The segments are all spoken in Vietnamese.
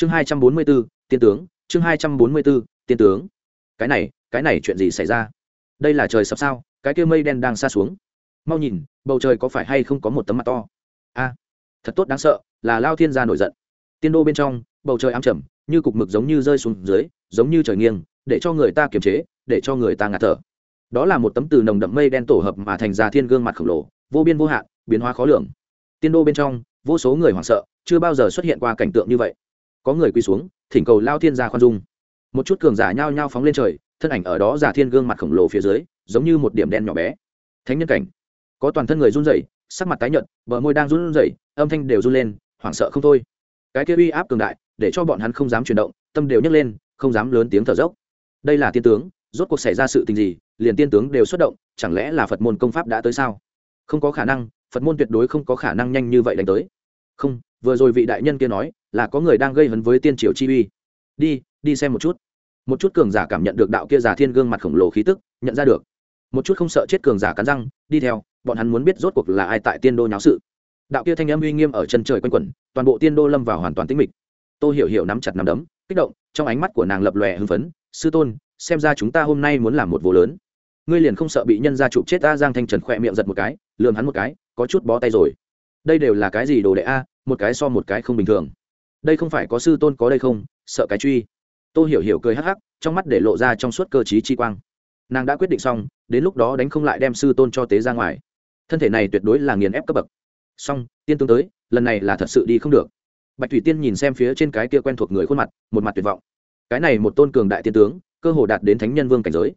chương hai trăm bốn mươi b ố tiên tướng. Chương hai trăm bốn mươi b ố tiên tướng. Cái này cái này chuyện gì xảy ra? Đây là trời sập sao? Cái kia mây đen đang xa xuống. Mau nhìn, bầu trời có phải hay không có một tấm mặt to? A, thật tốt đáng sợ, là lao thiên gia nổi giận. Tiên đô bên trong, bầu trời ám trầm, như cục mực giống như rơi xuống dưới, giống như trời nghiêng, để cho người ta kiềm chế, để cho người ta ngạt thở. Đó là một tấm từ nồng đậm mây đen tổ hợp mà thành ra thiên gương mặt khổng lồ, vô biên vô hạn, biến hóa khó lường. Tiên đô bên trong, vô số người hoảng sợ, chưa bao giờ xuất hiện qua cảnh tượng như vậy có người quỳ xuống, thỉnh cầu lao thiên gia khoan dung. Một chút cường giả nhao nhao phóng lên trời, thân ảnh ở đó giả thiên gương mặt khổng lồ phía dưới, giống như một điểm đen nhỏ bé. Thánh nhân cảnh. Có toàn thân người run rẩy, sắc mặt tái nhợt, bờ môi đang run rẩy, âm thanh đều run lên, hoảng sợ không thôi. Cái kia uy áp cường đại, để cho bọn hắn không dám chuyển động, tâm đều nhấc lên, không dám lớn tiếng thở dốc. Đây là tiên tướng, rốt cuộc xảy ra sự tình gì, liền tiên tướng đều xuất động, chẳng lẽ là phật môn công pháp đã tới sao? Không có khả năng, phật môn tuyệt đối không có khả năng nhanh như vậy đánh tới không, vừa rồi vị đại nhân kia nói là có người đang gây hấn với tiên triều chi uy. Đi đi xem một chút. Một chút cường giả cảm nhận được đạo kia giả thiên gương mặt khổng lồ khí tức, nhận ra được. Một chút không sợ chết cường giả cắn răng, đi theo, bọn hắn muốn biết rốt cuộc là ai tại tiên đô nháo sự. Đạo kia thanh âm uy nghiêm ở chân trời quanh quẩn, toàn bộ tiên đô lâm vào hoàn toàn tĩnh mịch. Tôi hiểu hiểu nắm chặt nắm đấm, kích động, trong ánh mắt của nàng lập lòe hưng phấn, sư tôn, xem ra chúng ta hôm nay muốn làm một vụ lớn. Ngươi liền không sợ bị nhân gia chụp chết ta giang thanh trần khỏe miệng giật một cái, lườm hắn một cái, có chút bó tay rồi đây đều là cái gì đồ đệ a, một cái so một cái không bình thường. Đây không phải có sư tôn có đây không, sợ cái truy. Tôi hiểu hiểu cười hắc hắc, trong mắt để lộ ra trong suốt cơ chí chi quang. Nàng đã quyết định xong, đến lúc đó đánh không lại đem sư tôn cho tế ra ngoài. Thân thể này tuyệt đối là nghiền ép cấp bậc. Xong, tiên tướng tới, lần này là thật sự đi không được. Bạch thủy tiên nhìn xem phía trên cái kia quen thuộc người khuôn mặt, một mặt tuyệt vọng. Cái này một tôn cường đại tiên tướng, cơ hồ đạt đến thánh nhân vương cảnh giới.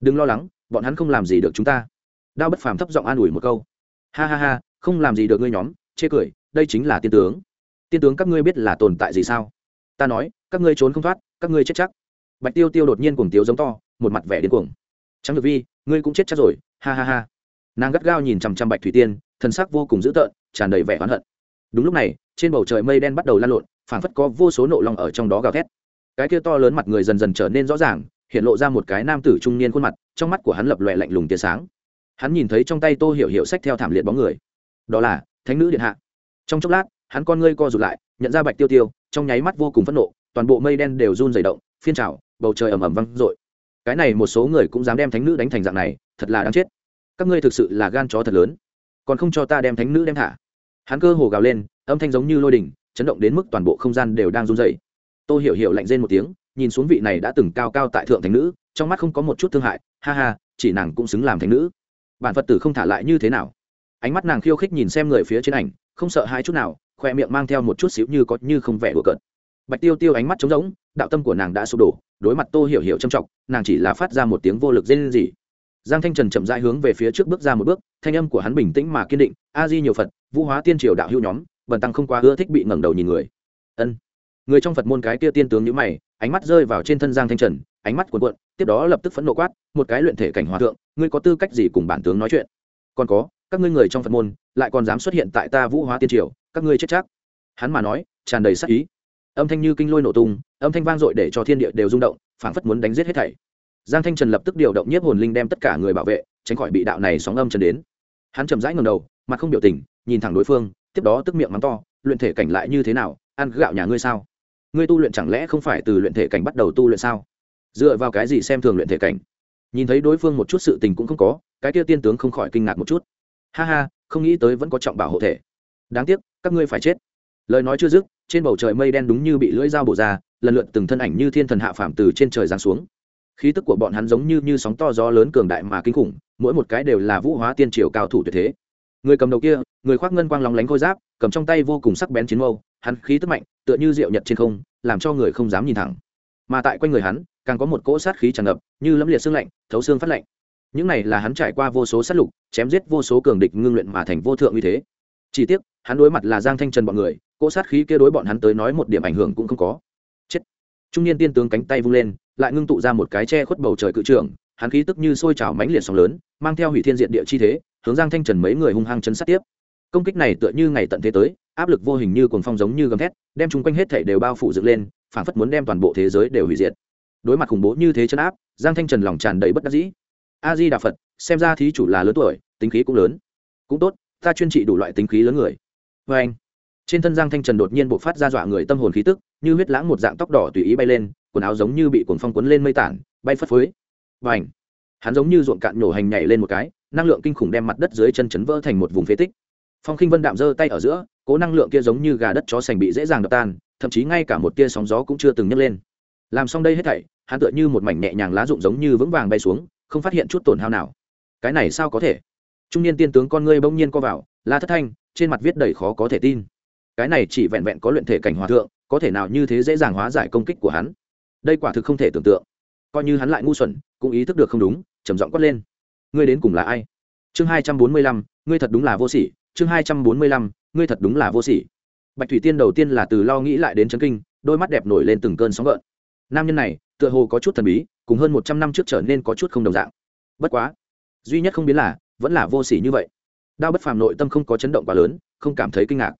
Đừng lo lắng, bọn hắn không làm gì được chúng ta. Đao bất phàm thấp giọng an ủi một câu. Ha ha ha không làm gì được ngươi nhóm, chê cười, đây chính là tiên tướng. Tiên tướng các ngươi biết là tồn tại gì sao? Ta nói, các ngươi trốn không thoát, các ngươi chết chắc. Bạch tiêu tiêu đột nhiên cùng tiếu giống to, một mặt vẻ điên cuồng. Trắng được vi, ngươi cũng chết chắc rồi, ha ha ha. Nàng gắt gao nhìn chằm chằm bạch thủy tiên thân sắc vô cùng dữ tợn, tràn đầy vẻ oán hận. Đúng lúc này, trên bầu trời mây đen bắt đầu lan lộn, phảng phất có vô số nộ lòng ở trong đó gào thét. Cái kia to lớn mặt người dần dần trở nên rõ ràng, hiện lộ ra một cái nam tử trung niên khuôn mặt, trong mắt của hắn lập lòe lạnh lùng tia sáng. Hắn nhìn thấy trong tay tô hiểu hiểu sách theo thảm liệt bóng người đó là thánh nữ điện hạ. Trong chốc lát, hắn con ngươi co rụt lại, nhận ra bạch tiêu tiêu, trong nháy mắt vô cùng phẫn nộ, toàn bộ mây đen đều run dày động, phiên trào bầu trời ầm ầm văng r cái này một số người cũng dám đem thánh nữ đánh thành dạng này, thật là đáng chết. Các ngươi thực sự là gan chó thật lớn. Còn không cho ta đem thánh nữ đem thả. Hắn cơ hồ gào lên, âm thanh giống như lôi đình chấn động đến mức toàn bộ không gian đều đang run dày tôi hiểu hiểu lạnh rên một tiếng, nhìn xuống vị này đã từng cao cao tại thượng thánh nữ, trong mắt không có một chút thương hại, ha ha, chỉ nàng cũng xứng làm thánh nữ. Bản phật tử không thả lại như thế nào? Ánh mắt nàng khiêu khích nhìn xem người phía trên ảnh, không sợ hai chút nào, khoe miệng mang theo một chút xíu như có như không vẻ đùa cợt. Bạch tiêu tiêu ánh mắt trống rỗng, đạo tâm của nàng đã sụp đổ, đối mặt tô hiểu hiểu trầm trọng, nàng chỉ là phát ra một tiếng vô lực dên gì giang thanh trần chậm rãi hướng về phía trước bước ra một bước, thanh âm của hắn bình tĩnh mà kiên định, a di nhiều phật, vũ hóa tiên triều đạo hữu nhóm bần tăng không quá ưa thích bị ngẩng đầu nhìn người. Ân. Người trong phật môn cái kia tiên tướng nhữ mày, ánh mắt rơi vào trên thân giang thanh trần, ánh mắt cuộn cuộn, tiếp đó lập tức phẫn nộ quát, một cái luyện thể cảnh hòa thượng, ngươi có tư cách gì cùng bản tướng nói chuyện? Còn có các ngươi người trong phật môn lại còn dám xuất hiện tại ta vũ hóa tiên triều, các ngươi chết chắc. Hắn mà nói, tràn đầy sắc ý. Âm thanh như kinh lôi nổ tung, âm thanh vang dội để cho thiên địa đều rung động, phảng phất muốn đánh giết hết thảy. Giang thanh trần lập tức điều động nhiếp hồn linh đem tất cả người bảo vệ, tránh khỏi bị đạo này sóng âm trần đến. Hắn chậm rãi ngầm đầu, mặt không biểu tình, nhìn thẳng đối phương, tiếp đó tức miệng mắng to, luyện thể cảnh lại như thế nào, ăn gạo nhà ngươi sao? Ngươi tu luyện chẳng lẽ không phải từ luyện thể cảnh bắt đầu tu luyện sao? Dựa vào cái gì xem thường luyện thể cảnh? Nhìn thấy đối phương một chút sự tình cũng không có, cái kia tiên tướng không khỏi kinh ngạc một chút ha ha, không nghĩ tới vẫn có trọng bảo hộ thể. Đáng tiếc, các ngươi phải chết. Lời nói chưa dứt, trên bầu trời mây đen đúng như bị lưỡi dao bổ ra, lần lượt từng thân ảnh như thiên thần hạ phàm từ trên trời giáng xuống. Khí tức của bọn hắn giống như như sóng to gió lớn cường đại mà kinh khủng, mỗi một cái đều là vũ hóa tiên triều cao thủ tuyệt thế. Người cầm đầu kia, người khoác ngân quang lóng lánh khôi giáp, cầm trong tay vô cùng sắc bén chiến mâu, hắn khí tức mạnh, tựa như diệu nhật trên không, làm cho người không dám nhìn thẳng. Mà tại quanh người hắn, càng có một cỗ sát khí tràn ngập, như lẫm liệt xương lạnh, thấu xương phát lạnh những này là hắn trải qua vô số sát lục, chém giết vô số cường địch ngưng luyện mà thành vô thượng như thế. Chỉ tiếc, hắn đối mặt là giang thanh trần bọn người, cỗ sát khí kia đối bọn hắn tới nói một điểm ảnh hưởng cũng không có. Chết. Trung niên tiên tướng cánh tay vung lên, lại ngưng tụ ra một cái che khuất bầu trời cự trưởng, hắn khí tức như sôi trào mãnh liệt sóng lớn, mang theo hủy thiên diện địa chi thế, hướng giang thanh trần mấy người hung hăng chấn sát tiếp. Công kích này tựa như ngày tận thế tới, áp lực vô hình như cuồng phong giống như gầm thét, đem chung quanh hết thể đều bao phủ dựng lên phảng phất muốn đem toàn bộ thế giới đều hủy diệt. Đối mặt khủng bố như thế chấn áp, giang thanh trần lòng tràn đầy bất đắc dĩ a di đà phật, xem ra thí chủ là lớn tuổi, tính khí cũng lớn. Cũng tốt, ta chuyên trị đủ loại tính khí lớn người. Vê anh, trên thân giang thanh trần đột nhiên b ộ c phát ra dọa người tâm hồn khí tức, như huyết lãng một dạng tóc đỏ tùy ý bay lên, quần áo giống như bị cuồng phong quấn lên mây tản, bay phất phới. Và ảnh hắn giống như ruộng cạn nhổ hành nhảy lên một cái, năng lượng kinh khủng đem mặt đất dưới chân chấn vỡ thành một vùng phế tích. Phong khinh vân đạm giơ tay ở giữa, cố năng lượng kia giống như gà đất chó sành bị dễ dàng đập tan, thậm chí ngay cả một tia sóng gió cũng chưa từng nhấc lên. Làm xong đây hết thảy, hắn tựa như một mảnh nhẹ nhàng lá rụng giống như vững vàng bay xuống không phát hiện chút tổn hao nào. Cái này sao có thể? Trung niên tiên tướng con ngươi bỗng nhiên co vào, la thất thanh, trên mặt viết đầy khó có thể tin. Cái này chỉ vẹn vẹn có luyện thể cảnh hòa thượng, có thể nào như thế dễ dàng hóa giải công kích của hắn? Đây quả thực không thể tưởng tượng. Coi như hắn lại ngu xuẩn, cũng ý thức được không đúng, trầm giọng quát lên. Ngươi đến cùng là ai? Chương hai trăm bốn mươi lăm, ngươi thật đúng là vô sỉ. Chương hai trăm bốn mươi lăm, ngươi thật đúng là vô sỉ. Bạch thủy tiên đầu tiên là từ lo nghĩ lại đến chấn kinh, đôi mắt đẹp nổi lên từng cơn sóng gợn. Nam nhân này tựa hồ có chút thần bí, cùng hơn một trăm năm trước trở nên có chút không đồng dạng. Bất quá, duy nhất không biến là, vẫn là vô sỉ như vậy. Đao bất phàm nội tâm không có chấn động quá lớn, không cảm thấy kinh ngạc.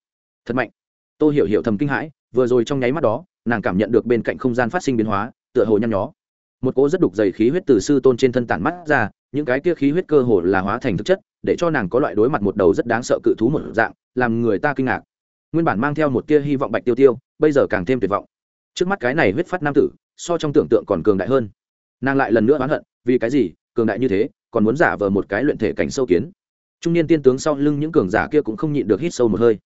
Thật mạnh. Tôi hiểu hiểu thầm kinh hãi, vừa rồi trong nháy mắt đó, nàng cảm nhận được bên cạnh không gian phát sinh biến hóa, tựa hồ nhăn nhó. Một cỗ rất đục dày khí huyết từ sư tôn trên thân tản mắt ra, những cái kia khí huyết cơ hồ là hóa thành thực chất, để cho nàng có loại đối mặt một đầu rất đáng sợ cự thú một dạng, làm người ta kinh ngạc. Nguyên bản mang theo một tia hy vọng bạch tiêu tiêu, bây giờ càng thêm tuyệt vọng. Trước mắt cái này huyết phát nam tử so trong tưởng tượng còn cường đại hơn. Nàng lại lần nữa oán hận, vì cái gì, cường đại như thế, còn muốn giả vờ một cái luyện thể cảnh sâu kiến. Trung niên tiên tướng sau lưng những cường giả kia cũng không nhịn được hít sâu một hơi.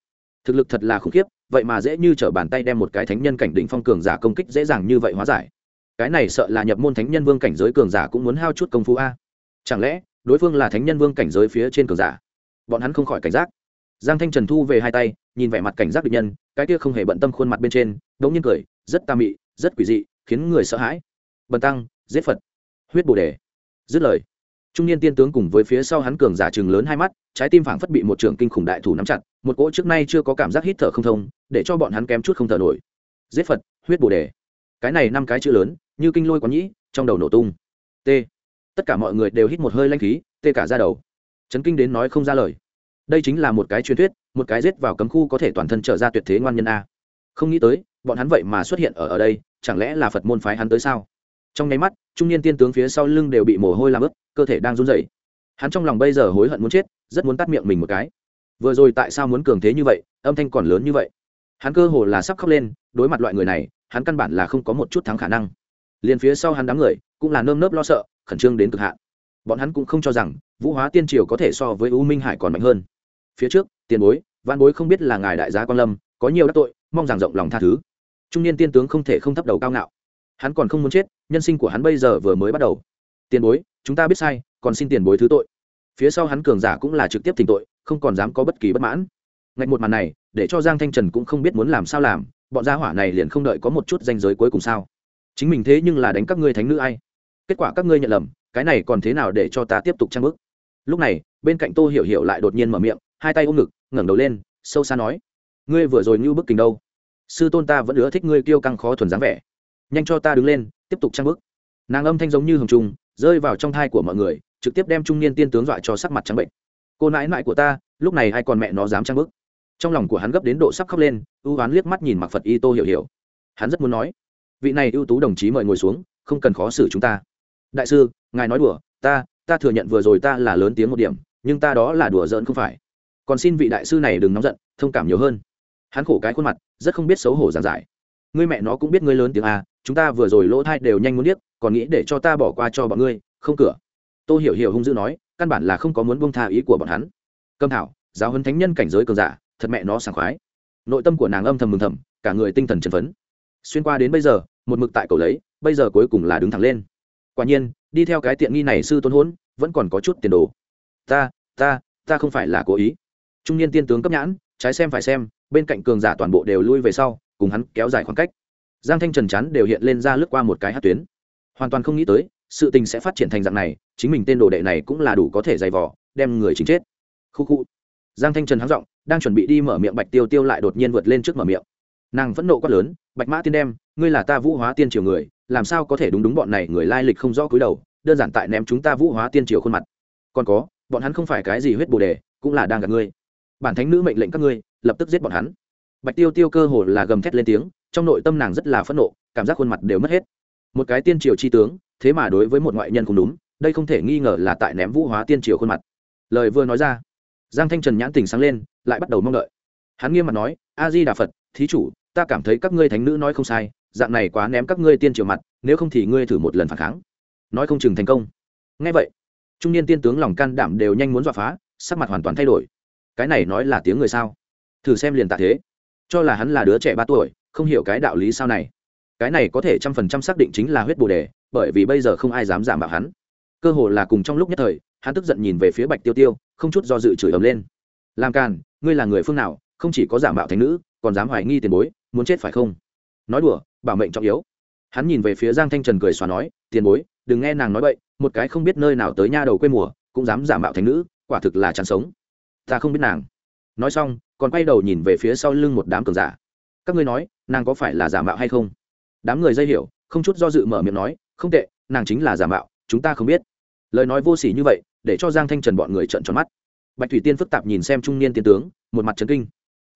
Thực lực thật là khủng khiếp, vậy mà dễ như t r ở bàn tay đem một cái thánh nhân cảnh định phong cường giả công kích dễ dàng như vậy hóa giải. Cái này sợ là nhập môn thánh nhân vương cảnh giới cường giả cũng muốn hao chút công phu a. Chẳng lẽ, đối phương là thánh nhân vương cảnh giới phía trên cường giả? Bọn hắn không khỏi cảnh giác. Giang thanh trần thu về hai tay, nhìn vẻ mặt cảnh giác địch nhân, cái kia không hề bận tâm khuôn mặt bên trên đ ỗ n g nhiên cười, rất tà mị, rất quỷ dị khiến người sợ hãi. Bần tăng, giết phật. Huyết bồ đề. Dứt lời, trung niên tiên tướng cùng với phía sau hắn cường giả chừng lớn hai mắt, trái tim phảng phất bị một trường kinh khủng đại thủ nắm chặt, một cỗ trước nay chưa có cảm giác hít thở không thông, để cho bọn hắn kém chút không thở nổi. Giết phật, huyết bồ đề. Cái này năm cái chữ lớn, như kinh lôi quán nhĩ, trong đầu nổ tung. T. Tất cả mọi người đều hít một hơi lanh khí tê cả ra đầu. Chấn kinh đến nói không ra lời. Đây chính là một cái truyền thuyết, một cái giết vào cấm khu có thể toàn thân trở ra tuyệt thế ngoan nhân a. Không nghĩ tới, bọn hắn vậy mà xuất hiện ở ở đây chẳng lẽ là phật môn phái hắn tới sao? Trong nháy mắt, trung niên tiên tướng phía sau lưng đều bị mồ hôi làm ướt, cơ thể đang run rẩy. Hắn trong lòng bây giờ hối hận muốn chết, rất muốn tắt miệng mình một cái. Vừa rồi tại sao muốn cường thế như vậy, âm thanh còn lớn như vậy? Hắn cơ hồ là sắp khóc lên, đối mặt loại người này, hắn căn bản là không có một chút thắng khả năng. Liền phía sau hắn đám người, cũng là nơm nớp lo sợ, khẩn trương đến cực hạn. Bọn hắn cũng không cho rằng, vũ hóa tiên triều có thể so với u minh hải còn mạnh hơn. Phía trước, tiền bối văn bối không biết là ngài đại gia quan lâm, có nhiều đắc tội, mong rằng rộng lòng tha thứ trung niên tiên tướng không thể không thấp đầu cao ngạo. Hắn còn không muốn chết, nhân sinh của hắn bây giờ vừa mới bắt đầu. Tiền bối, chúng ta biết sai, còn xin tiền bối thứ tội. Phía sau hắn cường giả cũng là trực tiếp thỉnh tội, không còn dám có bất kỳ bất mãn. Ngạch một màn này, để cho giang thanh trần cũng không biết muốn làm sao làm, bọn gia hỏa này liền không đợi có một chút danh giới cuối cùng sao. Chính mình thế nhưng là đánh các ngươi thánh nữ ai? Kết quả các ngươi nhận lầm, cái này còn thế nào để cho ta tiếp tục trang bức? Lúc này, bên cạnh tô hiểu hiểu lại đột nhiên mở miệng, hai tay ôm ngực, ngẩng đầu lên, sâu xa nói, ngươi vừa rồi như bức kình đâu? Sư tôn ta vẫn ưa thích ngươi kiêu căng khó thuần dáng vẻ. Nhanh cho ta đứng lên, tiếp tục trang bức nàng âm thanh giống như hồng trung rơi vào trong thai của mọi người, trực tiếp đem trung niên tiên tướng dọa cho sắc mặt trắng bệnh. Cô nãi nãi của ta, lúc này ai còn mẹ nó dám trang bức trong lòng của hắn gấp đến độ sắp khóc lên, ưu oán liếc mắt nhìn mặc phật y tô hiểu hiểu. Hắn rất muốn nói, vị này ưu tú đồng chí mời ngồi xuống, không cần khó xử chúng ta. Đại sư, ngài nói đùa, ta ta thừa nhận vừa rồi ta là lớn tiếng một điểm, nhưng ta đó là đùa giỡn không phải. Còn xin vị đại sư này đừng nóng giận, thông cảm nhiều hơn hắn khổ cái khuôn mặt rất không biết xấu hổ giản giải. Ngươi mẹ nó cũng biết ngươi lớn tiếng à chúng ta vừa rồi lỗ thai đều nhanh muốn biết, còn nghĩ để cho ta bỏ qua cho bọn ngươi không cửa. Tô hiểu hiểu hung dữ nói căn bản là không có muốn bông tha ý của bọn hắn. Câm thảo giáo huấn thánh nhân cảnh giới cường giả thật mẹ nó sảng khoái. Nội tâm của nàng âm thầm mừng thầm cả người tinh thần chân phấn. Xuyên qua đến bây giờ một mực tại cầu lấy bây giờ cuối cùng là đứng thẳng lên. Quả nhiên đi theo cái tiện nghi này sư tôn hỗn vẫn còn có chút tiền đồ. Ta ta ta không phải là cố ý. Trung niên tiên tướng cấp nhãn trái xem phải xem bên cạnh cường giả toàn bộ đều lui về sau, cùng hắn kéo dài khoảng cách. Giang thanh trần chắn đều hiện lên ra lướt qua một cái hát tuyến. Hoàn toàn không nghĩ tới, sự tình sẽ phát triển thành dạng này, chính mình tên đồ đệ này cũng là đủ có thể dày vỏ đem người chính chết. Khu khu. Giang thanh trần hắng giọng, đang chuẩn bị đi mở miệng bạch tiêu tiêu lại đột nhiên vượt lên trước mở miệng. Nàng vẫn nộ quát lớn, bạch mã tiên đem, ngươi là ta vũ hóa tiên triều người, làm sao có thể đúng đúng bọn này người lai lịch không rõ cúi đầu, đơn giản tại ném chúng ta vũ hóa tiên triều khuôn mặt. Còn có, bọn hắn không phải cái gì huyết bồ đề, cũng là đang gặp ngươi. Bản thánh nữ mệnh lệnh các ngươi lập tức giết bọn hắn. Bạch tiêu tiêu cơ hồ là gầm thét lên tiếng, trong nội tâm nàng rất là phẫn nộ, cảm giác khuôn mặt đều mất hết. Một cái tiên triều chi tướng, thế mà đối với một ngoại nhân không đúng, đây không thể nghi ngờ là tại ném vũ hóa tiên triều khuôn mặt. Lời vừa nói ra, giang thanh trần nhãn tình sáng lên, lại bắt đầu mong đợi. Hắn nghiêm mặt nói a di đà phật, thí chủ, ta cảm thấy các ngươi thánh nữ nói không sai, dạng này quá ném các ngươi tiên triều mặt, nếu không thì ngươi thử một lần phản kháng. Nói không chừng thành công. Ngay vậy, trung niên tiên tướng lòng can đảm đều nhanh muốn dọa phá, sắc mặt hoàn toàn thay đổi. Cái này nói là tiếng người sao? Thử xem liền tạ thế. Cho là hắn là đứa trẻ ba tuổi, không hiểu cái đạo lý sao này. Cái này có thể trăm phần trăm xác định chính là huyết bồ đề, bởi vì bây giờ không ai dám giảm bảo hắn. Cơ hồ là cùng trong lúc nhất thời, hắn tức giận nhìn về phía bạch tiêu tiêu, không chút do dự chửi ầm lên. Làm càn, ngươi là người phương nào, không chỉ có giả mạo thành nữ, còn dám hoài nghi tiền bối, muốn chết phải không? Nói đùa, bảo mệnh trọng yếu. Hắn nhìn về phía giang thanh trần cười xóa nói, tiền bối, đừng nghe nàng nói vậy một cái không biết nơi nào tới nha đầu quê mùa, cũng dám giả mạo thành nữ, quả thực là chán sống. Ta không biết nàng. Nói xong còn quay đầu nhìn về phía sau lưng một đám cường giả. Các ngươi nói, nàng có phải là giả mạo hay không? Đám người dây hiểu, không chút do dự mở miệng nói, không tệ, nàng chính là giả mạo, chúng ta không biết. Lời nói vô s ỉ như vậy, để cho giang thanh trần bọn người trợn tròn mắt. Bạch thủy tiên phức tạp nhìn xem trung niên tiên tướng, một mặt trấn kinh.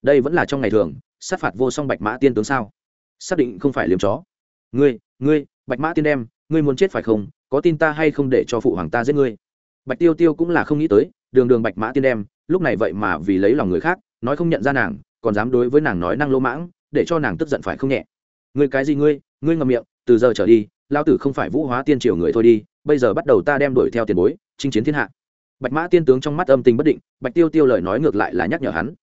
Đây vẫn là trong ngày thường, sát phạt vô song bạch mã tiên tướng sao? Xác định không phải liếm chó. Ngươi ngươi, bạch mã tiên đem, ngươi muốn chết phải không? Có tin ta hay không để cho phụ hoàng ta giết ngươi? Bạch tiêu tiêu cũng là không nghĩ tới, đường đường bạch mã tiên đem, lúc này vậy mà vì lấy lòng người khác nói không nhận ra nàng, còn dám đối với nàng nói năng lỗ mãng, để cho nàng tức giận phải không nhẹ? Ngươi cái gì ngươi? Ngươi ngậm miệng, từ giờ trở đi lao tử không phải vũ hóa tiên triều người thôi đi, bây giờ bắt đầu ta đem đuổi theo tiền bối, chinh chiến thiên hạ. Bạch mã tiên tướng trong mắt âm tình bất định, bạch tiêu tiêu lời nói ngược lại là nhắc nhở hắn.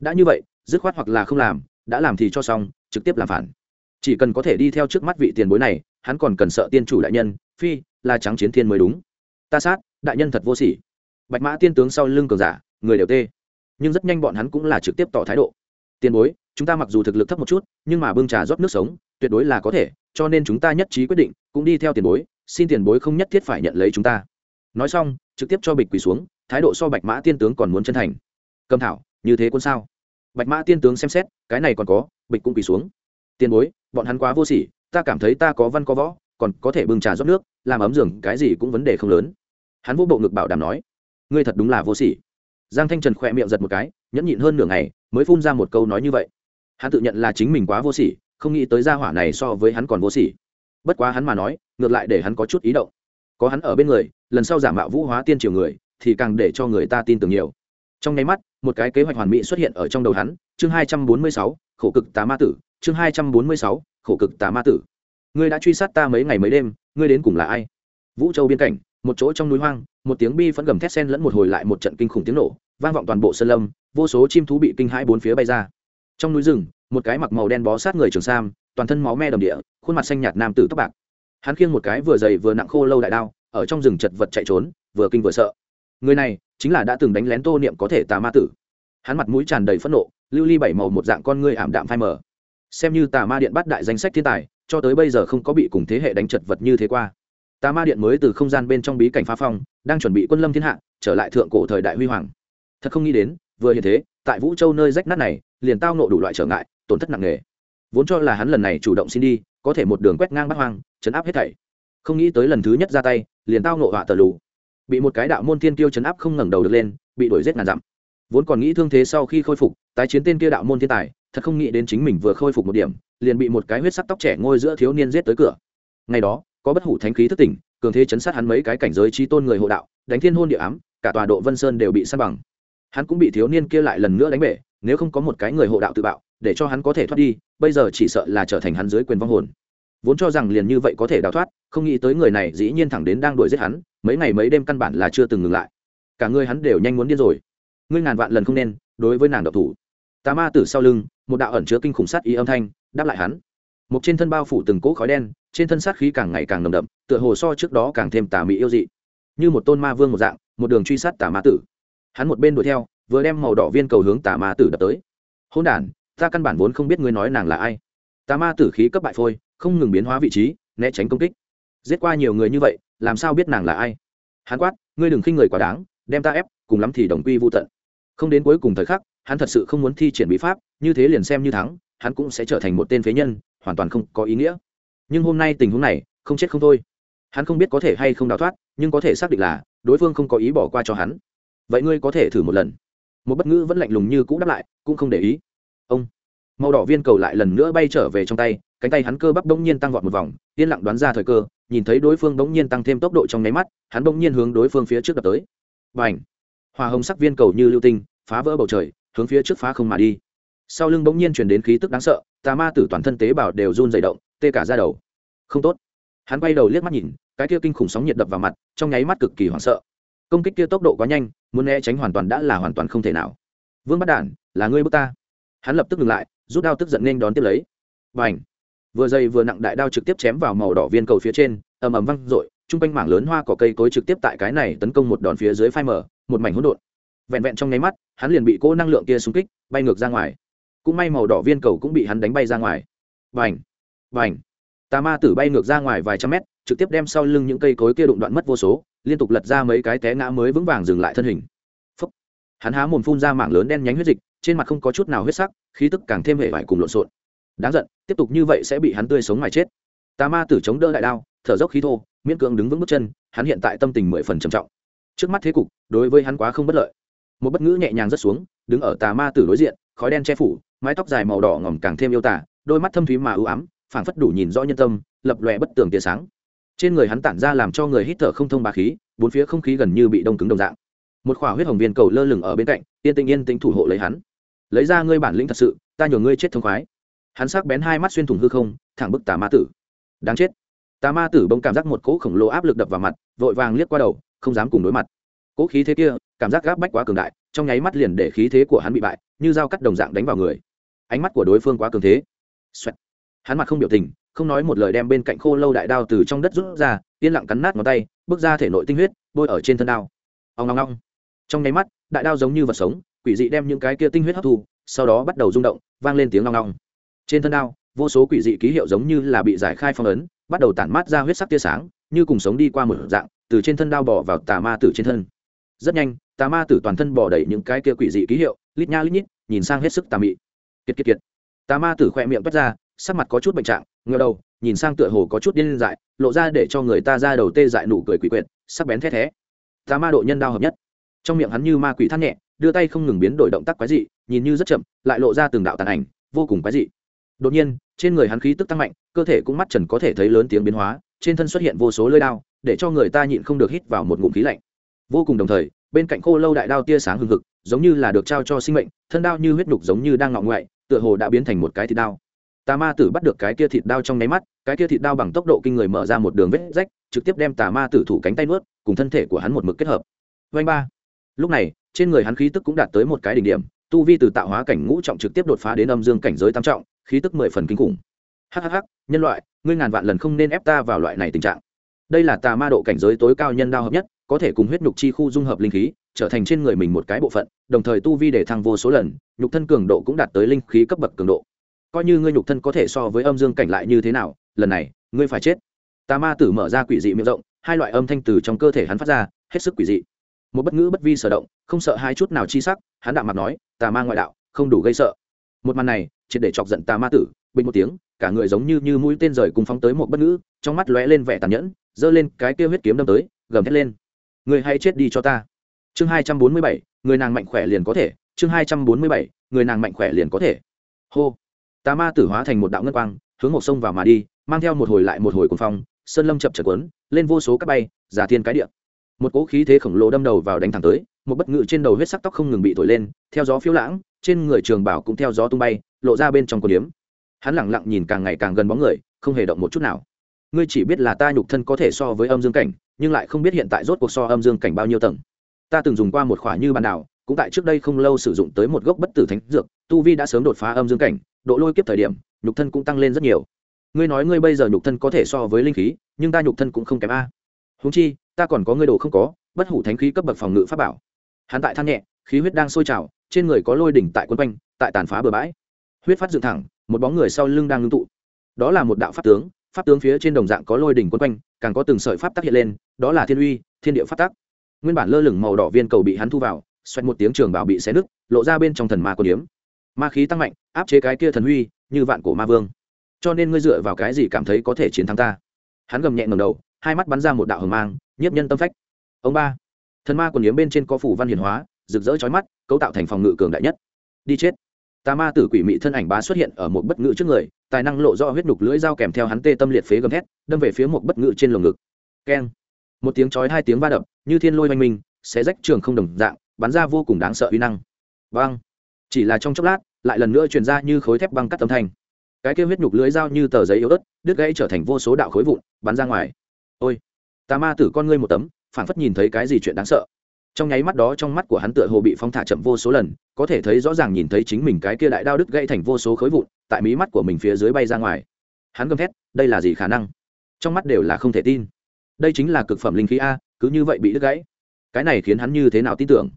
Đã như vậy, dứt khoát hoặc là không làm, đã làm thì cho xong, trực tiếp làm phản. Chỉ cần có thể đi theo trước mắt vị tiền bối này, hắn còn cần sợ tiên chủ đại nhân, phi, là trắng chiến thiên mới đúng. Ta sát, đại nhân thật vô sỉ. Bạch mã tiên tướng sau lưng cường giả, người đều tê nhưng rất nhanh bọn hắn cũng là trực tiếp tỏ thái độ. Tiền bối, chúng ta mặc dù thực lực thấp một chút, nhưng mà bưng trà rót nước sống, tuyệt đối là có thể, cho nên chúng ta nhất trí quyết định, cũng đi theo tiền bối, xin tiền bối không nhất thiết phải nhận lấy chúng ta. Nói xong, trực tiếp cho bịch quỳ xuống, thái độ so bạch mã tiên tướng còn muốn chân thành. Cầm thảo, như thế quân sao? Bạch mã tiên tướng xem xét, cái này còn có bịch cũng quỳ xuống. Tiền bối, bọn hắn quá vô sỉ, ta cảm thấy ta có văn có võ, còn có thể bưng trà rót nước, làm ấm giường, cái gì cũng vấn đề không lớn. Hắn vô bộ ngực bảo đảm nói, ngươi thật đúng là vô sỉ giang thanh trần khỏe miệng giật một cái, nhẫn nhịn hơn nửa ngày, mới phun ra một câu nói như vậy. Hắn tự nhận là chính mình quá vô sỉ, không nghĩ tới gia hỏa này so với hắn còn vô sỉ. Bất quá hắn mà nói, ngược lại để hắn có chút ý động. Có hắn ở bên người, lần sau giả mạo vũ hóa tiên triều người, thì càng để cho người ta tin tưởng nhiều. Trong nháy mắt, một cái kế hoạch hoàn mỹ xuất hiện ở trong đầu hắn, chương hai trăm bốn mươi sáu, khổ cực tà ma tử, chương hai trăm bốn mươi sáu, khổ cực tà ma tử. Ngươi đã truy sát ta mấy ngày mấy đêm, ngươi đến cùng là ai? Vũ châu biên cảnh một chỗ trong núi hoang, một tiếng bi phẫn gầm thét sen lẫn một hồi lại một trận kinh khủng tiếng nổ, vang vọng toàn bộ sơn lâm, vô số chim thú bị kinh hãi bốn phía bay ra. Trong núi rừng, một cái mặc màu đen bó sát người trường sam, toàn thân máu me đầm địa, khuôn mặt xanh nhạt nam tử tóc bạc. Hắn khiêng một cái vừa dày vừa nặng khô lâu đại đao, ở trong rừng chật vật chạy trốn, vừa kinh vừa sợ. Người này chính là đã từng đánh lén tô niệm có thể tà ma tử. Hắn mặt mũi tràn đầy phẫn nộ, lưu ly bảy màu một dạng con ngươi ảm đạm phai mờ. Xem như tà ma điện bắt đại danh sách thiên tài, cho tới bây giờ không có bị cùng thế hệ đánh chật vật như thế qua tà ma điện mới từ không gian bên trong bí cảnh phá phong, đang chuẩn bị quân lâm thiên hạ, trở lại thượng cổ thời đại huy hoàng. Thật không nghĩ đến, vừa hiện thế, tại vũ châu nơi rách nát này, liền tao nộ đủ loại trở ngại, tổn thất nặng nề. Vốn cho là hắn lần này chủ động xin đi, có thể một đường quét ngang bắt hoang, chấn áp hết thảy. Không nghĩ tới lần thứ nhất ra tay, liền tao nộ họa tờ lù. Bị một cái đạo môn thiên tiêu chấn áp không ngẩng đầu được lên, bị đuổi giết ngàn dặm. Vốn còn nghĩ thương thế sau khi khôi phục, tái chiến tên kia đạo môn thiên tài, thật không nghĩ đến chính mình vừa khôi phục một điểm, liền bị một cái huyết sắc tóc trẻ ngôi giữa thiếu niên giết tới cửa. Ngày đó có bất hủ thánh khí thức tỉnh, cường thế chấn sát hắn mấy cái cảnh giới trí tôn người hộ đạo, đánh thiên hôn địa ám, cả tòa độ vân sơn đều bị săn bằng. Hắn cũng bị thiếu niên kia lại lần nữa đánh bể, nếu không có một cái người hộ đạo tự bạo, để cho hắn có thể thoát đi, bây giờ chỉ sợ là trở thành hắn dưới quyền vong hồn. Vốn cho rằng liền như vậy có thể đào thoát, không nghĩ tới người này dĩ nhiên thẳng đến đang đuổi giết hắn, mấy ngày mấy đêm căn bản là chưa từng ngừng lại. Cả người hắn đều nhanh muốn điên rồi. Ngươi ngàn vạn lần không nên, đối với nàng độc thủ. Tà ma tử sau lưng, một đạo ẩn chứa kinh khủng sát ý âm thanh, đáp lại hắn. Một trên thân bao phủ từng cỗ khói đen trên thân sát khí càng ngày càng nồng đậm, tựa hồ so trước đó càng thêm tà mị yêu dị. Như một tôn ma vương một dạng, một đường truy sát tà ma tử. Hắn một bên đuổi theo, vừa đem màu đỏ viên cầu hướng tà ma tử đập tới. Hôn đ ta căn bản vốn không biết ngươi nói nàng là ai. Tà ma tử khí cấp bại phôi, không ngừng biến hóa vị trí, né tránh công kích. Giết qua nhiều người như vậy, làm sao biết nàng là ai? Hắn quát, ngươi đừng khinh người quá đáng, đem ta ép, cùng lắm thì đồng quy vô tận. Không đến cuối cùng thời khắc, hắn thật sự không muốn thi triển bí pháp, như thế liền xem như thắng, hắn cũng sẽ trở thành một tên phế nhân, hoàn toàn không có ý nghĩa nhưng hôm nay tình huống này, không chết không thôi. Hắn không biết có thể hay không đào thoát, nhưng có thể xác định là, đối phương không có ý bỏ qua cho hắn. Vậy ngươi có thể thử một lần. Một bất ngữ vẫn lạnh lùng như cũ đáp lại, cũng không để ý. Ông. Màu đỏ viên cầu lại lần nữa bay trở về trong tay, cánh tay hắn cơ bắp bỗng nhiên tăng vọt một vòng, yên lặng đoán ra thời cơ, nhìn thấy đối phương bỗng nhiên tăng thêm tốc độ trong nháy mắt, hắn bỗng nhiên hướng đối phương phía trước đập tới. Và ảnh hòa hồng sắc viên cầu như lưu tinh, phá vỡ bầu trời, hướng phía trước phá không mà đi. Sau lưng bỗng nhiên truyền đến khí tức đáng sợ, tà ma tử toàn thân tế bào đều run dày động tê cả ra đầu. Không tốt. Hắn bay đầu liếc mắt nhìn, cái kia kinh khủng sóng nhiệt đập vào mặt, trong nháy mắt cực kỳ hoảng sợ. Công kích kia tốc độ quá nhanh, muốn né tránh hoàn toàn đã là hoàn toàn không thể nào. Vương bắt đản, là ngươi bước ta. Hắn lập tức ngừng lại, rút đao tức giận nên đón tiếp lấy. Và ảnh vừa dày vừa nặng đại đao trực tiếp chém vào màu đỏ viên cầu phía trên, ầm ầm văng r ộ i t r u n g quanh mảng lớn hoa cỏ cây cối trực tiếp tại cái này tấn công một đòn phía dưới phai mở một mảnh hỗn độn. Vẹn vẹn trong nháy mắt, hắn liền bị cỗ năng lượng kia xung kích, bay ngược ra ngoài. Cũng may màu đỏ viên cầu cũng bị hắn đánh bay ra ngoài vành vành tà ma tử bay ngược ra ngoài vài trăm mét, trực tiếp đem sau lưng những cây cối kia đụng đoạn mất vô số, liên tục lật ra mấy cái té ngã mới vững vàng dừng lại thân hình. Phúc. hắn há mồm phun ra mảng lớn đen nhánh huyết dịch, trên mặt không có chút nào huyết sắc, khí tức càng thêm hề vải cùng lộn xộn. Đáng giận, tiếp tục như vậy sẽ bị hắn tươi sống mà chết. Tà ma tử chống đỡ đại đao, thở dốc khí thô, miễn cưỡng đứng vững bước chân, hắn hiện tại tâm tình mười phần trầm trọng. Trước mắt thế cục, đối với hắn quá không bất lợi. Một bất ngữ nhẹ nhàng rớt xuống, đứng ở tà ma tử đối diện, khói đen che phủ, mái tóc dài màu đỏ ngỏm càng thêm yêu tả đôi mắt thâm thúy mà ưu ám phảng phất đủ nhìn rõ nhân tâm, lập lòe bất tường tia sáng. Trên người hắn tản ra làm cho người hít thở không thông ba khí, bốn phía không khí gần như bị đông cứng đồng dạng. Một khỏa huyết hồng viên cầu lơ lửng ở bên cạnh, yên tĩnh yên tĩnh thủ hộ lấy hắn. Lấy ra ngươi bản lĩnh thật sự, ta nhường ngươi chết thông khoái. Hắn sắc bén hai mắt xuyên thủng hư không, thẳng bức tà ma tử. Đáng chết. Tà ma tử bỗng cảm giác một cỗ khổng lồ áp lực đập vào mặt, vội vàng liếc qua đầu, không dám cùng đối mặt. Cỗ khí thế kia, cảm giác gáp bách quá cường đại, trong nháy mắt liền để khí thế của hắn bị bại, như dao cắt đồng dạng đánh vào người. Ánh mắt của đối phương quá cường thế. Xoẹt hắn mặt không biểu tình, không nói một lời đem bên cạnh khô lâu đại đao từ trong đất rút ra, yên lặng cắn nát ngón tay, bước ra thể nội tinh huyết, bôi ở trên thân đao. Ông ngong ngong trong nháy mắt, đại đao giống như vật sống, quỷ dị đem những cái kia tinh huyết hấp thu, sau đó bắt đầu rung động, vang lên tiếng ngong ngong trên thân đao, vô số quỷ dị ký hiệu giống như là bị giải khai phong ấn, bắt đầu tản mát ra huyết sắc tia sáng, như cùng sống đi qua một dạng, từ trên thân đao bỏ vào tà ma tử trên thân. Rất nhanh, tà ma tử toàn thân bỏ đầy những cái kia quỷ dị ký hiệu, lít nha lít nhít, nhìn sang hết sức tà mị. Kiệt kiệt kiệt. Tà ma tử khoe miệng toát ra sắc mặt có chút bệnh trạng ngờ đầu, nhìn sang tựa hồ có chút điên dại, lộ ra để cho người ta ra đầu tê dại nụ cười quỷ quyệt, sắc bén thét thé. Tà ma độ nhân đao hợp nhất. Trong miệng hắn như ma quỷ thắt nhẹ, đưa tay không ngừng biến đổi động tác quái dị, nhìn như rất chậm, lại lộ ra từng đạo tàn ảnh, vô cùng quái dị. Đột nhiên, trên người hắn khí tức tăng mạnh, cơ thể cũng mắt trần có thể thấy lớn tiếng biến hóa, trên thân xuất hiện vô số lơi đao, để cho người ta nhịn không được hít vào một ngụm khí lạnh. Vô cùng đồng thời, bên cạnh khô lâu đại đao tia sáng hừng hực, giống như là được trao cho sinh mệnh, thân đao như huyết đục giống như đang ngọ ngoại, tựa hồ đã biến thành một cái thịt đao tà ma tử bắt được cái kia thịt đao trong nháy mắt, cái kia thịt đao bằng tốc độ kinh người mở ra một đường vết rách, trực tiếp đem tà ma tử thủ cánh tay nuốt, cùng thân thể của hắn một mực kết hợp. Vanh ba. Lúc này, trên người hắn khí tức cũng đạt tới một cái đỉnh điểm, tu vi từ tạo hóa cảnh ngũ trọng trực tiếp đột phá đến âm dương cảnh giới tam trọng, khí tức mười phần kinh khủng. Hhh nhân loại, ngươi ngàn vạn lần không nên ép ta vào loại này tình trạng. Đây là tà ma độ cảnh giới tối cao nhân đao hợp nhất, có thể cùng huyết nhục chi khu dung hợp linh khí, trở thành trên người mình một cái bộ phận, đồng thời tu vi để thăng vô số lần, nhục thân cường độ cũng đạt tới linh khí cấp bậc cường độ coi như ngươi nhục thân có thể so với âm dương cảnh lại như thế nào, lần này, ngươi phải chết. Tà ma tử mở ra quỷ dị miệng rộng, hai loại âm thanh từ trong cơ thể hắn phát ra, hết sức quỷ dị. Một bất ngữ bất vi sở động, không sợ hai chút nào chi sắc, hắn đạo mặt nói, tà ma ngoại đạo, không đủ gây sợ. Một màn này, triệt để chọc giận tà ma tử, bình một tiếng, cả người giống như như mũi tên rời cùng phóng tới một bất ngữ, trong mắt lóe lên vẻ tàn nhẫn, giơ lên cái kia huyết kiếm đâm tới, gầm thét lên. Người hay chết đi cho ta. Chương hai trăm bốn mươi bảy, người nàng mạnh khỏe liền có thể, chương hai trăm bốn mươi bảy, người nàng mạnh khỏe liền có thể. Hô tà ma tử hóa thành một đạo ngân quang, hướng một sông vào mà đi, mang theo một hồi lại một hồi cuồng phong, sơn lâm chập chật quấn lên vô số các bay, giả thiên cái địa. Một cỗ khí thế khổng lồ đâm đầu vào đánh thẳng tới, một bất ngự trên đầu huyết sắc tóc không ngừng bị thổi lên, theo gió phiêu lãng, trên người trường bảo cũng theo gió tung bay, lộ ra bên trong quần điếm. Hắn lẳng lặng nhìn càng ngày càng gần bóng người, không hề động một chút nào. Ngươi chỉ biết là ta nhục thân có thể so với âm dương cảnh, nhưng lại không biết hiện tại rốt cuộc so âm dương cảnh bao nhiêu tầng. Ta từng dùng qua một khỏa như bàn đảo, cũng tại trước đây không lâu sử dụng tới một gốc bất tử thánh dược, tu vi đã sớm đột phá âm dương cảnh độ lôi kiếp thời điểm, nhục thân cũng tăng lên rất nhiều. Ngươi nói ngươi bây giờ nhục thân có thể so với linh khí, nhưng ta nhục thân cũng không kém a. Húng chi, ta còn có ngươi đồ không có, bất hủ thánh khí cấp bậc phòng ngự pháp bảo. Hắn tại than nhẹ, khí huyết đang sôi trào, trên người có lôi đỉnh tại quân quanh, tại tàn phá bờ bãi. Huyết phát dựng thẳng, một bóng người sau lưng đang ngưng tụ. Đó là một đạo pháp tướng pháp tướng phía trên đồng dạng có lôi đỉnh quân quanh, càng có từng sợi pháp tắc hiện lên, đó là thiên uy, thiên địa pháp tắc. Nguyên bản lơ lửng màu đỏ viên cầu bị hắn thu vào, xoẹt một tiếng trường bảo bị xé nứt, lộ ra bên trong thần ma quân điếm. Ma khí tăng mạnh áp chế cái kia thần huy, như vạn cổ ma vương. Cho nên ngươi dựa vào cái gì cảm thấy có thể chiến thắng ta? Hắn gầm nhẹ ngầm đầu, hai mắt bắn ra một đạo hờ mang, nhiếp nhân tâm phách. Ông ba, thần ma quần yếm bên trên có phủ văn hiền hóa, rực rỡ chói mắt, cấu tạo thành phòng ngự cường đại nhất. Đi chết. Tà ma tử quỷ mị thân ảnh bá xuất hiện ở một bất ngự trước người, tài năng lộ do huyết nục lưỡi dao kèm theo hắn tê tâm liệt phế gầm thét, đâm về phía một bất ngự trên lồng ngực. Keng. Một tiếng chói hai tiếng va đập, như thiên lôi oanh minh, xé rách trường không đồng dạng, bắn ra vô cùng đáng sợ uy năng. Vang chỉ là trong chốc lát lại lần nữa truyền ra như khối thép băng cắt âm thanh. Cái kia huyết nhục lưới dao như tờ giấy yếu ớt, đứt gãy trở thành vô số đạo khối vụn, bắn ra ngoài. Ôi, tà ma tử con ngươi một tấm, phảng phất nhìn thấy cái gì chuyện đáng sợ. Trong nháy mắt đó trong mắt của hắn tựa hồ bị phong thả chậm vô số lần, có thể thấy rõ ràng nhìn thấy chính mình cái kia đại đao đứt gãy thành vô số khối vụn, tại mí mắt của mình phía dưới bay ra ngoài. Hắn gầm thét, đây là gì khả năng? Trong mắt đều là không thể tin. Đây chính là cực phẩm linh khí a, cứ như vậy bị đứt gãy. Cái này khiến hắn như thế nào tin tưởng?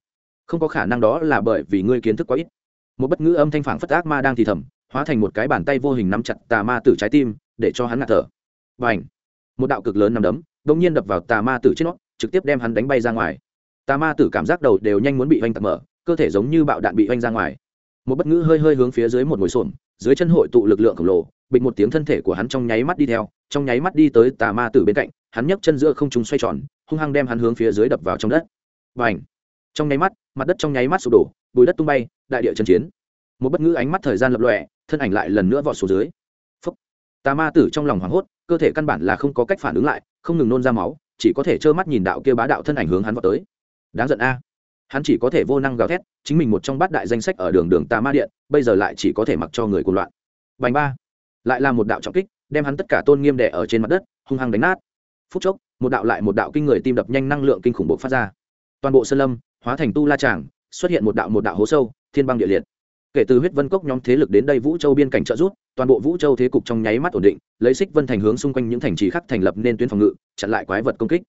Không có khả năng đó là bởi vì ngươi kiến thức quá ít một bất ngữ âm thanh phản phất ác ma đang thì thầm, hóa thành một cái bàn tay vô hình nắm chặt tà ma tử trái tim, để cho hắn ngạt thở. Và ảnh một đạo cực lớn nằm đấm đ ỗ n g nhiên đập vào tà ma tử trên nó, trực tiếp đem hắn đánh bay ra ngoài. Tà ma tử cảm giác đầu đều nhanh muốn bị oanh tạc mở, cơ thể giống như bạo đạn bị oanh ra ngoài. Một bất ngữ hơi hơi hướng phía dưới một ngồi xổm, dưới chân hội tụ lực lượng khổng lồ, bịch một tiếng thân thể của hắn trong nháy mắt đi theo, trong nháy mắt đi tới tà ma tử bên cạnh, hắn nhấc chân giữa không trung xoay tròn, hung hăng đem hắn hướng phía dưới đập vào trong đất. Và ảnh trong nháy mắt, mặt đất trong nháy mắt sụp đổ, bùi đất tung bay, đại địa trần chiến. Một bất ngữ ánh mắt thời gian lập lòe, thân ảnh lại lần nữa vọt xuống dưới. Phấp tà ma tử trong lòng hoảng hốt, cơ thể căn bản là không có cách phản ứng lại, không ngừng nôn ra máu, chỉ có thể trơ mắt nhìn đạo kia bá đạo thân ảnh hướng hắn vọt tới. Đáng giận a. Hắn chỉ có thể vô năng gào thét, chính mình một trong bát đại danh sách ở đường đường tà ma điện, bây giờ lại chỉ có thể mặc cho người cuồng loạn. Bành ba. Lại là một đạo trọng kích, đem hắn tất cả tôn nghiêm đẻ ở trên mặt đất, hung hăng đánh nát. Phút chốc, một đạo lại một đạo kinh người tim đập nhanh năng lượng kinh khủng bộ phát ra. Toàn bộ sơn lâm hóa thành tu la tràng, xuất hiện một đạo một đạo hố sâu, thiên băng địa liệt. Kể từ huyết vân cốc nhóm thế lực đến đây vũ châu biên cảnh trợ rút toàn bộ vũ châu thế cục trong nháy mắt ổn định, lấy xích vân thành hướng xung quanh những thành trì khác thành lập nên tuyến phòng ngự, chặn lại quái vật công kích.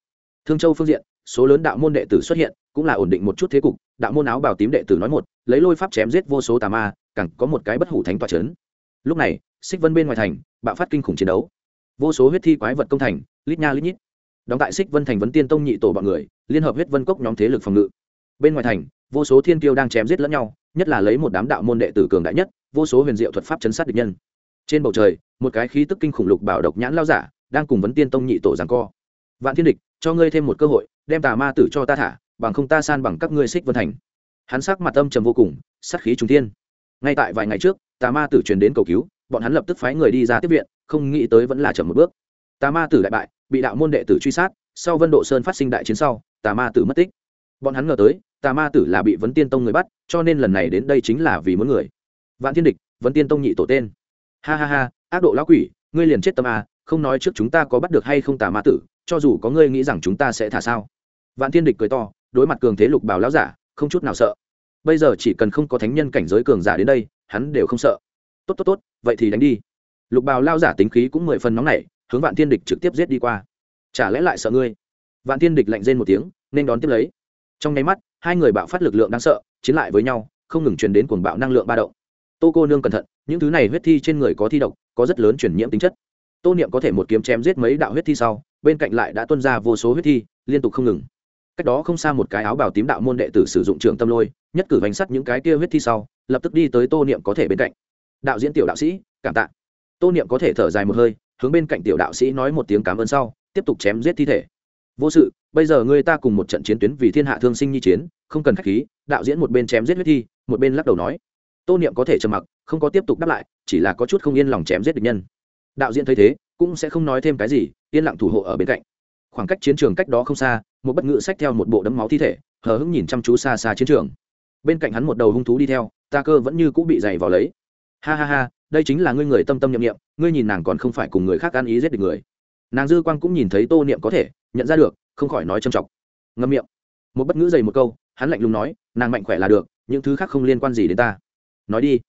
Thương châu phương diện, số lớn đạo môn đệ tử xuất hiện, cũng là ổn định một chút thế cục, đạo môn áo bào tím đệ tử nói một, lấy lôi pháp chém giết vô số tà ma, càng có một cái bất hủ thánh toa trấn lúc này xích vân bên ngoài thành, bạo phát kinh khủng chiến đấu. Vô số huyết thi quái vật công thành, lít nha lít nhít. Đóng tại xích vân thành vấn tiên tông nhị tổ bọn người, liên hợp huyết vân cốc nhóm thế lực phòng ngự bên ngoài thành, vô số thiên kiêu đang chém giết lẫn nhau, nhất là lấy một đám đạo môn đệ tử cường đại nhất, vô số huyền diệu thuật pháp chấn sát địch nhân. Trên bầu trời, một cái khí tức kinh khủng lục bảo độc nhãn lao giả, đang cùng vấn tiên tông nhị tổ giằng co. Vạn thiên địch, cho ngươi thêm một cơ hội, đem tà ma tử cho ta thả, bằng không ta san bằng các ngươi xích vân thành. Hắn sắc mặt âm trầm vô cùng, sát khí trung thiên. Ngay tại vài ngày trước, tà ma tử truyền đến cầu cứu, bọn hắn lập tức phái người đi ra tiếp viện, không nghĩ tới vẫn là chậm một bước. Tà ma tử đại bại, bị đạo môn đệ tử truy sát, sau vân độ sơn phát sinh đại chiến sau, tà ma tử mất tích. Bọn hắn ngờ tới tà ma tử là bị vấn tiên tông người bắt, cho nên lần này đến đây chính là vì muốn người. Vạn thiên địch, vấn tiên tông nhị tổ tên. Ha ha ha, ác độ lão quỷ, ngươi liền chết tâm à không nói trước chúng ta có bắt được hay không tà ma tử, cho dù có ngươi nghĩ rằng chúng ta sẽ thả sao. Vạn thiên địch cười to, đối mặt cường thế lục bảo lão giả, không chút nào sợ. Bây giờ chỉ cần không có thánh nhân cảnh giới cường giả đến đây, hắn đều không sợ. Tốt tốt tốt, vậy thì đánh đi. Lục bào lao giả tính khí cũng mười phần nóng nảy, hướng vạn thiên địch trực tiếp giết đi qua. Chả lẽ lại sợ ngươi? Vạn thiên địch lạnh rên một tiếng, nên đón tiếp lấy. Trong nháy mắt hai người bạo phát lực lượng đáng sợ, chiến lại với nhau, không ngừng truyền đến cuồng bạo năng lượng ba động. Tô cô nương cẩn thận, những thứ này huyết thi trên người có thi độc, có rất lớn chuyển nhiễm tính chất. Tô niệm có thể một kiếm chém giết mấy đạo huyết thi sau, bên cạnh lại đã tuân ra vô số huyết thi, liên tục không ngừng. Cách đó không xa một cái áo bào tím đạo môn đệ tử sử dụng trường tâm lôi, nhất cử bánh sắt những cái kia huyết thi sau, lập tức đi tới tô niệm có thể bên cạnh. Đạo diễn tiểu đạo sĩ, cảm tạ. Tô niệm có thể thở dài một hơi, hướng bên cạnh tiểu đạo sĩ nói một tiếng cảm ơn sau, tiếp tục chém giết thi thể. Vô sự bây giờ ngươi ta cùng một trận chiến tuyến vì thiên hạ thương sinh nhi chiến, không cần khách khí, đạo diễn một bên chém giết huyết thi, một bên lắc đầu nói. Tô niệm có thể trầm mặc, không có tiếp tục đáp lại, chỉ là có chút không yên lòng chém giết địch nhân. Đạo diễn thấy thế, cũng sẽ không nói thêm cái gì, yên lặng thủ hộ ở bên cạnh. Khoảng cách chiến trường cách đó không xa, một bất ngự sách theo một bộ đấm máu thi thể, hờ hững nhìn chăm chú xa xa chiến trường. Bên cạnh hắn một đầu hung thú đi theo, ta cơ vẫn như cũng bị dày vào lấy. Ha ha ha, đây chính là ngươi người tâm tâm nhậm nghiệm ngươi nhìn nàng còn không phải cùng người khác ăn ý giết được người. Nàng dư quang cũng nhìn thấy tô niệm có thể, nhận ra được không khỏi nói châm trọng ngâm miệng. Một bất ngữ dày một câu, hắn lạnh lùng nói, nàng mạnh khỏe là được, những thứ khác không liên quan gì đến ta. Nói đi.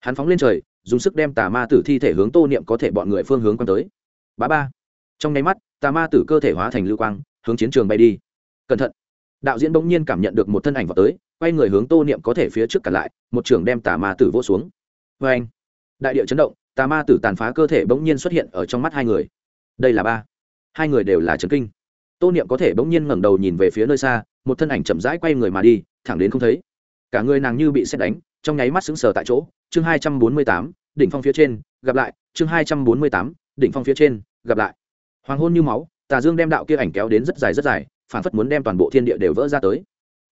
Hắn phóng lên trời, dùng sức đem tà ma tử thi thể hướng tô niệm có thể bọn người phương hướng quan tới. Bá ba. Trong nháy mắt, tà ma tử cơ thể hóa thành lưu quang, hướng chiến trường bay đi. Cẩn thận. Đạo diễn bỗng nhiên cảm nhận được một thân ảnh vào tới, quay người hướng tô niệm có thể phía trước cả lại, một trường đem tà ma tử vỗ xuống. Vê anh. Đại địa chấn động, tà ma tử tàn phá cơ thể bỗng nhiên xuất hiện ở trong mắt hai người. Đây là ba. Hai người đều là trấn kinh tô niệm có thể bỗng nhiên ngẩng đầu nhìn về phía nơi xa, một thân ảnh chậm rãi quay người mà đi, thẳng đến không thấy. Cả người nàng như bị xét đánh, trong nháy mắt sững sờ tại chỗ. Chương hai trăm bốn mươi tám, đỉnh phong phía trên, gặp lại. Chương hai trăm bốn mươi tám, đỉnh phong phía trên, gặp lại. Hoàng hôn như máu, tà dương đem đạo kia ảnh kéo đến rất dài rất dài, phản phất muốn đem toàn bộ thiên địa đều vỡ ra tới.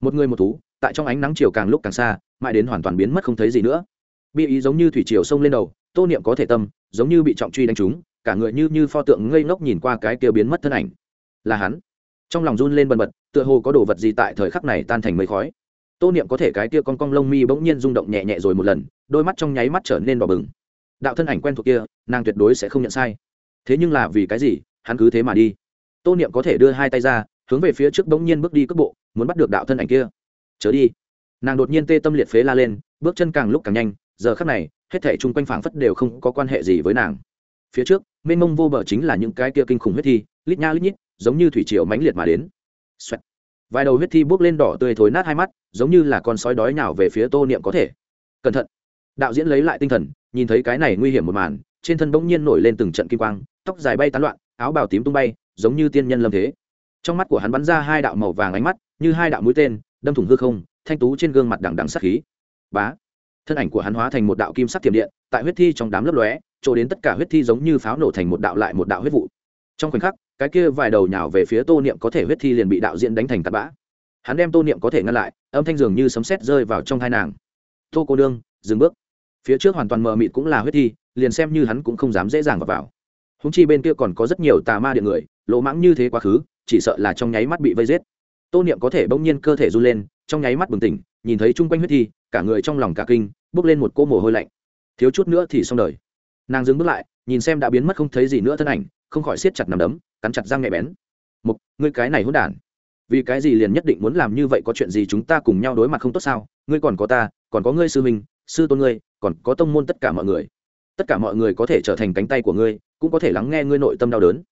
Một người một thú, tại trong ánh nắng chiều càng lúc càng xa, mãi đến hoàn toàn biến mất không thấy gì nữa. Bi ý giống như thủy triều sông lên đầu, tô niệm có thể tâm, giống như bị trọng truy đánh trúng, cả người như như pho tượng ngây ngốc nhìn qua cái kia biến mất thân ảnh là hắn. Trong lòng run lên bần bật, tựa hồ có đồ vật gì tại thời khắc này tan thành mây khói. Tô niệm có thể cái kia con cong lông mi bỗng nhiên rung động nhẹ nhẹ rồi một lần, đôi mắt trong nháy mắt trở nên đỏ bừng. Đạo thân ảnh quen thuộc kia, nàng tuyệt đối sẽ không nhận sai. Thế nhưng là vì cái gì, hắn cứ thế mà đi. Tô niệm có thể đưa hai tay ra, hướng về phía trước bỗng nhiên bước đi cước bộ, muốn bắt được đạo thân ảnh kia. Chớ đi. Nàng đột nhiên tê tâm liệt phế la lên, bước chân càng lúc càng nhanh, giờ khắc này, hết thể chung quanh phảng phất đều không có quan hệ gì với nàng. Phía trước, mênh mông vô bờ chính là những cái kia kinh khủng huyết thi, lít nha lít nhít giống như thủy triều mãnh liệt mà đến. Xoẹt. vài đầu huyết thi bước lên đỏ tươi thối nát hai mắt, giống như là con sói đói nào về phía tô niệm có thể. Cẩn thận. Đạo diễn lấy lại tinh thần, nhìn thấy cái này nguy hiểm một màn, trên thân bỗng nhiên nổi lên từng trận kim quang, tóc dài bay tán loạn, áo bào tím tung bay, giống như tiên nhân lâm thế. Trong mắt của hắn bắn ra hai đạo màu vàng ánh mắt, như hai đạo mũi tên, đâm thủng hư không, thanh tú trên gương mặt đằng đằng sắc khí. Bá. Thân ảnh của hắn hóa thành một đạo kim sắc tiềm điện, tại huyết thi trong đám lấp lóe, chỗ đến tất cả huyết thi giống như pháo nổ thành một đạo lại một đạo huyết vụ trong khoảnh khắc, cái kia vài đầu nhào về phía tô niệm có thể huyết thi liền bị đạo diễn đánh thành tạt bã. Hắn đem tô niệm có thể ngăn lại, âm thanh dường như sấm sét rơi vào trong hai nàng. Tô cô đương, dừng bước. Phía trước hoàn toàn mờ mịt cũng là huyết thi, liền xem như hắn cũng không dám dễ dàng vào vào. Húng chi bên kia còn có rất nhiều tà ma điện người, lỗ mãng như thế quá khứ, chỉ sợ là trong nháy mắt bị vây giết. Tô niệm có thể bỗng nhiên cơ thể run lên, trong nháy mắt bừng tỉnh, nhìn thấy chung quanh huyết thi, cả người trong lòng cả kinh bước lên một cô mồ hôi lạnh. Thiếu chút nữa thì xong đời. Nàng dừng bước lại, nhìn xem đã biến mất không thấy gì nữa thân ảnh không khỏi siết chặt nằm đấm, cắn chặt răng nhẹ bén. Một ngươi cái này hỗn đản, vì cái gì liền nhất định muốn làm như vậy có chuyện gì chúng ta cùng nhau đối mặt không tốt sao? Ngươi còn có ta, còn có ngươi sư minh sư tôn ngươi, còn có tông môn tất cả mọi người. Tất cả mọi người có thể trở thành cánh tay của ngươi, cũng có thể lắng nghe ngươi nội tâm đau đớn.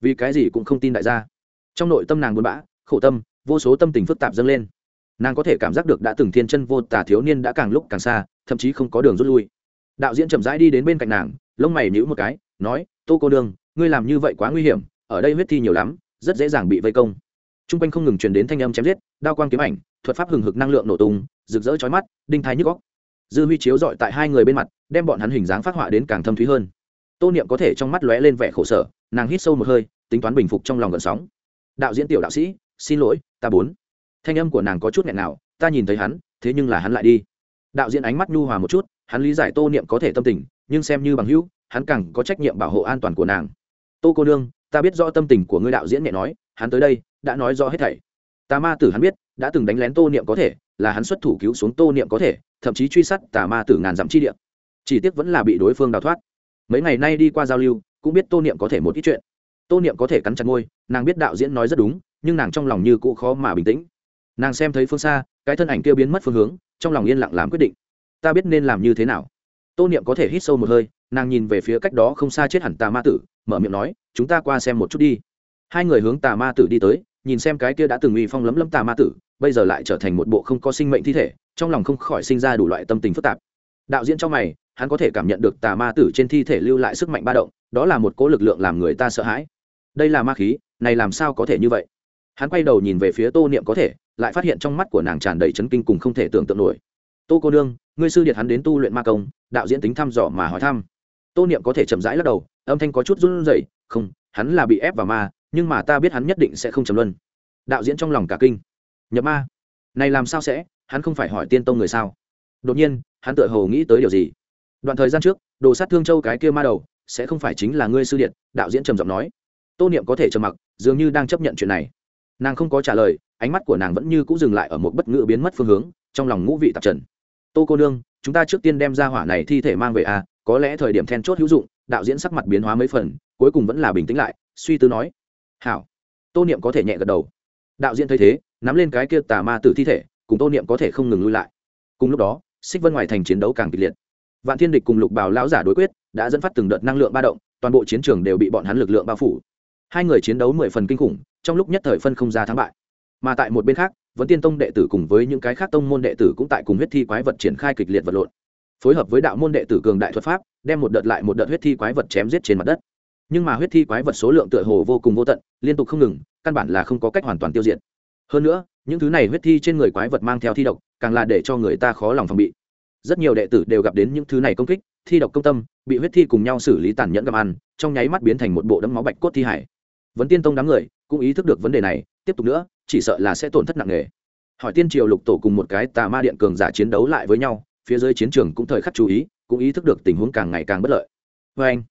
Vì cái gì cũng không tin đại gia. Trong nội tâm nàng buồn bã, khổ tâm, vô số tâm tình phức tạp dâng lên. Nàng có thể cảm giác được đã từng thiên chân vô tả thiếu niên đã càng lúc càng xa, thậm chí không có đường rút lui. Đạo diễn chậm rãi đi đến bên cạnh nàng, lông mày nhíu một cái, nói, tô cô đương ngươi làm như vậy quá nguy hiểm, ở đây huyết thi nhiều lắm, rất dễ dàng bị vây công. T r u n g quanh không ngừng truyền đến thanh âm chém giết, đao quang kiếm ảnh, thuật pháp hừng hực năng lượng nổ tung, rực rỡ chói mắt, đinh thái nhức góc dư huy chiếu dọi tại hai người bên mặt, đem bọn hắn hình dáng phát họa đến càng thâm thúy hơn. Tô niệm có thể trong mắt lóe lên vẻ khổ sở, nàng hít sâu một hơi, tính toán bình phục trong lòng gợn sóng. Đạo diễn tiểu đạo sĩ, xin lỗi, ta bốn. Thanh âm của nàng có chút nghẹn nào, ta nhìn thấy hắn, thế nhưng là hắn lại đi. Đạo diễn ánh mắt nhu hòa một chút, hắn lý giải tô niệm có thể tâm tình, nhưng xem như bằng hữu, hắn càng có trách nhiệm bảo hộ an toàn của nàng tô cô nương, ta biết rõ tâm tình của ngươi đạo diễn nhẹ nói, hắn tới đây, đã nói rõ hết thảy. Tà ma tử hắn biết, đã từng đánh lén tô niệm có thể, là hắn xuất thủ cứu xuống tô niệm có thể, thậm chí truy sát tà ma tử ngàn dặm chi địa. Chỉ tiếc vẫn là bị đối phương đào thoát. Mấy ngày nay đi qua giao lưu, cũng biết tô niệm có thể một ít chuyện. Tô niệm có thể cắn chặt môi, nàng biết đạo diễn nói rất đúng, nhưng nàng trong lòng như cũ khó mà bình tĩnh. Nàng xem thấy phương xa, cái thân ảnh kia biến mất phương hướng, trong lòng yên lặng làm quyết định. Ta biết nên làm như thế nào. Tô niệm có thể hít sâu một hơi, nàng nhìn về phía cách đó không xa chết hẳn tà ma tử mở miệng nói, chúng ta qua xem một chút đi. Hai người hướng tà ma tử đi tới, nhìn xem cái kia đã từng uy phong lấm lấm tà ma tử, bây giờ lại trở thành một bộ không có sinh mệnh thi thể, trong lòng không khỏi sinh ra đủ loại tâm tình phức tạp. Đạo diễn trong mày, hắn có thể cảm nhận được tà ma tử trên thi thể lưu lại sức mạnh ba động, đó là một cố lực lượng làm người ta sợ hãi. Đây là ma khí, này làm sao có thể như vậy? Hắn quay đầu nhìn về phía tô niệm có thể, lại phát hiện trong mắt của nàng tràn đầy chấn kinh cùng không thể tưởng tượng nổi. Tô cô đương ngươi sư điệt hắn đến tu luyện ma công, đạo diễn tính thăm dò mà hỏi thăm tô niệm có thể chậm rãi lắc đầu, âm thanh có chút run rẩy, không, hắn là bị ép vào ma, nhưng mà ta biết hắn nhất định sẽ không trầm luân. Đạo diễn trong lòng cả kinh. Nhập ma? Này làm sao sẽ? Hắn không phải hỏi tiên tông người sao? Đột nhiên, hắn tựa hồ nghĩ tới điều gì. Đoạn thời gian trước, đồ sát thương châu cái kia ma đầu, sẽ không phải chính là ngươi sư điện, đạo diễn trầm giọng nói. Tô niệm có thể trầm mặc, dường như đang chấp nhận chuyện này. Nàng không có trả lời, ánh mắt của nàng vẫn như cũng dừng lại ở một bất ngữ biến mất phương hướng, trong lòng ngũ vị tạp trần. Tô cô nương, chúng ta trước tiên đem ra hỏa này thi thể mang về à có lẽ thời điểm then chốt hữu dụng, đạo diễn sắc mặt biến hóa mấy phần, cuối cùng vẫn là bình tĩnh lại, suy tư nói, hảo. Tô niệm có thể nhẹ gật đầu. Đạo diễn thấy thế, nắm lên cái kia tà ma tử thi thể, cùng tô niệm có thể không ngừng lui lại. Cùng lúc đó, xích vân ngoài thành chiến đấu càng kịch liệt. Vạn thiên địch cùng lục bảo lão giả đối quyết, đã dẫn phát từng đợt năng lượng ba động, toàn bộ chiến trường đều bị bọn hắn lực lượng bao phủ. Hai người chiến đấu mười phần kinh khủng, trong lúc nhất thời phân không ra thắng bại. Mà tại một bên khác vẫn tiên tông đệ tử cùng với những cái khác tông môn đệ tử cũng tại cùng huyết thi quái vật triển khai kịch liệt vật lộn phối hợp với đạo môn đệ tử cường đại thuật pháp, đem một đợt lại một đợt huyết thi quái vật chém giết trên mặt đất. Nhưng mà huyết thi quái vật số lượng tựa hồ vô cùng vô tận, liên tục không ngừng, căn bản là không có cách hoàn toàn tiêu diệt. Hơn nữa, những thứ này huyết thi trên người quái vật mang theo thi độc, càng là để cho người ta khó lòng phòng bị. Rất nhiều đệ tử đều gặp đến những thứ này công kích, thi độc công tâm, bị huyết thi cùng nhau xử lý tàn nhẫn gặm ăn, trong nháy mắt biến thành một bộ đấm máu bạch cốt thi hải. Vấn tiên tông đám người cũng ý thức được vấn đề này, tiếp tục nữa, chỉ sợ là sẽ tổn thất nặng nề. Hỏi tiên triều lục tổ cùng một cái tà ma điện cường giả chiến đấu lại với nhau phía dưới chiến trường cũng thời khắc chú ý, cũng ý thức được tình huống càng ngày càng bất lợi. Vê anh,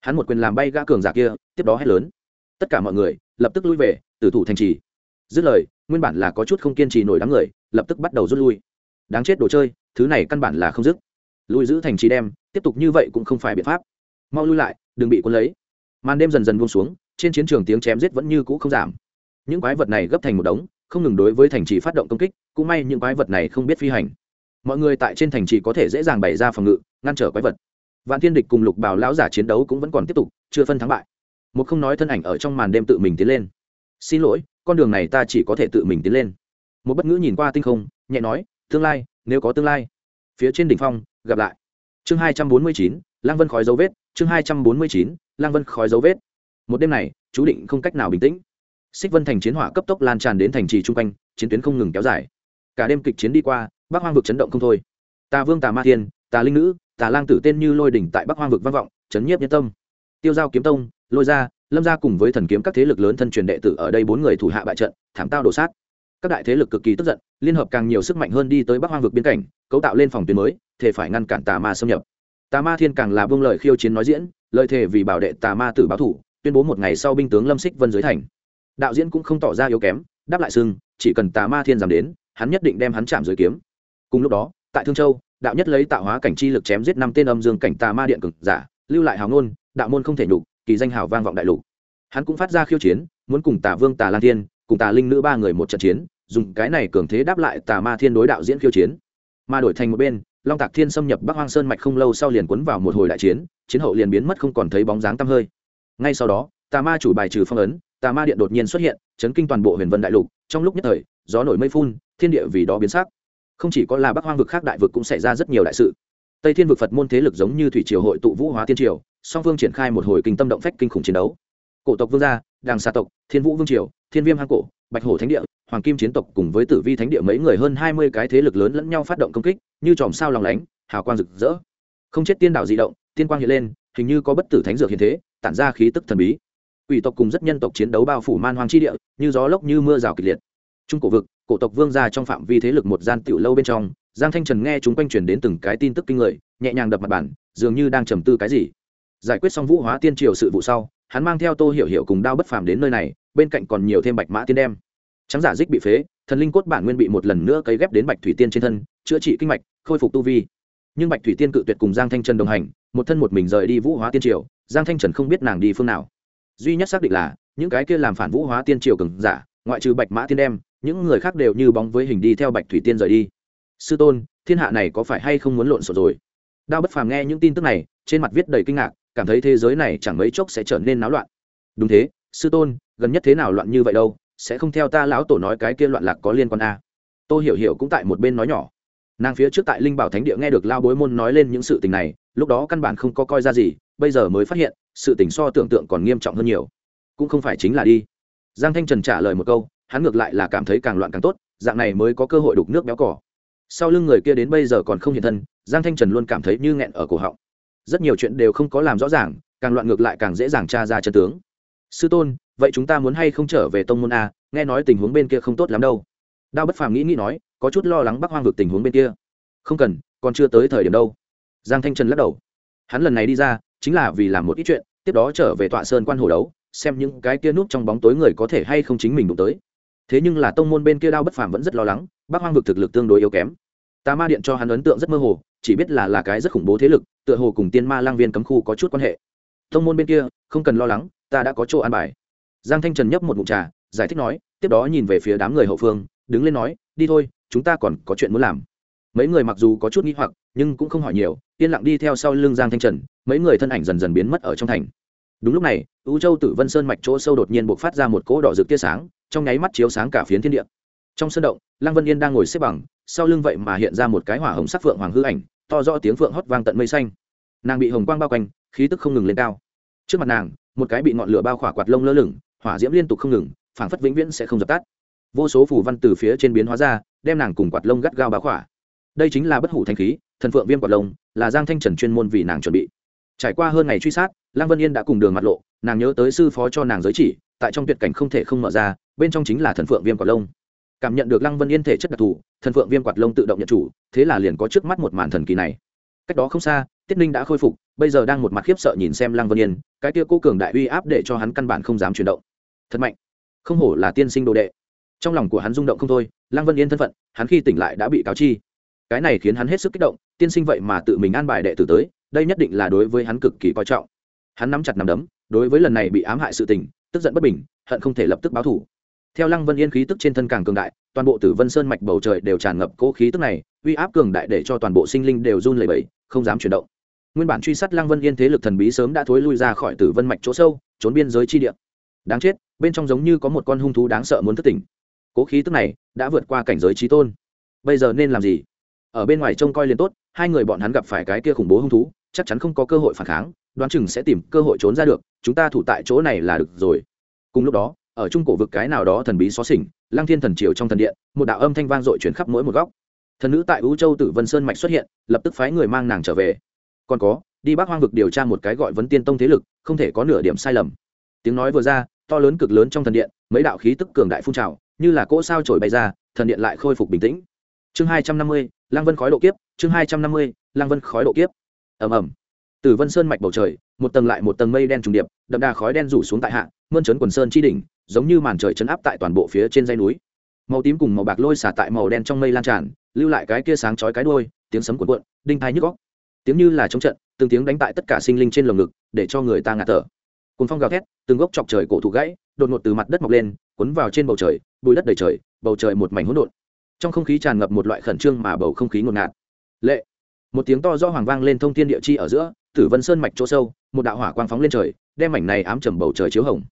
hắn một quyền làm bay gã cường giả kia, tiếp đó hét lớn. Tất cả mọi người lập tức lui về, tử thủ thành trì. Dứt lời, nguyên bản là có chút không kiên trì nổi đám người, lập tức bắt đầu rút lui. Đáng chết đồ chơi, thứ này căn bản là không dứt. Lui giữ thành trì đem, tiếp tục như vậy cũng không phải biện pháp. Mau lui lại, đừng bị cuốn lấy. Màn đêm dần dần buông xuống, trên chiến trường tiếng chém giết vẫn như cũ không giảm. Những quái vật này gấp thành một đống, không ngừng đối với thành trì phát động công kích, cũng may những quái vật này không biết phi hành mọi người tại trên thành trì có thể dễ dàng bày ra phòng ngự, ngăn trở quái vật. Vạn thiên địch cùng lục Bảo lão giả chiến đấu cũng vẫn còn tiếp tục, chưa phân thắng bại. Một không nói thân ảnh ở trong màn đêm tự mình tiến lên. Xin lỗi, con đường này ta chỉ có thể tự mình tiến lên. Một bất ngữ nhìn qua tinh không, nhẹ nói, tương lai, nếu có tương lai. Phía trên đỉnh phong, gặp lại. Chương hai trăm bốn mươi chín lang vân khói dấu vết, chương hai trăm bốn mươi chín lang vân khói dấu vết. Một đêm này, chú định không cách nào bình tĩnh. Xích vân thành chiến hỏa cấp tốc lan tràn đến thành trì chung quanh, chiến tuyến không ngừng kéo dài. Cả đêm kịch chiến đi qua bắc hoang vực chấn động không thôi. Tà vương, tà ma thiên, tà linh nữ, tà lang tử tên như lôi đỉnh tại bắc hoang vực vang vọng, chấn nhiếp nhân tâm. Tiêu giao kiếm tông, lôi ra lâm ra cùng với thần kiếm các thế lực lớn thân truyền đệ tử ở đây bốn người thủ hạ bại trận, thảm tao đổ sát. Các đại thế lực cực kỳ tức giận, liên hợp càng nhiều sức mạnh hơn đi tới bắc hoang vực biên cảnh, cấu tạo lên phòng tuyến mới thể phải ngăn cản tà ma xâm nhập. Tà ma thiên càng là vương lời khiêu chiến nói diễn lợi thề vì bảo đệ tà ma tử báo thủ, tuyên bố một ngày sau binh tướng lâm xích vân dưới thành. Đạo diễn cũng không tỏ ra yếu kém, đáp lại sưng chỉ cần tà ma thiên giảm đến, hắn nhất định đem hắn chạm dưới kiếm cùng lúc đó, tại thương châu, đạo nhất lấy tạo hóa cảnh chi lực chém giết năm tên âm dương cảnh tà ma điện cực giả, lưu lại hào ngôn, đạo môn không thể nhục, kỳ danh hào vang vọng đại lục. Hắn cũng phát ra khiêu chiến, muốn cùng tà vương, tà lan thiên, cùng tà linh nữ ba người một trận chiến, dùng cái này cường thế đáp lại tà ma thiên đối đạo diễn khiêu chiến. Mà đổi thành một bên, long tạc thiên xâm nhập bắc hoang sơn mạch không lâu sau liền quấn vào một hồi đại chiến chiến hậu liền biến mất không còn thấy bóng dáng tăm hơi. Ngay sau đó, tà ma chủ bài trừ phong ấn, tà ma điện đột nhiên xuất hiện, chấn kinh toàn bộ huyền vân đại lục, trong lúc nhất thời, gió nổi mây phun, thiên địa vì đó biến sắc không chỉ có là bắc hoang vực khác đại vực cũng xảy ra rất nhiều đại sự. Tây thiên vực phật môn thế lực giống như thủy triều hội tụ vũ hóa tiên triều, song phương triển khai một hồi kinh tâm động phách kinh khủng chiến đấu. Cổ tộc vương gia, đàng xa tộc, thiên vũ vương triều, thiên viêm hang cổ, bạch hổ thánh địa, hoàng kim chiến tộc cùng với tử vi thánh địa mấy người hơn hai mươi cái thế lực lớn lẫn nhau phát động công kích, như chòm sao lòng lánh, hào quang rực rỡ. Không chết tiên đảo di động, tiên quang hiện lên, hình như có bất tử thánh dược hiện thế, tản ra khí tức thần bí. Quỷ tộc cùng rất nhân tộc chiến đấu bao phủ man hoang chi địa, như gió lốc như mưa rào kịch liệt. Trung cổ vực cổ tộc vương gia trong phạm vi thế lực một gian tiểu lâu bên trong, giang thanh trần nghe chúng quanh truyền đến từng cái tin tức kinh người, nhẹ nhàng đập mặt bản dường như đang trầm tư cái gì. Giải quyết xong vũ hóa tiên triều sự vụ sau, hắn mang theo tô hiểu hiểu cùng đao bất phàm đến nơi này, bên cạnh còn nhiều thêm bạch mã tiên đem. Trắng giả dích bị phế, thần linh cốt bản nguyên bị một lần nữa cấy ghép đến bạch thủy tiên trên thân, chữa trị kinh mạch, khôi phục tu vi. Nhưng bạch thủy tiên cự tuyệt cùng giang thanh trần đồng hành, một thân một mình rời đi vũ hóa tiên triều, giang thanh trần không biết nàng đi phương nào. Duy nhất xác định là, những cái kia làm phản vũ hóa tiên triều cường giả, ngoại trừ bạch mã tiên đem những người khác đều như bóng với hình đi theo bạch thủy tiên rời đi. Sư tôn, thiên hạ này có phải hay không muốn lộn xộn rồi? Đao bất phàm nghe những tin tức này, trên mặt viết đầy kinh ngạc, cảm thấy thế giới này chẳng mấy chốc sẽ trở nên náo loạn. Đúng thế, sư tôn, gần nhất thế nào loạn như vậy đâu? Sẽ không theo ta lão tổ nói cái kia loạn lạc có liên quan a à. tôi hiểu hiểu cũng tại một bên nói nhỏ. Nàng phía trước tại linh bảo thánh địa nghe được lao bối môn nói lên những sự tình này, lúc đó căn bản không có coi ra gì, bây giờ mới phát hiện, sự tình so tưởng tượng còn nghiêm trọng hơn nhiều. Cũng không phải chính là đi. Giang thanh trần trả lời một câu hắn ngược lại là cảm thấy càng loạn càng tốt, dạng này mới có cơ hội đục nước béo cỏ sau lưng người kia đến bây giờ còn không hiện thân, giang thanh trần luôn cảm thấy như nghẹn ở cổ họng. Rất nhiều chuyện đều không có làm rõ ràng, càng loạn ngược lại càng dễ dàng tra ra chân tướng. Sư tôn, vậy chúng ta muốn hay không trở về tông môn a, nghe nói tình huống bên kia không tốt lắm đâu. Đao bất phàm nghĩ nghĩ nói, có chút lo lắng bắc hoang vực tình huống bên kia. Không cần, còn chưa tới thời điểm đâu. Giang thanh trần lắc đầu. Hắn lần này đi ra, chính là vì làm một ít chuyện, tiếp đó trở về tọa sơn quan hồ đấu, xem những cái kia núp trong bóng tối người có thể hay không chính mình đụng tới thế nhưng là tông môn bên kia đao bất phàm vẫn rất lo lắng, bắc hoang vực thực lực tương đối yếu kém. Tà ma điện cho hắn ấn tượng rất mơ hồ, chỉ biết là là cái rất khủng bố thế lực, tựa hồ cùng tiên ma lang viên cấm khu có chút quan hệ. Tông môn bên kia, không cần lo lắng, ta đã có chỗ an bài. Giang thanh trần nhấp một mụn trà, giải thích nói, tiếp đó nhìn về phía đám người hậu phương, đứng lên nói, đi thôi, chúng ta còn có chuyện muốn làm. Mấy người mặc dù có chút nghi hoặc, nhưng cũng không hỏi nhiều, yên lặng đi theo sau lưng giang thanh trần, mấy người thân ảnh dần dần biến mất ở trong thành đúng lúc này ưu châu tử vân sơn mạch chỗ sâu đột nhiên b ộ c phát ra một cỗ đỏ rực tia sáng, trong nháy mắt chiếu sáng cả phiến thiên địa. Trong sân động, lăng vân yên đang ngồi xếp bằng, sau lưng vậy mà hiện ra một cái hỏa hồng sắc phượng hoàng hư ảnh, to rõ tiếng phượng hót vang tận mây xanh. Nàng bị hồng quang bao quanh, khí tức không ngừng lên cao. Trước mặt nàng, một cái bị ngọn lửa bao khỏa quạt lông lơ lửng, hỏa diễm liên tục không ngừng, phảng phất vĩnh viễn sẽ không dập tắt. Vô số phủ văn từ phía trên biến hóa ra, đem nàng cùng quạt lông gắt gao bá khỏa. Đây chính là bất hủ thanh khí, thần phượng viêm quạt lông, là giang thanh trần chuyên môn vì nàng chuẩn bị trải qua hơn ngày truy sát, lăng vân yên đã cùng đường mặt lộ, nàng nhớ tới sư phó cho nàng giới chỉ, tại trong tuyệt cảnh không thể không mở ra, bên trong chính là thần phượng viêm quạt lông. Cảm nhận được lăng vân yên thể chất đặc thù, thần phượng viêm quạt lông tự động nhận chủ, thế là liền có trước mắt một màn thần kỳ này. Cách đó không xa, tiết ninh đã khôi phục, bây giờ đang một mặt khiếp sợ nhìn xem lăng vân yên, cái kia cô cường đại uy áp để cho hắn căn bản không dám chuyển động. Thật mạnh. Không hổ là tiên sinh đồ đệ. Trong lòng của hắn rung động không thôi, lăng vân yên thân phận, hắn khi tỉnh lại đã bị cáo chi. Cái này khiến hắn hết sức kích động, tiên sinh vậy mà tự mình an bài đệ tử tới đây nhất định là đối với hắn cực kỳ coi trọng. Hắn nắm chặt nắm đấm, đối với lần này bị ám hại sự tình, tức giận bất bình, hận không thể lập tức báo thủ. Theo lăng vân yên khí tức trên thân càng cường đại, toàn bộ tử vân sơn mạch bầu trời đều tràn ngập cố khí tức này, uy áp cường đại để cho toàn bộ sinh linh đều run lẩy bẩy, không dám chuyển động. Nguyên bản truy sát lăng vân yên thế lực thần bí sớm đã thối lui ra khỏi tử vân mạch chỗ sâu, trốn biên giới chi địa. Đáng chết, bên trong giống như có một con hung thú đáng sợ muốn thất tỉnh. Cố khí tức này đã vượt qua cảnh giới trí tôn. Bây giờ nên làm gì? Ở bên ngoài trông coi liền tốt, hai người bọn hắn gặp phải cái kia khủng bố hung thú chắc chắn không có cơ hội phản kháng, đoán chừng sẽ tìm cơ hội trốn ra được, chúng ta thủ tại chỗ này là được rồi. Cùng lúc đó, ở trung cổ vực cái nào đó thần bí xó xỉnh, lăng thiên thần triều trong thần điện, một đạo âm thanh vang dội chuyển khắp mỗi một góc. Thần nữ tại ú châu tử vân sơn mạch xuất hiện, lập tức phái người mang nàng trở về. Còn có, đi bắc hoang vực điều tra một cái gọi vấn tiên tông thế lực, không thể có nửa điểm sai lầm. Tiếng nói vừa ra, to lớn cực lớn trong thần điện, mấy đạo khí tức cường đại phun trào, như là cỗ sao trổi bay ra, thần điện lại khôi phục bình tĩnh. Chương hai trăm năm mươi, lăng vân khói độ kiếp, chương hai trăm năm mươi, lăng vân khói độ kiếp ầm ầm. Từ vân sơn mạch bầu trời một tầng lại một tầng mây đen trùng điệp đậm đà khói đen rủ xuống tại hạ mơn trấn quần sơn chi đỉnh giống như màn trời chấn áp tại toàn bộ phía trên dây núi. Màu tím cùng màu bạc lôi xả tại màu đen trong mây lan tràn lưu lại cái kia sáng chói cái đuôi, tiếng sấm cuộn cuộn đinh thai nhức góc tiếng như là chống trận từng tiếng đánh tại tất cả sinh linh trên lồng ngực để cho người ta ngạt thở. Cùng phong gào thét từng gốc chọc trời cổ thụ gãy đột ngột từ mặt đất mọc lên cuốn vào trên bầu trời bùi đất đầy trời bầu trời một mảnh hỗn độn. Trong không khí tràn ngập một loại khẩn trương mà bầu không khí ngột ngạt. Lệ một tiếng to do hoàng vang lên thông thiên địa chi ở giữa, tử vân sơn mạch chỗ sâu, một đạo hỏa quang phóng lên trời, đem mảnh này ám trầm bầu trời chiếu hồng.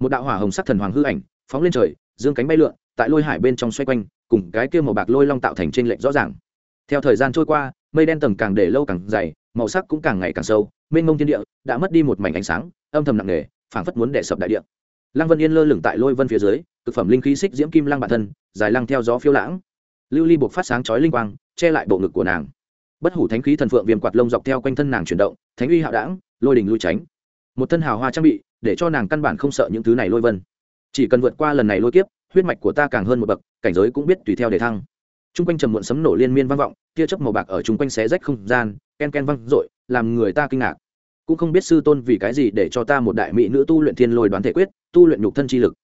Một đạo hỏa hồng sắc thần hoàng hư ảnh phóng lên trời, dương cánh bay lượn, tại lôi hải bên trong xoay quanh, cùng cái kia màu bạc lôi long tạo thành trên lệnh rõ ràng. Theo thời gian trôi qua, mây đen tầng càng để lâu càng dày, màu sắc cũng càng ngày càng sâu, mênh mông thiên địa đã mất đi một mảnh ánh sáng, âm thầm nặng nề, phảng phất muốn đè sập đại địa. Lăng vân yên lơ lửng tại lôi vân phía dưới thực phẩm linh khí xích diễm kim lăng bản thân, dài lăng theo gió phiêu lãng. Lưu ly buộc phát sáng chói linh quang, che lại bộ ngực của nàng bất hủ thánh khí thần phượng viêm quạt lông dọc theo quanh thân nàng chuyển động, thánh uy hạo đảng lôi đình lui tránh. Một thân hào hoa trang bị, để cho nàng căn bản không sợ những thứ này lôi vân. Chỉ cần vượt qua lần này lôi kiếp, huyết mạch của ta càng hơn một bậc, cảnh giới cũng biết tùy theo để thăng. T r u n g quanh trầm muộn sấm nổ liên miên vang vọng, tia chớp màu bạc ở chung quanh xé rách không gian, ken ken văng r ộ i làm người ta kinh ngạc. Cũng không biết sư tôn vì cái gì để cho ta một đại mỹ nữ tu luyện thiên lôi đoán thể quyết, tu luyện nhục thân chi lực.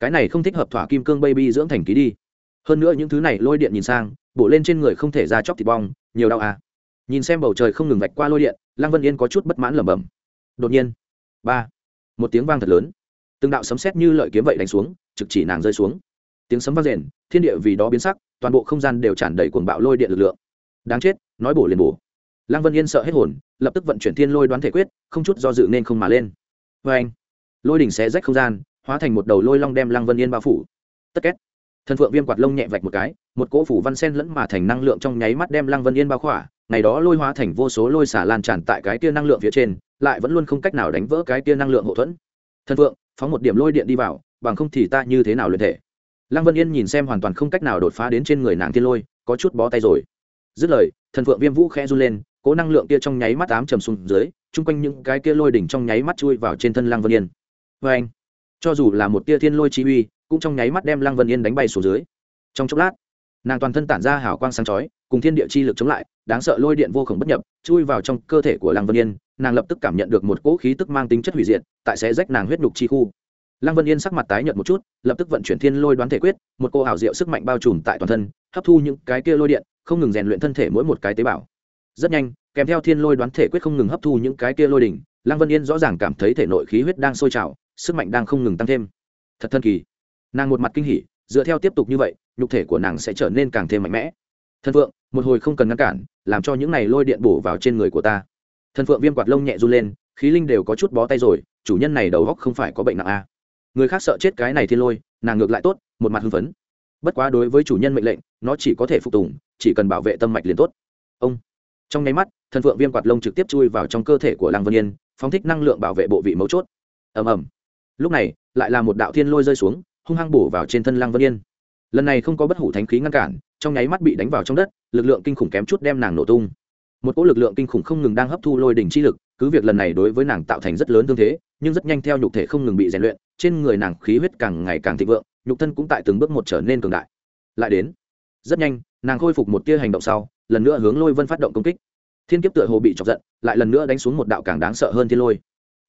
Cái này không thích hợp thỏa kim cương baby dưỡng thành ký đi. Hơn nữa những thứ này lôi điện nhìn sang bổ lên trên người không thể ra chóc thịt bong, nhiều đau à. Nhìn xem bầu trời không ngừng vạch qua lôi điện, lăng vân yên có chút bất mãn lẩm bẩm. Đột nhiên, ba, một tiếng vang thật lớn. Từng đạo sấm sét như lợi kiếm vậy đánh xuống, trực chỉ nàng rơi xuống. Tiếng sấm vang rền, thiên địa vì đó biến sắc, toàn bộ không gian đều tràn đầy cuồng bạo lôi điện lực lượng. Đáng chết, nói bổ liền bổ. Lăng vân yên sợ hết hồn, lập tức vận chuyển thiên lôi đoán thể quyết, không chút do dự nên không mà lên. Vê anh lôi đỉnh xé rách không gian, hóa thành một đầu lôi long đem lăng vân yên bao phủ. Tất két thần phượng viêm quạt lông nhẹ vạch một cái, một cỗ phủ văn sen lẫn mà thành năng lượng trong nháy mắt đem lăng vân yên bao khỏa, ngày đó lôi hóa thành vô số lôi xả lan tràn tại cái tia năng lượng phía trên, lại vẫn luôn không cách nào đánh vỡ cái tia năng lượng hậu thuẫn. Thần phượng, phóng một điểm lôi điện đi vào, bằng không thì ta như thế nào luyện thể? Lăng vân yên nhìn xem hoàn toàn không cách nào đột phá đến trên người nàng thiên lôi, có chút bó tay rồi. Dứt lời thần phượng viêm vũ khẽ run lên cố năng lượng kia trong nháy mắt ám trầm xuống dưới, chung quanh những cái kia lôi đỉnh trong nháy mắt chui vào trên thân lăng vân yên. Vê anh cho dù là một tia thiên lôi chi uy, cũng trong nháy mắt đem lăng vân yên đánh bay xuống dưới. Trong chốc lát, nàng toàn thân tản ra hào quang sáng chói, cùng thiên địa chi lực chống lại, đáng sợ lôi điện vô khổng bất nhập, chui vào trong cơ thể của lăng vân yên, nàng lập tức cảm nhận được một cỗ khí tức mang tính chất hủy diệt, tại sẽ rách nàng huyết nhục chi khu. Lăng vân yên sắc mặt tái nhợt một chút, lập tức vận chuyển thiên lôi đoán thể quyết, một cô ảo diệu sức mạnh bao trùm tại toàn thân, hấp thu những cái kia lôi điện, không ngừng rèn luyện thân thể mỗi một cái tế bào. Rất nhanh, kèm theo thiên lôi đoán thể quyết không ngừng hấp thu những cái kia lôi đỉnh, lăng vân yên rõ ràng cảm thấy thể nội khí huyết đang sôi trào sức mạnh đang không ngừng tăng thêm. Thật thân kỳ. Nàng một mặt kinh hỉ, dựa theo tiếp tục như vậy, nhục thể của nàng sẽ trở nên càng thêm mạnh mẽ. Thân phượng, một hồi không cần ngăn cản, làm cho những này lôi điện bổ vào trên người của ta. Thân phượng viêm quạt lông nhẹ run lên, khí linh đều có chút bó tay rồi, chủ nhân này đầu góc không phải có bệnh nặng a à. người khác sợ chết cái này thiên lôi, nàng ngược lại tốt, một mặt hưng phấn. Bất quá đối với chủ nhân mệnh lệnh, nó chỉ có thể phục tùng, chỉ cần bảo vệ tâm mạch liền tốt. Ông. Trong nháy mắt, thân phượng viêm quạt lông trực tiếp chui vào trong cơ thể của lăng vân yên, phóng thích năng lượng bảo vệ bộ vị mấu chốt. Ầm ầm lúc này, lại là một đạo thiên lôi rơi xuống, hung hăng bổ vào trên thân lăng vân yên. Lần này không có bất hủ thánh khí ngăn cản, trong nháy mắt bị đánh vào trong đất, lực lượng kinh khủng kém chút đem nàng nổ tung. Một cỗ lực lượng kinh khủng không ngừng đang hấp thu lôi đỉnh chi lực, cứ việc lần này đối với nàng tạo thành rất lớn thương thế, nhưng rất nhanh theo nhục thể không ngừng bị rèn luyện, trên người nàng khí huyết càng ngày càng thịnh vượng, nhục thân cũng tại từng bước một trở nên cường đại. Lại đến, rất nhanh, nàng khôi phục một tia hành động sau, lần nữa hướng lôi vân phát động công kích. Thiên kiếp tựa hồ bị chọc giận, lại lần nữa đánh xuống một đạo càng đáng sợ hơn thiên lôi.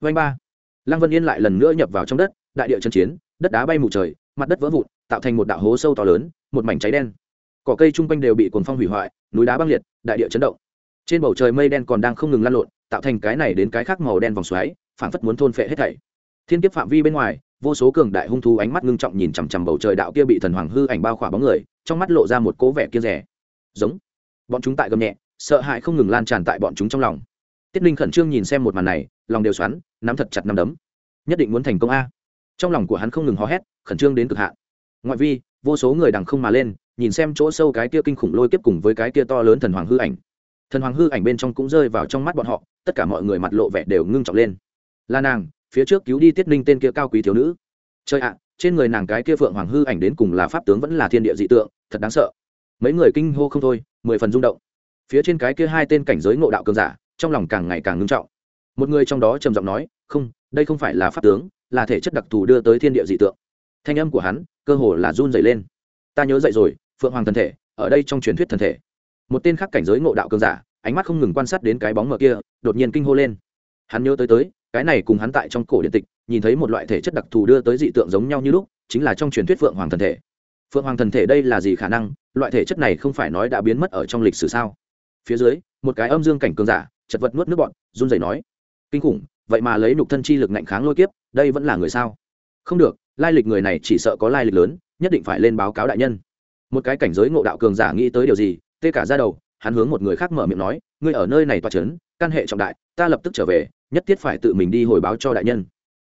Vanh ba lăng vân yên lại lần nữa nhập vào trong đất, đại địa chân chiến, đất đá bay mù trời, mặt đất vỡ vụn, tạo thành một đạo hố sâu to lớn, một mảnh cháy đen. Cỏ cây chung quanh đều bị cuồng phong hủy hoại, núi đá băng liệt, đại địa chấn động. Trên bầu trời mây đen còn đang không ngừng lan lộn, tạo thành cái này đến cái khác màu đen vòng xoáy, phảng phất muốn thôn phệ hết thảy. Thiên kiếp phạm vi bên ngoài, vô số cường đại hung thú ánh mắt ngưng trọng nhìn chằm chằm bầu trời đạo kia bị thần hoàng hư ảnh bao khỏa bóng người, trong mắt lộ ra một cố vẻ kia rẻ. Giống. Bọn chúng tại gầm nhẹ, sợ hãi không ngừng lan tràn tại bọn chúng trong lòng tiết ninh khẩn trương nhìn xem một màn này, lòng đều xoắn, nắm thật chặt nắm đấm. Nhất định muốn thành công a. Trong lòng của hắn không ngừng hò hét, khẩn trương đến cực hạn. Ngoại vi, vô số người đằng không mà lên, nhìn xem chỗ sâu cái kia kinh khủng lôi kiếp cùng với cái kia to lớn thần hoàng hư ảnh. Thần hoàng hư ảnh bên trong cũng rơi vào trong mắt bọn họ, tất cả mọi người mặt lộ vẻ đều ngưng trọng lên. Là nàng, phía trước cứu đi tiết ninh tên kia cao quý thiếu nữ. Chơi ạ, trên người nàng cái kia phượng hoàng hư ảnh đến cùng là pháp tướng vẫn là thiên địa dị tượng, thật đáng sợ. Mấy người kinh hô không thôi, mười phần rung động. Phía trên cái kia hai tên cảnh giới ngộ đạo cường giả trong lòng càng ngày càng ngưng trọng. Một người trong đó trầm giọng nói, không, đây không phải là pháp tướng, là thể chất đặc thù đưa tới thiên địa dị tượng. Thanh âm của hắn cơ hồ là run dày lên. Ta nhớ dậy rồi, phượng hoàng thần thể, ở đây trong truyền thuyết thần thể. Một tên khác cảnh giới ngộ đạo cường giả, ánh mắt không ngừng quan sát đến cái bóng mờ kia, đột nhiên kinh hô lên. Hắn nhớ tới tới, cái này cùng hắn tại trong cổ điện tịch, nhìn thấy một loại thể chất đặc thù đưa tới dị tượng giống nhau như lúc, chính là trong truyền thuyết phượng hoàng thần thể. Phượng hoàng thần thể đây là gì khả năng? Loại thể chất này không phải nói đã biến mất ở trong lịch sử sao? Phía dưới, một cái âm dương cảnh cường giả chật vật nuốt nước bọn, run rẩy nói, kinh khủng, vậy mà lấy nục thân chi lực ngạnh kháng lôi kiếp, đây vẫn là người sao? Không được, lai lịch người này chỉ sợ có lai lịch lớn, nhất định phải lên báo cáo đại nhân. Một cái cảnh giới ngộ đạo cường giả nghĩ tới điều gì, tê cả ra đầu, hắn hướng một người khác mở miệng nói, ngươi ở nơi này toa trấn, căn hệ trọng đại, ta lập tức trở về, nhất thiết phải tự mình đi hồi báo cho đại nhân.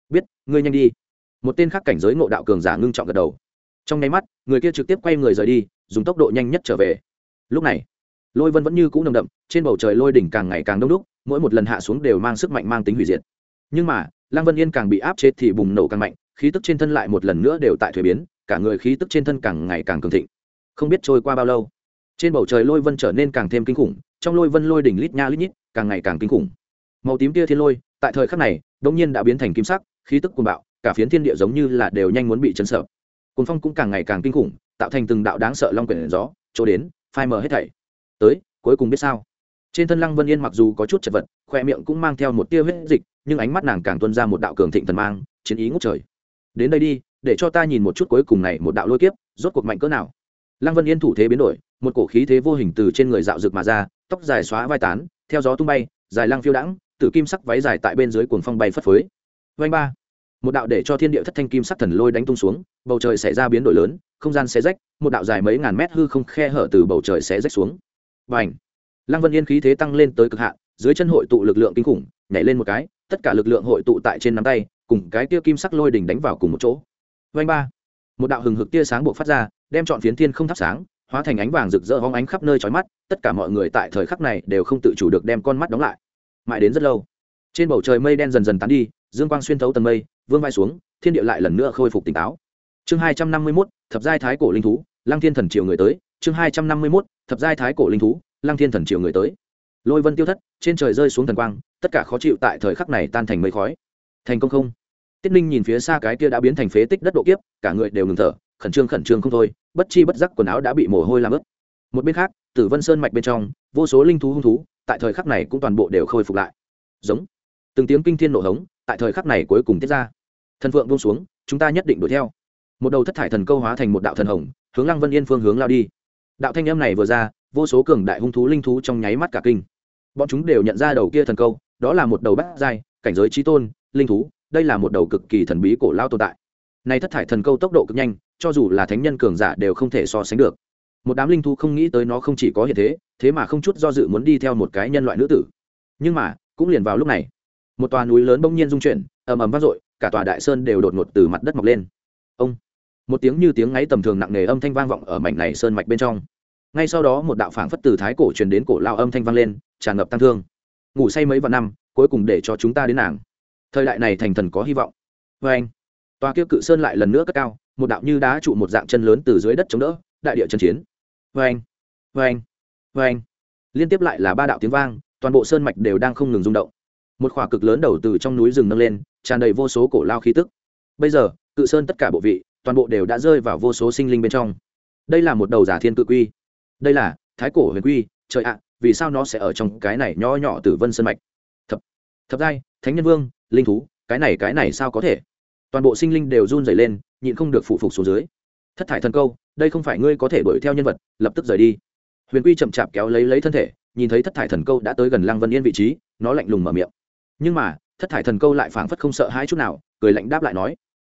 Biết, ngươi nhanh đi. Một tên khác cảnh giới ngộ đạo cường giả ngưng trọng gật đầu. Trong nháy mắt, người kia trực tiếp quay người rời đi, dùng tốc độ nhanh nhất trở về. Lúc này lôi vân vẫn như cũ nồng đậm, trên bầu trời lôi đỉnh càng ngày càng đông đúc, mỗi một lần hạ xuống đều mang sức mạnh mang tính hủy diệt. Nhưng mà, lăng vân yên càng bị áp chế thì bùng nổ càng mạnh, khí tức trên thân lại một lần nữa đều tại thuế biến, cả người khí tức trên thân càng ngày càng cường thịnh. Không biết trôi qua bao lâu, trên bầu trời lôi vân trở nên càng thêm kinh khủng, trong lôi vân lôi đỉnh lít nha lít nhít, càng ngày càng kinh khủng. Màu tím kia thiên lôi, tại thời khắc này đông nhiên đã biến thành kim sắc, khí tức cuồng bạo, cả phiến thiên địa giống như là đều nhanh muốn bị chấn sợ. Cuồng phong cũng càng ngày càng kinh khủng, tạo thành từng đạo đáng sợ long quyển gió, chỗ đến, phai mờ hết thảy tới, cuối cùng biết sao? Trên thân lăng vân yên mặc dù có chút chật vật khoe miệng cũng mang theo một tia huyết dịch, nhưng ánh mắt nàng càng tuân ra một đạo cường thịnh thần mang, chiến ý ngút trời. Đến đây đi, để cho ta nhìn một chút cuối cùng này một đạo lôi kiếp, rốt cuộc mạnh cỡ nào. Lăng vân yên thủ thế biến đổi, một cổ khí thế vô hình từ trên người dạo rực mà ra, tóc dài xóa vai tán, theo gió tung bay, dài lăng phiêu đãng, tử kim sắc váy dài tại bên dưới cuồng phong bay phất phới. Vanh ba. Một đạo để cho thiên địa thất thanh kim sắc thần lôi đánh tung xuống, bầu trời xảy ra biến đổi lớn, không gian xé rách, một đạo dài mấy ngàn mét hư không khe hở từ bầu trời xé rách xuống và ảnh. Lăng vân yên khí thế tăng lên tới cực hạn, dưới chân hội tụ lực lượng kinh khủng, nhảy lên một cái, tất cả lực lượng hội tụ tại trên nắm tay, cùng cái tia kim sắc lôi đỉnh đánh vào cùng một chỗ. Vanh ba. Một đạo hừng hực tia sáng buộc phát ra, đem chọn phiến thiên không thắp sáng, hóa thành ánh vàng rực rỡ hóng ánh khắp nơi trói mắt, tất cả mọi người tại thời khắc này đều không tự chủ được đem con mắt đóng lại. Mãi đến rất lâu, trên bầu trời mây đen dần dần tán đi, dương quang xuyên thấu tầng mây, vương vai xuống, thiên địa lại lần nữa khôi phục tỉnh táo. Chương hai trăm năm mươi mốt, thập giai thái cổ linh thú, lăng thiên thần triều người tới chương hai trăm năm mươi mốt, thập giai thái cổ linh thú, lăng thiên thần triều người tới. Lôi vân tiêu thất, trên trời rơi xuống thần quang, tất cả khó chịu tại thời khắc này tan thành mây khói. Thành công không? Tiết ninh nhìn phía xa cái kia đã biến thành phế tích đất độ kiếp, cả người đều ngừng thở, khẩn trương khẩn trương không thôi, bất chi bất giác quần áo đã bị mồ hôi làm ướt. Một bên khác, tử vân sơn mạch bên trong, vô số linh thú hung thú, tại thời khắc này cũng toàn bộ đều khôi phục lại. Giống. Từng tiếng kinh thiên nổ hống, tại thời khắc này cuối cùng tiết ra. Thần phượng buông xuống, chúng ta nhất định đuổi theo. Một đầu thất thải thần câu hóa thành một đạo thần hồng, hướng lăng vân yên phương hướng lao đi đạo thanh âm này vừa ra, vô số cường đại hung thú linh thú trong nháy mắt cả kinh. Bọn chúng đều nhận ra đầu kia thần câu, đó là một đầu bát giai, cảnh giới trí tôn, linh thú, đây là một đầu cực kỳ thần bí cổ lao tồn tại. Này thất thải thần câu tốc độ cực nhanh, cho dù là thánh nhân cường giả đều không thể so sánh được. Một đám linh thú không nghĩ tới nó không chỉ có hiện thế thế mà không chút do dự muốn đi theo một cái nhân loại nữ tử. Nhưng mà, cũng liền vào lúc này, một tòa núi lớn bỗng nhiên rung chuyển, ầm ầm vang dội, cả tòa đại sơn đều đột ngột từ mặt đất mọc lên. Ông! Một tiếng như tiếng ngáy tầm thường nặng nề âm thanh vang vọng ở mảnh này sơn mạch bên trong. Ngay sau đó một đạo phảng phất từ thái cổ truyền đến cổ lao âm thanh vang lên, tràn ngập tăng thương. Ngủ say mấy vạn năm, cuối cùng để cho chúng ta đến nàng. Thời đại này thành thần có hy vọng. Vê anh, tòa kia cự sơn lại lần nữa cất cao, một đạo như đá trụ một dạng chân lớn từ dưới đất chống đỡ, đại địa chân chiến. Vê anh vê anh vê anh. Liên tiếp lại là ba đạo tiếng vang, toàn bộ sơn mạch đều đang không ngừng rung động. Một khỏa cực lớn đầu từ trong núi rừng nâng lên, tràn đầy vô số cổ lao khí tức. Bây giờ, cự sơn tất cả bộ vị toàn bộ đều đã rơi vào vô số sinh linh bên trong. Đây là một đầu giả thiên cự quy. Đây là thái cổ huyền quy. Trời ạ, vì sao nó sẽ ở trong cái này nho nhỏ tử vân sơn mạch? Thập thập giai, thánh nhân vương, linh thú, cái này cái này sao có thể? Toàn bộ sinh linh đều run rẩy lên, nhịn không được phụ phục xuống dưới. Thất thải thần câu, đây không phải ngươi có thể đuổi theo nhân vật, lập tức rời đi. Huyền quy chậm chạp kéo lấy lấy thân thể, nhìn thấy thất thải thần câu đã tới gần lăng vân yên vị trí, nó lạnh lùng mở miệng. Nhưng mà, thất thải thần câu lại phảng phất không sợ hãi chút nào, cười lạnh đáp lại nói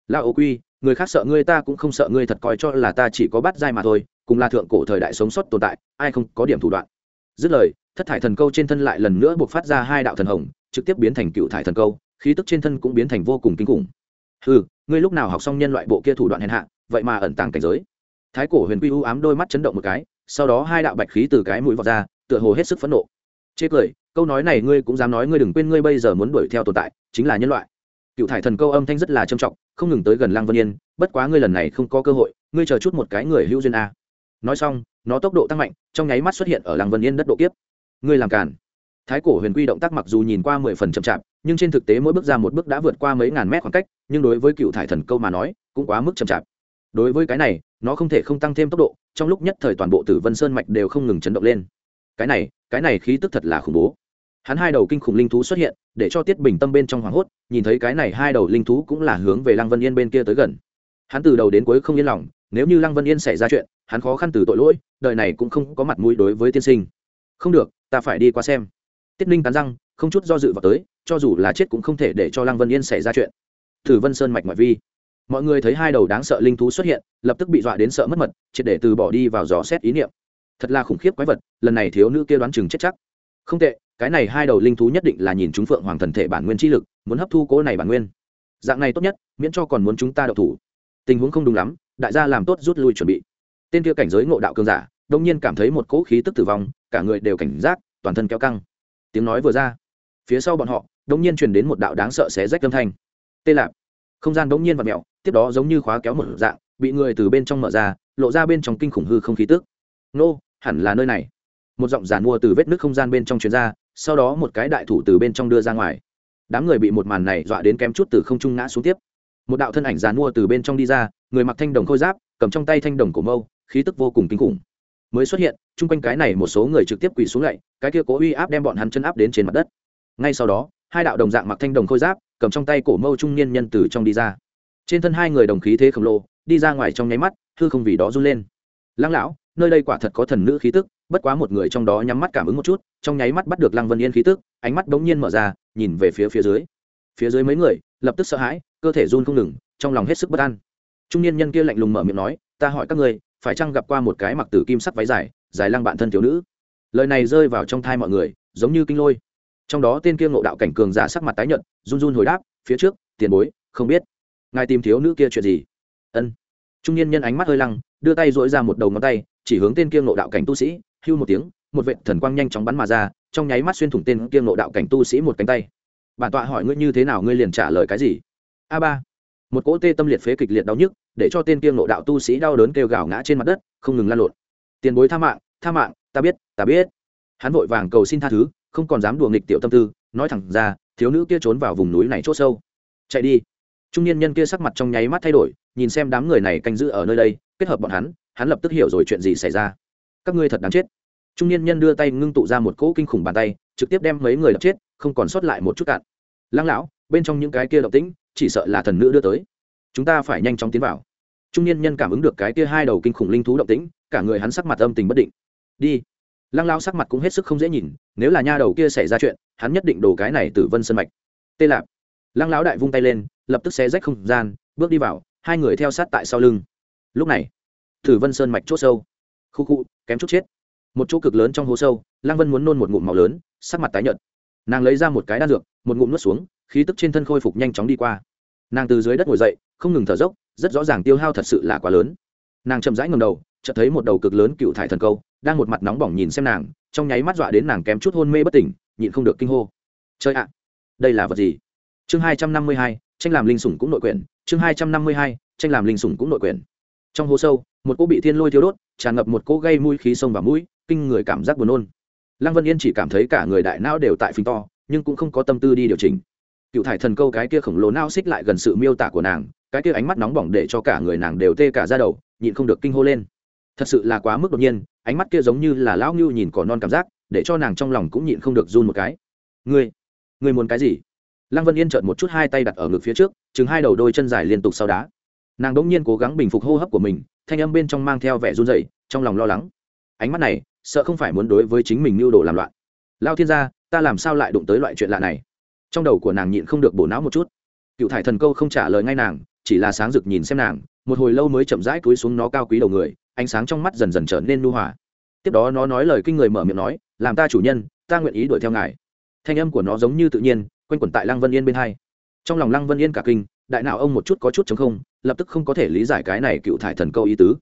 la ô quy người khác sợ ngươi ta cũng không sợ ngươi thật coi cho là ta chỉ có bắt dai mà thôi, cùng là thượng cổ thời đại sống sót tồn tại, ai không có điểm thủ đoạn. Dứt lời, thất thải thần câu trên thân lại lần nữa buộc phát ra hai đạo thần hồng, trực tiếp biến thành cựu thải thần câu, khí tức trên thân cũng biến thành vô cùng kinh khủng. Ừ ngươi lúc nào học xong nhân loại bộ kia thủ đoạn hèn hạ, vậy mà ẩn tàng cảnh giới. Thái cổ huyền quy u ám đôi mắt chấn động một cái, sau đó hai đạo bạch khí từ cái mũi vọt ra, tựa hồ hết sức phẫn nộ. Chê cười, câu nói này ngươi cũng dám nói ngươi đừng quên ngươi bây giờ muốn đuổi theo tồn tại, chính là nhân loại cựu thải thần câu âm thanh rất là trầm trọng, không ngừng tới gần lăng vân yên, bất quá ngươi lần này không có cơ hội, ngươi chờ chút một cái người hữu duyên a. Nói xong, nó tốc độ tăng mạnh, trong nháy mắt xuất hiện ở lăng vân yên đất độ kiếp. Ngươi làm cản thái cổ huyền quy động tác mặc dù nhìn qua mười phần chậm chạp, nhưng trên thực tế mỗi bước ra một bước đã vượt qua mấy ngàn mét khoảng cách, nhưng đối với cựu thải thần câu mà nói, cũng quá mức chậm chạp. Đối với cái này, nó không thể không tăng thêm tốc độ, trong lúc nhất thời toàn bộ tử vân sơn mạch đều không ngừng chấn động lên. Cái này cái này khí tức thật là khủng bố hắn hai đầu kinh khủng linh thú xuất hiện, để cho tiết bình tâm bên trong hoảng hốt, nhìn thấy cái này hai đầu linh thú cũng là hướng về lăng vân yên bên kia tới gần. Hắn từ đầu đến cuối không yên lòng, nếu như lăng vân yên xảy ra chuyện, hắn khó khăn từ tội lỗi, đời này cũng không có mặt mũi đối với tiên sinh. Không được, ta phải đi qua xem. Tiết ninh cắn răng, không chút do dự vào tới, cho dù là chết cũng không thể để cho lăng vân yên xảy ra chuyện. Thử vân sơn mạch ngoại vi. Mọi người thấy hai đầu đáng sợ linh thú xuất hiện, lập tức bị dọa đến sợ mất mật, triệt để từ bỏ đi vào dò xét ý niệm. Thật là khủng khiếp quái vật, lần này thiếu nữ kia đoán chừng chết chắc. Không tệ cái này hai đầu linh thú nhất định là nhìn chúng phượng hoàng thần thể bản nguyên chi lực, muốn hấp thu cố này bản nguyên. Dạng này tốt nhất, miễn cho còn muốn chúng ta đậu thủ. Tình huống không đúng lắm, đại gia làm tốt rút lui chuẩn bị. Tên kia cảnh giới ngộ đạo cường giả, đông nhiên cảm thấy một cỗ khí tức tử vong, cả người đều cảnh giác, toàn thân kéo căng. Tiếng nói vừa ra, phía sau bọn họ, đông nhiên truyền đến một đạo đáng sợ xé rách âm thanh. Tê lạp. Không gian đông nhiên và mẹo tiếp đó giống như khóa kéo một dạng, bị người từ bên trong mở ra, lộ ra bên trong kinh khủng hư không khí tức. Nô, hẳn là nơi này. Một giọng giàn mua từ vết nước không gian bên trong chuyến ra sau đó một cái đại thủ từ bên trong đưa ra ngoài. Đám người bị một màn này dọa đến kém chút từ không trung ngã xuống tiếp. Một đạo thân ảnh giàn mua từ bên trong đi ra, người mặc thanh đồng khôi giáp, cầm trong tay thanh đồng cổ mâu, khí tức vô cùng kinh khủng. Mới xuất hiện, chung quanh cái này một số người trực tiếp quỳ xuống lạy cái kia cố uy áp đem bọn hắn chân áp đến trên mặt đất. Ngay sau đó, hai đạo đồng dạng mặc thanh đồng khôi giáp, cầm trong tay cổ mâu trung niên nhân từ trong đi ra. Trên thân hai người đồng khí thế khổng lồ, đi ra ngoài trong nháy mắt, hư không vì đó run lên. Lăng lão, nơi đây quả thật có thần nữ khí tức bất quá một người trong đó nhắm mắt cảm ứng một chút, trong nháy mắt bắt được lăng vân yên khí tức, ánh mắt bỗng nhiên mở ra, nhìn về phía phía dưới. Phía dưới mấy người, lập tức sợ hãi, cơ thể run không ngừng, trong lòng hết sức bất an. Trung niên nhân kia lạnh lùng mở miệng nói, ta hỏi các ngươi, phải chăng gặp qua một cái mặc tử kim sắc váy dài dài lăng bạn thân thiếu nữ? Lời này rơi vào trong thai mọi người, giống như kinh lôi. Trong đó tên kia ngộ đạo cảnh cường giả sắc mặt tái nhợt, run run hồi đáp, phía trước, tiền bối, không biết. Ngài tìm thiếu nữ kia chuyện gì? Ân. Trung niên nhân ánh mắt hơi lăng, đưa tay dỗi ra một đầu ngón tay, chỉ hướng tên kia ngộ đạo cảnh tu sĩ hưu một tiếng, một vệ thần quang nhanh chóng bắn mà ra, trong nháy mắt xuyên thủng tên kia ngộ đạo cảnh tu sĩ một cánh tay. Bản tọa hỏi ngươi như thế nào, ngươi liền trả lời cái gì? A ba. Một cỗ tê tâm liệt phế kịch liệt đau nhức, để cho tên kia ngộ đạo tu sĩ đau đớn kêu gào ngã trên mặt đất, không ngừng lan lộn. Tiền bối tha mạng tha mạng, ta biết ta biết. Hắn vội vàng cầu xin tha thứ, không còn dám đùa nghịch tiểu tâm tư, nói thẳng ra, thiếu nữ kia trốn vào vùng núi này chốt sâu. Chạy đi. Trung niên nhân kia sắc mặt trong nháy mắt thay đổi, nhìn xem đám người này canh giữ ở nơi đây, kết hợp bọn hắn hắn lập tức hiểu rồi chuyện gì xảy ra các ngươi thật đáng chết. Trung niên nhân đưa tay ngưng tụ ra một cỗ kinh khủng bàn tay, trực tiếp đem mấy người đập chết, không còn sót lại một chút cạn. Lăng lão, bên trong những cái kia động tĩnh, chỉ sợ là thần nữ đưa tới. Chúng ta phải nhanh chóng tiến vào. Trung niên nhân cảm ứng được cái kia hai đầu kinh khủng linh thú động tĩnh, cả người hắn sắc mặt âm tình bất định. Đi. Lăng lao sắc mặt cũng hết sức không dễ nhìn, nếu là nha đầu kia xảy ra chuyện, hắn nhất định đổ cái này từ vân sân mạch. Tê lạp. Lăng lão đại vung tay lên, lập tức xé rách không gian, bước đi vào, hai người theo sát tại sau lưng. Lúc này, tử vân sơn mạch c h sâu khu khu, kém chút chết. Một chỗ cực lớn trong hố sâu lăng vân muốn nôn một ngụm màu lớn, sắc mặt tái nhợt. Nàng lấy ra một cái đan dược, một ngụm nuốt xuống, khí tức trên thân khôi phục nhanh chóng đi qua. Nàng từ dưới đất ngồi dậy, không ngừng thở dốc, rất rõ ràng tiêu hao thật sự là quá lớn. Nàng chậm rãi ngầm đầu, chợt thấy một đầu cực lớn cựu thải thần câu, đang một mặt nóng bỏng nhìn xem nàng, trong nháy mắt dọa đến nàng kém chút hôn mê bất tỉnh, nhịn không được kinh hô. Chơi ạ, đây là vật gì? Chương hai trăm năm mươi hai, tranh làm linh sủng cũng nội quyền chương hai trăm năm mươi hai, tranh làm linh sủng cũng nội quyền trong hố sâu một cô bị thiên lôi thiêu đốt, tràn ngập một cỗ gây mũi khí sông và mũi, kinh người cảm giác buồn nôn. Lăng vân yên chỉ cảm thấy cả người đại não đều tại phình to, nhưng cũng không có tâm tư đi điều chỉnh. Cựu thải thần câu cái kia khổng lồ nao xích lại gần sự miêu tả của nàng, cái kia ánh mắt nóng bỏng để cho cả người nàng đều tê cả ra đầu, nhịn không được kinh hô lên. Thật sự là quá mức đột nhiên, ánh mắt kia giống như là lão ngưu nhìn cỏ non cảm giác, để cho nàng trong lòng cũng nhịn không được run một cái. Ngươi ngươi muốn cái gì? Lăng vân yên trợn một chút hai tay đặt ở ngực phía trước, chừng hai đầu đôi chân dài liên tục sau đá. Nàng đ ỗ n g nhiên cố gắng bình phục hô hấp của mình thanh âm bên trong mang theo vẻ run rẩy, trong lòng lo lắng. Ánh mắt này, sợ không phải muốn đối với chính mình mưu đồ làm loạn. Lao thiên gia, ta làm sao lại đụng tới loại chuyện lạ này? Trong đầu của nàng nhịn không được bổ não một chút. Cựu thải thần câu không trả lời ngay nàng, chỉ là sáng rực nhìn xem nàng, một hồi lâu mới chậm rãi cúi xuống nó cao quý đầu người, ánh sáng trong mắt dần dần trở nên nu hòa. Tiếp đó nó nói lời kinh người mở miệng nói, làm ta chủ nhân, ta nguyện ý đuổi theo ngài. Thanh âm của nó giống như tự nhiên, quanh quẩn tại lăng vân yên bên hai. Trong lòng lăng vân yên cả kinh đại não ông một chút có chút chống không, lập tức không có thể lý giải cái này cựu thải thần câu ý tứ.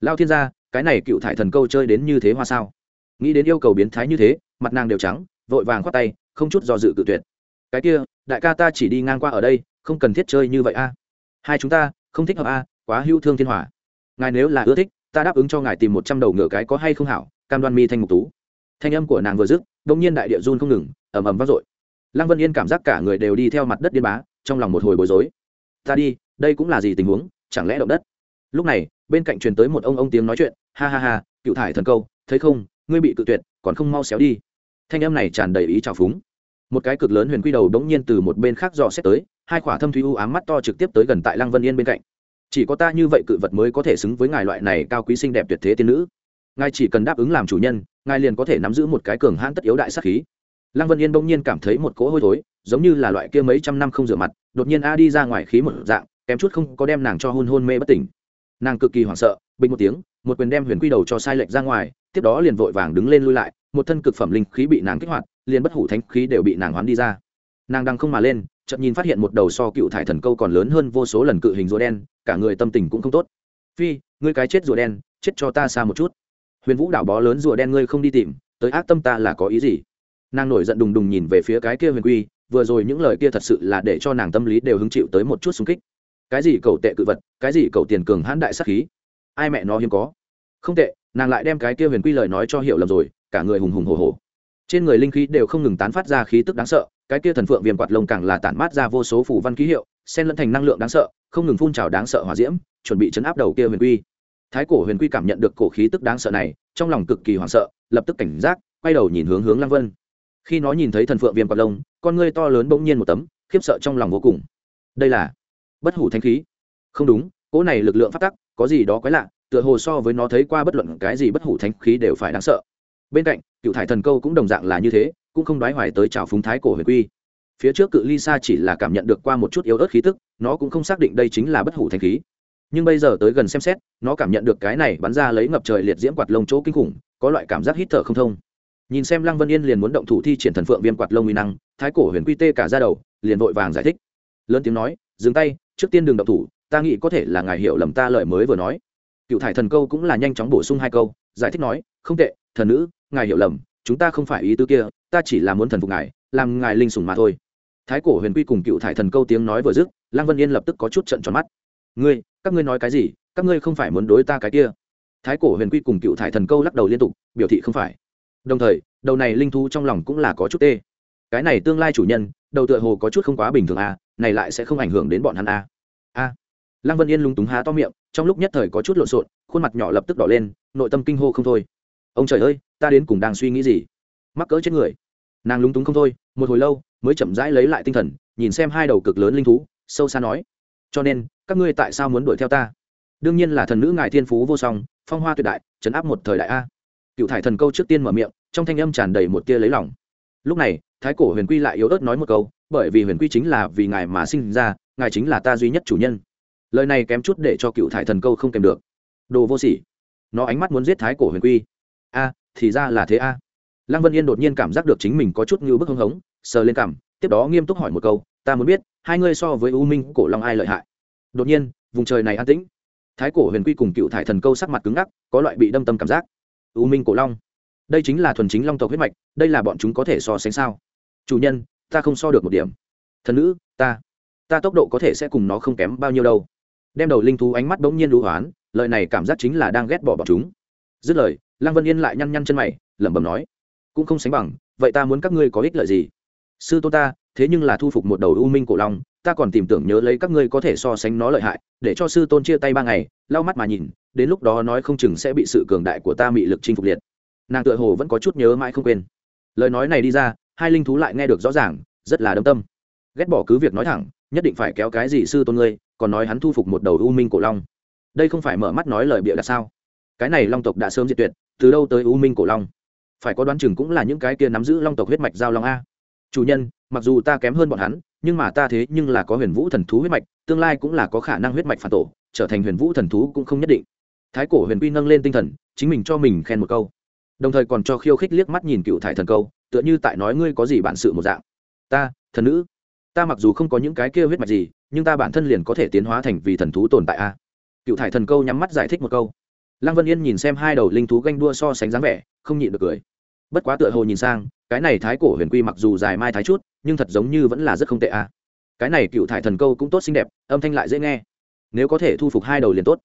Lao thiên gia, cái này cựu thải thần câu chơi đến như thế hoa sao? Nghĩ đến yêu cầu biến thái như thế, mặt nàng đều trắng, vội vàng khoát tay, không chút do dự cự tuyệt. Cái kia, đại ca ta chỉ đi ngang qua ở đây, không cần thiết chơi như vậy a. Hai chúng ta, không thích hợp a, quá hưu thương thiên hòa. Ngài nếu là ưa thích, ta đáp ứng cho ngài tìm một trăm đầu ngựa cái có hay không hảo, cam đoan mi thanh mục tú. Thanh âm của nàng vừa dứt đông nhiên đại địa run không ngừng, ầm ầm vang dội. Lăng vân yên cảm giác cả người đều đi theo mặt đất điên bá, trong lòng một hồi bối rối ta đi, đây cũng là gì tình huống, chẳng lẽ động đất? Lúc này, bên cạnh truyền tới một ông ông tiếng nói chuyện, ha ha ha, cựu thải thần câu, thấy không, ngươi bị cự tuyệt, còn không mau xéo đi. Thanh em này tràn đầy ý trào phúng. Một cái cực lớn huyền quy đầu đống nhiên từ một bên khác dò xét tới, hai khỏa thâm thúy u ám mắt to trực tiếp tới gần tại lăng vân yên bên cạnh. Chỉ có ta như vậy cự vật mới có thể xứng với ngài loại này cao quý xinh đẹp tuyệt thế tiên nữ. Ngài chỉ cần đáp ứng làm chủ nhân, ngài liền có thể nắm giữ một cái cường hãn tất yếu đại sắc khí. Lăng vân yên bỗng nhiên cảm thấy một cỗ hôi thối, giống như là loại kia mấy trăm năm không rửa mặt đột nhiên a đi ra ngoài khí một dạng, kém chút không có đem nàng cho hôn hôn mê bất tỉnh. Nàng cực kỳ hoảng sợ, bình một tiếng, một quyền đem huyền quy đầu cho sai lệch ra ngoài, tiếp đó liền vội vàng đứng lên lui lại, một thân cực phẩm linh khí bị nàng kích hoạt, liền bất hủ thánh khí đều bị nàng hoán đi ra. Nàng đang không mà lên, chợt nhìn phát hiện một đầu so cựu thải thần câu còn lớn hơn vô số lần cự hình rùa đen, cả người tâm tình cũng không tốt. Phi, ngươi cái chết rùa đen, chết cho ta xa một chút. Huyền vũ đảo bó lớn rùa đen ngươi không đi tìm, tới ác tâm ta là có ý gì? Nàng nổi giận đùng đùng nhìn về phía cái kia huyền quy vừa rồi những lời kia thật sự là để cho nàng tâm lý đều hứng chịu tới một chút xung kích. Cái gì cầu tệ cự vật, cái gì cầu tiền cường hãn đại sắc khí? Ai mẹ nó hiếm có. Không tệ, nàng lại đem cái kia huyền quy lời nói cho hiểu lầm rồi, cả người hùng hùng hồ hồ trên người linh khí đều không ngừng tán phát ra khí tức đáng sợ, cái kia thần phượng viêm quạt lông càng là tản mát ra vô số phủ văn ký hiệu, xen lẫn thành năng lượng đáng sợ, không ngừng phun trào đáng sợ hỏa diễm, chuẩn bị chấn áp đầu kia huyền quy. Thái cổ huyền quy cảm nhận được cổ khí tức đáng sợ này, trong lòng cực kỳ hoảng sợ, lập tức cảnh giác, quay đầu nhìn hướng hướng lăng vân khi nó nhìn thấy thần phượng viêm quạt lông, con ngươi to lớn bỗng nhiên một tấm, khiếp sợ trong lòng vô cùng. Đây là bất hủ thanh khí. Không đúng, cỗ này lực lượng phát tắc, có gì đó quái lạ, tựa hồ so với nó thấy qua bất luận cái gì bất hủ thanh khí đều phải đáng sợ. Bên cạnh, cựu thải thần câu cũng đồng dạng là như thế, cũng không đoái hoài tới trào phúng thái cổ huyền quy. Phía trước cự ly xa chỉ là cảm nhận được qua một chút yếu ớt khí tức, nó cũng không xác định đây chính là bất hủ thanh khí. Nhưng bây giờ tới gần xem xét, nó cảm nhận được cái này bắn ra lấy ngập trời liệt diễm quạt lông chỗ kinh khủng, có loại cảm giác hít thở không thông nhìn xem lăng vân yên liền muốn động thủ thi triển thần phượng viêm quạt lông uy năng, thái cổ huyền quy tê cả ra đầu, liền vội vàng giải thích. Lớn tiếng nói, dừng tay, trước tiên đừng động thủ, ta nghĩ có thể là ngài hiểu lầm ta lời mới vừa nói. Cựu thải thần câu cũng là nhanh chóng bổ sung hai câu, giải thích nói, không tệ, thần nữ, ngài hiểu lầm, chúng ta không phải ý tứ kia, ta chỉ là muốn thần phục ngài, làm ngài linh sùng mà thôi. Thái cổ huyền quy cùng cựu thải thần câu tiếng nói vừa dứt, lăng vân yên lập tức có chút trận tròn mắt. Ngươi, các ngươi nói cái gì? Các ngươi không phải muốn đối ta cái kia? Thái cổ huyền quy cùng cựu thải thần câu lắc đầu liên tục, biểu thị không phải đồng thời, đầu này linh thú trong lòng cũng là có chút tê. Cái này tương lai chủ nhân, đầu tựa hồ có chút không quá bình thường à này lại sẽ không ảnh hưởng đến bọn hắn à. a. Lăng vân yên lúng túng há to miệng, trong lúc nhất thời có chút lộn xộn, khuôn mặt nhỏ lập tức đỏ lên, nội tâm kinh hô không thôi. Ông trời ơi, ta đến cùng đang suy nghĩ gì? Mắc cỡ chết người. Nàng lúng túng không thôi, một hồi lâu, mới chậm rãi lấy lại tinh thần, nhìn xem hai đầu cực lớn linh thú, sâu xa nói. Cho nên, các ngươi tại sao muốn đuổi theo ta? Đương nhiên là thần nữ ngài thiên phú vô song, phong hoa tuyệt đại, chấn áp một thời đại a cựu thải thần câu trước tiên mở miệng, trong thanh âm tràn đầy một tia lấy lòng. Lúc này, thái cổ huyền quy lại yếu ớt nói một câu, bởi vì huyền quy chính là vì ngài mà sinh ra, ngài chính là ta duy nhất chủ nhân. Lời này kém chút để cho cựu thải thần câu không kèm được. Đồ vô sỉ. Nó ánh mắt muốn giết thái cổ huyền quy. A, thì ra là thế a. Lăng vân yên đột nhiên cảm giác được chính mình có chút như bức hưng hống, sờ lên cảm tiếp đó nghiêm túc hỏi một câu, ta muốn biết, hai ngươi so với u minh, cổ long ai lợi hại? Đột nhiên, vùng trời này an tĩnh. Thái cổ huyền quy cùng cựu thải thần câu sắc mặt cứng ngắc, có loại bị đâm tâm cảm giác u minh cổ long. Đây chính là thuần chính long tộc huyết mạch, đây là bọn chúng có thể so sánh sao? Chủ nhân, ta không so được một điểm. Thần nữ, ta ta tốc độ có thể sẽ cùng nó không kém bao nhiêu đâu. Đem đầu linh thú ánh mắt bỗng nhiên đũ hoán lợi này cảm giác chính là đang ghét bỏ bọn chúng. Dứt lời, lăng vân yên lại nhăn nhăn chân mày, lẩm bẩm nói, cũng không sánh bằng, vậy ta muốn các ngươi có ích lợi gì? Sư tôn ta thế nhưng là thu phục một đầu u minh cổ long, ta còn tìm tưởng nhớ lấy các ngươi có thể so sánh nó lợi hại, để cho sư tôn chia tay ba ngày, lau mắt mà nhìn, đến lúc đó nói không chừng sẽ bị sự cường đại của ta mị lực chinh phục liệt. Nàng tựa hồ vẫn có chút nhớ mãi không quên. Lời nói này đi ra, hai linh thú lại nghe được rõ ràng, rất là đâm tâm. Ghét bỏ cứ việc nói thẳng, nhất định phải kéo cái gì sư tôn ngươi, còn nói hắn thu phục một đầu u minh cổ long. Đây không phải mở mắt nói lời bịa đặt sao? Cái này long tộc đã sớm diệt tuyệt, từ đâu tới u minh cổ long? Phải có đoán chừng cũng là những cái kia nắm giữ long tộc huyết mạch giao long a. Chủ nhân mặc dù ta kém hơn bọn hắn, nhưng mà ta thế nhưng là có huyền vũ thần thú huyết mạch, tương lai cũng là có khả năng huyết mạch phản tổ, trở thành huyền vũ thần thú cũng không nhất định. Thái cổ huyền quy nâng lên tinh thần, chính mình cho mình khen một câu. Đồng thời còn cho khiêu khích liếc mắt nhìn cựu thải thần câu, tựa như tại nói ngươi có gì bản sự một dạng. Ta, thần nữ, ta mặc dù không có những cái kia huyết mạch gì, nhưng ta bản thân liền có thể tiến hóa thành vì thần thú tồn tại a. Cựu thải thần câu nhắm mắt giải thích một câu. Lăng vân yên nhìn xem hai đầu linh thú ganh đua so sánh dáng vẻ, không nhịn được cười. Bất quá tựa hồ nhìn sang, cái này thái cổ huyền quy mặc dù dài mai thái chút nhưng thật giống như vẫn là rất không tệ a cái này cựu thải thần câu cũng tốt xinh đẹp, âm thanh lại dễ nghe. Nếu có thể thu phục hai đầu liền tốt.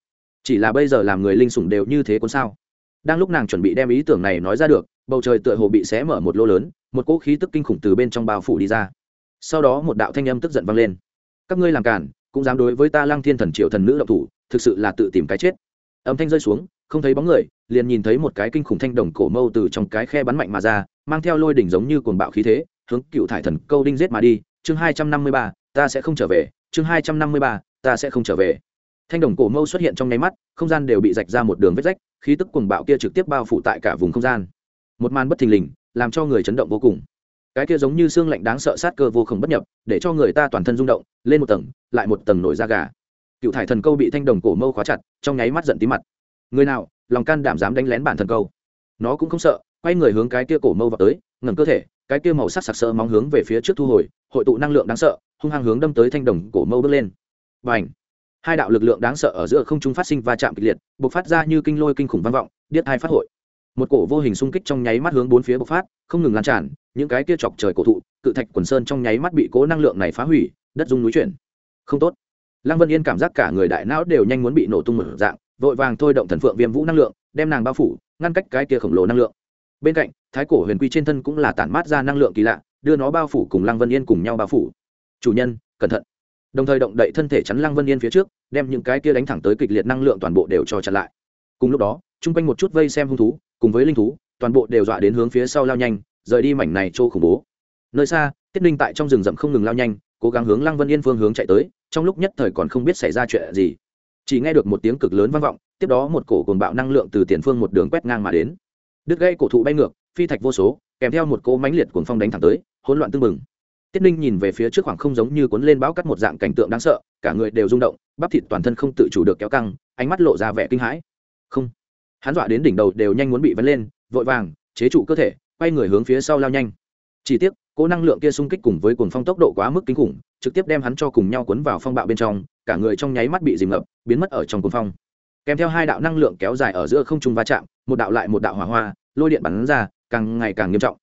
Chỉ là bây giờ làm người linh sủng đều như thế cuốn sao? Đang lúc nàng chuẩn bị đem ý tưởng này nói ra được, bầu trời tựa hồ bị xé mở một lô lớn, một cỗ khí tức kinh khủng từ bên trong bao phủ đi ra. Sau đó một đạo thanh âm tức giận vang lên. Các ngươi làm cản, cũng dám đối với ta lăng thiên thần triệu thần nữ độc thủ, thực sự là tự tìm cái chết. Âm thanh rơi xuống, không thấy bóng người, liền nhìn thấy một cái kinh khủng thanh đồng cổ mâu từ trong cái khe bắn mạnh mà ra, mang theo lôi đỉnh giống như cuồng bạo khí thế hướng cựu thải thần câu đinh giết mà đi, chương hai trăm năm mươi ba, ta sẽ không trở về, chương hai trăm năm mươi ba, ta sẽ không trở về. Thanh đồng cổ mâu xuất hiện trong nháy mắt, không gian đều bị rạch ra một đường vết rách, khí tức cuồng bạo kia trực tiếp bao phủ tại cả vùng không gian. Một màn bất thình lình, làm cho người chấn động vô cùng. Cái kia giống như xương lạnh đáng sợ sát cơ vô khổng bất nhập, để cho người ta toàn thân rung động, lên một tầng, lại một tầng nổi da gà. Cựu thải thần câu bị thanh đồng cổ mâu khóa chặt, trong nháy mắt giận tí mặt. Người nào, lòng can đảm dám đánh lén bản thần câu. Nó cũng không sợ, quay người hướng cái kia cổ mâu vào tới, ngẩng cơ thể cái kia màu sắc sặc sỡ móng hướng về phía trước thu hồi hội tụ năng lượng đáng sợ hung hăng hướng đâm tới thanh đồng cổ mâu bước lên. Bành, hai đạo lực lượng đáng sợ ở giữa không trung phát sinh va chạm kịch liệt bộc phát ra như kinh lôi kinh khủng vang vọng điếc hai phát hội. Một cổ vô hình xung kích trong nháy mắt hướng bốn phía bộc phát không ngừng lan tràn những cái kia chọc trời cổ thụ cự thạch quần sơn trong nháy mắt bị cố năng lượng này phá hủy đất dung núi chuyển. Không tốt. Lăng vân yên cảm giác cả người đại não đều nhanh muốn bị nổ tung một dạng vội vàng thôi động thần phượng viêm vũ năng lượng đem nàng bao phủ ngăn cách cái kia khổng lồ năng lượng bên cạnh, thái cổ huyền quy trên thân cũng là tản mát ra năng lượng kỳ lạ, đưa nó bao phủ cùng lăng vân yên cùng nhau bao phủ. Chủ nhân, cẩn thận. Đồng thời động đậy thân thể chắn lăng vân yên phía trước, đem những cái kia đánh thẳng tới kịch liệt năng lượng toàn bộ đều cho chặn lại. Cùng lúc đó, chung quanh một chút vây xem hung thú, cùng với linh thú, toàn bộ đều dọa đến hướng phía sau lao nhanh, rời đi mảnh này trô khủng bố. Nơi xa, tiết ninh tại trong rừng rậm không ngừng lao nhanh, cố gắng hướng lăng vân yên phương hướng chạy tới, trong lúc nhất thời còn không biết xảy ra chuyện gì. Chỉ nghe được một tiếng cực lớn vang vọng, tiếp đó một cổ cồn bạo năng lượng từ tiền phương một đường quét ngang mà đến đứt gây cổ thụ bay ngược, phi thạch vô số, kèm theo một cỗ mãnh liệt cuồng phong đánh thẳng tới, hỗn loạn tưng bừng. Tiết ninh nhìn về phía trước khoảng không giống như cuốn lên bão cắt một dạng cảnh tượng đáng sợ, cả người đều rung động, bắp thịt toàn thân không tự chủ được kéo căng, ánh mắt lộ ra vẻ kinh hãi. Không. Hắn dọa đến đỉnh đầu đều nhanh muốn bị vấn lên, vội vàng, chế trụ cơ thể, quay người hướng phía sau lao nhanh. Chỉ tiếc, cỗ năng lượng kia xung kích cùng với cuồng phong tốc độ quá mức kinh khủng, trực tiếp đem hắn cho cùng nhau cuốn vào phong bạo bên trong, cả người trong nháy mắt bị dìm ngập, biến mất ở trong cuồng phong kèm theo hai đạo năng lượng kéo dài ở giữa không trung va chạm, một đạo lại một đạo hỏa hoa, lôi điện bắn ra, càng ngày càng nghiêm trọng.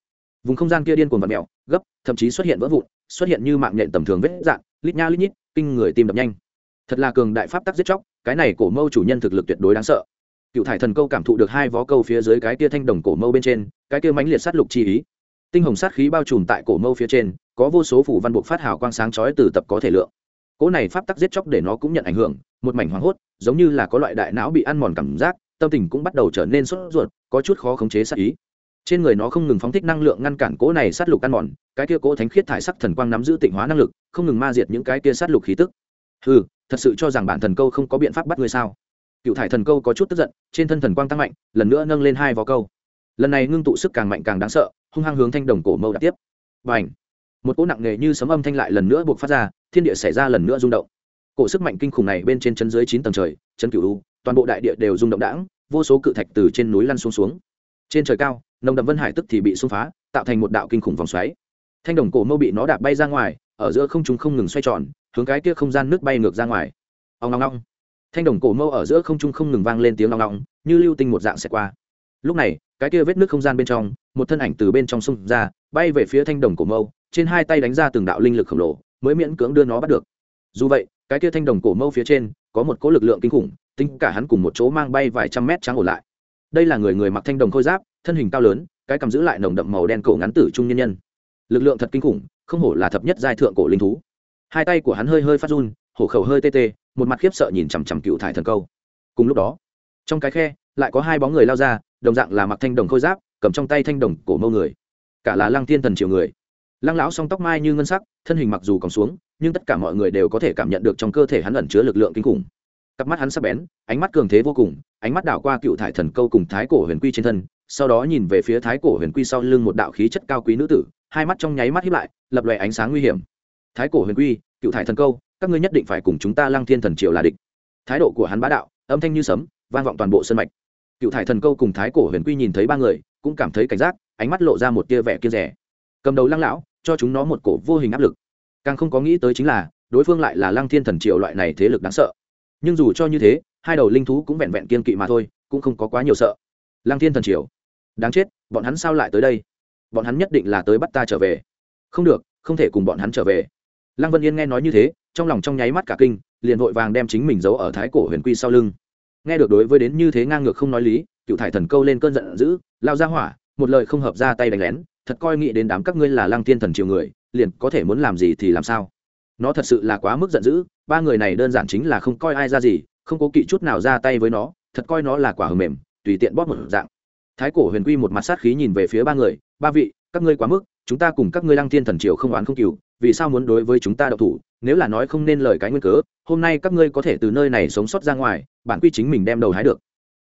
Vùng không gian kia điên cuồng vật mèo, gấp, thậm chí xuất hiện vỡ vụn, xuất hiện như mạng nhện tầm thường vết dạn lít nha lít nhít, kinh người tim đập nhanh. Thật là cường đại pháp tắc giết chóc, cái này cổ mâu chủ nhân thực lực tuyệt đối đáng sợ. Cựu thải thần câu cảm thụ được hai vó câu phía dưới cái kia thanh đồng cổ mâu bên trên, cái kia mãnh liệt sát lục chi ý. Tinh hồng sát khí bao trùm tại cổ mâu phía trên, có vô số phủ văn buộc phát hào quang sáng chói từ tập có thể lượng cỗ này pháp tắc giết chóc để nó cũng nhận ảnh hưởng, một mảnh hoảng hốt, giống như là có loại đại não bị ăn mòn cảm giác, tâm tình cũng bắt đầu trở nên sốt ruột, có chút khó khống chế sát ý. Trên người nó không ngừng phóng thích năng lượng ngăn cản cỗ này sát lục ăn mòn, cái kia cỗ thánh khiết thải sắc thần quang nắm giữ tịnh hóa năng lực, không ngừng ma diệt những cái kia sát lục khí tức. Ừ thật sự cho rằng bản thần câu không có biện pháp bắt ngươi sao? Cựu thải thần câu có chút tức giận, trên thân thần quang tăng mạnh, lần nữa nâng lên hai vó câu. Lần này ngưng tụ sức càng mạnh càng đáng sợ, hung hăng hướng thanh đồng cổ mâu đạp tiếp. Và ảnh một cỗ nặng nề như sấm âm thanh lại lần nữa buộc phát ra thiên địa xảy ra lần nữa rung động. Cổ sức mạnh kinh khủng này bên trên chân dưới chín tầng trời, chân cửu u, toàn bộ đại địa đều rung động đãng, vô số cự thạch từ trên núi lăn xuống xuống. Trên trời cao, nồng đậm vân hải tức thì bị xung phá, tạo thành một đạo kinh khủng vòng xoáy. Thanh đồng cổ mâu bị nó đạp bay ra ngoài, ở giữa không chúng không ngừng xoay tròn, hướng cái kia không gian nước bay ngược ra ngoài. Ông long long thanh đồng cổ mâu ở giữa không trung không ngừng vang lên tiếng long long như lưu tinh một dạng xẹt qua. Lúc này, cái kia vết nước không gian bên trong, một thân ảnh từ bên trong sông ra, bay về phía thanh đồng cổ mâu, trên hai tay đánh ra từng đạo linh lực khổng lồ mới miễn cưỡng đưa nó bắt được. Dù vậy, cái kia thanh đồng cổ mâu phía trên có một cỗ lực lượng kinh khủng, tính cả hắn cùng một chỗ mang bay vài trăm mét trắng ổn lại. Đây là người người mặc thanh đồng khôi giáp, thân hình cao lớn, cái cầm giữ lại nồng đậm màu đen cổ ngắn tử trung nhân nhân. Lực lượng thật kinh khủng, không hổ là thập nhất giai thượng cổ linh thú. Hai tay của hắn hơi hơi phát run, hổ khẩu hơi tê tê, một mặt khiếp sợ nhìn chằm chằm cựu thải thần câu. Cùng lúc đó, trong cái khe lại có hai bóng người lao ra, đồng dạng là mặc thanh đồng khôi giáp, cầm trong tay thanh đồng cổ mâu người. Cả là lăng thiên thần triều người lăng lão song tóc mai như ngân sắc, thân hình mặc dù còn xuống, nhưng tất cả mọi người đều có thể cảm nhận được trong cơ thể hắn ẩn chứa lực lượng kinh khủng. Cặp mắt hắn sắp bén, ánh mắt cường thế vô cùng, ánh mắt đảo qua cựu thải thần câu cùng thái cổ huyền quy trên thân, sau đó nhìn về phía thái cổ huyền quy sau lưng một đạo khí chất cao quý nữ tử, hai mắt trong nháy mắt hiếp lại, lập lòe ánh sáng nguy hiểm. Thái cổ huyền quy, cựu thải thần câu, các ngươi nhất định phải cùng chúng ta lăng thiên thần triều là địch. Thái độ của hắn bá đạo, âm thanh như sấm, vang vọng toàn bộ sân mạch. Cựu thải thần câu cùng thái cổ huyền quy nhìn thấy ba người, cũng cảm thấy cảnh giác, ánh mắt lộ ra một tia vẻ kia rẻ. Cầm đầu lăng lão cho chúng nó một cổ vô hình áp lực. Càng không có nghĩ tới chính là, đối phương lại là lăng thiên thần triều loại này thế lực đáng sợ. Nhưng dù cho như thế, hai đầu linh thú cũng vẹn vẹn kiên kỵ mà thôi, cũng không có quá nhiều sợ. Lăng thiên thần triều. Đáng chết, bọn hắn sao lại tới đây? Bọn hắn nhất định là tới bắt ta trở về. Không được, không thể cùng bọn hắn trở về. Lăng vân yên nghe nói như thế, trong lòng trong nháy mắt cả kinh, liền vội vàng đem chính mình giấu ở thái cổ huyền quy sau lưng. Nghe được đối với đến như thế ngang ngược không nói lý, cựu thải thần câu lên cơn giận dữ, lao ra hỏa, một lời không hợp ra tay đánh lén thật coi nghĩ đến đám các ngươi là lăng thiên thần triều người, liền có thể muốn làm gì thì làm sao. Nó thật sự là quá mức giận dữ, ba người này đơn giản chính là không coi ai ra gì, không cố kỵ chút nào ra tay với nó, thật coi nó là quả hờ mềm, tùy tiện bóp một dạng. Thái cổ huyền quy một mặt sát khí nhìn về phía ba người, ba vị, các ngươi quá mức, chúng ta cùng các ngươi lăng thiên thần triều không oán không cừu, vì sao muốn đối với chúng ta đậu thủ? Nếu là nói không nên lời cái nguyên cớ, hôm nay các ngươi có thể từ nơi này sống sót ra ngoài, bản quy chính mình đem đầu hái được.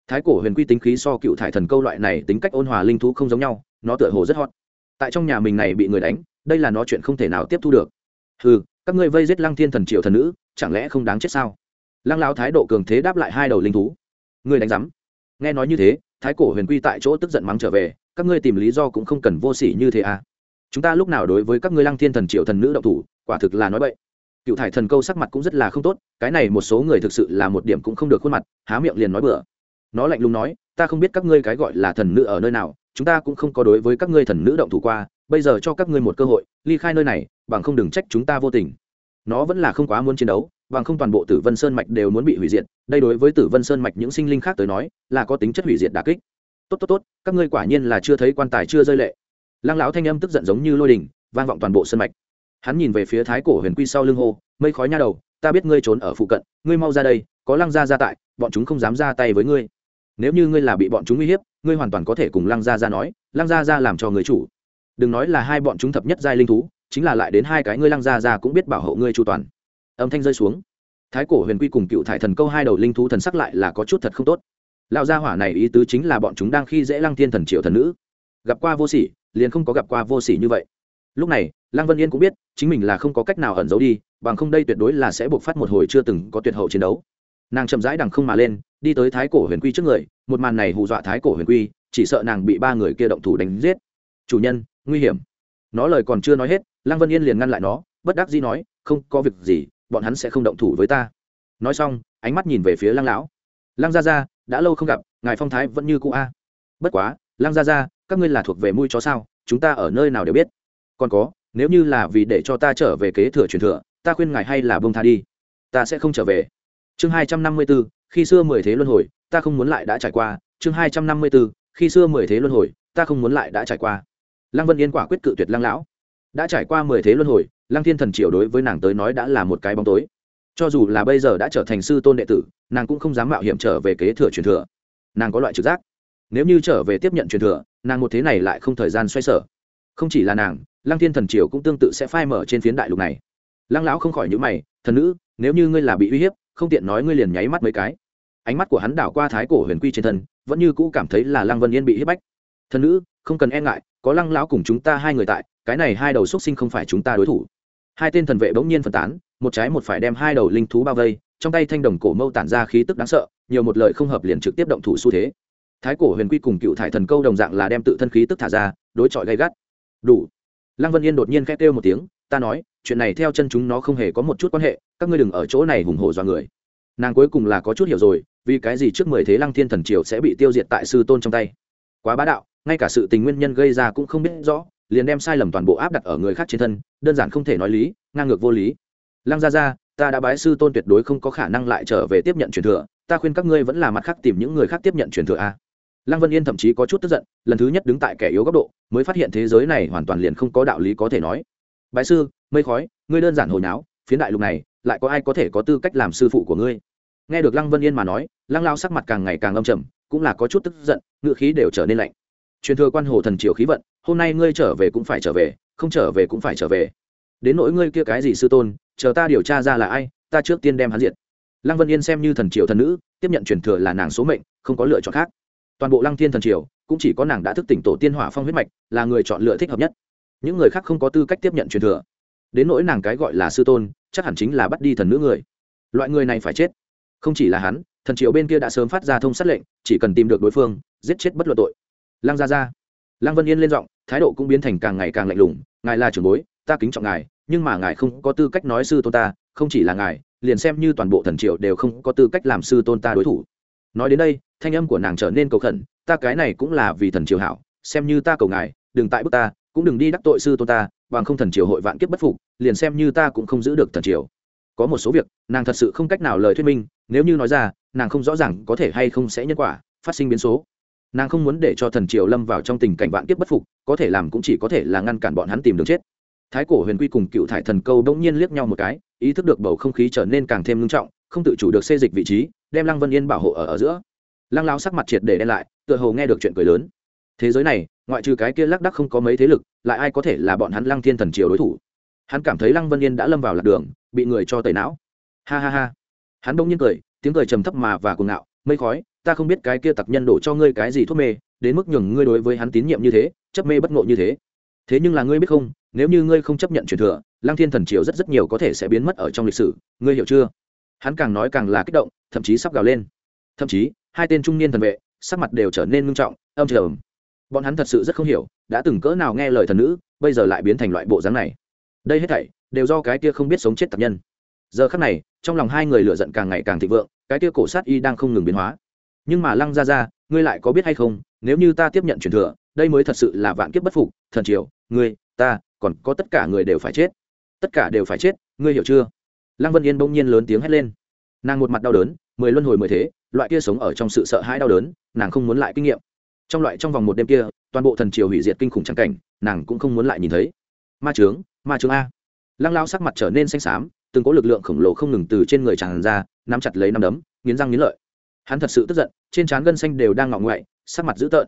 Thái cổ huyền quy tính khí so cựu thải thần câu loại này tính cách ôn hòa linh thú không giống nhau, nó tựa hồ rất hot tại trong nhà mình này bị người đánh, đây là nó chuyện không thể nào tiếp thu được. Ừ các ngươi vây giết lăng thiên thần triều thần nữ, chẳng lẽ không đáng chết sao? Lăng lão thái độ cường thế đáp lại hai đầu linh thú. Ngươi đánh rắm nghe nói như thế, thái cổ huyền quy tại chỗ tức giận mắng trở về, các ngươi tìm lý do cũng không cần vô sỉ như thế à. Chúng ta lúc nào đối với các ngươi lăng thiên thần triệu thần nữ động thủ, quả thực là nói vậy cựu thải thần câu sắc mặt cũng rất là không tốt, cái này một số người thực sự là một điểm cũng không được khuôn mặt, há miệng liền nói bừa. Nó lạnh lùng nói, ta không biết các ngươi cái gọi là thần nữ ở nơi nào chúng ta cũng không có đối với các ngươi thần nữ động thủ qua, bây giờ cho các ngươi một cơ hội, ly khai nơi này, bằng không đừng trách chúng ta vô tình. Nó vẫn là không quá muốn chiến đấu, bằng không toàn bộ tử vân sơn mạch đều muốn bị hủy diệt. Đây đối với tử vân sơn mạch những sinh linh khác tới nói, là có tính chất hủy diệt đà kích. Tốt tốt tốt, các ngươi quả nhiên là chưa thấy quan tài chưa rơi lệ. Lăng lão thanh âm tức giận giống như lôi đình, vang vọng toàn bộ sơn mạch. Hắn nhìn về phía thái cổ huyền quy sau lưng hô, mây khói nha đầu, ta biết ngươi trốn ở phụ cận, ngươi mau ra đây, có lăng gia gia tại, bọn chúng không dám ra tay với ngươi nếu như ngươi là bị bọn chúng uy hiếp, ngươi hoàn toàn có thể cùng lăng gia gia nói, lăng gia gia làm cho người chủ. Đừng nói là hai bọn chúng thập nhất giai linh thú, chính là lại đến hai cái ngươi lăng gia gia cũng biết bảo hộ ngươi chu toàn. Âm thanh rơi xuống. Thái cổ huyền quy cùng cựu thải thần câu hai đầu linh thú thần sắc lại là có chút thật không tốt. Lão gia hỏa này ý tứ chính là bọn chúng đang khi dễ lăng thiên thần triệu thần nữ. Gặp qua vô sỉ, liền không có gặp qua vô sỉ như vậy. Lúc này, lăng vân yên cũng biết, chính mình là không có cách nào ẩn giấu đi, bằng không đây tuyệt đối là sẽ buộc phát một hồi chưa từng có tuyệt hậu chiến đấu. Nàng chậm rãi đằng không mà lên đi tới thái cổ huyền quy trước người, một màn này hù dọa thái cổ huyền quy, chỉ sợ nàng bị ba người kia động thủ đánh giết. Chủ nhân, nguy hiểm. Nó lời còn chưa nói hết, lăng vân yên liền ngăn lại nó, bất đắc dĩ nói, không có việc gì, bọn hắn sẽ không động thủ với ta. Nói xong, ánh mắt nhìn về phía lăng lão. Lăng gia gia, đã lâu không gặp, ngài phong thái vẫn như cũ a. Bất quá, lăng gia gia, các ngươi là thuộc về mui chó sao, chúng ta ở nơi nào đều biết. Còn có, nếu như là vì để cho ta trở về kế thừa truyền thừa, ta khuyên ngài hay là bông tha đi, ta sẽ không trở về. Chương hai trăm năm mươi bốn khi xưa mười thế luân hồi, ta không muốn lại đã trải qua, chương hai trăm năm mươi b ố khi xưa mười thế luân hồi, ta không muốn lại đã trải qua. Lăng vân yên quả quyết cự tuyệt lăng lão. Đã trải qua mười thế luân hồi, lăng thiên thần triều đối với nàng tới nói đã là một cái bóng tối. Cho dù là bây giờ đã trở thành sư tôn đệ tử, nàng cũng không dám mạo hiểm trở về kế thừa truyền thừa. Nàng có loại trực giác. Nếu như trở về tiếp nhận truyền thừa, nàng một thế này lại không thời gian xoay sở. Không chỉ là nàng, lăng thiên thần triều cũng tương tự sẽ phai mở trên phiến đại lục này. Lăng lão không khỏi nhữ mày, thần nữ, nếu như ngươi là bị uy hiếp không tiện nói ngươi liền nháy mắt mấy cái. Ánh mắt của hắn đảo qua thái cổ huyền quy trên thân, vẫn như cũ cảm thấy là lăng vân yên bị hiếp bách. Thần nữ, không cần e ngại, có lăng lão cùng chúng ta hai người tại, cái này hai đầu xúc sinh không phải chúng ta đối thủ. Hai tên thần vệ bỗng nhiên phân tán, một trái một phải đem hai đầu linh thú bao vây, trong tay thanh đồng cổ mâu tản ra khí tức đáng sợ, nhiều một lời không hợp liền trực tiếp động thủ xu thế. Thái cổ huyền quy cùng cựu thải thần câu đồng dạng là đem tự thân khí tức thả ra, đối chọi gay gắt. Đủ. Lăng vân yên đột nhiên khét kêu một tiếng, ta nói, chuyện này theo chân chúng nó không hề có một chút quan hệ các ngươi đừng ở chỗ này hùng hổ do người. Nàng cuối cùng là có chút hiểu rồi, vì cái gì trước mười thế lăng thiên thần triều sẽ bị tiêu diệt tại sư tôn trong tay? Quá bá đạo, ngay cả sự tình nguyên nhân gây ra cũng không biết rõ, liền đem sai lầm toàn bộ áp đặt ở người khác trên thân, đơn giản không thể nói lý, ngang ngược vô lý. Lăng gia gia, ta đã bái sư tôn tuyệt đối không có khả năng lại trở về tiếp nhận truyền thừa, ta khuyên các ngươi vẫn là mặt khác tìm những người khác tiếp nhận truyền thừa a. Lăng vân yên thậm chí có chút tức giận, lần thứ nhất đứng tại kẻ yếu góc độ, mới phát hiện thế giới này hoàn toàn liền không có đạo lý có thể nói. Bái sư, mây khói, ngươi đơn giản hồi náo, phiến đại lục này lại có ai có thể có tư cách làm sư phụ của ngươi? Nghe được lăng vân yên mà nói, lăng lao sắc mặt càng ngày càng âm trầm, cũng là có chút tức giận, ngựa khí đều trở nên lạnh. Truyền thừa quan hồ thần triều khí vận, hôm nay ngươi trở về cũng phải trở về, không trở về cũng phải trở về. Đến nỗi ngươi kia cái gì sư tôn, chờ ta điều tra ra là ai, ta trước tiên đem hắn diệt. Lăng vân yên xem như thần triều thần nữ, tiếp nhận truyền thừa là nàng số mệnh, không có lựa chọn khác. Toàn bộ lăng thiên thần triều, cũng chỉ có nàng đã thức tỉnh tổ tiên hỏa phong huyết mạch, là người chọn lựa thích hợp nhất. Những người khác không có tư cách tiếp nhận truyền thừa. Đến nỗi nàng cái gọi là sư tôn chắc hẳn chính là bắt đi thần nữ người. Loại người này phải chết. Không chỉ là hắn, thần triều bên kia đã sớm phát ra thông sát lệnh, chỉ cần tìm được đối phương, giết chết bất luận tội. Lăng gia gia. Lăng vân yên lên giọng, thái độ cũng biến thành càng ngày càng lạnh lùng, ngài là trưởng bối, ta kính trọng ngài, nhưng mà ngài không có tư cách nói sư tôn ta, không chỉ là ngài, liền xem như toàn bộ thần triều đều không có tư cách làm sư tôn ta đối thủ. Nói đến đây, thanh âm của nàng trở nên cầu khẩn, ta cái này cũng là vì thần triều hảo, xem như ta cầu ngài, đừng tại bức ta, cũng đừng đi đắc tội sư tôn ta bằng không thần triều hội vạn kiếp bất phục liền xem như ta cũng không giữ được thần triều. Có một số việc nàng thật sự không cách nào lời thuyết minh nếu như nói ra nàng không rõ ràng có thể hay không sẽ nhân quả phát sinh biến số. Nàng không muốn để cho thần triều lâm vào trong tình cảnh vạn kiếp bất phục có thể làm cũng chỉ có thể là ngăn cản bọn hắn tìm đường chết. Thái cổ huyền quy cùng cựu thải thần câu bỗng nhiên liếc nhau một cái ý thức được bầu không khí trở nên càng thêm ngưng trọng không tự chủ được xê dịch vị trí đem lăng vân yên bảo hộ ở, ở giữa. Lăng lao sắc mặt triệt để đen lại tựa hồ nghe được chuyện cười lớn. Thế giới này ngoại trừ cái kia lác đắc không có mấy thế lực, lại ai có thể là bọn hắn lăng thiên thần triều đối thủ? Hắn cảm thấy lăng vân yên đã lâm vào lạc đường, bị người cho tẩy não. Ha ha ha. Hắn đông nhiên cười, tiếng cười trầm thấp mà và cuồng ngạo, mây khói, ta không biết cái kia tặc nhân đổ cho ngươi cái gì thuốc mê, đến mức nhường ngươi đối với hắn tín nhiệm như thế, chấp mê bất ngộ như thế. Thế nhưng là ngươi biết không, nếu như ngươi không chấp nhận truyền thừa, lăng thiên thần triều rất rất nhiều có thể sẽ biến mất ở trong lịch sử, ngươi hiểu chưa? Hắn càng nói càng là kích động, thậm chí sắp gào lên. Thậm chí, hai tên trung niên thần vệ, sắc mặt đều trở nên ngưng trọng, âm trầm bọn hắn thật sự rất không hiểu, đã từng cỡ nào nghe lời thần nữ, bây giờ lại biến thành loại bộ dáng này. Đây hết thảy đều do cái kia không biết sống chết tập nhân. Giờ khắc này, trong lòng hai người lựa giận càng ngày càng thịnh vượng, cái kia cổ sát y đang không ngừng biến hóa. Nhưng mà lăng ra ra ngươi lại có biết hay không, nếu như ta tiếp nhận truyền thừa, đây mới thật sự là vạn kiếp bất phục, thần triều, ngươi, ta, còn có tất cả người đều phải chết. Tất cả đều phải chết, ngươi hiểu chưa? Lăng vân yên bỗng nhiên lớn tiếng hét lên. Nàng một mặt đau đớn, mười luân hồi mười thế, loại kia sống ở trong sự sợ hãi đau đớn, nàng không muốn lại kinh nghiệm trong loại trong vòng một đêm kia, toàn bộ thần triều hủy diệt kinh khủng trắng cảnh, nàng cũng không muốn lại nhìn thấy. Ma trướng ma trướng a. Lăng lao sắc mặt trở nên xanh xám, từng có lực lượng khổng lồ không ngừng từ trên người tràn ra, nắm chặt lấy nắm đấm, nghiến răng nghiến lợi. Hắn thật sự tức giận, trên trán gân xanh đều đang ngọng ngoại, sắc mặt dữ tợn.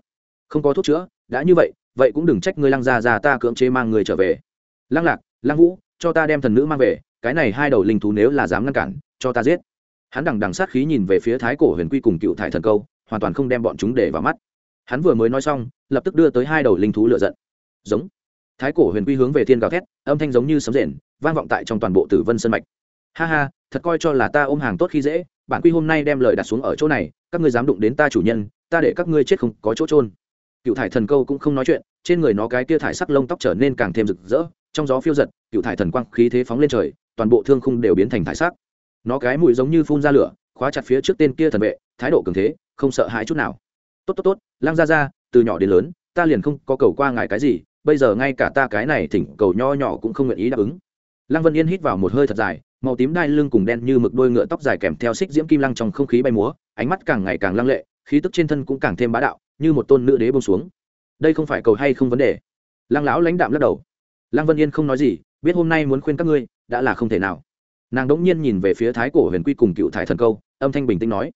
Không có thuốc chữa, đã như vậy vậy cũng đừng trách ngươi lăng ra ra ta cưỡng chế mang người trở về. Lăng lạc, lăng vũ, cho ta đem thần nữ mang về, cái này hai đầu linh thú nếu là dám ngăn cản, cho ta giết. Hắn đằng đằng sát khí nhìn về phía thái cổ huyền quy cùng cựu thải thần câu, hoàn toàn không đem bọn chúng để vào mắt hắn vừa mới nói xong, lập tức đưa tới hai đầu linh thú lựa giận. Giống. Thái cổ huyền quy hướng về thiên gào thét, âm thanh giống như sấm rền, vang vọng tại trong toàn bộ tử vân sân mạch. Ha ha, thật coi cho là ta ôm hàng tốt khi dễ, bản quy hôm nay đem lời đặt xuống ở chỗ này, các ngươi dám đụng đến ta chủ nhân, ta để các ngươi chết không có chỗ trôn cựu thải thần câu cũng không nói chuyện, trên người nó cái kia thải sắc lông tóc trở nên càng thêm rực rỡ, trong gió phiêu giật, cựu thải thần quang khí thế phóng lên trời, toàn bộ thương khung đều biến thành thải sắc. Nó cái mùi giống như phun ra lửa, khóa chặt phía trước tên kia thần vệ, thái độ cường thế, không sợ hãi chút nào tốt tốt tốt, lang ra ra từ nhỏ đến lớn, ta liền không có cầu qua ngài cái gì, bây giờ ngay cả ta cái này thỉnh cầu nho nhỏ cũng không nguyện ý đáp ứng. Lăng vân yên hít vào một hơi thật dài, màu tím đai lưng cùng đen như mực đôi ngựa tóc dài kèm theo xích diễm kim lăng trong không khí bay múa, ánh mắt càng ngày càng lăng lệ, khí tức trên thân cũng càng thêm bá đạo, như một tôn nữ đế bông xuống. Đây không phải cầu hay không vấn đề? Lăng lão lãnh đạm lắc đầu. Lăng vân yên không nói gì, biết hôm nay muốn khuyên các ngươi, đã là không thể nào. Nàng đ ỗ n g nhiên nhìn về phía thái cổ huyền quy cùng cựu thải thần câu, âm thanh bình tĩnh nói.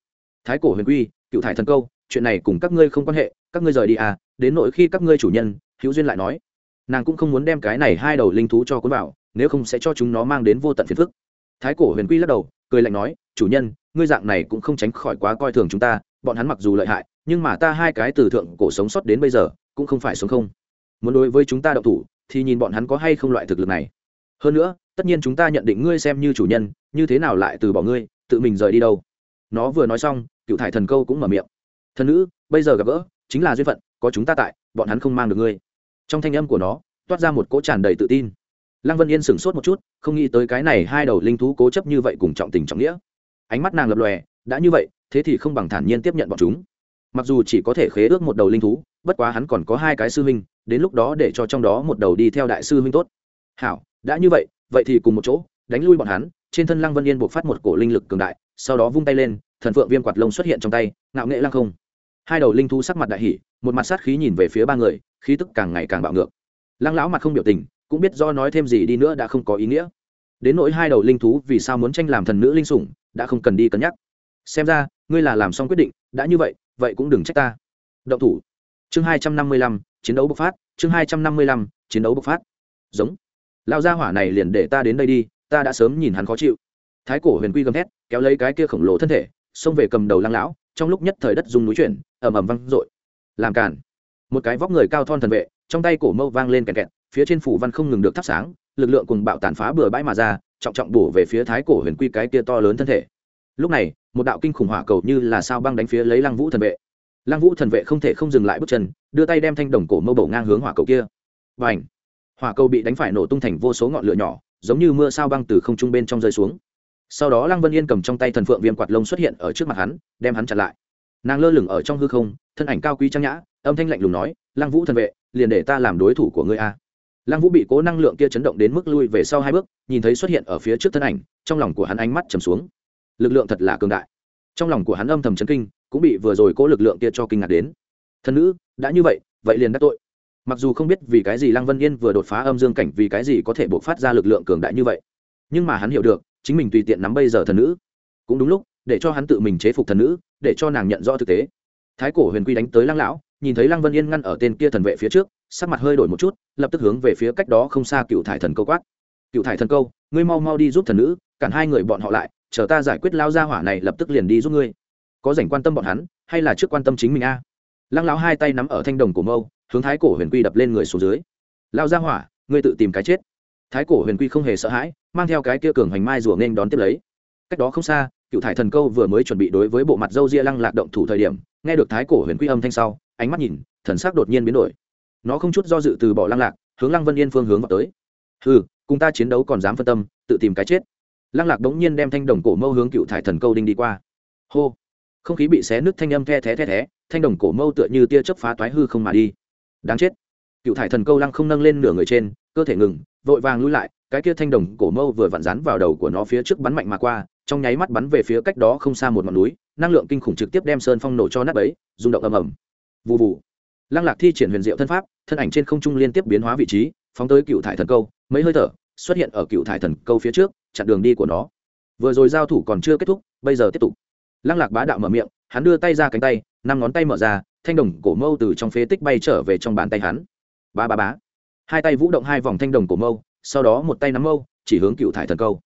Thái cổ huyền quy, cựu thải thần câu chuyện này cùng các ngươi không quan hệ, các ngươi rời đi à đến nỗi khi các ngươi chủ nhân, hữu duyên lại nói, nàng cũng không muốn đem cái này hai đầu linh thú cho cuốn vào, nếu không sẽ cho chúng nó mang đến vô tận phiền phức. Thái cổ huyền quy lắc đầu, cười lạnh nói, chủ nhân, ngươi dạng này cũng không tránh khỏi quá coi thường chúng ta, bọn hắn mặc dù lợi hại, nhưng mà ta hai cái từ thượng cổ sống sót đến bây giờ, cũng không phải sống không. Muốn đối với chúng ta đậu thủ, thì nhìn bọn hắn có hay không loại thực lực này. Hơn nữa, tất nhiên chúng ta nhận định ngươi xem như chủ nhân, như thế nào lại từ bỏ ngươi, tự mình rời đi đâu. Nó vừa nói xong, cựu thải thần câu cũng mở miệng thần nữ, bây giờ gặp gỡ, chính là duyên phận, có chúng ta tại, bọn hắn không mang được ngươi. Trong thanh âm của nó, toát ra một cỗ tràn đầy tự tin. Lăng vân yên sửng sốt một chút, không nghĩ tới cái này hai đầu linh thú cố chấp như vậy cùng trọng tình trọng nghĩa. Ánh mắt nàng lập lòe, đã như vậy, thế thì không bằng thản nhiên tiếp nhận bọn chúng. Mặc dù chỉ có thể khế ước một đầu linh thú, bất quá hắn còn có hai cái sư huynh, đến lúc đó để cho trong đó một đầu đi theo đại sư huynh tốt. Hảo, đã như vậy vậy thì cùng một chỗ, đánh lui bọn hắn, trên thân lăng vân yên buộc phát một cổ linh lực cường đại, sau đó vung tay lên, thần phượng viêm quạt lông xuất hiện trong tay, ngạo nghệ lăng không hai đầu linh thú sắc mặt đại hỷ một mặt sát khí nhìn về phía ba người, khí tức càng ngày càng bạo ngược. Lăng lão mặt không biểu tình, cũng biết do nói thêm gì đi nữa đã không có ý nghĩa. Đến nỗi hai đầu linh thú vì sao muốn tranh làm thần nữ linh sủng, đã không cần đi cân nhắc. Xem ra, ngươi là làm xong quyết định, đã như vậy vậy cũng đừng trách ta. Động thủ. Chương hai trăm năm mươi lăm, chiến đấu bộc phát, chương hai trăm năm mươi lăm, chiến đấu bộc phát. Giống. Lao gia hỏa này liền để ta đến đây đi, ta đã sớm nhìn hắn khó chịu. Thái cổ huyền quy gầm thét, kéo lấy cái kia khổng lồ thân thể, xông về cầm đầu lăng lão trong lúc nhất thời đất dùng núi chuyển, ầm ầm văng dội. Làm cản một cái vóc người cao thon thần vệ, trong tay cổ mâu vang lên kẹt kẹt, phía trên phủ văn không ngừng được thắp sáng, lực lượng cùng bạo tàn phá bừa bãi mà ra, trọng trọng bổ về phía thái cổ huyền quy cái kia to lớn thân thể. Lúc này, một đạo kinh khủng hỏa cầu như là sao băng đánh phía lấy lăng vũ thần vệ. Lăng vũ thần vệ không thể không dừng lại bước chân, đưa tay đem thanh đồng cổ mâu bổ ngang hướng hỏa cầu kia. Và ảnh hỏa cầu bị đánh phải nổ tung thành vô số ngọn lửa nhỏ, giống như mưa sao băng từ không trung bên trong rơi xuống sau đó lăng vân yên cầm trong tay thần phượng viêm quạt lông xuất hiện ở trước mặt hắn, đem hắn chặn lại. Nàng lơ lửng ở trong hư không, thân ảnh cao quý trang nhã, âm thanh lạnh lùng nói, lăng vũ thần vệ, liền để ta làm đối thủ của ngươi a. Lăng vũ bị cố năng lượng kia chấn động đến mức lui về sau hai bước, nhìn thấy xuất hiện ở phía trước thân ảnh, trong lòng của hắn ánh mắt trầm xuống. Lực lượng thật là cường đại. Trong lòng của hắn âm thầm chấn kinh, cũng bị vừa rồi cố lực lượng kia cho kinh ngạc đến. Thân nữ, đã như vậy vậy liền đắc tội. Mặc dù không biết vì cái gì lăng vân yên vừa đột phá âm dương cảnh vì cái gì có thể buộc phát ra lực lượng cường đại như vậy, nhưng mà hắn hiểu được chính mình tùy tiện nắm bây giờ thần nữ. Cũng đúng lúc, để cho hắn tự mình chế phục thần nữ, để cho nàng nhận rõ thực tế. Thái cổ huyền quy đánh tới lăng lão, nhìn thấy lăng vân yên ngăn ở tên kia thần vệ phía trước, sắc mặt hơi đổi một chút, lập tức hướng về phía cách đó không xa cựu thải thần câu quát. Cựu thải thần câu, ngươi mau mau đi giúp thần nữ, cản hai người bọn họ lại, chờ ta giải quyết lao ra hỏa này lập tức liền đi giúp ngươi. Có dành quan tâm bọn hắn, hay là trước quan tâm chính mình a? Lăng lão hai tay nắm ở thanh đồng của mâu, hướng thái cổ huyền quy đập lên người xuống dưới. Lao ra hỏa, ngươi tự tìm cái chết thái cổ huyền quy không hề sợ hãi, mang theo cái kia cường hoành mai rùa nên đón tiếp lấy. Cách đó không xa, cựu thải thần câu vừa mới chuẩn bị đối với bộ mặt dâu ria lăng lạc động thủ thời điểm, nghe được thái cổ huyền quy âm thanh sau, ánh mắt nhìn, thần sắc đột nhiên biến đổi. Nó không chút do dự từ bỏ lăng lạc, hướng lăng vân yên phương hướng vào tới. Ừ cùng ta chiến đấu còn dám phân tâm, tự tìm cái chết. Lăng lạc đống nhiên đem thanh đồng cổ mâu hướng cựu thải thần câu đinh đi qua. Hô, không khí bị xé nứt thanh âm the thé the thé thanh đồng cổ mâu tựa như tia chớp phá toái hư không mà đi. Đáng chết. Cựu thải thần câu lăng không nâng lên nửa người trên, cơ thể ngừng vội vàng lui lại, cái kia thanh đồng cổ mâu vừa vặn rán vào đầu của nó phía trước bắn mạnh mà qua, trong nháy mắt bắn về phía cách đó không xa một ngọn núi, năng lượng kinh khủng trực tiếp đem sơn phong nổ cho nát ấy rung động ầm ầm. Vụ vụ lăng lạc thi triển huyền diệu thân pháp, thân ảnh trên không trung liên tiếp biến hóa vị trí, phóng tới cựu thải thần câu, mấy hơi thở, xuất hiện ở cựu thải thần câu phía trước, chặn đường đi của nó. Vừa rồi giao thủ còn chưa kết thúc, bây giờ tiếp tục. Lăng lạc bá đạo mở miệng, hắn đưa tay ra cánh tay, năm ngón tay mở ra, thanh đồng cổ mâu từ trong phế tích bay trở về trong bàn tay hắn. Ba ba bá hai tay vũ động hai vòng thanh đồng cổ mâu, sau đó một tay nắm mâu, chỉ hướng cựu thải thần câu.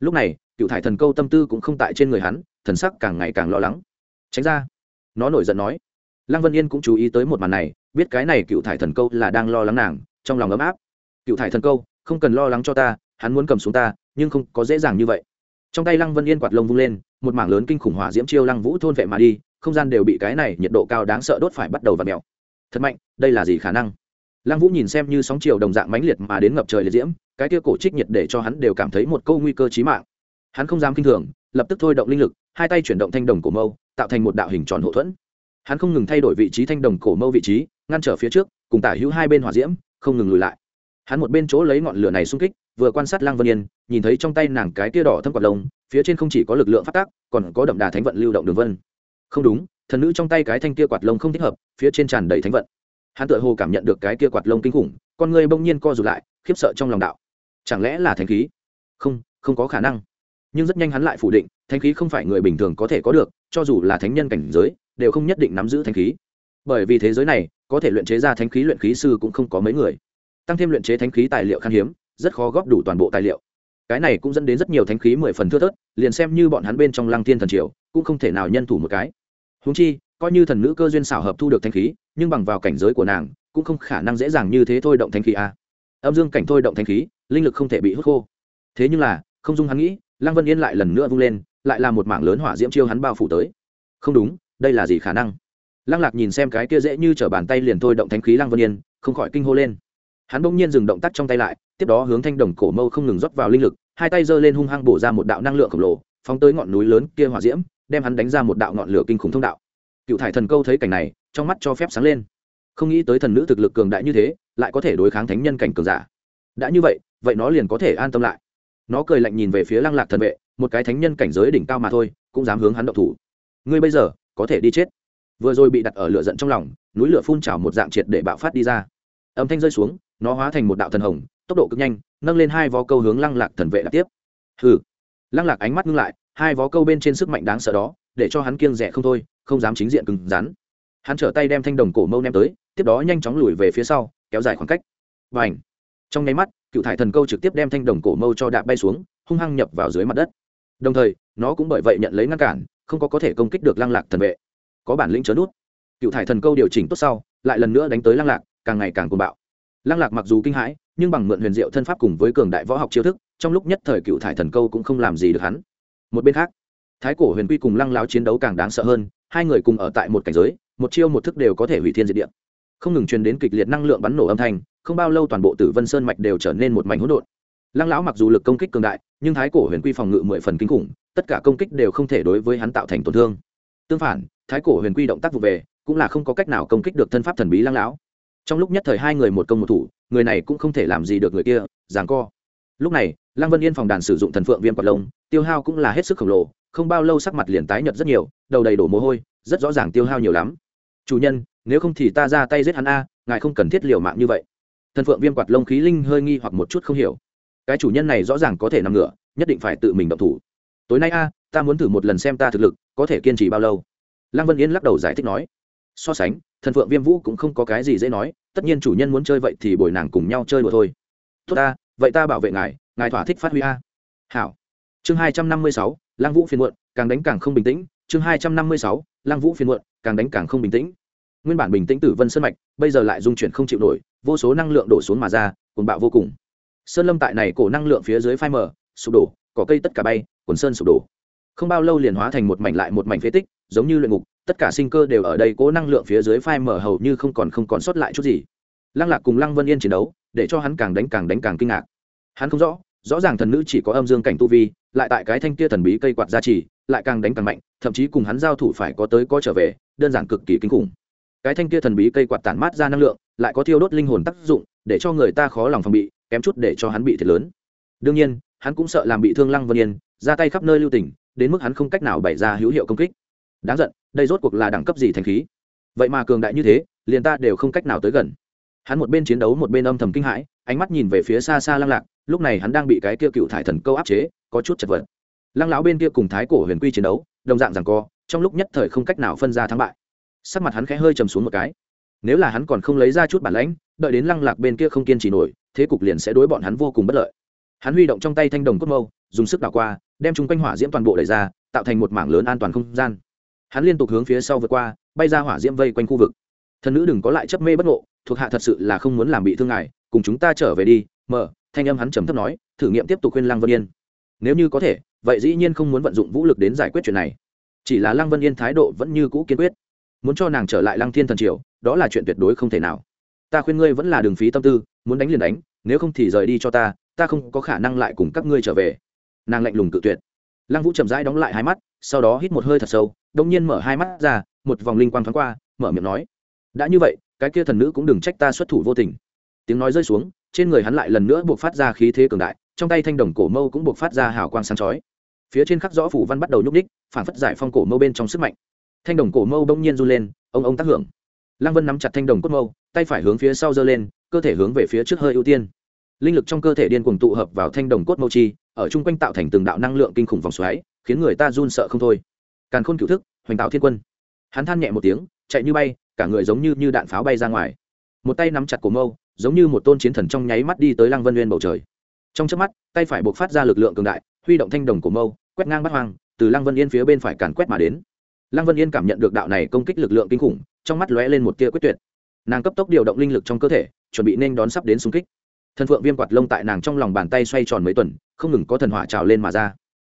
Lúc này, cựu thải thần câu tâm tư cũng không tại trên người hắn, thần sắc càng ngày càng lo lắng. Tránh ra. Nó nổi giận nói. Lăng vân yên cũng chú ý tới một màn này, biết cái này cựu thải thần câu là đang lo lắng nàng, trong lòng ấm áp. Cựu thải thần câu, không cần lo lắng cho ta, hắn muốn cầm xuống ta, nhưng không có dễ dàng như vậy. Trong tay lăng vân yên quạt lông vung lên, một mảng lớn kinh khủng hỏa diễm chiêu lăng vũ thôn vệ mà đi, không gian đều bị cái này nhiệt độ cao đáng sợ đốt phải bắt đầu và mèo. Thật mạnh, đây là gì khả năng? Lăng vũ nhìn xem như sóng chiều đồng dạng mãnh liệt mà đến ngập trời liệt diễm, cái kia cổ trích nhiệt để cho hắn đều cảm thấy một câu nguy cơ chí mạng. Hắn không dám kinh thường, lập tức thôi động linh lực, hai tay chuyển động thanh đồng cổ mâu, tạo thành một đạo hình tròn hậu thuẫn. Hắn không ngừng thay đổi vị trí thanh đồng cổ mâu vị trí, ngăn trở phía trước, cùng tả hữu hai bên hỏa diễm, không ngừng lùi lại. Hắn một bên chỗ lấy ngọn lửa này xung kích, vừa quan sát lang vân yên, nhìn thấy trong tay nàng cái tia đỏ thâm quạt lông, phía trên không chỉ có lực lượng phát tác, còn có đậm đà thánh vận lưu động đường vân. Không đúng, thần nữ trong tay cái thanh kia quạt lông không thích hợp, phía trên tràn đầy thánh vận hắn tự hồ cảm nhận được cái kia quạt lông kinh khủng, con người bỗng nhiên co rụt lại, khiếp sợ trong lòng đạo. Chẳng lẽ là thánh khí? Không không có khả năng. Nhưng rất nhanh hắn lại phủ định, thánh khí không phải người bình thường có thể có được, cho dù là thánh nhân cảnh giới, đều không nhất định nắm giữ thánh khí. Bởi vì thế giới này, có thể luyện chế ra thánh khí luyện khí sư cũng không có mấy người. Tăng thêm luyện chế thánh khí tài liệu khan hiếm, rất khó góp đủ toàn bộ tài liệu. Cái này cũng dẫn đến rất nhiều thánh khí mười phần thưa thớt, liền xem như bọn hắn bên trong lăng thiên thần triều, cũng không thể nào nhân thủ một cái. Húng chi, coi như thần nữ cơ duyên xảo hợp thu được thánh khí nhưng bằng vào cảnh giới của nàng, cũng không khả năng dễ dàng như thế thôi động thanh khí a. Âm dương cảnh thôi động thanh khí, linh lực không thể bị hút khô. Thế nhưng là, không dung hắn nghĩ, lăng vân yên lại lần nữa vung lên, lại là một mảng lớn hỏa diễm chiêu hắn bao phủ tới. Không đúng, đây là gì khả năng? Lăng lạc nhìn xem cái kia dễ như t r ở bàn tay liền thôi động thanh khí lăng vân yên, không khỏi kinh hô lên. Hắn bỗng nhiên dừng động tác trong tay lại, tiếp đó hướng thanh đồng cổ mâu không ngừng rót vào linh lực, hai tay giơ lên hung hăng bổ ra một đạo năng lượng khổng lồ, phóng tới ngọn núi lớn kia hỏa diễm, đem hắn đánh ra một đạo ngọn lửa kinh khủng thông đạo. Cựu thải thần câu thấy cảnh này trong mắt cho phép sáng lên. Không nghĩ tới thần nữ thực lực cường đại như thế, lại có thể đối kháng thánh nhân cảnh cường giả. Đã như vậy vậy nó liền có thể an tâm lại. Nó cười lạnh nhìn về phía lăng lạc thần vệ, một cái thánh nhân cảnh giới đỉnh cao mà thôi, cũng dám hướng hắn động thủ. Ngươi bây giờ, có thể đi chết. Vừa rồi bị đặt ở lửa giận trong lòng, núi lửa phun trào một dạng triệt để bạo phát đi ra. Âm thanh rơi xuống, nó hóa thành một đạo thần hồng, tốc độ cực nhanh, nâng lên hai vó câu hướng lăng lạc thần vệ đặt tiếp. Hừ. Lăng lạc ánh mắt ngưng lại, hai vó câu bên trên sức mạnh đáng sợ đó, để cho hắn kiêng rẻ không thôi, không dám chính diện cứng rắn hắn trở tay đem thanh đồng cổ mâu ném tới, tiếp đó nhanh chóng lùi về phía sau, kéo dài khoảng cách. Và ảnh trong nháy mắt, cựu thải thần câu trực tiếp đem thanh đồng cổ mâu cho đạp bay xuống, hung hăng nhập vào dưới mặt đất. Đồng thời, nó cũng bởi vậy nhận lấy ngăn cản, không có có thể công kích được lăng lạc thần vệ. Có bản lĩnh chớ nút. Cựu thải thần câu điều chỉnh tốt sau, lại lần nữa đánh tới lăng lạc, càng ngày càng cuồng bạo. Lăng lạc mặc dù kinh hãi, nhưng bằng mượn huyền diệu thân pháp cùng với cường đại võ học chiêu thức, trong lúc nhất thời cựu thải thần câu cũng không làm gì được hắn. Một bên khác, thái cổ huyền quy cùng lăng láo chiến đấu càng đáng sợ hơn, hai người cùng ở tại một cảnh giới một chiêu một thức đều có thể hủy thiên diệt địa. Không ngừng truyền đến kịch liệt năng lượng bắn nổ âm thanh, không bao lâu toàn bộ tử vân sơn mạch đều trở nên một mảnh hỗn độn. Lăng lão mặc dù lực công kích cường đại, nhưng thái cổ huyền quy phòng ngự mười phần kinh khủng, tất cả công kích đều không thể đối với hắn tạo thành tổn thương. Tương phản, thái cổ huyền quy động tác vụ về, cũng là không có cách nào công kích được thân pháp thần bí lăng lão. Trong lúc nhất thời hai người một công một thủ, người này cũng không thể làm gì được người kia, giằng co. Lúc này, lăng vân yên phòng đàn sử dụng thần phượng viêm quạt lông, tiêu hao cũng là hết sức khổng lồ, không bao lâu sắc mặt liền tái nhợt rất nhiều, đầu đầy đổ mồ hôi, rất rõ ràng tiêu hao nhiều lắm chủ nhân, nếu không thì ta ra tay giết hắn a, ngài không cần thiết liều mạng như vậy. Thần phượng viêm quạt lông khí linh hơi nghi hoặc một chút không hiểu. Cái chủ nhân này rõ ràng có thể nằm ngửa, nhất định phải tự mình động thủ. Tối nay a, ta muốn thử một lần xem ta thực lực có thể kiên trì bao lâu. Lăng vân yên lắc đầu giải thích nói. So sánh, thần phượng viêm vũ cũng không có cái gì dễ nói, tất nhiên chủ nhân muốn chơi vậy thì bồi nàng cùng nhau chơi đùa thôi. Tốt ta, vậy ta bảo vệ ngài ngài thỏa thích phát huy a. Hảo. Chương hai trăm năm mươi sáu, lăng vũ phiền muộn, càng đánh càng không bình tĩnh. Chương hai trăm năm mươi sáu, lăng vũ phiền muộn càng đánh càng không bình tĩnh. Nguyên bản bình tĩnh tử vân sơn mạch, bây giờ lại dung chuyển không chịu nổi, vô số năng lượng đổ xuống mà ra, cuồng bạo vô cùng. Sơn lâm tại này cổ năng lượng phía dưới phai mờ, sụp đổ, cỏ cây tất cả bay quần sơn sụp đổ. Không bao lâu liền hóa thành một mảnh lại một mảnh phế tích, giống như luyện ngục, tất cả sinh cơ đều ở đây cố năng lượng phía dưới phai mở hầu như không còn không còn sót lại chút gì. Lăng lạc cùng lăng vân yên chiến đấu, để cho hắn càng đánh càng đánh càng kinh ngạc. Hắn không rõ rõ ràng thần nữ chỉ có âm dương cảnh tu vi, lại tại cái thanh kia thần bí cây quạt gia trì, lại càng đánh càng mạnh, thậm chí cùng hắn giao thủ phải có tới có trở về đơn giản cực kỳ kinh khủng. Cái thanh kia thần bí cây quạt tản mát ra năng lượng, lại có thiêu đốt linh hồn tác dụng, để cho người ta khó lòng phòng bị, kém chút để cho hắn bị thiệt lớn. Đương nhiên, hắn cũng sợ làm bị thương lăng vân yên, ra tay khắp nơi lưu tỉnh đến mức hắn không cách nào bày ra hữu hiệu công kích. Đáng giận, đây rốt cuộc là đẳng cấp gì thành khí? Vậy mà cường đại như thế, liền ta đều không cách nào tới gần. Hắn một bên chiến đấu một bên âm thầm kinh hãi, ánh mắt nhìn về phía xa xa lăng lạc, lúc này hắn đang bị cái kia cựu thải thần câu áp chế, có chút chật vật. Lăng lão bên kia cùng thái cổ huyền quy chiến đấu, đồng dạng rằng co trong lúc nhất thời không cách nào phân ra thắng bại. Sắc mặt hắn khẽ hơi trầm xuống một cái. Nếu là hắn còn không lấy ra chút bản lãnh, đợi đến lăng lạc bên kia không kiên trì nổi, thế cục liền sẽ đối bọn hắn vô cùng bất lợi. Hắn huy động trong tay thanh đồng cốt mâu, dùng sức đảo qua, đem chung quanh hỏa diễm toàn bộ đẩy ra, tạo thành một mảng lớn an toàn không gian. Hắn liên tục hướng phía sau vượt qua, bay ra hỏa diễm vây quanh khu vực. Thần nữ đừng có lại chấp mê bất ngộ, thuộc hạ thật sự là không muốn làm bị thương ngài, cùng chúng ta trở về đi, mở, thanh âm hắn trầm thấp nói, thử nghiệm tiếp tục khuyên lăng vân yên. Nếu như có thể, vậy dĩ nhiên không muốn vận dụng vũ lực đến giải quyết chuyện này chỉ là lăng vân yên thái độ vẫn như cũ kiên quyết. Muốn cho nàng trở lại lăng thiên thần triều, đó là chuyện tuyệt đối không thể nào. Ta khuyên ngươi vẫn là đường phí tâm tư, muốn đánh liền đánh, nếu không thì rời đi cho ta ta không có khả năng lại cùng các ngươi trở về. Nàng lạnh lùng cự tuyệt. Lăng vũ chậm rãi đóng lại hai mắt, sau đó hít một hơi thật sâu, đông nhiên mở hai mắt ra, một vòng linh quang thoáng qua, mở miệng nói, đã như vậy, cái kia thần nữ cũng đừng trách ta xuất thủ vô tình. Tiếng nói rơi xuống, trên người hắn lại lần nữa buộc phát ra khí thế cường đại, trong tay thanh đồng cổ mâu cũng buộc phát ra hào quang sáng chói. Phía trên khắc rõ phủ văn bắt đầu nhúc ních phản phất giải phong cổ mâu bên trong sức mạnh. Thanh đồng cổ mâu bỗng nhiên run lên, ông ông tác hưởng. Lăng vân nắm chặt thanh đồng cốt mâu, tay phải hướng phía sau giơ lên, cơ thể hướng về phía trước hơi ưu tiên. Linh lực trong cơ thể điên cuồng tụ hợp vào thanh đồng cốt mâu chi, ở chung quanh tạo thành từng đạo năng lượng kinh khủng vòng xoáy, khiến người ta run sợ không thôi. Càn khôn cựu thức, hoành tạo thiên quân. Hắn than nhẹ một tiếng, chạy như bay, cả người giống như như đạn pháo bay ra ngoài. Một tay nắm chặt cổ mâu, giống như một tôn chiến thần trong nháy mắt đi tới lăng vân nguyên bầu trời. Trong chớp mắt, tay phải buộc phát ra lực lượng cường đại, huy động thanh đồng cổ mâu, quét ngang bắt hoang từ lăng vân yên phía bên phải càn quét mà đến. Lăng vân yên cảm nhận được đạo này công kích lực lượng kinh khủng, trong mắt lóe lên một tia quyết tuyệt. Nàng cấp tốc điều động linh lực trong cơ thể, chuẩn bị nên đón sắp đến xung kích. Thần phượng viêm quạt lông tại nàng trong lòng bàn tay xoay tròn mấy tuần, không ngừng có thần hỏa trào lên mà ra.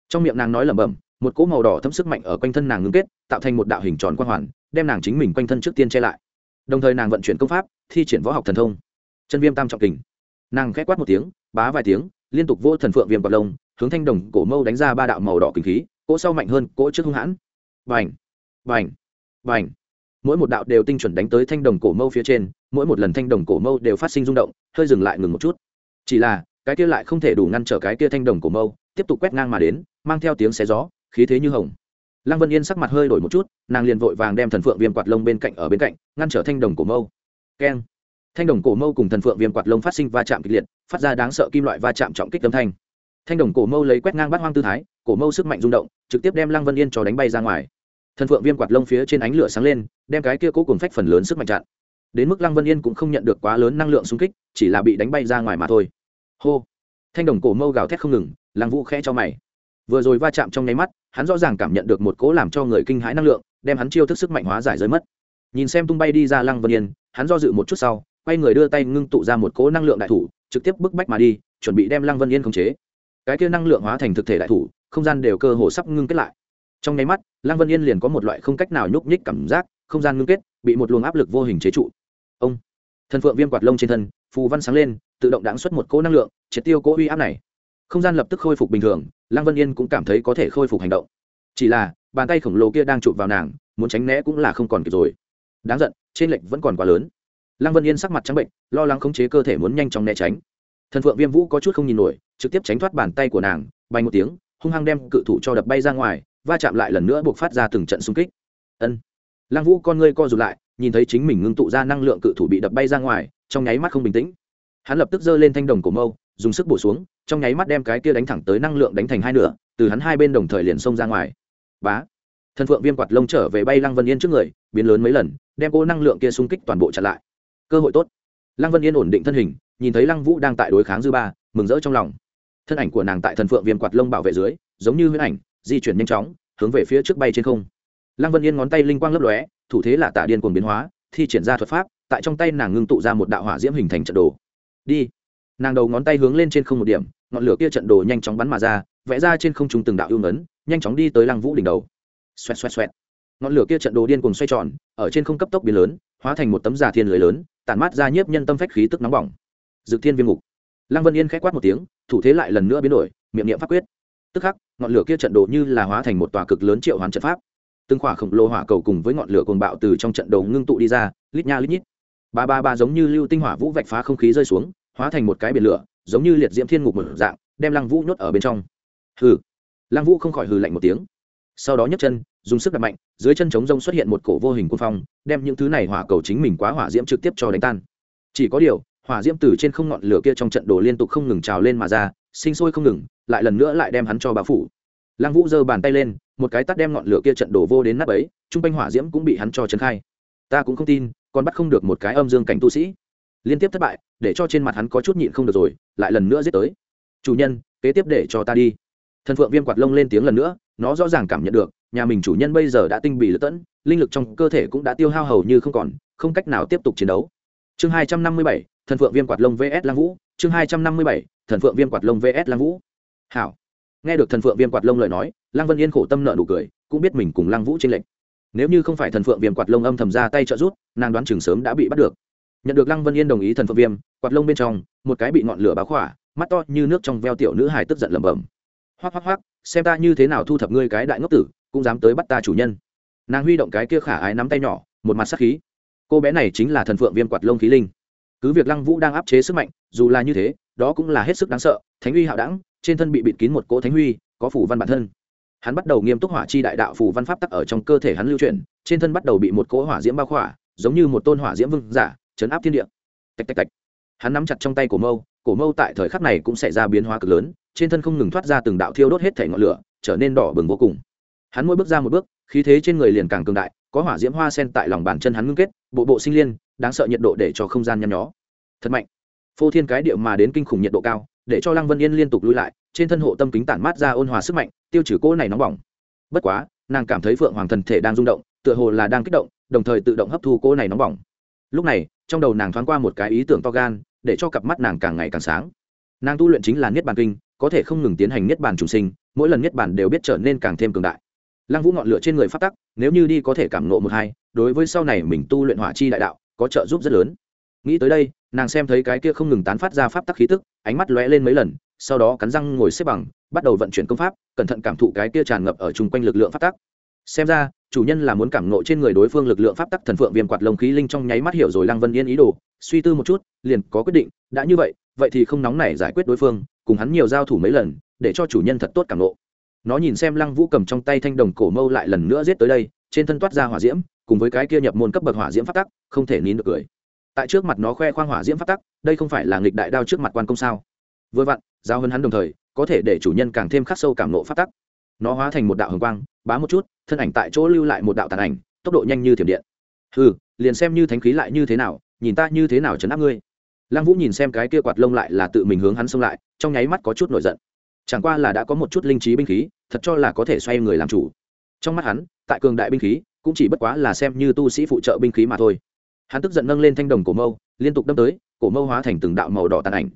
Trong miệng nàng nói lẩm bẩm, một cỗ màu đỏ thấm sức mạnh ở quanh thân nàng ngưng kết, tạo thành một đạo hình tròn quang hoàn, đem nàng chính mình quanh thân trước tiên che lại. Đồng thời nàng vận chuyển công pháp, thi triển võ học thần thông. Chân viêm tam trọng kình. Nàng k h é quát một tiếng, bá vài tiếng, liên tục vô thần phượng viêm quạt lông, hướng thanh đồng cổ mâu đánh ra ba đạo màu đỏ kinh khí cỗ sau mạnh hơn, cỗ trước hung hãn. Vành vành vành mỗi một đạo đều tinh chuẩn đánh tới thanh đồng cổ mâu phía trên, mỗi một lần thanh đồng cổ mâu đều phát sinh rung động, hơi dừng lại ngừng một chút. Chỉ là, cái kia lại không thể đủ ngăn trở cái kia thanh đồng cổ mâu, tiếp tục quét ngang mà đến, mang theo tiếng xé gió, khí thế như hồng. Lăng vân yên sắc mặt hơi đổi một chút, nàng liền vội vàng đem thần phượng viêm quạt lông bên cạnh ở bên cạnh, ngăn trở thanh đồng cổ mâu. Keng. Thanh đồng cổ mâu cùng thần phượng viêm quạt lông phát sinh va chạm kịch liệt, phát ra đáng sợ kim loại va chạm trọng kích âm thanh. Thanh đồng cổ mâu lấy quét ngang bắt hoang tư thái cổ mâu sức mạnh rung động, trực tiếp đem lăng vân yên cho đánh bay ra ngoài. Thần phượng viêm quạt lông phía trên ánh lửa sáng lên, đem cái kia cố cùng phách phần lớn sức mạnh chặn. Đến mức lăng vân yên cũng không nhận được quá lớn năng lượng xung kích, chỉ là bị đánh bay ra ngoài mà thôi. Hô! Thanh đồng cổ mâu gào thét không ngừng, lăng vũ khẽ cho mày. Vừa rồi va chạm trong nháy mắt, hắn rõ ràng cảm nhận được một cỗ làm cho người kinh hãi năng lượng, đem hắn chiêu thức sức mạnh hóa giải rơi mất. Nhìn xem tung bay đi ra lăng vân yên, hắn do dự một chút sau, quay người đưa tay ngưng tụ ra một cỗ năng lượng đại thủ, trực tiếp bức bách mà đi, chuẩn bị đem lăng vân yên khống chế. Cái kia năng lượng hóa thành thực thể đại thủ không gian đều cơ hồ sắp ngưng kết lại. Trong nháy mắt, lăng vân yên liền có một loại không cách nào nhúc nhích cảm giác, không gian ngưng kết, bị một luồng áp lực vô hình chế trụ. Ông! Thần phượng viêm quạt lông trên thân, phù văn sáng lên, tự động đáng xuất một cỗ năng lượng, triệt tiêu cỗ uy áp này. Không gian lập tức khôi phục bình thường, lăng vân yên cũng cảm thấy có thể khôi phục hành động. Chỉ là, bàn tay khổng lồ kia đang chụp vào nàng, muốn tránh né cũng là không còn kịp rồi. Đáng giận, trên lệnh vẫn còn quá lớn. Lăng vân yên sắc mặt trắng bệnh, lo lắng khống chế cơ thể muốn nhanh chóng né tránh. Thần phượng viêm vũ có chút không nhìn nổi, trực tiếp tránh thoát bàn tay của nàng, bay một tiếng hung hăng đem cự thủ cho đập bay ra ngoài, va chạm lại lần nữa buộc phát ra từng trận xung kích. Ân. Lăng vũ con ngươi co rụt lại, nhìn thấy chính mình ngưng tụ ra năng lượng cự thủ bị đập bay ra ngoài, trong nháy mắt không bình tĩnh. Hắn lập tức giơ lên thanh đồng cổ mâu, dùng sức bổ xuống, trong nháy mắt đem cái kia đánh thẳng tới năng lượng đánh thành hai nửa, từ hắn hai bên đồng thời liền xông ra ngoài. Bá. Thần phượng viêm quạt lông trở về bay lăng vân yên trước người, biến lớn mấy lần, đem cô năng lượng kia xung kích toàn bộ chặn lại. Cơ hội tốt. Lăng vân yên ổn định thân hình, nhìn thấy lăng vũ đang tại đối kháng dư ba, mừng rỡ trong lòng thân ảnh của nàng tại thần phượng viêm quạt lông bảo vệ dưới, giống như huyễn ảnh, di chuyển nhanh chóng, hướng về phía trước bay trên không. Lăng vân yên ngón tay linh quang lấp lóe, thủ thế là tạ điên cuồng biến hóa, thi triển ra thuật pháp, tại trong tay nàng ngưng tụ ra một đạo hỏa diễm hình thành trận đồ. Đi. Nàng đầu ngón tay hướng lên trên không một điểm, ngọn lửa kia trận đồ nhanh chóng bắn mà ra, vẽ ra trên không trung từng đạo yêu ngấn nhanh chóng đi tới lăng vũ đỉnh đầu. Xoẹt xoẹt xoẹt. Ngọn lửa kia trận đồ điên cuồng xoay tròn, ở trên không cấp tốc biến lớn, hóa thành một tấm giả thiên lưới lớn, tản mát ra nhiếp nhân tâm phách khí tức nóng bỏng. Dự thiên viêm ngục. Lăng vân yên k h á quát một tiếng thủ thế lại lần nữa biến đổi, miệng niệm pháp quyết. Tức khắc, ngọn lửa kia trận đồ như là hóa thành một tòa cực lớn triệu hoán trận pháp. Từng khỏa khổng lồ hỏa cầu cùng với ngọn lửa cồn bạo từ trong trận đồ ngưng tụ đi ra, lít nha lít nhít. Ba ba ba giống như lưu tinh hỏa vũ vạch phá không khí rơi xuống, hóa thành một cái biển lửa, giống như liệt diễm thiên ngục một dạng, đem lăng vũ nhốt ở bên trong. Hừ. Lăng vũ không khỏi hừ lạnh một tiếng. Sau đó nhấc chân, dùng sức đập mạnh, dưới chân trống rông xuất hiện một cổ vô hình quân phong, đem những thứ này hỏa cầu chính mình quá hỏa diễm trực tiếp cho đánh tan. Chỉ có điều hỏa diễm từ trên không ngọn lửa kia trong trận đồ liên tục không ngừng trào lên mà ra, sinh sôi không ngừng, lại lần nữa lại đem hắn cho bà phủ. Lăng vũ giơ bàn tay lên, một cái tắt đem ngọn lửa kia trận đổ vô đến nắp ấy trung quanh hỏa diễm cũng bị hắn cho trấn khai. Ta cũng không tin, còn bắt không được một cái âm dương cảnh tu sĩ. Liên tiếp thất bại, để cho trên mặt hắn có chút nhịn không được rồi, lại lần nữa giết tới. Chủ nhân, kế tiếp để cho ta đi. Thần phượng viêm quạt lông lên tiếng lần nữa, nó rõ ràng cảm nhận được, nhà mình chủ nhân bây giờ đã tinh bị lật tẫn, linh lực trong cơ thể cũng đã tiêu hao hầu như không còn, không cách nào tiếp tục chiến đấu. Chương hai trăm năm mươi bảy thần phượng viêm quạt lông vs lang vũ, chương hai trăm năm mươi bảy, thần phượng viêm quạt lông vs lang vũ. Hảo. Nghe được thần phượng viêm quạt lông lời nói lăng vân yên khổ tâm nợ nụ cười, cũng biết mình cùng lăng vũ tranh lệch. Nếu như không phải thần phượng viêm quạt lông âm thầm ra tay trợ rút nàng đoán chừng sớm đã bị bắt được. Nhận được lăng vân yên đồng ý thần phượng viêm quạt lông bên trong, một cái bị ngọn lửa báo khỏa, mắt to như nước trong veo tiểu nữ hài tức giận lẩm bẩm. Hoắc hoắc hoắc, xem ta như thế nào thu thập ngươi cái đại ngốc tử, cũng dám tới bắt ta chủ nhân. Nàng huy động cái kia khả ái nắm tay nhỏ, một mặt sắc khí. Cô bé này chính là thần phượng viêm quạt lông khí linh cứ việc lăng vũ đang áp chế sức mạnh, dù là như thế, đó cũng là hết sức đáng sợ. Thánh uy hạo đẳng, trên thân bị bịt kín một cỗ thánh huy có phủ văn bản thân. Hắn bắt đầu nghiêm túc hỏa chi đại đạo phủ văn pháp tắc ở trong cơ thể hắn lưu chuyển, trên thân bắt đầu bị một cỗ hỏa diễm bao khỏa, giống như một tôn hỏa diễm vương giả, chấn áp thiên địa. Tạch tạch tạch. Hắn nắm chặt trong tay cổ mâu cổ mâu tại thời khắc này cũng xảy ra biến hóa cực lớn, trên thân không ngừng thoát ra từng đạo thiêu đốt hết thể ngọn lửa, trở nên đỏ bừng vô cùng. Hắn mỗi bước ra một bước, khí thế trên người liền càng cường đại, có hỏa diễm hoa sen tại lòng bàn chân hắn ngưng kết, bộ bộ sinh liên đáng sợ nhiệt độ để cho không gian nhăn nhó. Thật mạnh. Phô thiên cái điệu mà đến kinh khủng nhiệt độ cao, để cho lăng vân yên liên tục lui lại, trên thân hộ tâm kính tản mát ra ôn hòa sức mạnh, tiêu trừ cỗ này nóng bỏng. Bất quá, nàng cảm thấy phượng hoàng thần thể đang rung động, tựa hồ là đang kích động, đồng thời tự động hấp thu cỗ này nóng bỏng. Lúc này, trong đầu nàng thoáng qua một cái ý tưởng to gan, để cho cặp mắt nàng càng ngày càng sáng. Nàng tu luyện chính là niết bàn kinh, có thể không ngừng tiến hành niết bàn trùng sinh, mỗi lần niết bàn đều biết trở nên càng thêm cường đại. Lăng vũ ngọn lửa trên người phát tắc, nếu như đi có thể cảm nộ một hai, đối với sau này mình tu luyện hỏa chi đại đạo có trợ giúp rất lớn. Nghĩ tới đây, nàng xem thấy cái kia không ngừng tán phát ra pháp tắc khí tức, ánh mắt lóe lên mấy lần, sau đó cắn răng ngồi xếp bằng, bắt đầu vận chuyển công pháp, cẩn thận cảm thụ cái kia tràn ngập ở chung quanh lực lượng pháp tắc. Xem ra, chủ nhân là muốn cảm nộ trên người đối phương lực lượng pháp tắc thần phượng viêm quạt lồng khí linh trong nháy mắt hiểu rồi lăng vân yên ý đồ, suy tư một chút, liền có quyết định, đã như vậy vậy thì không nóng nảy giải quyết đối phương, cùng hắn nhiều giao thủ mấy lần, để cho chủ nhân thật tốt cảm nộ nó nhìn xem lăng vũ cầm trong tay thanh đồng cổ mâu lại lần nữa giết tới đây, trên thân toát ra hỏa diễm cùng với cái kia nhập môn cấp bậc hỏa diễm pháp tắc, không thể nín được cười. Tại trước mặt nó khoe khoang hỏa diễm pháp tắc, đây không phải là nghịch đại đao trước mặt quan công sao? Vừa vặn, giao hơn hắn đồng thời, có thể để chủ nhân càng thêm khắc sâu cảm nộ pháp tắc. Nó hóa thành một đạo hồng quang, bá một chút, thân ảnh tại chỗ lưu lại một đạo tàn ảnh, tốc độ nhanh như thiểm điện. Hừ, liền xem như thánh khí lại như thế nào, nhìn ta như thế nào chấn áp ngươi. Lăng vũ nhìn xem cái kia quạt lông lại là tự mình hướng hắn xông lại, trong nháy mắt có chút nổi giận. Chẳng qua là đã có một chút linh trí binh khí, thật cho là có thể xoay người làm chủ. Trong mắt hắn, tại cường đại binh khí cũng chỉ bất quá là xem như tu sĩ phụ trợ binh khí mà thôi. Hắn tức giận nâng lên thanh đồng cổ mâu, liên tục đâm tới, cổ mâu hóa thành từng đạo màu đỏ tàn ảnh.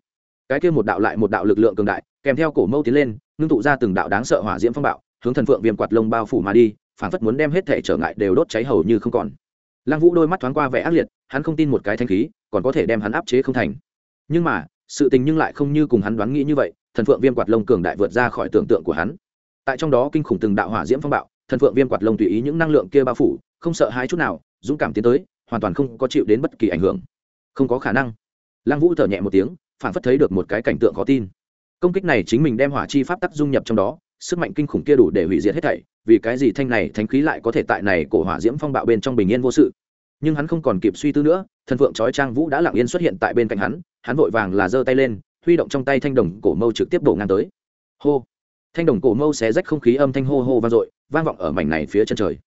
Cái kia một đạo lại một đạo lực lượng cường đại, kèm theo cổ mâu tiến lên, ngưng tụ ra từng đạo đáng sợ hỏa diễm phong bạo, hướng thần phượng viêm quạt lông bao phủ mà đi phản phất muốn đem hết thể trở ngại đều đốt cháy hầu như không còn. Lăng vũ đôi mắt thoáng qua vẻ ác liệt, hắn không tin một cái thanh khí, còn có thể đem hắn áp chế không thành. Nhưng mà, sự tình nhưng lại không như cùng hắn đoán nghĩ như vậy, thần phượng viêm quạt lông cường đại vượt ra khỏi tưởng tượng của hắn. Tại trong đó kinh khủng từng đạo hỏa diễm phong bạo thần phượng viêm quạt lông tùy ý những năng lượng kia bao phủ, không sợ hãi chút nào, dũng cảm tiến tới, hoàn toàn không có chịu đến bất kỳ ảnh hưởng. Không có khả năng. Lăng vũ thở nhẹ một tiếng phản phất thấy được một cái cảnh tượng khó tin. Công kích này chính mình đem hỏa chi pháp tắc dung nhập trong đó, sức mạnh kinh khủng kia đủ để hủy diệt hết thảy, vì cái gì thanh này thánh khí lại có thể tại này cổ hỏa diễm phong bạo bên trong bình yên vô sự? Nhưng hắn không còn kịp suy tư nữa, thần phượng trói trang vũ đã lặng yên xuất hiện tại bên cạnh hắn hắn vội vàng là giơ tay lên, huy động trong tay thanh đồng cổ mâu trực tiếp đổ ngang tới. Hô! Thanh đồng cổ mâu xé rách không khí âm thanh hô hô vang dội vang vọng ở mảnh này phía chân trời.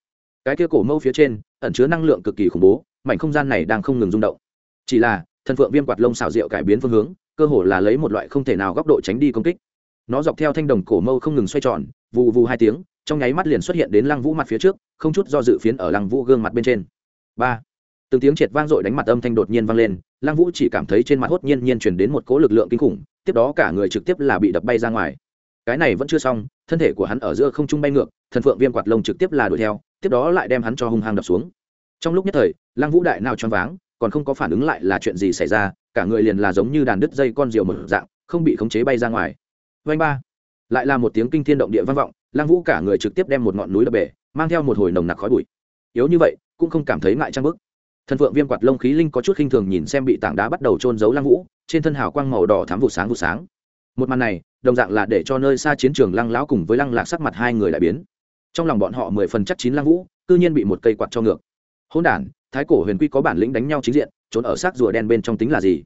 Cái kia cổ mâu phía trên, ẩn chứa năng lượng cực kỳ khủng bố, mảnh không gian này đang không ngừng rung động. Chỉ là, thần phượng viêm quạt lông xào rượu cải biến phương hướng, cơ hồ là lấy một loại không thể nào góc độ tránh đi công kích. Nó dọc theo thanh đồng cổ mâu không ngừng xoay tròn, vù vù hai tiếng, trong nháy mắt liền xuất hiện đến lăng vũ mặt phía trước, không chút do dự phiến ở lăng vũ gương mặt bên trên. Ba, từng tiếng triệt vang dội đánh mặt âm thanh đột nhiên vang lên, lăng vũ chỉ cảm thấy trên mặt hốt nhiên nhiên chuyển đến một cỗ lực lượng kinh khủng, tiếp đó cả người trực tiếp là bị đập bay ra ngoài cái này vẫn chưa xong, thân thể của hắn ở giữa không trung bay ngược, thần phượng viêm quạt lông trực tiếp là đuổi theo, tiếp đó lại đem hắn cho hung hăng đập xuống. Trong lúc nhất thời, lăng vũ đại nào choáng váng, còn không có phản ứng lại là chuyện gì xảy ra, cả người liền là giống như đàn đứt dây con diều một dạng, không bị khống chế bay ra ngoài. Vanh ba. Lại là một tiếng kinh thiên động địa vang vọng, lăng vũ cả người trực tiếp đem một ngọn núi đập bể, mang theo một hồi nồng nặc khói bụi. Yếu như vậy, cũng không cảm thấy ngại trang bức thần phượng viêm quạt lông khí linh có chút khinh thường nhìn xem bị tảng đá bắt đầu trôn giấu lăng vũ, trên thân hào quang màu đỏ thám vụ sáng vụ sáng một màn này, đồng dạng là để cho nơi xa chiến trường lăng lão cùng với lăng lạc sắc mặt hai người đại biến. Trong lòng bọn họ mười phần chắc chín lăng vũ, cư nhiên bị một cây quạt cho ngược. Hôn đản, thái cổ huyền quy có bản lĩnh đánh nhau chính diện, trốn ở xác rùa đen bên trong tính là gì?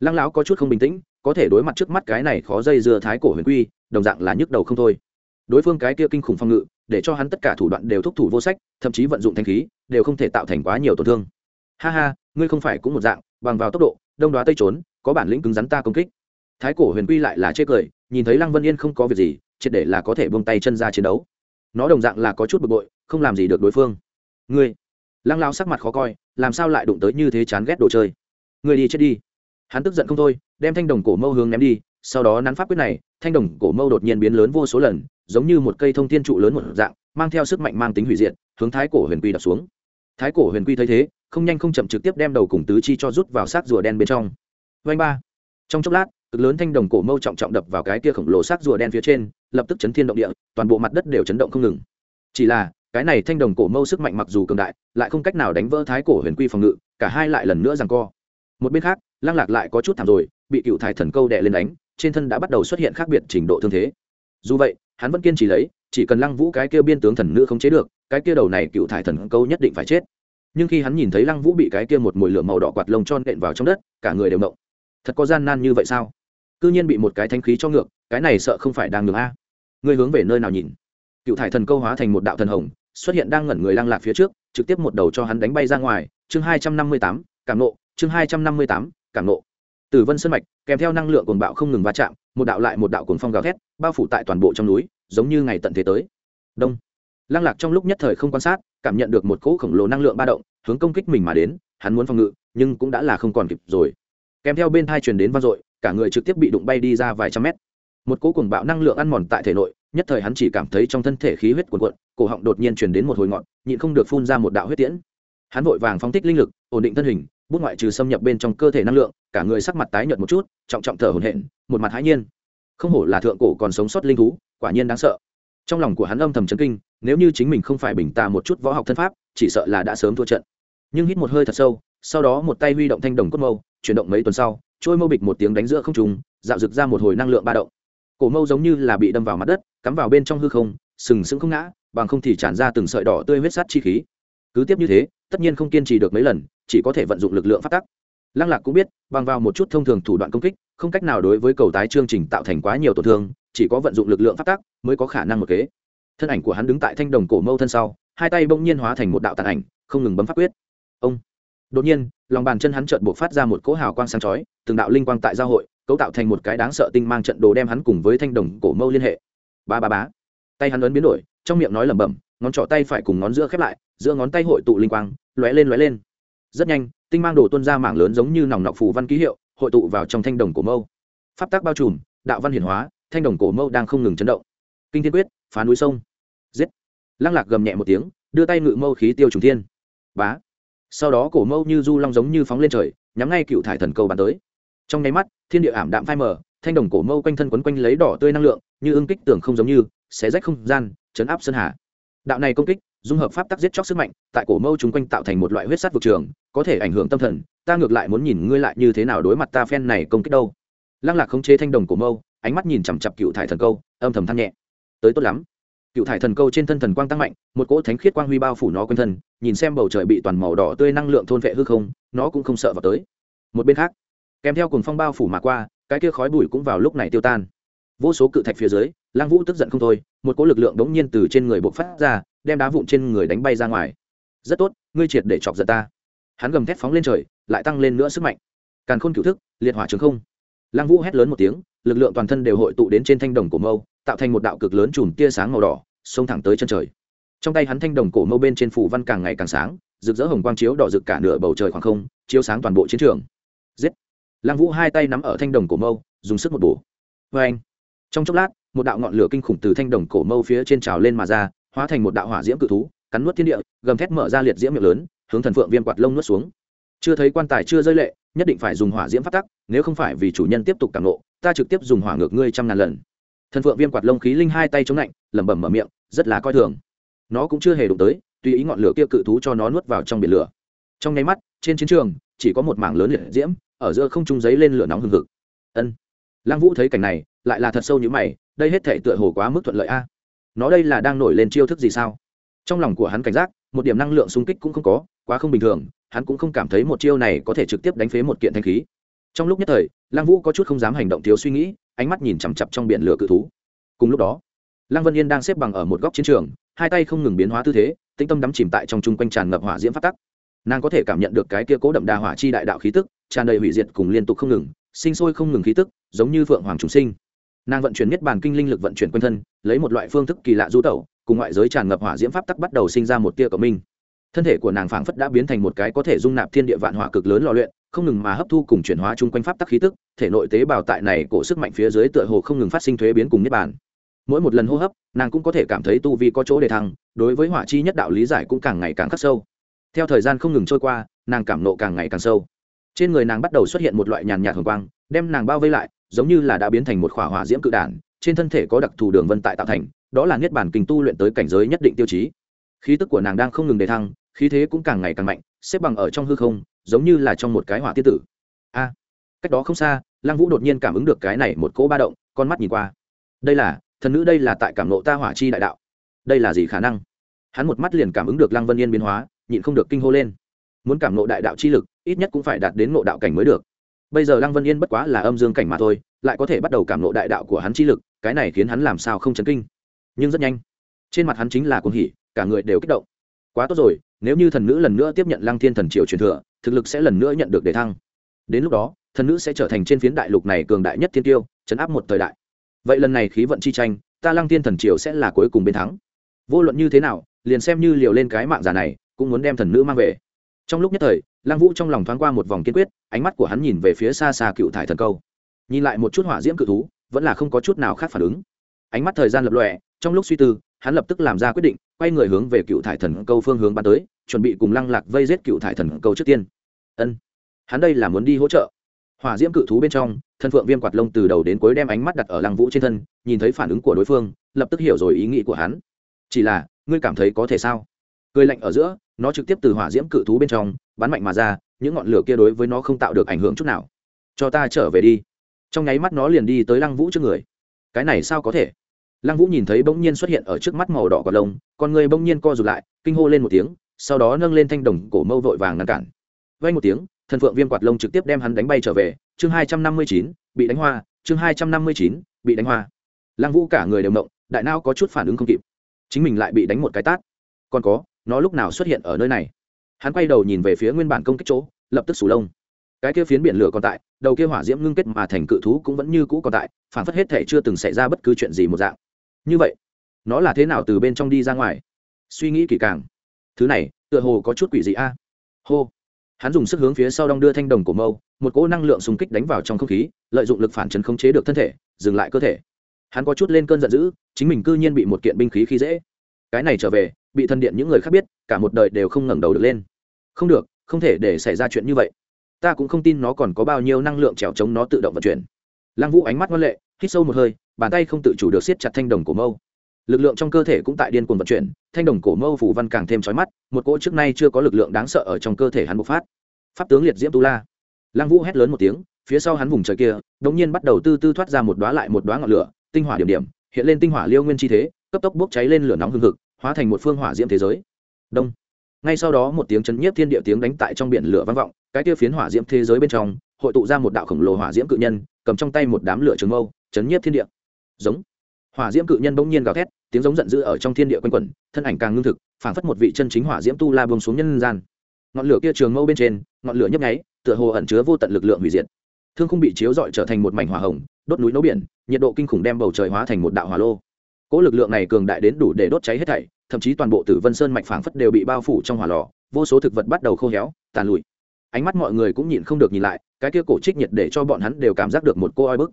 Lăng lão có chút không bình tĩnh, có thể đối mặt trước mắt cái này khó dây dưa thái cổ huyền quy, đồng dạng là nhức đầu không thôi. Đối phương cái kia kinh khủng phong ngự, để cho hắn tất cả thủ đoạn đều thúc thủ vô sách, thậm chí vận dụng thanh khí, đều không thể tạo thành quá nhiều tổn thương. Ha ha, ngươi không phải cũng một dạng, bằng vào tốc độ, đông đoá tây trốn, có bản lĩnh cứng rắn ta công kích thái cổ huyền quy lại là chê cười, nhìn thấy lăng vân yên không có việc gì, triệt để là có thể buông tay chân ra chiến đấu. Nó đồng dạng là có chút bực bội, không làm gì được đối phương. Ngươi? Lăng lao sắc mặt khó coi, làm sao lại đụng tới như thế chán ghét đồ chơi? Ngươi đi chết đi. Hắn tức giận không thôi, đem thanh đồng cổ mâu hướng ném đi, sau đó nắn pháp quyết này, thanh đồng cổ mâu đột nhiên biến lớn vô số lần, giống như một cây thông thiên trụ lớn một dạng, mang theo sức mạnh mang tính hủy diệt, hướng thái cổ huyền quy đập xuống. Thái cổ huyền quy thấy thế, không nhanh không chậm trực tiếp đem đầu cùng tứ chi cho rút vào xác rùa đen bên trong. Vanh ba. Trong chốc lát cực lớn thanh đồng cổ mâu trọng trọng đập vào cái kia khổng lồ xác rùa đen phía trên, lập tức chấn thiên động địa, toàn bộ mặt đất đều chấn động không ngừng. Chỉ là, cái này thanh đồng cổ mâu sức mạnh mặc dù cường đại, lại không cách nào đánh vỡ thái cổ huyền quy phòng ngự, cả hai lại lần nữa rằng co. Một bên khác, lăng lạc lại có chút thảm rồi, bị cựu thải thần câu đè lên đánh, trên thân đã bắt đầu xuất hiện khác biệt trình độ thương thế. Dù vậy, hắn vẫn kiên trì lấy, chỉ cần lăng vũ cái kia biên tướng thần nữ không chế được, cái kia đầu này cựu thải thần câu nhất định phải chết. Nhưng khi hắn nhìn thấy lăng vũ bị cái kia một mùi lửa màu đỏ quạt lông tròn đện vào trong đất, cả người đều mộng thật có gian nan như vậy sao? Cư nhiên bị một cái thanh khí cho ngược, cái này sợ không phải đang ngược a. Ngươi hướng về nơi nào nhìn? Cựu thải thần câu hóa thành một đạo thần hồng, xuất hiện đang ngẩn người lang lạc phía trước, trực tiếp một đầu cho hắn đánh bay ra ngoài. Chương hai trăm năm mươi tám, cảm nộ. Chương hai trăm năm mươi tám, cảm nộ. Từ vân sơn mạch, kèm theo năng lượng cồn bạo không ngừng va chạm, một đạo lại một đạo cồn phong gào thét, bao phủ tại toàn bộ trong núi, giống như ngày tận thế tới. Đông. Lăng lạc trong lúc nhất thời không quan sát, cảm nhận được một cỗ khổng lồ năng lượng ba động, hướng công kích mình mà đến, hắn muốn phòng ngự, nhưng cũng đã là không còn kịp rồi. Kèm theo bên thai truyền đến vang dội cả người trực tiếp bị đụng bay đi ra vài trăm mét. Một cỗ cùng bạo năng lượng ăn mòn tại thể nội, nhất thời hắn chỉ cảm thấy trong thân thể khí huyết cuồn cuộn, cổ họng đột nhiên truyền đến một hồi ngọn nhịn không được phun ra một đạo huyết tiễn. Hắn vội vàng phóng thích linh lực, ổn định thân hình, bút ngoại trừ xâm nhập bên trong cơ thể năng lượng, cả người sắc mặt tái nhợt một chút, trọng trọng thở hổn hển, một mặt hãi nhiên. Không hổ là thượng cổ còn sống sót linh thú, quả nhiên đáng sợ. Trong lòng của hắn âm thầm chấn kinh, nếu như chính mình không phải bình tà một chút võ học thân pháp, chỉ sợ là đã sớm thua trận. Nhưng hít một hơi thật sâu, sau đó một tay huy động thanh đồng cốt mâu, chuyển động mấy tuần sau trôi mâu bịch một tiếng đánh giữa không trùng dạo rực ra một hồi năng lượng ba động. Cổ mâu giống như là bị đâm vào mặt đất, cắm vào bên trong hư không, sừng sững không ngã, bằng không thì tràn ra từng sợi đỏ tươi huyết sắt chi khí. Cứ tiếp như thế, tất nhiên không kiên trì được mấy lần, chỉ có thể vận dụng lực lượng phát tắc. Lăng lạc cũng biết, bằng vào một chút thông thường thủ đoạn công kích, không cách nào đối với cầu tái chương trình tạo thành quá nhiều tổn thương, chỉ có vận dụng lực lượng phát tắc mới có khả năng một kế. Thân ảnh của hắn đứng tại thanh đồng cổ mâu thân sau, hai tay bỗng nhiên hóa thành một đạo tàn ảnh, không ngừng bấm pháp quyết. Ông! Đột nhiên, lòng bàn chân hắn chợt buộc phát ra một cỗ hào quang sáng chói, từng đạo linh quang tại giao hội, cấu tạo thành một cái đáng sợ tinh mang trận đồ đem hắn cùng với thanh đồng cổ mâu liên hệ. Ba ba bá tay hắn ấn biến đổi, trong miệng nói lẩm bẩm, ngón trỏ tay phải cùng ngón giữa khép lại, giữa ngón tay hội tụ linh quang, lóe lên lóe lên. Rất nhanh, tinh mang đồ tuôn ra mảng lớn giống như nòng nọc phù văn ký hiệu, hội tụ vào trong thanh đồng cổ mâu. Pháp tác bao trùm, đạo văn hiển hóa, thanh đồng cổ mâu đang không ngừng chấn động. Kinh thiên quyết, phá núi sông. Giết. Lăng lạc gầm nhẹ một tiếng, đưa tay ngự mâu khí tiêu trùng thiên. Bá sau đó cổ mâu như du long giống như phóng lên trời, nhắm ngay cựu thải thần câu bắn tới. Trong nháy mắt, thiên địa ảm đạm phai mờ, thanh đồng cổ mâu quanh thân quấn quanh lấy đỏ tươi năng lượng, như ưng kích tưởng không giống như, xé rách không gian, chấn áp sơn hà. Đạo này công kích, dung hợp pháp tắc giết chóc sức mạnh, tại cổ mâu chúng quanh tạo thành một loại huyết sắt vực trường, có thể ảnh hưởng tâm thần, ta ngược lại muốn nhìn ngươi lại như thế nào đối mặt ta phen này công kích đâu. Lăng lạc khống chế thanh đồng cổ mâu, ánh mắt nhìn chằm chặp cựu thải thần câu âm thầm than nhẹ. Tới tốt lắm. Cựu thải thần câu trên thân thần quang tăng mạnh, một cỗ thánh khiết quang huy bao phủ nó quanh thân nhìn xem bầu trời bị toàn màu đỏ tươi năng lượng thôn vệ hư không, nó cũng không sợ vào tới. Một bên khác, kèm theo cùng phong bao phủ mà qua, cái kia khói bụi cũng vào lúc này tiêu tan. Vô số cự thạch phía dưới, lang vũ tức giận không thôi, một cỗ lực lượng đống nhiên từ trên người bộc phát ra, đem đá vụn trên người đánh bay ra ngoài. Rất tốt, ngươi triệt để chọc giận ta. Hắn gầm thét phóng lên trời, lại tăng lên nữa sức mạnh. Càn khôn cửu thức, liệt hỏa trường không. Lang vũ hét lớn một tiếng, lực lượng toàn thân đều hội tụ đến trên thanh đồng của mâu, tạo thành một đạo cực lớn chùm tia sáng màu đỏ, xông thẳng tới chân trời trong tay hắn thanh đồng cổ mâu bên trên phủ văn càng ngày càng sáng, rực rỡ hồng quang chiếu đỏ rực cả nửa bầu trời khoảng không, chiếu sáng toàn bộ chiến trường. Giết! Lăng vũ hai tay nắm ở thanh đồng cổ mâu, dùng sức một bổ. Vê anh, trong chốc lát, một đạo ngọn lửa kinh khủng từ thanh đồng cổ mâu phía trên trào lên mà ra, hóa thành một đạo hỏa diễm cự thú, cắn nuốt thiên địa, gầm thét mở ra liệt diễm miệng lớn, hướng thần phượng viêm quạt lông nuốt xuống. Chưa thấy quan tài chưa rơi lệ, nhất định phải dùng hỏa diễm phát tắc, nếu không phải vì chủ nhân tiếp tục cảm nộ, ta trực tiếp dùng hỏa ngược ngươi trăm ngàn lần. Thần phượng viêm quạt lông khí linh hai tay chống lạnh, lẩm bẩm mở miệng, rất là coi thường nó cũng chưa hề đụng tới, tùy ý ngọn lửa kia cự thú cho nó nuốt vào trong biển lửa. Trong nháy mắt, trên chiến trường, chỉ có một mảng lớn liệt diễm, ở giữa không trung giấy lên lửa nóng hừng hực. Ân. Lăng vũ thấy cảnh này, lại là thật sâu như mày, đây hết thể tựa hồ quá mức thuận lợi a. Nó đây là đang nổi lên chiêu thức gì sao? Trong lòng của hắn cảnh giác, một điểm năng lượng xung kích cũng không có, quá không bình thường, hắn cũng không cảm thấy một chiêu này có thể trực tiếp đánh phế một kiện thanh khí. Trong lúc nhất thời, lăng vũ có chút không dám hành động thiếu suy nghĩ, ánh mắt nhìn chằm chặp trong biển lửa cự thú. Cùng lúc đó, lăng vân yên đang xếp bằng ở một góc chiến trường hai tay không ngừng biến hóa tư thế, tĩnh tâm đắm chìm tại trong chung quanh tràn ngập hỏa diễm phát tắc. Nàng có thể cảm nhận được cái kia cố đậm đà hỏa chi đại đạo khí tức, tràn đầy hủy diệt cùng liên tục không ngừng, sinh sôi không ngừng khí tức, giống như phượng hoàng trùng sinh. Nàng vận chuyển nhất bàn kinh linh lực vận chuyển quanh thân, lấy một loại phương thức kỳ lạ du tẩu, cùng ngoại giới tràn ngập hỏa diễm pháp tắc bắt đầu sinh ra một tia cộng minh. Thân thể của nàng phảng phất đã biến thành một cái có thể dung nạp thiên địa vạn hỏa cực lớn lò luyện, không ngừng mà hấp thu cùng chuyển hóa chung quanh pháp tắc khí tức, thể nội tế bào tại này cổ sức mạnh phía dưới tựa hồ không ngừng phát sinh thuế biến cùng niết bàn mỗi một lần hô hấp, nàng cũng có thể cảm thấy tu vi có chỗ để thăng, đối với hỏa chi nhất đạo lý giải cũng càng ngày càng khắc sâu. Theo thời gian không ngừng trôi qua, nàng cảm nộ càng ngày càng sâu. Trên người nàng bắt đầu xuất hiện một loại nhàn nhạt hồng quang, đem nàng bao vây lại, giống như là đã biến thành một khỏa hỏa diễm cự đản, trên thân thể có đặc thù đường vân tại tạo thành, đó là niết bản kinh tu luyện tới cảnh giới nhất định tiêu chí. Khí tức của nàng đang không ngừng đề thăng, khí thế cũng càng ngày càng mạnh, xếp bằng ở trong hư không, giống như là trong một cái hỏa tiết tử. A! Cách đó không xa, lăng vũ đột nhiên cảm ứng được cái này một cỗ ba động, con mắt nhìn qua. Đây là thần nữ đây là tại cảm nộ ta hỏa chi đại đạo. Đây là gì khả năng? Hắn một mắt liền cảm ứng được lăng vân yên biến hóa, nhịn không được kinh hô lên. Muốn cảm nộ đại đạo chi lực, ít nhất cũng phải đạt đến nộ đạo cảnh mới được. Bây giờ lăng vân yên bất quá là âm dương cảnh mà thôi, lại có thể bắt đầu cảm nộ đại đạo của hắn chi lực, cái này khiến hắn làm sao không chấn kinh. Nhưng rất nhanh, trên mặt hắn chính là cuồng hỉ, cả người đều kích động. Quá tốt rồi, nếu như thần nữ lần nữa tiếp nhận lăng thiên thần triều truyền thừa, thực lực sẽ lần nữa nhận được đề thăng. Đến lúc đó, thần nữ sẽ trở thành trên phiến đại lục này cường đại nhất thiên tiêu, chấn áp một thời đại vậy lần này khí vận chi tranh, ta lăng thiên thần triều sẽ là cuối cùng bên thắng. Vô luận như thế nào, liền xem như liều lên cái mạng giả này, cũng muốn đem thần nữ mang về. Trong lúc nhất thời, lăng vũ trong lòng thoáng qua một vòng kiên quyết, ánh mắt của hắn nhìn về phía xa xa cựu thải thần câu. Nhìn lại một chút hỏa diễm cự thú, vẫn là không có chút nào khác phản ứng. Ánh mắt thời gian lập lọe trong lúc suy tư, hắn lập tức làm ra quyết định, quay người hướng về cựu thải thần câu phương hướng bắn tới, chuẩn bị cùng lăng lạc vây giết cựu thải thần câu trước tiên. Ân, hắn đây là muốn đi hỗ trợ. Hỏa diễm cự thú bên trong thân phượng viêm quạt lông từ đầu đến cuối đem ánh mắt đặt ở lăng vũ trên thân, nhìn thấy phản ứng của đối phương, lập tức hiểu rồi ý nghĩ của hắn. Chỉ là, ngươi cảm thấy có thể sao? Cười lạnh ở giữa, nó trực tiếp từ hỏa diễm cự thú bên trong, bắn mạnh mà ra, những ngọn lửa kia đối với nó không tạo được ảnh hưởng chút nào. Cho ta trở về đi. Trong nháy mắt nó liền đi tới lăng vũ trước người. Cái này sao có thể? Lăng vũ nhìn thấy bỗng nhiên xuất hiện ở trước mắt màu đỏ cọt lông, con người bỗng nhiên co rụt lại, kinh hô lên một tiếng, sau đó nâng lên thanh đồng cổ mâu vội vàng ngăn cản. Vay một tiếng thần phượng viêm quạt lông trực tiếp đem hắn đánh bay trở về, chương hai trăm năm mươi chín, bị đánh hoa, chương hai trăm năm mươi chín, bị đánh hoa. Lăng vũ cả người đều động, đại nao có chút phản ứng không kịp. Chính mình lại bị đánh một cái tát. Còn có, nó lúc nào xuất hiện ở nơi này? Hắn quay đầu nhìn về phía nguyên bản công kích chỗ, lập tức sủ lông. Cái kia phiến biển lửa còn tại, đầu kia hỏa diễm ngưng kết mà thành cự thú cũng vẫn như cũ còn tại, phản phất hết thể chưa từng xảy ra bất cứ chuyện gì một dạng. Như vậy, nó là thế nào từ bên trong đi ra ngoài? Suy nghĩ kỹ càng. Thứ này, tựa hồ có chút quỷ dị a. Hô hắn dùng sức hướng phía sau đong đưa thanh đồng của mâu, một cỗ năng lượng xung kích đánh vào trong không khí, lợi dụng lực phản chấn khống chế được thân thể, dừng lại cơ thể. Hắn có chút lên cơn giận dữ, chính mình cư nhiên bị một kiện binh khí khi dễ. Cái này trở về, bị thân điện những người khác biết, cả một đời đều không ngẩng đầu được lên. Không được, không thể để xảy ra chuyện như vậy. Ta cũng không tin nó còn có bao nhiêu năng lượng trèo chống nó tự động vận chuyển. Lăng vũ ánh mắt ngoan lệ, hít sâu một hơi, bàn tay không tự chủ được siết chặt thanh đồng của mâu lực lượng trong cơ thể cũng tại điên cuồng vận chuyển, thanh đồng cổ mâu phủ văn càng thêm trói mắt, một cỗ trước nay chưa có lực lượng đáng sợ ở trong cơ thể hắn bộc phát. Pháp tướng liệt diễm tu la. Lăng vũ hét lớn một tiếng, phía sau hắn vùng trời kia đ ỗ n g nhiên bắt đầu tư tư thoát ra một đoá lại một đoá ngọn lửa, tinh hỏa điểm điểm, hiện lên tinh hỏa liêu nguyên chi thế, cấp tốc bốc cháy lên lửa nóng hưng hực, hóa thành một phương hỏa diễm thế giới. Đông. Ngay sau đó một tiếng chấn nhiếp thiên địa tiếng đánh tại trong biển lửa vang vọng, cái kia phiến hỏa diễm thế giới bên trong, hội tụ ra một đạo khổng lồ hỏa diễm cự nhân, cầm trong tay một đám lửa trường mâu, chấn nhiếp thiên địa. Giống hỏa diễm cự nhân bỗng nhiên gào thét, tiếng giống giận dữ ở trong thiên địa quanh quẩn, thân ảnh càng ngưng thực, phảng phất một vị chân chính hỏa diễm tu la bông xuống nhân gian. Ngọn lửa kia trường mâu bên trên, ngọn lửa nhấp nháy, tựa hồ ẩn chứa vô tận lực lượng hủy diệt. Thương không bị chiếu dọi trở thành một mảnh hỏa hồng, đốt núi nấu biển, nhiệt độ kinh khủng đem bầu trời hóa thành một đạo hỏa lô. Cỗ lực lượng này cường đại đến đủ để đốt cháy hết thảy, thậm chí toàn bộ tử vân sơn mạch phảng phất đều bị bao phủ trong hỏa lò, vô số thực vật bắt đầu khô héo, tàn lụi. Ánh mắt mọi người cũng nhìn không được nhìn lại, cái kia cổ trích nhiệt để cho bọn hắn đều cảm giác được một cô oi bức.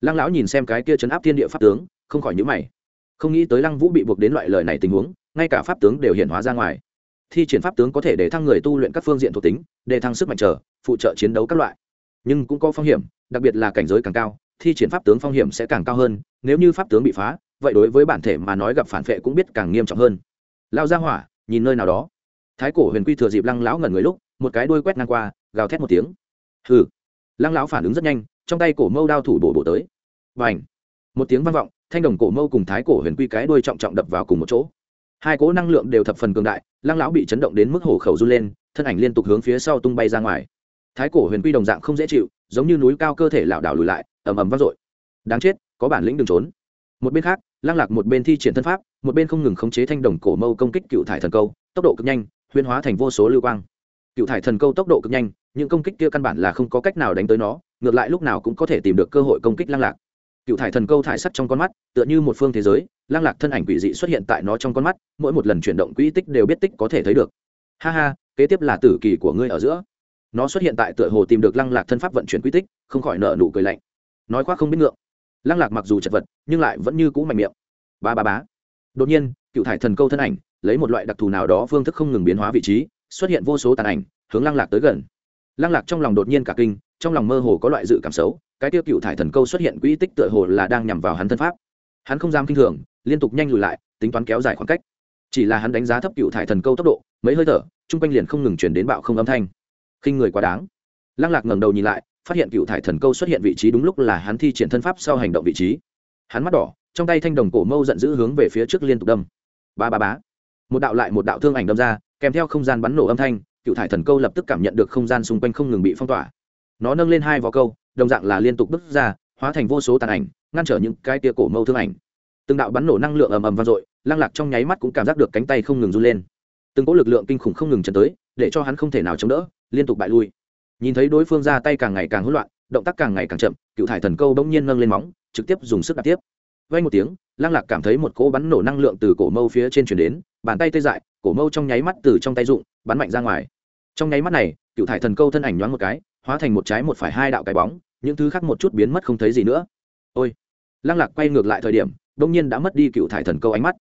Lăng lão nhìn xem cái kia chấn áp thiên địa pháp tướng không khỏi nhíu mày. Không nghĩ tới lăng vũ bị buộc đến loại lời này tình huống, ngay cả pháp tướng đều hiện hóa ra ngoài. Thi triển pháp tướng có thể để thăng người tu luyện các phương diện thuộc tính, để thăng sức mạnh trở, phụ trợ chiến đấu các loại. Nhưng cũng có phong hiểm, đặc biệt là cảnh giới càng cao, thi triển pháp tướng phong hiểm sẽ càng cao hơn, nếu như pháp tướng bị phá, vậy đối với bản thể mà nói gặp phản vệ cũng biết càng nghiêm trọng hơn. Lao ra hỏa, nhìn nơi nào đó. Thái cổ huyền quy thừa dịp lăng lão ngẩn người lúc, một cái đuôi quét ngang qua, gào thét một tiếng. Hừ. Lăng lão phản ứng rất nhanh, trong tay cổ mâu đao thủ bổ bổ tới. Và một tiếng vang vọng thanh đồng cổ mâu cùng thái cổ huyền quy cái đuôi trọng trọng đập vào cùng một chỗ. Hai cỗ năng lượng đều thập phần cường đại, lăng lão bị chấn động đến mức hổ khẩu run lên, thân ảnh liên tục hướng phía sau tung bay ra ngoài. Thái cổ huyền quy đồng dạng không dễ chịu, giống như núi cao cơ thể lảo đảo lùi lại, ầm ầm vang dội. Đáng chết, có bản lĩnh đừng trốn. Một bên khác, lăng lạc một bên thi triển thân pháp, một bên không ngừng khống chế thanh đồng cổ mâu công kích cựu thải thần câu, tốc độ cực nhanh huyên hóa thành vô số lưu quang. Cựu thải thần câu tốc độ cực nhanh, những công kích kia căn bản là không có cách nào đánh tới nó, ngược lại lúc nào cũng có thể tìm được cơ hội công kích lăng lạc cựu thải thần câu thải sắt trong con mắt, tựa như một phương thế giới lăng lạc thân ảnh quỷ dị xuất hiện tại nó trong con mắt, mỗi một lần chuyển động quỹ tích đều biết tích có thể thấy được. Ha ha, kế tiếp là tử kỳ của ngươi ở giữa. Nó xuất hiện tại tựa hồ tìm được lăng lạc thân pháp vận chuyển quỹ tích, không khỏi nợ nụ cười lạnh. Nói khoác không biết ngượng. Lăng lạc mặc dù chật vật, nhưng lại vẫn như cũ mạnh miệng. Ba ba bá đột nhiên, cựu thải thần câu thân ảnh, lấy một loại đặc thù nào đó phương thức không ngừng biến hóa vị trí, xuất hiện vô số tàn ảnh, hướng lăng lạc tới gần. Lăng lạc trong lòng đột nhiên cả kinh, trong lòng mơ hồ có loại dự cảm xấu cái tiêu cựu thải thần câu xuất hiện quỹ tích tựa hồ là đang nhằm vào hắn thân pháp. Hắn không dám kinh thường, liên tục nhanh lùi lại, tính toán kéo dài khoảng cách. Chỉ là hắn đánh giá thấp cựu thải thần câu tốc độ, mấy hơi thở, chung quanh liền không ngừng chuyển đến bạo không âm thanh. Khinh người quá đáng. Lăng lạc ngẩng đầu nhìn lại, phát hiện cựu thải thần câu xuất hiện vị trí đúng lúc là hắn thi triển thân pháp sau hành động vị trí. Hắn mắt đỏ, trong tay thanh đồng cổ mâu giận dữ hướng về phía trước liên tục đâm. Ba ba bá một đạo lại một đạo thương ảnh đâm ra, kèm theo không gian bắn nổ âm thanh, cựu thải thần câu lập tức cảm nhận được không gian xung quanh không ngừng bị phong tỏa. Nó nâng lên hai vỏ câu đồng dạng là liên tục bước ra, hóa thành vô số tàn ảnh, ngăn trở những cái tia cổ mâu thương ảnh. Từng đạo bắn nổ năng lượng ầm ầm vang dội, lăng lạc trong nháy mắt cũng cảm giác được cánh tay không ngừng run lên. Từng cỗ lực lượng kinh khủng không ngừng chấn tới, để cho hắn không thể nào chống đỡ, liên tục bại lui. Nhìn thấy đối phương ra tay càng ngày càng hỗn loạn, động tác càng ngày càng chậm, cựu thải thần câu bỗng nhiên nâng lên móng, trực tiếp dùng sức đạp tiếp. Vay một tiếng, lăng lạc cảm thấy một cỗ bắn nổ năng lượng từ cổ mâu phía trên chuyển đến, bàn tay tê dại, cổ mâu trong nháy mắt từ trong tay rụng, bắn mạnh ra ngoài. Trong nháy mắt này, cựu thải thần câu thân ảnh nhoáng một cái, hóa thành một trái một phải hai đạo cái bóng những thứ khác một chút biến mất không thấy gì nữa. Ôi, lăng lạc quay ngược lại thời điểm đông nhiên đã mất đi cựu thải thần câu ánh mắt.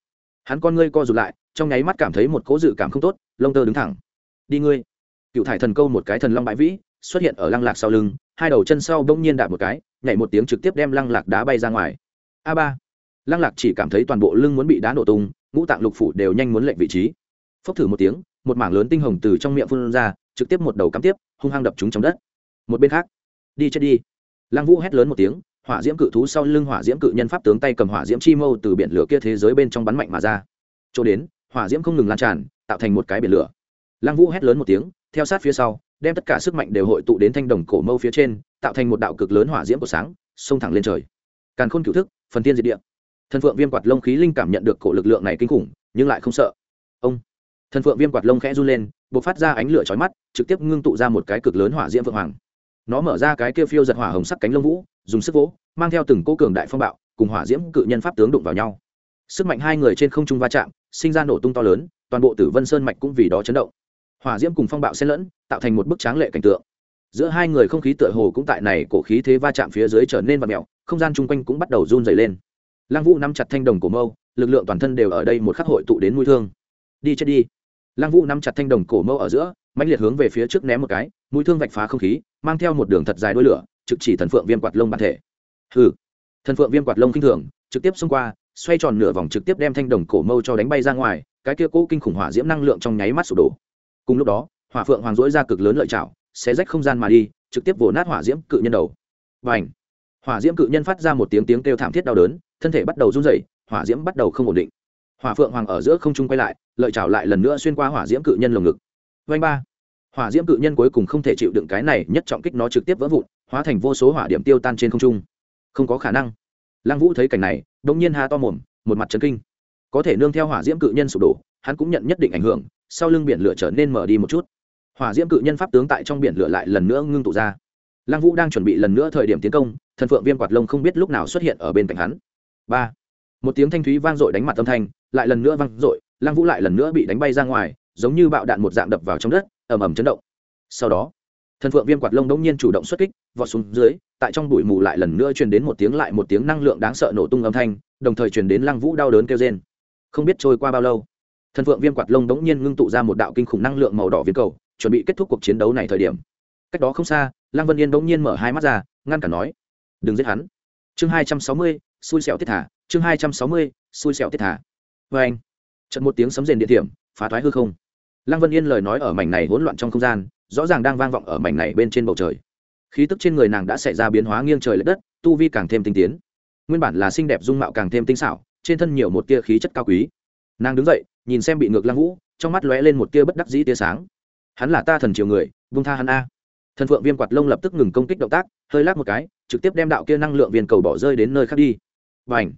Hắn con ngươi co rụt lại, trong nháy mắt cảm thấy một cố dự cảm không tốt, lông tơ đứng thẳng. Đi ngươi. Cựu thải thần câu một cái thần long bãi vĩ xuất hiện ở lăng lạc sau lưng, hai đầu chân sau đông nhiên đạp một cái, nhảy một tiếng trực tiếp đem lăng lạc đá bay ra ngoài. A ba. Lăng lạc chỉ cảm thấy toàn bộ lưng muốn bị đá nổ tung, ngũ tạng lục phủ đều nhanh muốn lệnh vị trí. Phốc thử một tiếng, một mảng lớn tinh hồng từ trong miệng phun ra, trực tiếp một đầu cắm tiếp, hung hăng đập chúng trong đất. Một bên khác, đi chết đi lăng vũ hét lớn một tiếng, hỏa diễm cự thú sau lưng hỏa diễm cự nhân pháp tướng tay cầm hỏa diễm chi mâu từ biển lửa kia thế giới bên trong bắn mạnh mà ra. Chỗ đến, hỏa diễm không ngừng lan tràn, tạo thành một cái biển lửa. Lăng vũ hét lớn một tiếng, theo sát phía sau, đem tất cả sức mạnh đều hội tụ đến thanh đồng cổ mâu phía trên, tạo thành một đạo cực lớn hỏa diễm của sáng, xông thẳng lên trời. Càn khôn cửu thức, phần tiên diệt địa. Thần phượng viêm quạt lông khí linh cảm nhận được cổ lực lượng này kinh khủng, nhưng lại không sợ. Ông! Thần phượng viêm quạt lông khẽ run lên b ộ c phát ra ánh lửa chói mắt, trực tiếp ngưng tụ ra một cái cực lớn hỏa diễm phượng hoàng nó mở ra cái kia phiêu giật hỏa hồng sắc cánh lông vũ, dùng sức vỗ, mang theo từng cô cường đại phong bạo, cùng hỏa diễm cự nhân pháp tướng đụng vào nhau. Sức mạnh hai người trên không trung va chạm, sinh ra nổ tung to lớn, toàn bộ tử vân sơn mạch cũng vì đó chấn động. Hỏa diễm cùng phong bạo xen lẫn, tạo thành một bức tráng lệ cảnh tượng. Giữa hai người không khí tựa hồ cũng tại này cổ khí thế va chạm phía dưới trở nên vặn mèo, không gian chung quanh cũng bắt đầu run dày lên. Lăng vũ nắm chặt thanh đồng cổ mâu, lực lượng toàn thân đều ở đây một khắc hội tụ đến mũi thương. Đi chết đi. Lăng vũ nắm chặt thanh đồng cổ mâu ở giữa mạnh liệt hướng về phía trước ném một cái, mũi thương vạch phá không khí, mang theo một đường thật dài đuôi lửa, trực chỉ thần phượng viêm quạt lông bản thể. Hừ. Thần phượng viêm quạt lông kinh thường, trực tiếp xông qua, xoay tròn nửa vòng trực tiếp đem thanh đồng cổ mâu cho đánh bay ra ngoài, cái kia cũ kinh khủng hỏa diễm năng lượng trong nháy mắt sụp đổ. Cùng lúc đó, hỏa phượng hoàng dỗi ra cực lớn lợi chảo xé rách không gian mà đi, trực tiếp vồ nát hỏa diễm cự nhân đầu. Và ảnh hỏa diễm cự nhân phát ra một tiếng tiếng kêu thảm thiết đau đớn, thân thể bắt đầu run rẩy, hỏa diễm bắt đầu không ổn định. Hỏa phượng hoàng ở giữa không trung quay lại, lợi chảo lại lần nữa xuyên qua hỏa diễm cự nhân lồng ngực vanh ba. Hỏa diễm cự nhân cuối cùng không thể chịu đựng cái này, nhất trọng kích nó trực tiếp vỡ vụn, hóa thành vô số hỏa điểm tiêu tan trên không trung. Không có khả năng. Lăng vũ thấy cảnh này, đột nhiên ha to mồm, một mặt trấn kinh. Có thể nương theo hỏa diễm cự nhân sụp đổ, hắn cũng nhận nhất định ảnh hưởng, sau lưng biển lửa trở nên mở đi một chút. Hỏa diễm cự nhân pháp tướng tại trong biển lửa lại lần nữa ngưng tụ ra. Lăng vũ đang chuẩn bị lần nữa thời điểm tiến công, thần phượng viêm quạt lông không biết lúc nào xuất hiện ở bên cạnh hắn. Ba. Một tiếng thanh thúy vang dội đánh mặt âm thanh, lại lần nữa vang dội, lăng vũ lại lần nữa bị đánh bay ra ngoài giống như bạo đạn một dạng đập vào trong đất, ầm ầm chấn động. Sau đó, thần phượng viêm quạt lông đống nhiên chủ động xuất kích, vọt xuống dưới, tại trong bụi mù lại lần nữa truyền đến một tiếng lại một tiếng năng lượng đáng sợ nổ tung âm thanh, đồng thời truyền đến lăng vũ đau đớn kêu rên. Không biết trôi qua bao lâu, thần phượng viêm quạt lông đống nhiên ngưng tụ ra một đạo kinh khủng năng lượng màu đỏ viên cầu, chuẩn bị kết thúc cuộc chiến đấu này thời điểm. Cách đó không xa, lăng vân yên đống nhiên mở hai mắt ra, ngăn cản nói, đừng giết hắn. Chương hai trăm sáu mươi, xui xẻo tiết thả, chương hai trăm sáu mươi, xui xẻo tiết thả. Vê anh trận một tiếng sấm rền địa điểm, phá thoái hư không lăng vân yên lời nói ở mảnh này hỗn loạn trong không gian, rõ ràng đang vang vọng ở mảnh này bên trên bầu trời. Khí tức trên người nàng đã xảy ra biến hóa nghiêng trời l ệ đất, tu vi càng thêm tinh tiến. Nguyên bản là xinh đẹp dung mạo càng thêm tinh xảo, trên thân nhiều một tia khí chất cao quý. Nàng đứng dậy, nhìn xem bị ngược lăng vũ, trong mắt lóe lên một tia bất đắc dĩ tia sáng. Hắn là ta thần triều người vung tha hắn a. Thần phượng viêm quạt lông lập tức ngừng công kích động tác, hơi lát một cái, trực tiếp đem đạo kia năng lượng viên cầu bỏ rơi đến nơi khác đi. Bành. ảnh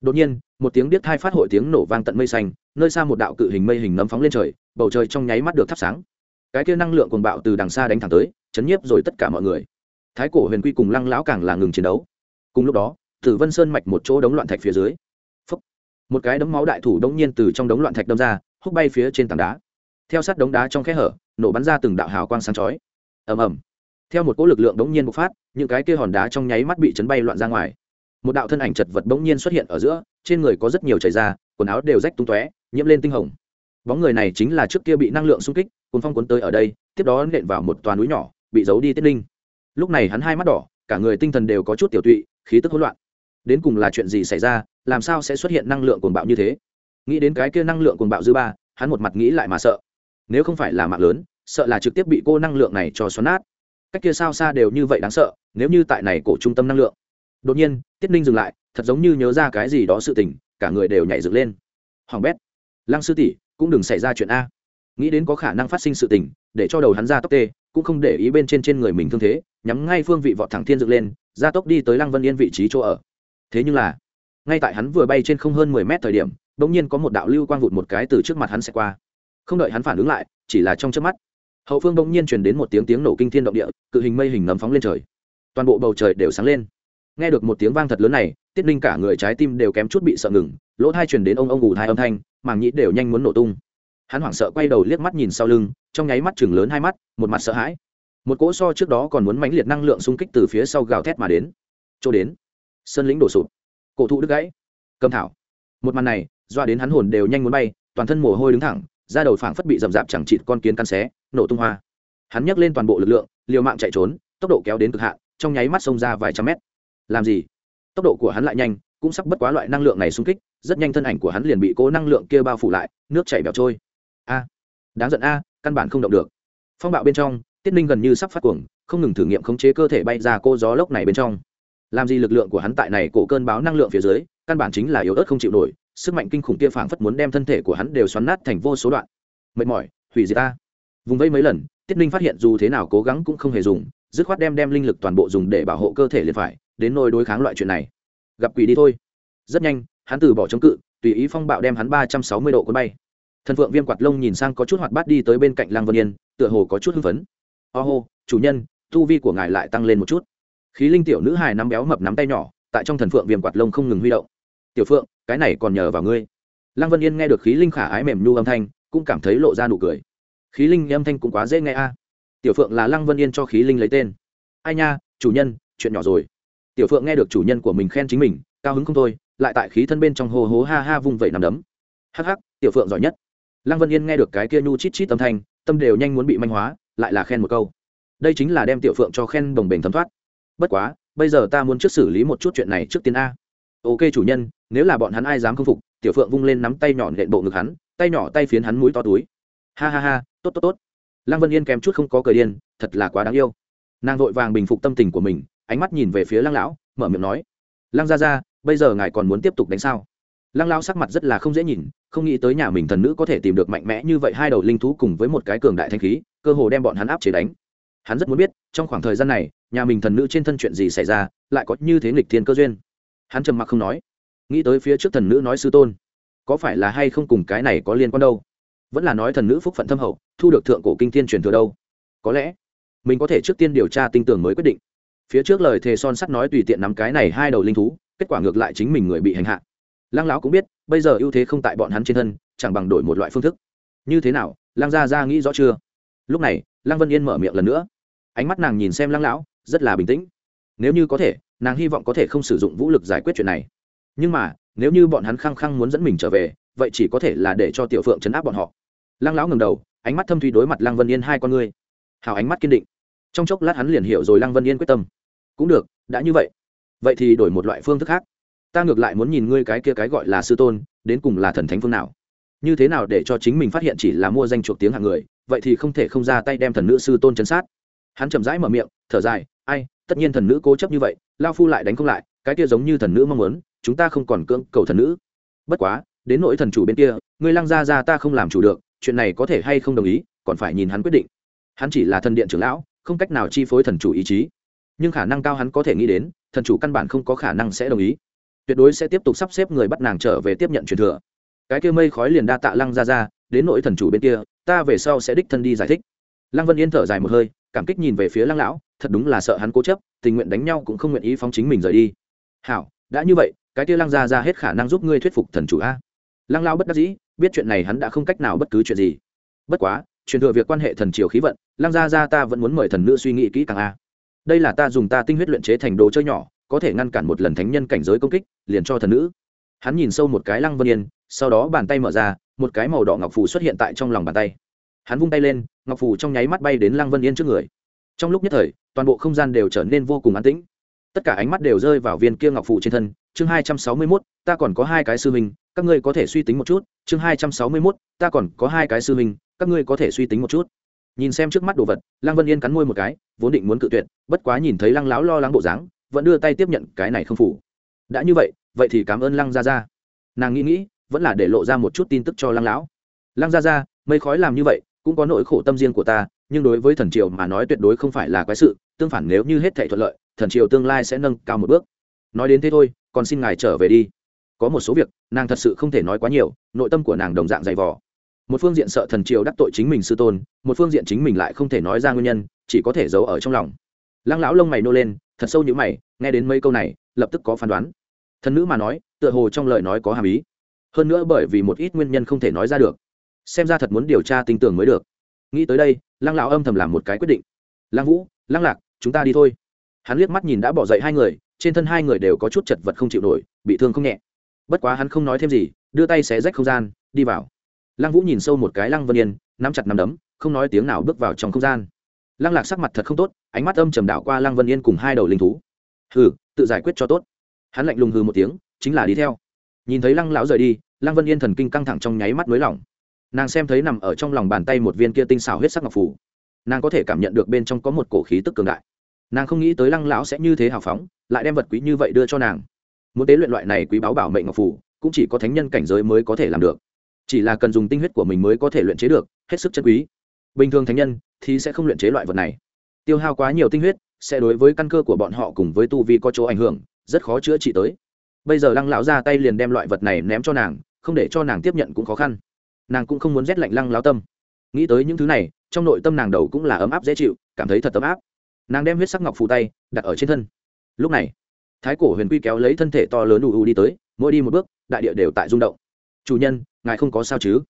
đột nhiên, một tiếng biết thai phát hội tiếng nổ vang tận mây xanh, nơi xa một đạo cự hình mây hình nấm phóng lên trời bầu trời trong nháy mắt được thắp sáng. Cái kia năng lượng cuồng bạo từ đằng xa đánh thẳng tới, chấn nhiếp rồi tất cả mọi người. Thái cổ huyền quy cùng lăng lão càng là ngừng chiến đấu. Cùng lúc đó, tử vân sơn mạch một chỗ đống loạn thạch phía dưới. Phúc. một cái đấm máu đại thủ đống nhiên từ trong đống loạn thạch đâm ra húc bay phía trên tảng đá. Theo sát đống đá trong khe hở, nổ bắn ra từng đạo hào quang sáng chói. Ầm ầm. Theo một cỗ lực lượng đống nhiên bộc phát, những cái kia hòn đá trong nháy mắt bị chấn bay loạn ra ngoài. Một đạo thân ảnh chật vật đống nhiên xuất hiện ở giữa, trên người có rất nhiều chảy ra, quần áo đều rách tung tóe, nhiễm lên tinh hồng bóng người này chính là trước kia bị năng lượng xung kích, cuốn phong cuốn tới ở đây, tiếp đó nện vào một toàn núi nhỏ, bị giấu đi tiết ninh. Lúc này hắn hai mắt đỏ, cả người tinh thần đều có chút tiểu tụy, khí tức hỗn loạn. Đến cùng là chuyện gì xảy ra, làm sao sẽ xuất hiện năng lượng cuồng bạo như thế? Nghĩ đến cái kia năng lượng cuồng bạo dư ba, hắn một mặt nghĩ lại mà sợ. Nếu không phải là mạng lớn, sợ là trực tiếp bị cô năng lượng này cho xoắn nát. Cách kia sao xa đều như vậy đáng sợ, nếu như tại này cổ trung tâm năng lượng. Đột nhiên, tiết ninh dừng lại, thật giống như nhớ ra cái gì đó sự tình, cả người đều nhảy dựng lên. Hoàng bét, lăng sư tỷ cũng đừng xảy ra chuyện a. Nghĩ đến có khả năng phát sinh sự tình, để cho đầu hắn ra tốc tê, cũng không để ý bên trên trên người mình thương thế, nhắm ngay phương vị vọt thẳng thiên dựng lên, ra tốc đi tới lăng vân yên vị trí chỗ ở. Thế nhưng là, ngay tại hắn vừa bay trên không hơn mười mét thời điểm đ ỗ n g nhiên có một đạo lưu quang vụt một cái từ trước mặt hắn sẽ qua. Không đợi hắn phản ứng lại, chỉ là trong trước mắt, hậu phương đ ỗ n g nhiên truyền đến một tiếng tiếng nổ kinh thiên động địa, cự hình mây hình nấm phóng lên trời. Toàn bộ bầu trời đều sáng lên. Nghe được một tiếng vang thật lớn này, tiết ninh cả người trái tim đều kém chút bị sợ ngừng, lỗ thai truyền đến ông ông ủ thai âm thanh màng nhĩ đều nhanh muốn nổ tung. Hắn hoảng sợ quay đầu liếc mắt nhìn sau lưng, trong nháy mắt chừng lớn hai mắt, một mặt sợ hãi. Một cỗ so trước đó còn muốn mãnh liệt năng lượng xung kích từ phía sau gào thét mà đến. Chỗ đến. Sơn lĩnh đổ sụp. Cổ thụ đứt gãy. Cầm thảo. Một màn này, doa đến hắn hồn đều nhanh muốn bay, toàn thân mồ hôi đứng thẳng, da đầu phảng phất bị rậm rạp chẳng chịt con kiến căn xé, nổ tung hoa. Hắn nhấc lên toàn bộ lực lượng, liều mạng chạy trốn, tốc độ kéo đến cực hạn, trong nháy mắt xông ra vài trăm mét. Làm gì? Tốc độ của hắn lại nhanh cũng sắp bất quá loại năng lượng này xung kích, rất nhanh thân ảnh của hắn liền bị cố năng lượng kia bao phủ lại, nước chảy bẹo trôi. A, đáng giận a, căn bản không động được. Phong bạo bên trong, tiết ninh gần như sắp phát cuồng, không ngừng thử nghiệm khống chế cơ thể bay ra cô gió lốc này bên trong. Làm gì lực lượng của hắn tại này cổ cơn báo năng lượng phía dưới, căn bản chính là yếu ớt không chịu nổi, sức mạnh kinh khủng kia phảng phất muốn đem thân thể của hắn đều xoắn nát thành vô số đoạn. Mệt mỏi, hủy diệt ta. Vùng vây mấy lần, tiết ninh phát hiện dù thế nào cố gắng cũng không hề dùng, dứt khoát đem đem linh lực toàn bộ dùng để bảo hộ cơ thể liền phải, đến nôi đối kháng loại chuyện này gặp quỷ đi thôi. Rất nhanh, hắn từ bỏ chống cự, tùy ý phong bạo đem hắn ba trăm sáu mươi độ cuốn bay. Thần phượng viêm quạt lông nhìn sang có chút hoạt bát đi tới bên cạnh lăng vân yên, tựa hồ có chút hưng phấn. Oh hô chủ nhân, tu vi của ngài lại tăng lên một chút. Khí linh tiểu nữ hài nắm béo mập nắm tay nhỏ, tại trong thần phượng viêm quạt lông không ngừng huy động. Tiểu phượng, cái này còn nhờ vào ngươi. Lăng vân yên nghe được khí linh khả ái mềm nhu âm thanh, cũng cảm thấy lộ ra nụ cười. Khí linh âm thanh cũng quá dễ nghe a. Tiểu phượng là lăng vân yên cho khí linh lấy tên. Ai nha, chủ nhân, chuyện nhỏ rồi tiểu phượng nghe được chủ nhân của mình khen chính mình, cao hứng không thôi, lại tại khí thân bên trong hồ hố ha ha vung vẩy nằm đấm. Hắc hắc, tiểu phượng giỏi nhất. Lăng vân yên nghe được cái kia nhu chít chít âm thanh, tâm đều nhanh muốn bị manh hóa, lại là khen một câu. Đây chính là đem tiểu phượng cho khen đồng bền thấm thoát. Bất quá, bây giờ ta muốn trước xử lý một chút chuyện này trước tiên a. Ok chủ nhân, nếu là bọn hắn ai dám không phục, tiểu phượng vung lên nắm tay nhỏ nện bộ ngực hắn, tay nhỏ tay phiến hắn mũi to túi. Ha ha ha, tốt tốt tốt. Lăng vân yên kèm chút không có cờ điên, thật là quá đáng yêu. Nàng vội vàng bình phục tâm tình của mình ánh mắt nhìn về phía lăng lão, mở miệng nói, lăng ra ra bây giờ ngài còn muốn tiếp tục đánh sao? Lăng lão sắc mặt rất là không dễ nhìn, không nghĩ tới nhà mình thần nữ có thể tìm được mạnh mẽ như vậy hai đầu linh thú cùng với một cái cường đại thanh khí, cơ hồ đem bọn hắn áp chế đánh. Hắn rất muốn biết, trong khoảng thời gian này, nhà mình thần nữ trên thân chuyện gì xảy ra, lại có như thế nghịch thiên cơ duyên. Hắn trầm mặc không nói. Nghĩ tới phía trước thần nữ nói sư tôn, có phải là hay không cùng cái này có liên quan đâu? Vẫn là nói thần nữ phúc phận thâm hậu, thu được thượng cổ kinh thiên truyền thừa đâu? Có lẽ, mình có thể trước tiên điều tra tinh tưởng mới quyết định phía trước lời thề son sắt nói tùy tiện nắm cái này hai đầu linh thú, kết quả ngược lại chính mình người bị hành hạ. Lăng lão cũng biết, bây giờ ưu thế không tại bọn hắn trên thân, chẳng bằng đổi một loại phương thức. Như thế nào, lăng gia ra nghĩ rõ chưa? Lúc này, lăng vân yên mở miệng lần nữa. Ánh mắt nàng nhìn xem lăng lão, rất là bình tĩnh. Nếu như có thể, nàng hy vọng có thể không sử dụng vũ lực giải quyết chuyện này. Nhưng mà, nếu như bọn hắn khăng khăng muốn dẫn mình trở về, vậy chỉ có thể là để cho tiểu phượng chấn áp bọn họ. Lăng lão ngừng đầu, ánh mắt thâm thủy đối mặt lăng vân yên hai con ngươi. Hào ánh mắt kiên định. Trong chốc lát hắn liền hiểu rồi lăng vân yên quyết tâm cũng được, đã như vậy. Vậy thì đổi một loại phương thức khác. Ta ngược lại muốn nhìn ngươi cái kia cái gọi là sư tôn, đến cùng là thần thánh phương nào. Như thế nào để cho chính mình phát hiện chỉ là mua danh chuộc tiếng hạng người, vậy thì không thể không ra tay đem thần nữ sư tôn chấn sát. Hắn chậm rãi mở miệng, thở dài, ai, tất nhiên thần nữ cố chấp như vậy, lao phu lại đánh không lại, cái kia giống như thần nữ mong muốn, chúng ta không còn cưỡng cầu thần nữ. Bất quá, đến nỗi thần chủ bên kia, ngươi lăng ra ra ta không làm chủ được, chuyện này có thể hay không đồng ý, còn phải nhìn hắn quyết định. Hắn chỉ là thần điện trưởng lão, không cách nào chi phối thần chủ ý chí nhưng khả năng cao hắn có thể nghĩ đến, thần chủ căn bản không có khả năng sẽ đồng ý. Tuyệt đối sẽ tiếp tục sắp xếp người bắt nàng trở về tiếp nhận truyền thừa. Cái kia mây khói liền đa tạ lăng ra ra đến nỗi thần chủ bên kia, ta về sau sẽ đích thân đi giải thích. Lăng vân yên thở dài một hơi, cảm kích nhìn về phía lăng lão, thật đúng là sợ hắn cố chấp, tình nguyện đánh nhau cũng không nguyện ý phóng chính mình rời đi. Hảo, đã như vậy, cái kia lăng ra ra hết khả năng giúp ngươi thuyết phục thần chủ a. Lăng lão bất đắc dĩ, biết chuyện này hắn đã không cách nào bất cứ chuyện gì. Bất quá, truyền thừa việc quan hệ thần triều khí vận, lăng ra ra ta vẫn muốn mời thần nữ suy nghĩ kỹ càng a đây là ta dùng ta tinh huyết luyện chế thành đồ chơi nhỏ, có thể ngăn cản một lần thánh nhân cảnh giới công kích, liền cho thần nữ. Hắn nhìn sâu một cái lăng vân yên, sau đó bàn tay mở ra, một cái màu đỏ ngọc phù xuất hiện tại trong lòng bàn tay. Hắn vung tay lên, ngọc phù trong nháy mắt bay đến lăng vân yên trước người. Trong lúc nhất thời, toàn bộ không gian đều trở nên vô cùng an tĩnh. Tất cả ánh mắt đều rơi vào viên kia ngọc phù trên thân. Chương hai trăm sáu mươi mốt, ta còn có hai cái sư minh các ngươi có thể suy tính một chút. Chương hai trăm sáu mươi mốt, ta còn có hai cái sư minh các ngươi có thể suy tính một chút nhìn xem trước mắt đồ vật, lăng vân yên cắn môi một cái, vốn định muốn cự tuyệt, bất quá nhìn thấy lăng láo lo lắng bộ dáng, vẫn đưa tay tiếp nhận cái này không phủ. Đã như vậy vậy thì cảm ơn lăng gia gia. Nàng nghĩ nghĩ, vẫn là để lộ ra một chút tin tức cho lăng lão. Lăng gia gia, mây khói làm như vậy, cũng có nỗi khổ tâm riêng của ta, nhưng đối với thần triều mà nói tuyệt đối không phải là quái sự, tương phản nếu như hết thảy thuận lợi, thần triều tương lai sẽ nâng cao một bước. Nói đến thế thôi, còn xin ngài trở về đi. Có một số việc, nàng thật sự không thể nói quá nhiều, nội tâm của nàng đồng dạng dày vò một phương diện sợ thần triều đắc tội chính mình sư tôn, một phương diện chính mình lại không thể nói ra nguyên nhân, chỉ có thể giấu ở trong lòng. Lăng lão lông mày nô lên, thật sâu như mày, nghe đến mấy câu này, lập tức có phán đoán. Thần nữ mà nói, tựa hồ trong lời nói có hàm ý. Hơn nữa bởi vì một ít nguyên nhân không thể nói ra được. Xem ra thật muốn điều tra tinh tường mới được. Nghĩ tới đây, lăng lão âm thầm làm một cái quyết định. Lăng vũ, lăng lạc, chúng ta đi thôi. Hắn liếc mắt nhìn đã bỏ dậy hai người, trên thân hai người đều có chút chật vật không chịu nổi, bị thương không nhẹ. Bất quá hắn không nói thêm gì, đưa tay xé rách không gian, đi vào lăng vũ nhìn sâu một cái lăng vân yên, nắm chặt nắm đấm, không nói tiếng nào bước vào trong không gian. Lăng lạc sắc mặt thật không tốt, ánh mắt âm trầm đảo qua lăng vân yên cùng hai đầu linh thú. Hừ, tự giải quyết cho tốt. Hắn lạnh lùng hừ một tiếng, chính là đi theo. Nhìn thấy lăng lão rời đi, lăng vân yên thần kinh căng thẳng trong nháy mắt nới lỏng. Nàng xem thấy nằm ở trong lòng bàn tay một viên kia tinh xảo huyết sắc ngọc phủ nàng có thể cảm nhận được bên trong có một cổ khí tức cường đại. Nàng không nghĩ tới lăng lão sẽ như thế hào phóng, lại đem vật quý như vậy đưa cho nàng. Muốn tế luyện loại này quý báo bảo mệnh ngọc phủ cũng chỉ có thánh nhân cảnh giới mới có thể làm được chỉ là cần dùng tinh huyết của mình mới có thể luyện chế được, hết sức chân quý. Bình thường thánh nhân thì sẽ không luyện chế loại vật này. Tiêu hao quá nhiều tinh huyết sẽ đối với căn cơ của bọn họ cùng với tu vi có chỗ ảnh hưởng, rất khó chữa trị tới. Bây giờ lăng lão ra tay liền đem loại vật này ném cho nàng, không để cho nàng tiếp nhận cũng khó khăn. Nàng cũng không muốn rét lạnh lăng lão tâm. Nghĩ tới những thứ này, trong nội tâm nàng đầu cũng là ấm áp dễ chịu, cảm thấy thật ấm áp. Nàng đem huyết sắc ngọc phù tay đặt ở trên thân. Lúc này, thái cổ huyền quy kéo lấy thân thể to lớn ù ù đi tới, mỗi đi một bước, đại địa đều tại rung động. Chủ nhân ngài không có sao chứ?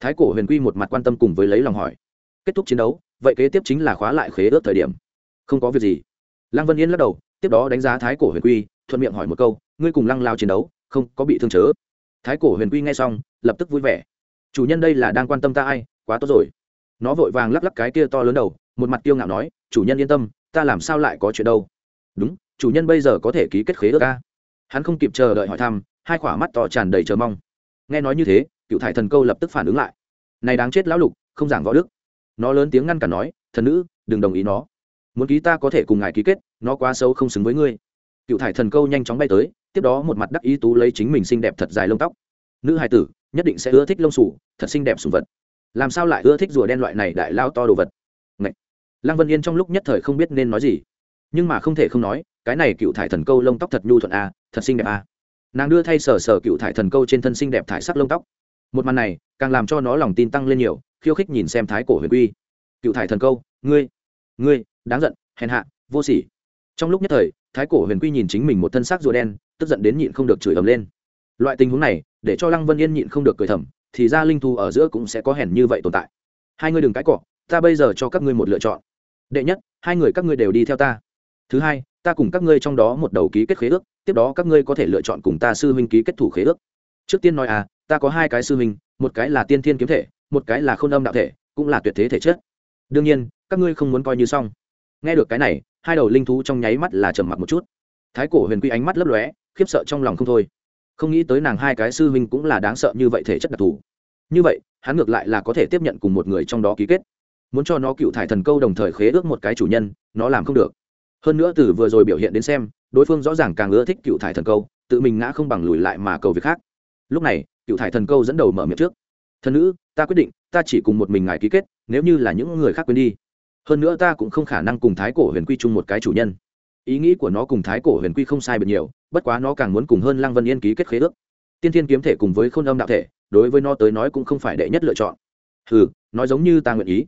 Thái cổ huyền quy một mặt quan tâm cùng với lấy lòng hỏi. Kết thúc chiến đấu, vậy kế tiếp chính là khóa lại khế ước thời điểm. Không có việc gì. Lăng vân yên lắc đầu, tiếp đó đánh giá thái cổ huyền quy, thuận miệng hỏi một câu, ngươi cùng lăng lao chiến đấu, không có bị thương chớ? Thái cổ huyền quy nghe xong, lập tức vui vẻ. Chủ nhân đây là đang quan tâm ta ai? Quá tốt rồi. Nó vội vàng lắc lắc cái kia to lớn đầu, một mặt tiêu ngạo nói, chủ nhân yên tâm, ta làm sao lại có chuyện đâu? Đúng, chủ nhân bây giờ có thể ký kết khế ước ca hắn không kịp chờ đợi hỏi thăm, hai khỏa mắt to tràn đầy chờ mong. Nghe nói như thế cựu thải thần câu lập tức phản ứng lại. Này đáng chết lão lục không giảng võ đức. Nó lớn tiếng ngăn cản nói thần nữ đừng đồng ý nó. Muốn ký ta có thể cùng ngài ký kết nó quá xấu không xứng với ngươi. Cựu thải thần câu nhanh chóng bay tới tiếp đó một mặt đắc ý tú lấy chính mình xinh đẹp thật dài lông tóc. Nữ hài tử nhất định sẽ ưa thích lông sủ thật xinh đẹp sùng vật. Làm sao lại ưa thích rùa đen loại này đại lao to đồ vật? Ngậy! lăng vân yên trong lúc nhất thời không biết nên nói gì. Nhưng mà không thể không nói cái này cựu thải thần câu lông tóc thật nhu thuận a à, thật xinh đẹp a. À. nàng đưa thay sờ sờ cựu thải thần câu trên thân xinh đẹp thải sắc lông tóc một màn này càng làm cho nó lòng tin tăng lên nhiều, khiêu khích nhìn xem thái cổ huyền quy. Cựu thải thần câu, ngươi ngươi, đáng giận, hèn hạ, vô sỉ. Trong lúc nhất thời, thái cổ huyền quy nhìn chính mình một thân xác rùa đen, tức giận đến nhịn không được chửi ầm lên. Loại tình huống này, để cho lăng vân yên nhịn không được cười thầm, thì ra linh thu ở giữa cũng sẽ có hèn như vậy tồn tại. Hai ngươi đừng cãi cọ, ta bây giờ cho các ngươi một lựa chọn. Đệ nhất, hai người các ngươi đều đi theo ta. Thứ hai, ta cùng các ngươi trong đó một đầu ký kết khế ước, tiếp đó các ngươi có thể lựa chọn cùng ta sư huynh ký kết thủ khế ước. Trước tiên nói à ta có hai cái sư huynh, một cái là tiên thiên kiếm thể, một cái là k h ô n âm đạo thể, cũng là tuyệt thế thể chất. Đương nhiên, các ngươi không muốn coi như xong. Nghe được cái này, hai đầu linh thú trong nháy mắt là trầm mặc một chút. Thái cổ huyền quy ánh mắt lấp lóe, khiếp sợ trong lòng không thôi. Không nghĩ tới nàng hai cái sư huynh cũng là đáng sợ như vậy thể chất đặc thù. Như vậy, hắn ngược lại là có thể tiếp nhận cùng một người trong đó ký kết. Muốn cho nó cựu thải thần câu đồng thời khế ước một cái chủ nhân, nó làm không được. Hơn nữa từ vừa rồi biểu hiện đến xem, đối phương rõ ràng càng ưa thích cựu thải thần câu, tự mình ngã không bằng lùi lại mà cầu việc khác. Lúc này cựu thải thần câu dẫn đầu mở miệng trước. Thần nữ, ta quyết định, ta chỉ cùng một mình ngài ký kết, nếu như là những người khác quên đi. Hơn nữa ta cũng không khả năng cùng thái cổ huyền quy chung một cái chủ nhân. Ý nghĩ của nó cùng thái cổ huyền quy không sai biệt nhiều, bất quá nó càng muốn cùng hơn lăng vân yên ký kết khế ước. Tiên thiên kiếm thể cùng với khôn âm đạo thể, đối với nó tới nói cũng không phải đệ nhất lựa chọn. Ừ nói giống như ta nguyện ý.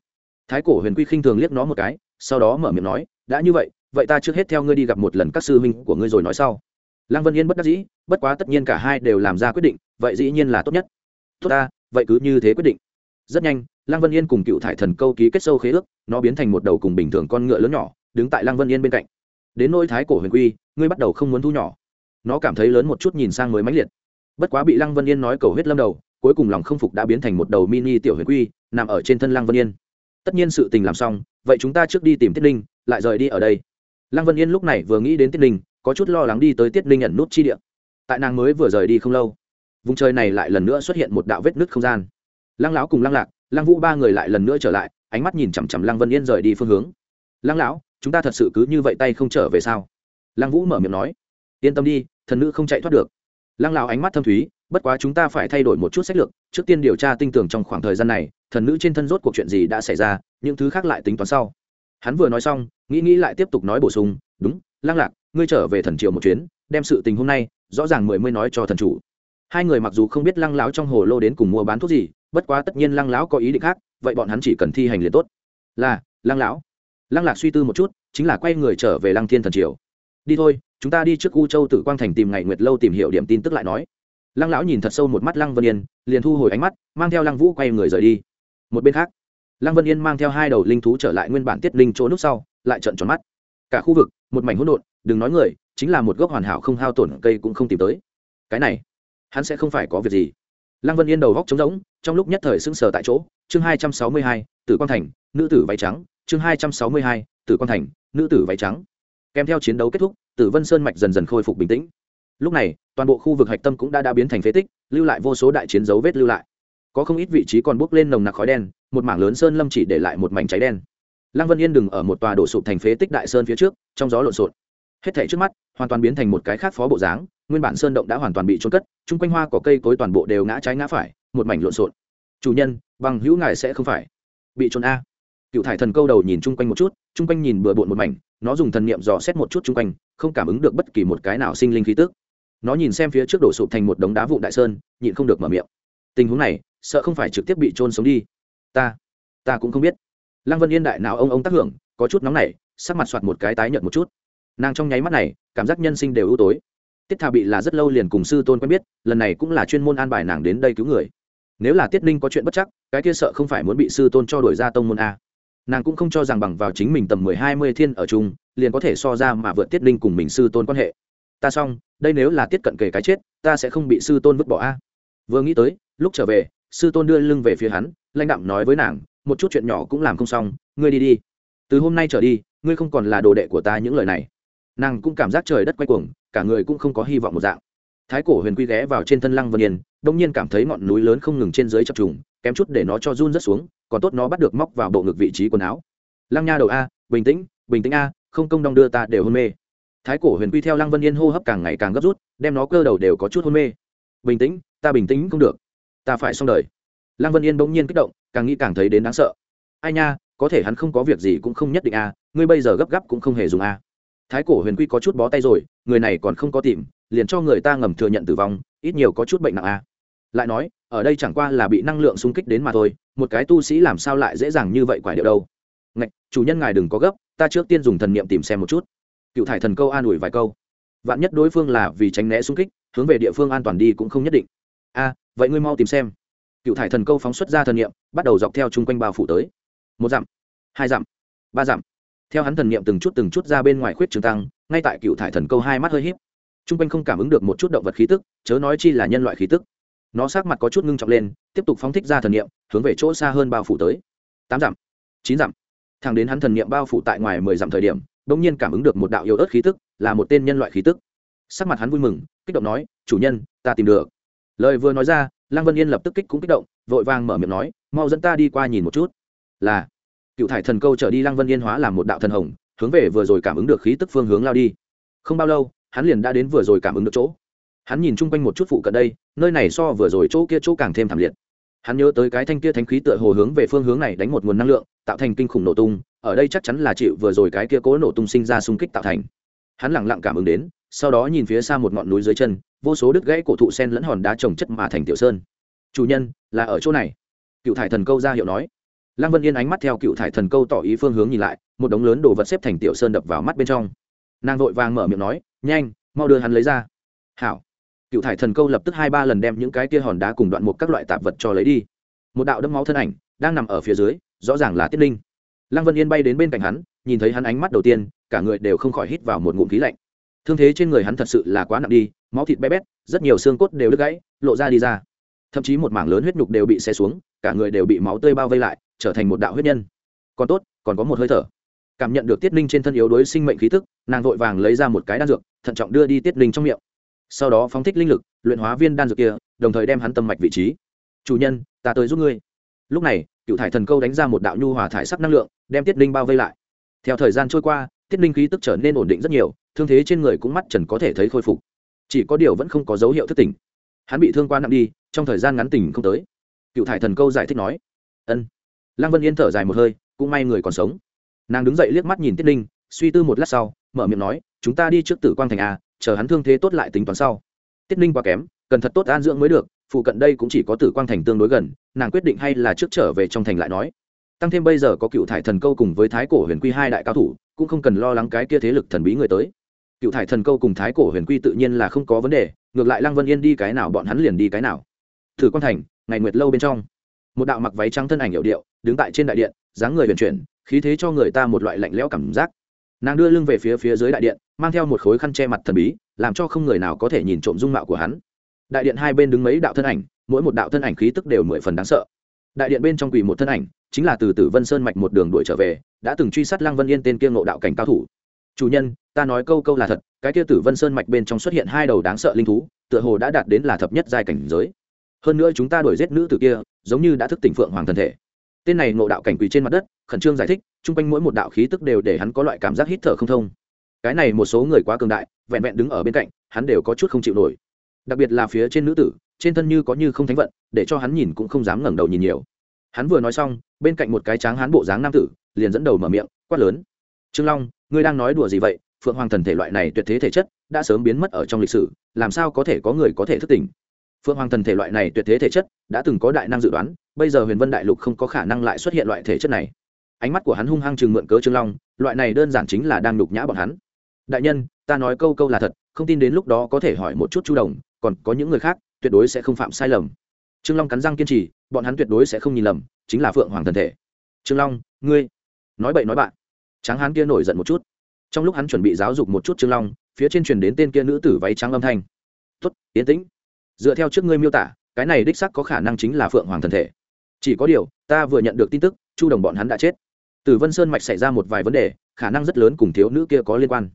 Thái cổ huyền quy khinh thường liếc nó một cái, sau đó mở miệng nói, đã như vậy vậy ta trước hết theo ngươi đi gặp một lần các sư huynh của ngươi rồi nói sau lăng vân yên bất đắc dĩ, bất quá tất nhiên cả hai đều làm ra quyết định, vậy dĩ nhiên là tốt nhất. Tốt ta, vậy cứ như thế quyết định. Rất nhanh, lăng vân yên cùng cựu thải thần câu ký kết sâu khế ước, nó biến thành một đầu cùng bình thường con ngựa lớn nhỏ, đứng tại lăng vân yên bên cạnh. Đến nỗi thái cổ huyền quy, ngươi bắt đầu không muốn thu nhỏ. Nó cảm thấy lớn một chút nhìn sang mới mãnh liệt. Bất quá bị lăng vân yên nói cầu hết lâm đầu, cuối cùng lòng không phục đã biến thành một đầu mini tiểu huyền quy, nằm ở trên thân lăng vân yên. Tất nhiên sự tình làm xong, vậy chúng ta trước đi tìm tiết linh, lại rời đi ở đây. Lăng vân yên lúc này vừa nghĩ đến tiết linh có chút lo lắng đi tới tiết linh ẩn nút chi địa. Tại nàng mới vừa rời đi không lâu, vùng trời này lại lần nữa xuất hiện một đạo vết nứt không gian. Lăng lão cùng lăng lạc, lăng vũ ba người lại lần nữa trở lại, ánh mắt nhìn chằm chằm lăng vân yên rời đi phương hướng. Lăng lão, chúng ta thật sự cứ như vậy tay không trở về sao? Lăng vũ mở miệng nói. Yên tâm đi, thần nữ không chạy thoát được. Lăng lão ánh mắt thâm thúy, bất quá chúng ta phải thay đổi một chút sách lược, trước tiên điều tra tinh tường trong khoảng thời gian này, thần nữ trên thân rốt cuộc chuyện gì đã xảy ra, những thứ khác lại tính toán sau. Hắn vừa nói xong, nghĩ nghĩ lại tiếp tục nói bổ sung, đúng, lăng lạc ngươi trở về thần triều một chuyến, đem sự tình hôm nay, rõ ràng mười mươi nói cho thần chủ. Hai người mặc dù không biết lăng láo trong hồ lô đến cùng mua bán thuốc gì, bất quá tất nhiên lăng láo có ý định khác, vậy bọn hắn chỉ cần thi hành liền tốt. Là, lăng lão. Lăng lạc suy tư một chút, chính là quay người trở về lăng thiên thần triều. Đi thôi, chúng ta đi trước u châu tử quang thành tìm ngày nguyệt lâu tìm hiểu điểm tin tức lại nói. Lăng lão nhìn thật sâu một mắt lăng vân yên, liền thu hồi ánh mắt, mang theo lăng vũ quay người rời đi. Một bên khác, lăng vân yên mang theo hai đầu linh thú trở lại nguyên bản tiết linh chỗ nút sau, lại trận tròn mắt cả khu vực, một mảnh hỗn độn, đừng nói người, chính là một gốc hoàn hảo không hao tổn cây cũng không tìm tới. Cái này, hắn sẽ không phải có việc gì. Lăng vân yên đầu góc trống rỗng, trong lúc nhất thời sững sờ tại chỗ, chương hai trăm sáu mươi hai, tử quang thành, nữ tử váy trắng, chương hai trăm sáu mươi hai, tử quang thành, nữ tử váy trắng. Kèm theo chiến đấu kết thúc, tử vân sơn mạch dần dần khôi phục bình tĩnh. Lúc này, toàn bộ khu vực hạch tâm cũng đã đã biến thành phế tích, lưu lại vô số đại chiến dấu vết lưu lại. Có không ít vị trí còn bốc lên nồng nặc khói đen, một mảng lớn sơn lâm chỉ để lại một mảnh cháy đen lăng vân yên đừng ở một tòa đổ sụp thành phế tích đại sơn phía trước, trong gió lộn xộn. Hết thảy trước mắt, hoàn toàn biến thành một cái khác phó bộ dáng, nguyên bản sơn động đã hoàn toàn bị trôn cất, chung quanh hoa cỏ cây cối toàn bộ đều ngã trái ngã phải, một mảnh lộn xộn. Chủ nhân, bằng hữu ngài sẽ không phải bị trôn a. Cựu thải thần câu đầu nhìn chung quanh một chút, chung quanh nhìn bừa bộn một mảnh, nó dùng thần niệm dò xét một chút chung quanh, không cảm ứng được bất kỳ một cái nào sinh linh khí tức. Nó nhìn xem phía trước đổ sụp thành một đống đá vụn đại sơn, nhịn không được mở miệng. Tình huống này, sợ không phải trực tiếp bị trôn sống đi. Ta ta cũng không biết lăng vân yên đại nào ông ông tác hưởng có chút nóng nảy, sắc mặt soạt một cái tái nhợt một chút. Nàng trong nháy mắt này cảm giác nhân sinh đều ưu tối. Tiết thà bị là rất lâu liền cùng sư tôn quen biết lần này cũng là chuyên môn an bài nàng đến đây cứu người. Nếu là tiết ninh có chuyện bất chắc cái kia sợ không phải muốn bị sư tôn cho đổi ra tông môn a. Nàng cũng không cho rằng bằng vào chính mình tầm mười hai mươi thiên ở chung liền có thể so ra mà vượt tiết ninh cùng mình sư tôn quan hệ. Ta xong đây nếu là tiết cận kề cái chết ta sẽ không bị sư tôn vứt bỏ a. Vừa nghĩ tới lúc trở về sư tôn đưa lưng về phía hắn lãnh đạm nói với nàng một chút chuyện nhỏ cũng làm không xong, ngươi đi đi. Từ hôm nay trở đi, ngươi không còn là đồ đệ của ta những lời này. Nàng cũng cảm giác trời đất quay cuồng, cả người cũng không có hy vọng một dạng. Thái cổ huyền quy ghé vào trên thân lăng vân yên, đông nhiên cảm thấy ngọn núi lớn không ngừng trên dưới chập trùng, kém chút để nó cho run rất xuống, còn tốt nó bắt được móc vào bộ ngực vị trí quần áo. Lăng nha đầu a, bình tĩnh bình tĩnh a, không công đong đưa ta đều hôn mê. Thái cổ huyền quy theo lăng vân yên hô hấp càng ngày càng gấp rút, đem nó cơ đầu đều có chút hôn mê. Bình tĩnh, ta bình tĩnh không được. Ta phải xong đời. Lăng vân yên bỗng nhiên kích động càng nghĩ càng thấy đến đáng sợ. Ai nha, có thể hắn không có việc gì cũng không nhất định a ngươi bây giờ gấp gáp cũng không hề dùng a thái cổ huyền quy có chút bó tay rồi, người này còn không có tìm, liền cho người ta ngầm thừa nhận tử vong, ít nhiều có chút bệnh nặng a lại nói, ở đây chẳng qua là bị năng lượng xung kích đến mà thôi, một cái tu sĩ làm sao lại dễ dàng như vậy quả điệu đâu. Ngạch, chủ nhân ngài đừng có gấp, ta trước tiên dùng thần niệm tìm xem một chút. Cựu thải thần câu an ủi vài câu. Vạn nhất đối phương là vì tránh né xung kích, hướng về địa phương an toàn đi cũng không nhất định. A vậy ngươi mau tìm xem cựu thải thần câu phóng xuất ra thần niệm, bắt đầu dọc theo chung quanh bao phủ tới. Một dặm, hai dặm, ba dặm. Theo hắn thần niệm từng chút từng chút ra bên ngoài khuyết trường tăng, ngay tại cựu thải thần câu hai mắt hơi híp. Chung quanh không cảm ứng được một chút động vật khí tức, chớ nói chi là nhân loại khí tức. Nó sát mặt có chút ngưng trọng lên, tiếp tục phóng thích ra thần niệm, hướng về chỗ xa hơn bao phủ tới. Tám dặm, chín dặm. Thẳng đến hắn thần niệm bao phủ tại ngoài mười dặm thời điểm, bỗng nhiên cảm ứng được một đạo yếu ớt khí tức, là một tên nhân loại khí tức. Sắc mặt hắn vui mừng, kích động nói, chủ nhân, ta tìm được. Lời vừa nói ra lăng vân yên lập tức kích cũng kích động, vội vàng mở miệng nói, mau dẫn ta đi qua nhìn một chút. Là. Cựu thải thần câu trở đi lăng vân yên hóa làm một đạo thần hồng, hướng về vừa rồi cảm ứng được khí tức phương hướng lao đi. Không bao lâu, hắn liền đã đến vừa rồi cảm ứng được chỗ. Hắn nhìn chung quanh một chút phụ cận đây, nơi này so vừa rồi chỗ kia chỗ càng thêm thảm liệt. Hắn nhớ tới cái thanh kia thanh khí tựa hồ hướng về phương hướng này đánh một nguồn năng lượng, tạo thành kinh khủng nổ tung, ở đây chắc chắn là chịu vừa rồi cái kia cố nổ tung sinh ra xung kích tạo thành. Hắn lẳng lặng cảm ứng đến, sau đó nhìn phía xa một ngọn núi dưới chân vô số đứt gãy cổ thụ sen lẫn hòn đá trồng chất mà thành tiểu sơn. Chủ nhân, là ở chỗ này. Cựu thải thần câu ra hiệu nói. Lăng vân yên ánh mắt theo cựu thải thần câu tỏ ý phương hướng nhìn lại, một đống lớn đồ vật xếp thành tiểu sơn đập vào mắt bên trong. Nàng vội vàng mở miệng nói, nhanh, mau đưa hắn lấy ra. Hảo. Cựu thải thần câu lập tức hai ba lần đem những cái tia hòn đá cùng đoạn một các loại tạp vật cho lấy đi. Một đạo đấm máu thân ảnh đang nằm ở phía dưới, rõ ràng là tiết linh. Lăng vân yên bay đến bên cạnh hắn, nhìn thấy hắn ánh mắt đầu tiên, cả người đều không khỏi hít vào một ngụm khí lạnh. Thương thế trên người hắn thật sự là quá nặng đi máu thịt bé bét, rất nhiều xương cốt đều đứt gãy, lộ ra đi ra. Thậm chí một mảng lớn huyết nhục đều bị xe xuống, cả người đều bị máu tươi bao vây lại, trở thành một đạo huyết nhân. Còn tốt, còn có một hơi thở. Cảm nhận được tiết ninh trên thân yếu đối sinh mệnh khí thức nàng vội vàng lấy ra một cái đan dược, thận trọng đưa đi tiết ninh trong miệng. Sau đó phóng thích linh lực, luyện hóa viên đan dược kia, đồng thời đem hắn tâm mạch vị trí. Chủ nhân, ta tới giúp ngươi. Lúc này, cựu thải thần câu đánh ra một đạo nhu hòa thải sắc năng lượng, đem tiết ninh bao vây lại. Theo thời gian trôi qua, tiết ninh khí tức trở nên ổn định rất nhiều, thương thế trên người cũng mắt trần có thể thấy khôi phục chỉ có điều vẫn không có dấu hiệu thức tỉnh hắn bị thương quá nặng đi, trong thời gian ngắn tỉnh không tới. Cựu thải thần câu giải thích nói, ân. Lăng vân yên thở dài một hơi, cũng may người còn sống. Nàng đứng dậy liếc mắt nhìn tiết ninh, suy tư một lát sau, mở miệng nói, chúng ta đi trước tử quang thành a, chờ hắn thương thế tốt lại tính toán sau. Tiết ninh quá kém, cần thật tốt an dưỡng mới được, phụ cận đây cũng chỉ có tử quang thành tương đối gần, nàng quyết định hay là trước trở về trong thành lại nói. Tăng thêm bây giờ có cựu thải thần câu cùng với thái cổ huyền quy hai đại cao thủ, cũng không cần lo lắng cái kia thế lực thần bí người tới cựu thải thần câu cùng thái cổ huyền quy tự nhiên là không có vấn đề, ngược lại lăng vân yên đi cái nào bọn hắn liền đi cái nào. Thử Quan thành, ngày nguyệt lâu bên trong, một đạo mặc váy trắng thân ảnh hiệu điệu, đứng tại trên đại điện, dáng người huyền chuyển, khí thế cho người ta một loại lạnh lẽo cảm giác. Nàng đưa lưng về phía phía dưới đại điện, mang theo một khối khăn che mặt thần bí, làm cho không người nào có thể nhìn trộm dung mạo của hắn. Đại điện hai bên đứng mấy đạo thân ảnh, mỗi một đạo thân ảnh khí tức đều mười phần đáng sợ. Đại điện bên trong quỳ một thân ảnh, chính là từ tử vân sơn mạch một đường đuổi trở về, đã từng truy sát lăng vân yên tên kiêng ngộ đạo cảnh cao thủ chủ nhân, ta nói câu câu là thật, cái kia tử vân sơn mạch bên trong xuất hiện hai đầu đáng sợ linh thú, tựa hồ đã đạt đến là thập nhất giai cảnh giới. Hơn nữa chúng ta đuổi giết nữ tử kia, giống như đã thức tỉnh phượng hoàng thân thể. Tên này ngộ đạo cảnh quỳ trên mặt đất, khẩn trương giải thích, chung quanh mỗi một đạo khí tức đều để hắn có loại cảm giác hít thở không thông. Cái này một số người quá cường đại, vẹn vẹn đứng ở bên cạnh, hắn đều có chút không chịu nổi. Đặc biệt là phía trên nữ tử, trên thân như có như không thánh vận, để cho hắn nhìn cũng không dám ngẩng đầu nhìn nhiều. Hắn vừa nói xong, bên cạnh một cái tráng hắn bộ dáng nam tử, liền dẫn đầu mở miệng, quát lớn. Trương long ngươi đang nói đùa gì vậy? Phượng hoàng thần thể loại này tuyệt thế thể chất đã sớm biến mất ở trong lịch sử, làm sao có thể có người có thể thức tỉnh? Phượng hoàng thần thể loại này tuyệt thế thể chất đã từng có đại năng dự đoán, bây giờ huyền vân đại lục không có khả năng lại xuất hiện loại thể chất này. Ánh mắt của hắn hung hăng chừng mượn cớ trương long, loại này đơn giản chính là đang nhục nhã bọn hắn. Đại nhân, ta nói câu câu là thật, không tin đến lúc đó có thể hỏi một chút chu đồng, còn có những người khác, tuyệt đối sẽ không phạm sai lầm. Trương long cắn răng kiên trì, bọn hắn tuyệt đối sẽ không nhìn lầm, chính là phượng hoàng thần thể. Trương long, ngươi, nói bậy nói bạn tráng hán kia nổi giận một chút. Trong lúc hắn chuẩn bị giáo dục một chút trương long, phía trên truyền đến tên kia nữ tử váy trắng âm thanh. Tuất yên tĩnh. Dựa theo trước ngươi miêu tả, cái này đích sắc có khả năng chính là phượng hoàng thần thể. Chỉ có điều, ta vừa nhận được tin tức, chu đồng bọn hắn đã chết. Từ vân sơn mạch xảy ra một vài vấn đề, khả năng rất lớn cùng thiếu nữ kia có liên quan.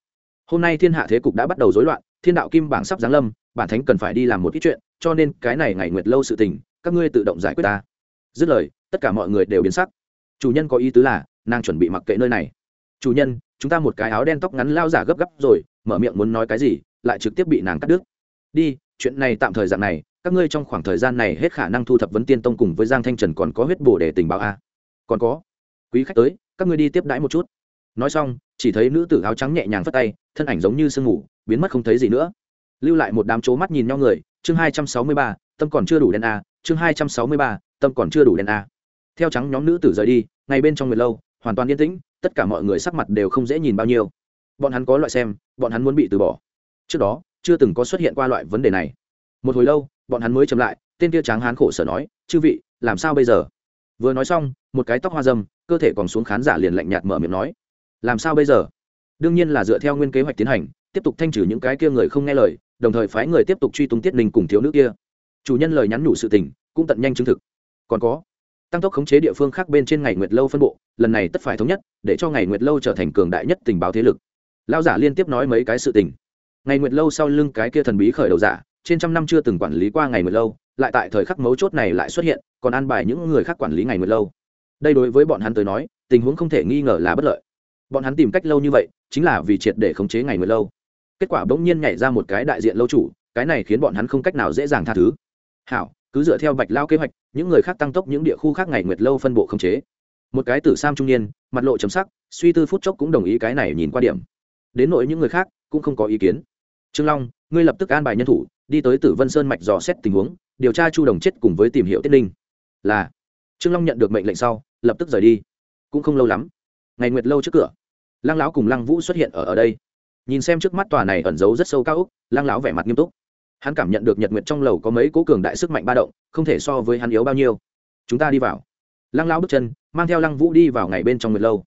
Hôm nay thiên hạ thế cục đã bắt đầu rối loạn, thiên đạo kim bảng sắp giáng lâm, bản thánh cần phải đi làm một ít chuyện, cho nên cái này ngày nguyệt lâu sự tình, các ngươi tự động giải quyết ta. Dứt lời, tất cả mọi người đều biến sắc. Chủ nhân có ý tứ là, nàng chuẩn bị mặc kệ nơi này chủ nhân, chúng ta một cái áo đen tóc ngắn lao giả gấp gấp rồi, mở miệng muốn nói cái gì, lại trực tiếp bị nàng cắt đứt. Đi, chuyện này tạm thời dạng này, các ngươi trong khoảng thời gian này hết khả năng thu thập vấn tiên tông cùng với giang thanh trần còn có huyết bổ để tình báo a. Còn có? Quý khách tới, các ngươi đi tiếp đãi một chút. Nói xong, chỉ thấy nữ tử áo trắng nhẹ nhàng phất tay, thân ảnh giống như sương ngủ biến mất không thấy gì nữa. Lưu lại một đám c mắt nhìn nhau người, chương hai trăm sáu mươi ba, tâm còn chưa đủ đen a, chương hai trăm sáu mươi ba, tâm còn chưa đủ đen a. Theo trắng nhóm nữ tử rời đi, ngay bên trong người lâu, hoàn toàn yên tĩnh tất cả mọi người sắc mặt đều không dễ nhìn bao nhiêu. Bọn hắn có loại xem, bọn hắn muốn bị từ bỏ. Trước đó, chưa từng có xuất hiện qua loại vấn đề này. Một hồi lâu, bọn hắn mới chậm lại, tên kia tráng hán khổ sở nói, chư vị, làm sao bây giờ? Vừa nói xong, một cái tóc hoa dâm, cơ thể còn xuống khán giả liền lạnh nhạt mở miệng nói, làm sao bây giờ? Đương nhiên là dựa theo nguyên kế hoạch tiến hành, tiếp tục thanh trừ những cái kia người không nghe lời, đồng thời phái người tiếp tục truy tung tiết ninh cùng thiếu nữ kia. Chủ nhân lời nhắn nhủ sự tình, cũng tận nhanh chứng thực. Còn có tăng tốc khống chế địa phương khác bên trên ngày nguyệt lâu phân bộ, lần này tất phải thống nhất, để cho ngày nguyệt lâu trở thành cường đại nhất tình báo thế lực. Lao giả liên tiếp nói mấy cái sự tình. Ngày nguyệt lâu sau lưng cái kia thần bí khởi đầu giả, trên trăm năm chưa từng quản lý qua ngày nguyệt lâu, lại tại thời khắc mấu chốt này lại xuất hiện, còn an bài những người khác quản lý ngày nguyệt lâu. Đây đối với bọn hắn tới nói, tình huống không thể nghi ngờ là bất lợi. Bọn hắn tìm cách lâu như vậy, chính là vì triệt để khống chế ngày nguyệt lâu. Kết quả bỗng nhiên nhảy ra một cái đại diện lâu chủ, cái này khiến bọn hắn không cách nào dễ dàng tha thứ. Hảo cứ dựa theo bạch lao kế hoạch, những người khác tăng tốc những địa khu khác ngày nguyệt lâu phân bộ khống chế. Một cái tử sam trung niên, mặt lộ chấm sắc, suy tư phút chốc cũng đồng ý cái này nhìn qua điểm. Đến nội những người khác, cũng không có ý kiến. Trương long, ngươi lập tức an bài nhân thủ, đi tới tử vân sơn mạch dò xét tình huống, điều tra chu đồng chết cùng với tìm hiểu tiết ninh. Là. Trương long nhận được mệnh lệnh sau, lập tức rời đi. Cũng không lâu lắm, ngày nguyệt lâu trước cửa, lăng lão cùng lăng vũ xuất hiện ở ở đây. Nhìn xem trước mắt tòa này ẩn giấu rất sâu cao úc lăng lão vẻ mặt nghiêm túc hắn cảm nhận được nhật nguyệt trong lầu có mấy cố cường đại sức mạnh ba động, không thể so với hắn yếu bao nhiêu. Chúng ta đi vào. Lăng lão bước chân, mang theo lăng vũ đi vào ngày bên trong nguyệt lâu.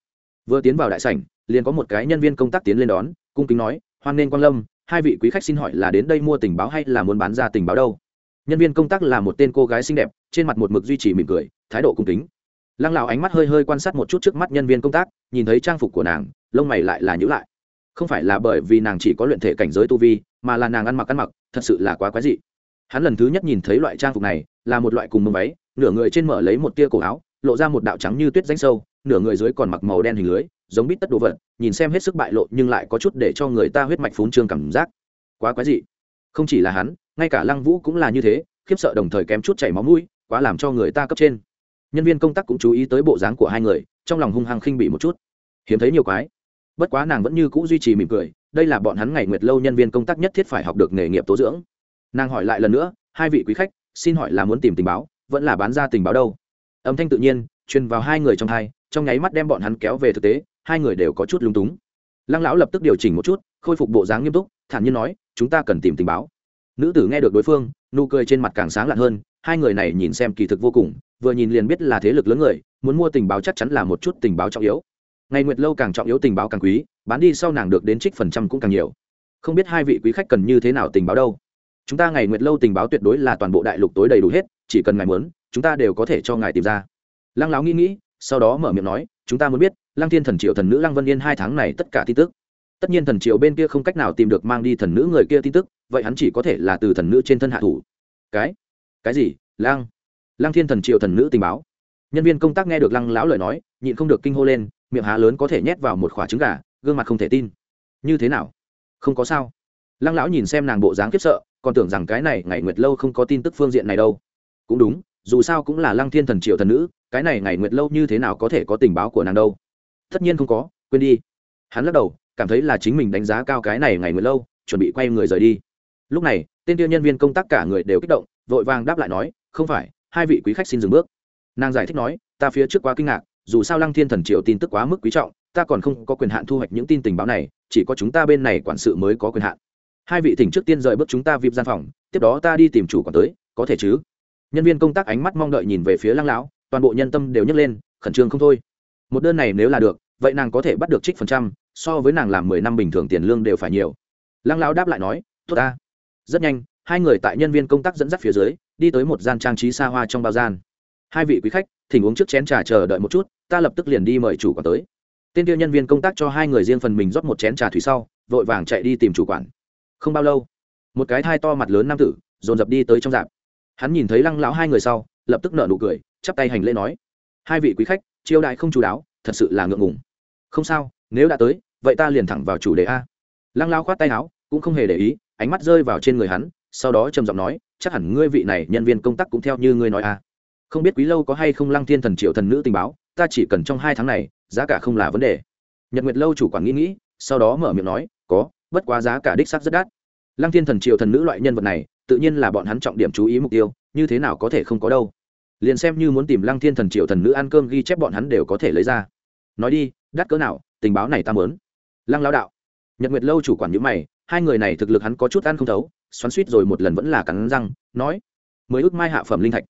Vừa tiến vào đại sảnh, liền có một cái nhân viên công tác tiến lên đón, cung kính nói, hoan nghênh quang lâm, hai vị quý khách xin hỏi là đến đây mua tình báo hay là muốn bán ra tình báo đâu? Nhân viên công tác là một tên cô gái xinh đẹp, trên mặt một mực duy trì mỉm cười, thái độ cung kính. Lăng lão ánh mắt hơi hơi quan sát một chút trước mắt nhân viên công tác, nhìn thấy trang phục của nàng, lông mày lại là nhữ lại. Không phải là bởi vì nàng chỉ có luyện thể cảnh giới tu vi mà là nàng ăn mặc ăn mặc, thật sự là quá quái dị. Hắn lần thứ nhất nhìn thấy loại trang phục này là một loại cùng mông váy, nửa người trên mở lấy một tia cổ áo, lộ ra một đạo trắng như tuyết danh sâu, nửa người dưới còn mặc màu đen hình lưới, giống bít tất đồ vật, nhìn xem hết sức bại lộ nhưng lại có chút để cho người ta huyết mạch phún trương cảm giác. Quá quái dị. Không chỉ là hắn, ngay cả lăng vũ cũng là như thế, khiếp sợ đồng thời kém chút chảy máu mũi, quá làm cho người ta cấp trên. Nhân viên công tác cũng chú ý tới bộ dáng của hai người, trong lòng hung hăng khinh bị một chút. Hiếm thấy nhiều quái. Bất quá nàng vẫn như c ũ duy trì mỉm cười đây là bọn hắn ngày nguyệt lâu nhân viên công tác nhất thiết phải học được nghề nghiệp tố dưỡng. Nàng hỏi lại lần nữa, hai vị quý khách, xin hỏi là muốn tìm tình báo, vẫn là bán ra tình báo đâu? Âm thanh tự nhiên, truyền vào hai người trong hai, trong nháy mắt đem bọn hắn kéo về thực tế, hai người đều có chút lung túng. Lăng lão lập tức điều chỉnh một chút, khôi phục bộ dáng nghiêm túc, thản nhiên nói, chúng ta cần tìm tình báo. Nữ tử nghe được đối phương, nụ cười trên mặt càng sáng lạn hơn, hai người này nhìn xem kỳ thực vô cùng, vừa nhìn liền biết là thế lực lớn người, muốn mua tình báo chắc chắn là một chút tình báo trọng yếu. Ngày nguyệt lâu càng trọng yếu tình báo càng quý bán đi sau nàng được đến trích phần trăm cũng càng nhiều. Không biết hai vị quý khách cần như thế nào tình báo đâu. Chúng ta ngày nguyệt lâu tình báo tuyệt đối là toàn bộ đại lục tối đầy đủ hết, chỉ cần ngài muốn, chúng ta đều có thể cho ngài tìm ra. Lăng láo nghĩ nghĩ, sau đó mở miệng nói, chúng ta muốn biết, lăng thiên thần triệu thần nữ lăng vân yên hai tháng này tất cả tin tức. Tất nhiên thần triệu bên kia không cách nào tìm được mang đi thần nữ người kia tin tức, vậy hắn chỉ có thể là từ thần nữ trên thân hạ thủ. Cái? Cái gì? Lăng? Lăng thiên thần triệu thần nữ tình báo. Nhân viên công tác nghe được lăng lão lời nói, nhịn không được kinh hô lên, miệng há lớn có thể nhét vào một khỏa trứng gà gương mặt không thể tin. Như thế nào? Không có sao. Lăng lão nhìn xem nàng bộ dáng khiếp sợ, còn tưởng rằng cái này ngày nguyệt lâu không có tin tức phương diện này đâu. Cũng đúng, dù sao cũng là lăng thiên thần triệu thần nữ, cái này ngày nguyệt lâu như thế nào có thể có tình báo của nàng đâu? Tất nhiên không có, quên đi. Hắn lắc đầu, cảm thấy là chính mình đánh giá cao cái này ngày nguyệt lâu, chuẩn bị quay người rời đi. Lúc này, tên tiêu nhân viên công tác cả người đều kích động, vội vàng đáp lại nói, không phải, hai vị quý khách xin dừng bước. Nàng giải thích nói, ta phía trước quá kinh ngạc, dù sao lăng thiên thần triệu tin tức quá mức quý trọng ta còn không có quyền hạn thu hoạch những tin tình báo này, chỉ có chúng ta bên này quản sự mới có quyền hạn. Hai vị thỉnh trước tiên rời bước chúng ta vip gian phòng, tiếp đó ta đi tìm chủ quản tới, có thể chứ? Nhân viên công tác ánh mắt mong đợi nhìn về phía lăng lão, toàn bộ nhân tâm đều nhấc lên, khẩn trương không thôi. Một đơn này nếu là được, vậy nàng có thể bắt được trích phần trăm, so với nàng làm mười năm bình thường tiền lương đều phải nhiều. Lăng lão đáp lại nói, tốt ta. Rất nhanh, hai người tại nhân viên công tác dẫn dắt phía dưới, đi tới một gian trang trí xa hoa trong bao gian. Hai vị quý khách, thỉnh uống trước chén trà chờ đợi một chút, ta lập tức liền đi mời chủ quản tới tên tiêu nhân viên công tác cho hai người riêng phần mình rót một chén trà thủy sau, vội vàng chạy đi tìm chủ quản. Không bao lâu, một cái thai to mặt lớn nam tử dồn dập đi tới trong dạp. Hắn nhìn thấy lăng lão hai người sau, lập tức nở nụ cười, chắp tay hành lễ nói, hai vị quý khách chiêu đại không chú đáo, thật sự là ngượng ngùng. Không sao, nếu đã tới, vậy ta liền thẳng vào chủ đề a. Lăng lão khoát tay áo, cũng không hề để ý, ánh mắt rơi vào trên người hắn, sau đó trầm giọng nói, chắc hẳn ngươi vị này nhân viên công tác cũng theo như ngươi nói a. Không biết quý lâu có hay không lăng thiên thần triệu thần nữ tình báo, ta chỉ cần trong hai tháng này giá cả không là vấn đề. Nhật nguyệt lâu chủ quản nghĩ nghĩ, sau đó mở miệng nói, có, bất quá giá cả đích sắc rất đắt. Lăng thiên thần triều thần nữ loại nhân vật này, tự nhiên là bọn hắn trọng điểm chú ý mục tiêu, như thế nào có thể không có đâu. Liền xem như muốn tìm lăng thiên thần triều thần nữ ăn cơm ghi chép bọn hắn đều có thể lấy ra. Nói đi, đắt cỡ nào, tình báo này ta mớn lăng lao đạo. Nhật nguyệt lâu chủ quản nhữ mày, hai người này thực lực hắn có chút ăn không thấu, xoắn suýt rồi một lần vẫn là cắn răng, nói mới ước mai hạ phẩm linh thạch.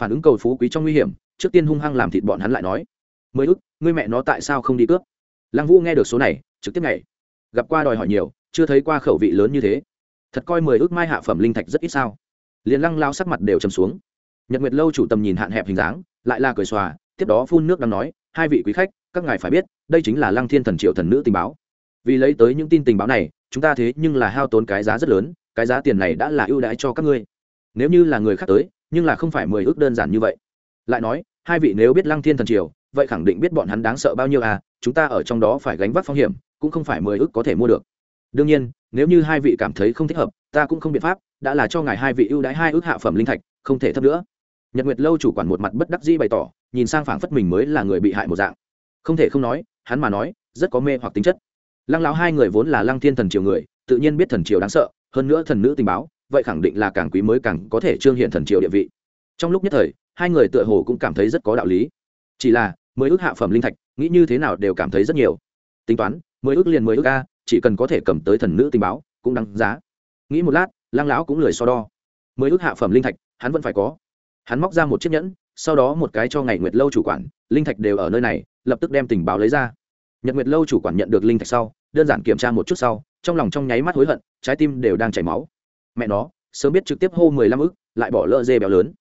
Phản ứng cầu phú quý trong nguy hiểm, trước tiên hung hăng làm thịt bọn hắn lại nói mới ước ngươi mẹ nó tại sao không đi cướp? Lăng vũ nghe được số này, trực tiếp nhảy. Gặp qua đòi hỏi nhiều, chưa thấy qua khẩu vị lớn như thế. Thật coi mười ước mai hạ phẩm linh thạch rất ít sao? Liền lăng lao sắc mặt đều chầm xuống. Nhật nguyệt lâu chủ tầm nhìn hạn hẹp hình dáng, lại là cười xòa, tiếp đó phun nước đang nói, hai vị quý khách, các ngài phải biết, đây chính là lăng thiên thần triệu thần nữ tình báo. Vì lấy tới những tin tình báo này, chúng ta thế nhưng là hao tốn cái giá rất lớn, cái giá tiền này đã là ưu đãi cho các ngươi. Nếu như là người khác tới, nhưng là không phải mười ước đơn giản như vậy. Lại nói, hai vị nếu biết lăng thiên thần triều vậy khẳng định biết bọn hắn đáng sợ bao nhiêu à chúng ta ở trong đó phải gánh vác phong hiểm, cũng không phải mười ước có thể mua được. Đương nhiên, nếu như hai vị cảm thấy không thích hợp, ta cũng không biện pháp, đã là cho ngài hai vị ưu đãi hai ước hạ phẩm linh thạch, không thể thấp nữa. Nhật nguyệt lâu chủ quản một mặt bất đắc dĩ bày tỏ, nhìn sang phảng phất mình mới là người bị hại một dạng. Không thể không nói, hắn mà nói, rất có mê hoặc tính chất. Lăng lão hai người vốn là lăng thiên thần triều người, tự nhiên biết thần triều đáng sợ, hơn nữa thần nữ tình báo, vậy khẳng định là càng quý mới càng có thể trương hiện thần triều địa vị. Trong lúc nhất thời, hai người tựa hồ cũng cảm thấy rất có đạo lý. Chỉ là mới ước hạ phẩm linh thạch, nghĩ như thế nào đều cảm thấy rất nhiều. Tính toán mới ước liền mới ước a, chỉ cần có thể cầm tới thần nữ tình báo, cũng đáng giá. Nghĩ một lát lang lão cũng lười so đo. Mới ước hạ phẩm linh thạch, hắn vẫn phải có. Hắn móc ra một chiếc nhẫn, sau đó một cái cho ngày nguyệt lâu chủ quản, linh thạch đều ở nơi này, lập tức đem tình báo lấy ra. Nhật nguyệt lâu chủ quản nhận được linh thạch sau, đơn giản kiểm tra một chút sau, trong lòng trong nháy mắt hối hận, trái tim đều đang chảy máu. Mẹ nó, sớm biết trực tiếp hô mười lăm ức, lại bỏ lỡ dê béo lớn.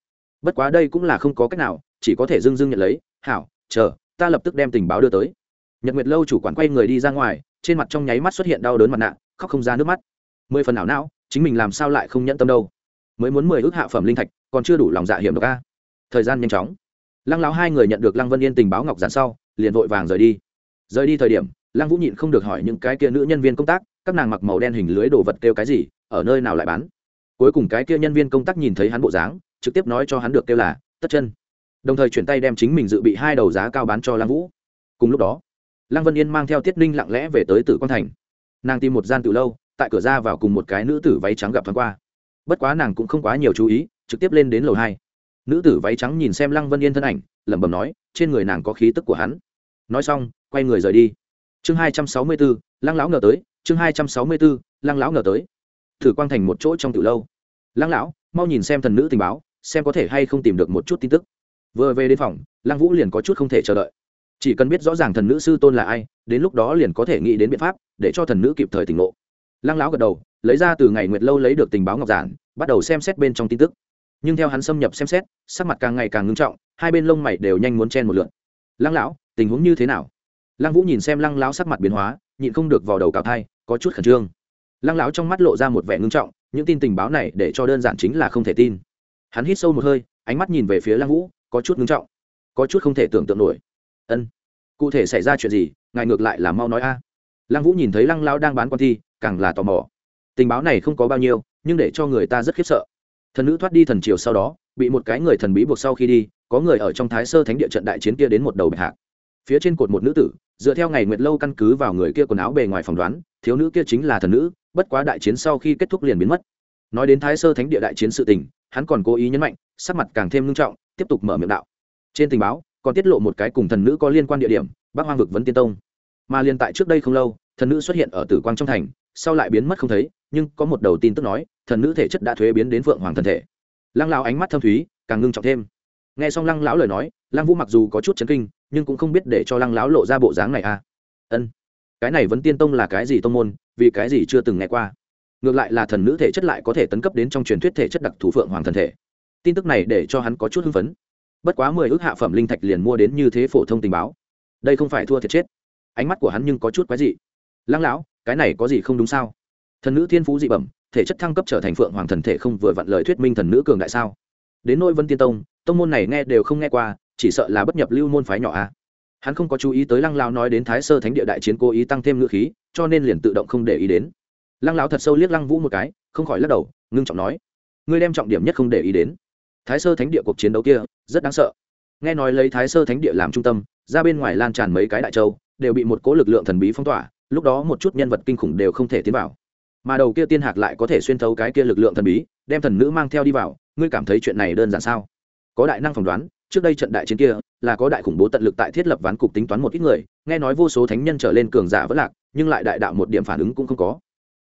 Bất quá đây cũng là không có cách nào, chỉ có thể dưng dưng nhận lấy. Hảo chờ, ta lập tức đem tình báo đưa tới. Nhật nguyệt lâu chủ quản quay người đi ra ngoài, trên mặt trong nháy mắt xuất hiện đau đớn mặt nạ, khóc không ra nước mắt. Mười phần ảo não, chính mình làm sao lại không nhẫn tâm đâu? Mới muốn mười ước hạ phẩm linh thạch, còn chưa đủ lòng dạ hiểm độc a. Thời gian nhanh chóng. Lăng lão hai người nhận được lăng vân yên tình báo ngọc giản sau, liền vội vàng rời đi. Rời đi thời điểm, lăng vũ nhịn không được hỏi những cái kia nữ nhân viên công tác, các nàng mặc màu đen hình lưới đồ vật kêu cái gì, ở nơi nào lại bán? Cuối cùng cái kia nhân viên công tác nhìn thấy hắn bộ dáng, trực tiếp nói cho hắn được kêu là, tất chân đồng thời chuyển tay đem chính mình dự bị hai đầu giá cao bán cho lăng vũ. Cùng lúc đó, lăng vân yên mang theo tiết ninh lặng lẽ về tới tử quang thành. Nàng tìm một gian từ lâu, tại cửa ra vào cùng một cái nữ tử váy trắng gặp thoáng qua. Bất quá nàng cũng không quá nhiều chú ý, trực tiếp lên đến lầu hai. Nữ tử váy trắng nhìn xem lăng vân yên thân ảnh, lẩm bẩm nói, trên người nàng có khí tức của hắn. Nói xong, quay người rời đi. Chương hai trăm sáu mươi bốn, lăng lão ngờ tới, chương hai trăm sáu mươi bốn, lăng lão ngờ tới. Thử quang thành một chỗ trong từ lâu. Lăng lão, mau nhìn xem thần nữ tình báo, xem có thể hay không tìm được một chút tin tức vừa về đến phòng, lăng vũ liền có chút không thể chờ đợi. Chỉ cần biết rõ ràng thần nữ sư tôn là ai, đến lúc đó liền có thể nghĩ đến biện pháp để cho thần nữ kịp thời tỉnh ngộ. Lăng lão gật đầu, lấy ra từ ngày nguyệt lâu lấy được tình báo ngọc giản, bắt đầu xem xét bên trong tin tức. Nhưng theo hắn xâm nhập xem xét, sắc mặt càng ngày càng ngưng trọng, hai bên lông mày đều nhanh muốn chen một lượn. Lăng lão, tình huống như thế nào? Lăng vũ nhìn xem lăng lão sắc mặt biến hóa, nhịn không được vào đầu cào thai, có chút khẩn trương. Lăng lão trong mắt lộ ra một vẻ ngưng trọng, những tin tình báo này để cho đơn giản chính là không thể tin. Hắn hít sâu một hơi, ánh mắt nhìn về phía lăng vũ có chút ngưng trọng, có chút không thể tưởng tượng nổi. Ân, cụ thể xảy ra chuyện gì, ngài ngược lại là mau nói a. Lăng vũ nhìn thấy lăng lão đang bán quan thi, càng là tò mò. Tình báo này không có bao nhiêu, nhưng để cho người ta rất khiếp sợ. Thần nữ thoát đi thần triều sau đó, bị một cái người thần bí buộc sau khi đi, có người ở trong thái sơ thánh địa trận đại chiến kia đến một đầu bạch hạc. Phía trên cột một nữ tử, dựa theo ngày nguyệt lâu căn cứ vào người kia quần áo bề ngoài phỏng đoán, thiếu nữ kia chính là thần nữ, bất quá đại chiến sau khi kết thúc liền biến mất. Nói đến thái sơ thánh địa đại chiến sự tình, hắn còn cố ý nhấn mạnh, sắc mặt càng thêm nghiêm trọng tiếp tục mở miệng đạo. Trên tình báo, còn tiết lộ một cái cùng thần nữ có liên quan địa điểm, bắc hoang vực vấn tiên tông. Mà liên tại trước đây không lâu, thần nữ xuất hiện ở tử quang trong thành, sau lại biến mất không thấy, nhưng có một đầu tin tức nói, thần nữ thể chất đã thuế biến đến phượng hoàng thần thể. Lăng lão ánh mắt thâm thúy, càng ngưng trọng thêm. Nghe xong lăng lão lời nói, lăng vũ mặc dù có chút chấn kinh, nhưng cũng không biết để cho lăng lão lộ ra bộ dáng này à. Ân, cái này vẫn tiên tông là cái gì tông môn, vì cái gì chưa từng nghe qua? Ngược lại là thần nữ thể chất lại có thể tấn cấp đến trong truyền thuyết thể chất đặc thù phượng hoàng thần thể tin tức này để cho hắn có chút hưng phấn. Bất quá mười ước hạ phẩm linh thạch liền mua đến như thế phổ thông tình báo, đây không phải thua thiệt chết. Ánh mắt của hắn nhưng có chút quái dị. Lăng lão, cái này có gì không đúng sao? Thần nữ thiên phú dị bẩm, thể chất thăng cấp trở thành phượng hoàng thần thể không vừa vặn lời thuyết minh thần nữ cường đại sao? Đến nỗi vân tiên tông tông môn này nghe đều không nghe qua, chỉ sợ là bất nhập lưu môn phái nhỏ a. À. hắn không có chú ý tới lăng lão nói đến thái sơ thánh địa đại chiến cố ý tăng thêm ngữ khí, cho nên liền tự động không để ý đến. Lăng lão thật sâu liếc lăng vũ một cái, không khỏi lắc đầu, ngưng trọng nói, ngươi đem trọng điểm nhất không để ý đến thái sơ thánh địa cuộc chiến đấu kia, rất đáng sợ. Nghe nói lấy thái sơ thánh địa làm trung tâm, ra bên ngoài lan tràn mấy cái đại châu, đều bị một cố lực lượng thần bí phong tỏa, lúc đó một chút nhân vật kinh khủng đều không thể tiến vào. Mà đầu kia tiên hạc lại có thể xuyên thấu cái kia lực lượng thần bí, đem thần nữ mang theo đi vào, ngươi cảm thấy chuyện này đơn giản sao? Có đại năng phỏng đoán, trước đây trận đại chiến kia, là có đại khủng bố tận lực tại thiết lập ván cục tính toán một ít người, nghe nói vô số thánh nhân trở lên cường giả vẫn lạc, nhưng lại đại đạo một điểm phản ứng cũng không có.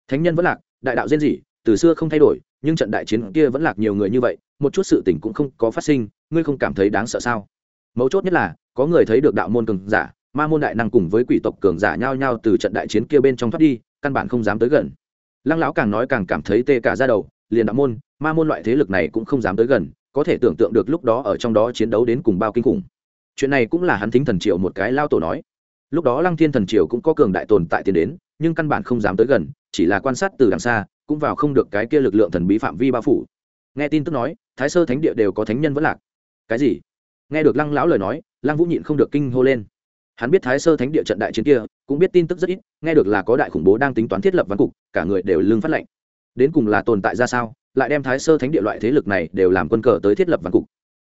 Thánh nhân vẫn lạc, đại đạo riêng gì từ xưa không thay đổi, nhưng trận đại chiến kia vẫn lạc nhiều người như vậy một chút sự tình cũng không có phát sinh, ngươi không cảm thấy đáng sợ sao? Mấu chốt nhất là, có người thấy được đạo môn cường giả, ma môn đại năng cùng với quỷ tộc cường giả nhao nhao từ trận đại chiến kia bên trong thoát đi, căn bản không dám tới gần. Lăng lão càng nói càng cảm thấy tê cả ra đầu, liền đạo môn, ma môn loại thế lực này cũng không dám tới gần, có thể tưởng tượng được lúc đó ở trong đó chiến đấu đến cùng bao kinh khủng. Chuyện này cũng là hắn thính thần triều một cái lao tổ nói. Lúc đó lăng thiên thần triều cũng có cường đại tồn tại tiến đến, nhưng căn bản không dám tới gần, chỉ là quan sát từ đằng xa, cũng vào không được cái kia lực lượng thần bí phạm vi bao phủ nghe tin tức nói, thái sơ thánh địa đều có thánh nhân vẫn lạc. Cái gì? Nghe được lăng lão lời nói, lăng vũ nhịn không được kinh hô lên. Hắn biết thái sơ thánh địa trận đại chiến kia, cũng biết tin tức rất ít, nghe được là có đại khủng bố đang tính toán thiết lập văn cục, cả người đều lưng phát lệnh đến cùng là tồn tại ra sao, lại đem thái sơ thánh địa loại thế lực này đều làm quân cờ tới thiết lập văn cục?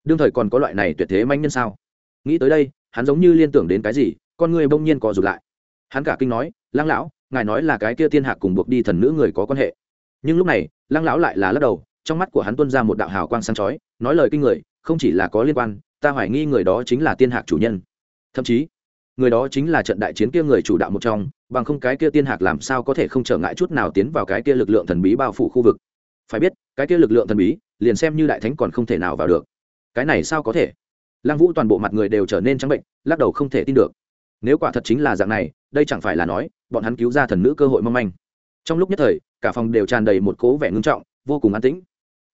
Đương thời còn có loại này tuyệt thế manh nhân sao? Nghĩ tới đây, hắn giống như liên tưởng đến cái gì, con người bỗng nhiên co rụt lại. Hắn cả kinh nói, lăng lão, ngài nói là cái kia tiên hạc cùng buộc đi thần nữ người có quan hệ. Nhưng lúc này, lăng lão lại là lắc đầu trong mắt của hắn tuân ra một đạo hào quang sáng chói, nói lời kinh người, không chỉ là có liên quan, ta hoài nghi người đó chính là tiên hạc chủ nhân. Thậm chí, người đó chính là trận đại chiến kia người chủ đạo một trong, bằng không cái kia tiên hạc làm sao có thể không trở ngại chút nào tiến vào cái kia lực lượng thần bí bao phủ khu vực. Phải biết, cái kia lực lượng thần bí, liền xem như đại thánh còn không thể nào vào được. Cái này sao có thể? Lăng vũ toàn bộ mặt người đều trở nên trắng bệnh, lắc đầu không thể tin được. Nếu quả thật chính là dạng này, đây chẳng phải là nói, bọn hắn cứu ra thần nữ cơ hội mong manh. Trong lúc nhất thời, cả phòng đều tràn đầy một cố vẻ ngưng trọng, vô cùng an tĩnh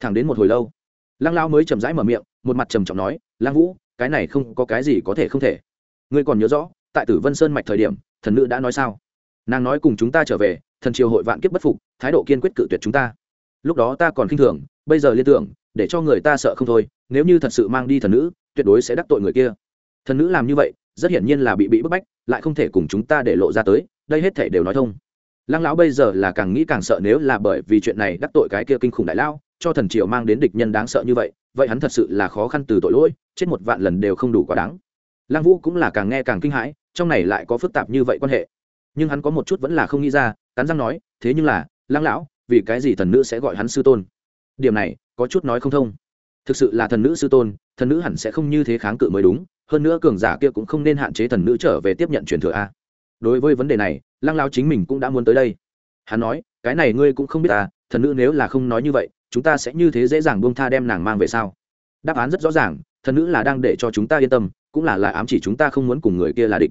thẳng đến một hồi lâu. Lăng lao mới chầm rãi mở miệng, một mặt trầm trọng nói, lăng vũ, cái này không có cái gì có thể không thể. Ngươi còn nhớ rõ, tại tử vân sơn mạch thời điểm, thần nữ đã nói sao? Nàng nói cùng chúng ta trở về, thần triều hội vạn kiếp bất phục, thái độ kiên quyết cự tuyệt chúng ta. Lúc đó ta còn khinh thường, bây giờ liên tưởng, để cho người ta sợ không thôi, nếu như thật sự mang đi thần nữ, tuyệt đối sẽ đắc tội người kia. Thần nữ làm như vậy, rất hiển nhiên là bị bị bức bách, lại không thể cùng chúng ta để lộ ra tới, đây hết thể đều nói thông. Lăng lão bây giờ là càng nghĩ càng sợ nếu là bởi vì chuyện này đắc tội cái kia kinh khủng đại lao cho thần triều mang đến địch nhân đáng sợ như vậy vậy hắn thật sự là khó khăn từ tội lỗi, chết một vạn lần đều không đủ quá đáng. Lăng vũ cũng là càng nghe càng kinh hãi, trong này lại có phức tạp như vậy quan hệ. Nhưng hắn có một chút vẫn là không nghĩ ra, cắn răng nói, thế nhưng là, lăng lão, vì cái gì thần nữ sẽ gọi hắn sư tôn? Điểm này, có chút nói không thông. Thực sự là thần nữ sư tôn, thần nữ hẳn sẽ không như thế kháng cự mới đúng, hơn nữa cường giả kia cũng không nên hạn chế thần nữ trở về tiếp nhận truyền thừa a. Đối với vấn đề này, lăng lao chính mình cũng đã muốn tới đây. Hắn nói, cái này ngươi cũng không biết ta thần nữ nếu là không nói như vậy chúng ta sẽ như thế dễ dàng buông tha đem nàng mang về sao? Đáp án rất rõ ràng, thần nữ là đang để cho chúng ta yên tâm, cũng là lại ám chỉ chúng ta không muốn cùng người kia là địch.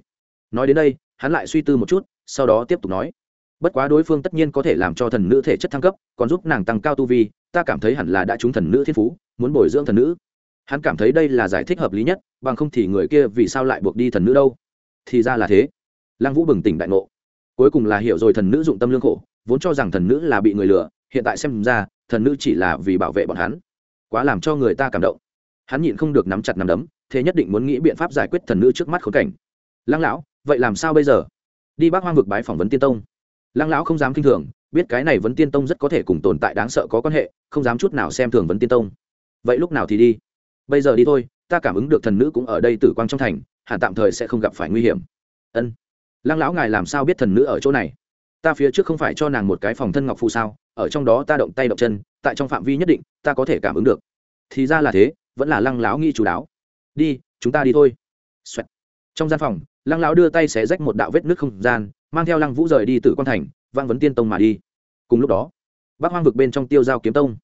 Nói đến đây, hắn lại suy tư một chút, sau đó tiếp tục nói. Bất quá đối phương tất nhiên có thể làm cho thần nữ thể chất thăng cấp, còn giúp nàng tăng cao tu vi, ta cảm thấy hẳn là đã trúng thần nữ thiên phú, muốn bồi dưỡng thần nữ. Hắn cảm thấy đây là giải thích hợp lý nhất, bằng không thì người kia vì sao lại buộc đi thần nữ đâu? Thì ra là thế. Lăng vũ bừng tỉnh đại ngộ. Cuối cùng là hiểu rồi thần nữ dụng tâm lương khổ, vốn cho rằng thần nữ là bị người lừa, hiện tại xem ra thần nữ chỉ là vì bảo vệ bọn hắn, quá làm cho người ta cảm động. Hắn nhịn không được nắm chặt nắm đấm, thế nhất định muốn nghĩ biện pháp giải quyết thần nữ trước mắt khốn cảnh. Lăng lão, vậy làm sao bây giờ? Đi bác hoang vực bái phỏng vấn tiên tông. Lăng lão không dám kinh thường, biết cái này vấn tiên tông rất có thể cùng tồn tại đáng sợ có quan hệ, không dám chút nào xem thường vấn tiên tông. Vậy lúc nào thì đi? Bây giờ đi thôi, ta cảm ứng được thần nữ cũng ở đây tử quang trong thành, hẳn tạm thời sẽ không gặp phải nguy hiểm. Ân. Lăng lão ngài làm sao biết thần nữ ở chỗ này? Ta phía trước không phải cho nàng một cái phòng thân ngọc phù sao? Ở trong đó ta động tay động chân, tại trong phạm vi nhất định, ta có thể cảm ứng được. Thì ra là thế, vẫn là lăng lão nghi chú đáo. Đi, chúng ta đi thôi、Xoẹt. Trong gian phòng, lăng lão đưa tay xé rách một đạo vết nước không gian, mang theo lăng vũ rời đi từ quan thành, vang vấn tiên tông mà đi. Cùng lúc đó bác hoang vực bên trong tiêu giao kiếm tông.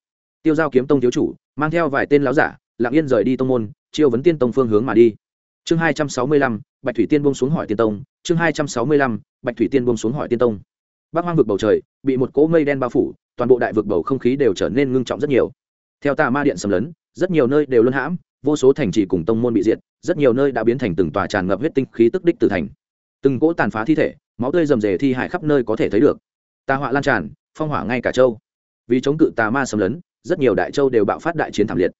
Tiêu giao kiếm tông thiếu chủ, mang theo vài tên lão giả, lặng yên rời đi tông môn, chiêu vấn tiên tông phương hướng mà đi. Chương hai trăm sáu mươi lăm, bạch thủy tiên buông xuống hỏi tiên tông. Chương hai trăm sáu mươi lăm, bạch thủy tiên buông xuống hỏi tiên tông. Bác hoang vực bầu trời, bị một cỗ mây đen bao phủ toàn bộ đại vực bầu không khí đều trở nên ngưng trọng rất nhiều. Theo tà ma điện xâm lấn, rất nhiều nơi đều luân hãm, vô số thành trì cùng tông môn bị diệt, rất nhiều nơi đã biến thành từng tòa tràn ngập huyết tinh khí tức đích từ thành. Từng cỗ tàn phá thi thể, máu tươi rầm rề thi hại khắp nơi có thể thấy được. Tà họa lan tràn, phong hỏa ngay cả châu. Vì chống cự tà ma xâm lấn, rất nhiều đại châu đều bạo phát đại chiến thảm liệt.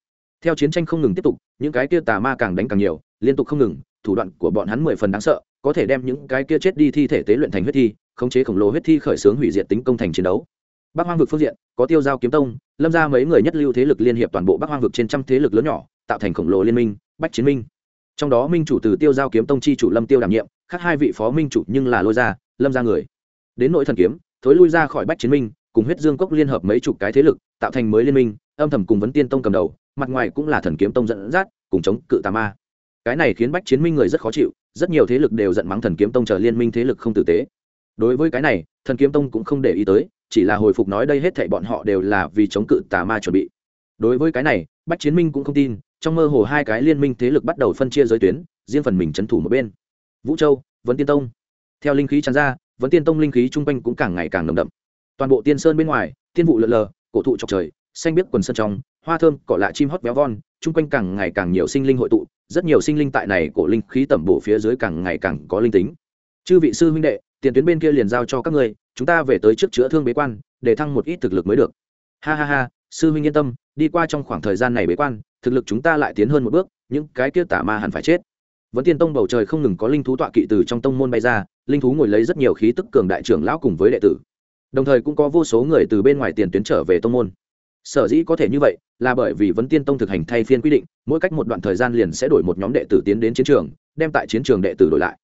Theo chiến tranh không ngừng tiếp tục, những cái kia tà ma càng đánh càng nhiều, liên tục không ngừng, thủ đoạn của bọn hắn mười phần đáng sợ, có thể đem những cái kia chết đi thi thể tế luyện thành huyết thi, khống chế khổng lồ huyết thi khởi xướng hủy diệt tính công thành chiến đấu bắc hoang vực phương diện, có tiêu giao kiếm tông, lâm ra mấy người nhất lưu thế lực liên hiệp toàn bộ bắc hoang vực trên trăm thế lực lớn nhỏ, tạo thành khổng lồ liên minh, bách chiến minh. Trong đó minh chủ từ tiêu giao kiếm tông chi chủ lâm tiêu đảm nhiệm, khác hai vị phó minh chủ nhưng là lôi ra, lâm ra người. Đến nội thần kiếm, thối lui ra khỏi bách chiến minh, cùng huyết dương cốc liên hợp mấy chục cái thế lực, tạo thành mới liên minh, âm thầm cùng vấn tiên tông cầm đầu, mặt ngoài cũng là thần kiếm tông dẫn dắt, cùng chống cự tà ma. Cái này khiến bách chiến minh người rất khó chịu, rất nhiều thế lực đều giận mắng thần kiếm tông chờ liên minh thế lực không tử tế. Đối với cái này, thần kiếm tông cũng không để ý tới chỉ là hồi phục nói đây hết thảy bọn họ đều là vì chống cự tà ma chuẩn bị. Đối với cái này, bách chiến minh cũng không tin, trong mơ hồ hai cái liên minh thế lực bắt đầu phân chia giới tuyến, riêng phần mình trấn thủ một bên. Vũ châu vấn tiên tông. Theo linh khí tràn ra vấn tiên tông linh khí trung quanh cũng càng ngày càng nồng đậm. Toàn bộ tiên sơn bên ngoài tiên vụ lượn lờ, cổ thụ chọc trời, xanh biếc quần sơn trong, hoa thơm, cỏ lạ chim hót béo von, trung quanh càng ngày càng nhiều sinh linh hội tụ, rất nhiều sinh linh tại này cổ linh khí tẩm bổ phía dưới càng ngày càng có linh tính. Chư vị sư huynh đệ tiền tuyến bên kia liền giao cho các ngươi, chúng ta về tới trước chữa thương bế quan, để thăng một ít thực lực mới được. Ha ha ha, sư huynh yên tâm, đi qua trong khoảng thời gian này bế quan, thực lực chúng ta lại tiến hơn một bước, những cái kia tả ma hẳn phải chết. Vẫn tiên tông bầu trời không ngừng có linh thú tọa kỵ từ trong tông môn bay ra, linh thú ngồi lấy rất nhiều khí tức cường đại trưởng lão cùng với đệ tử. Đồng thời cũng có vô số người từ bên ngoài tiền tuyến trở về tông môn. Sở dĩ có thể như vậy, là bởi vì vấn tiên tông thực hành thay phiên quy định, mỗi cách một đoạn thời gian liền sẽ đổi một nhóm đệ tử tiến đến chiến trường, đem tại chiến trường đệ tử đổi lại.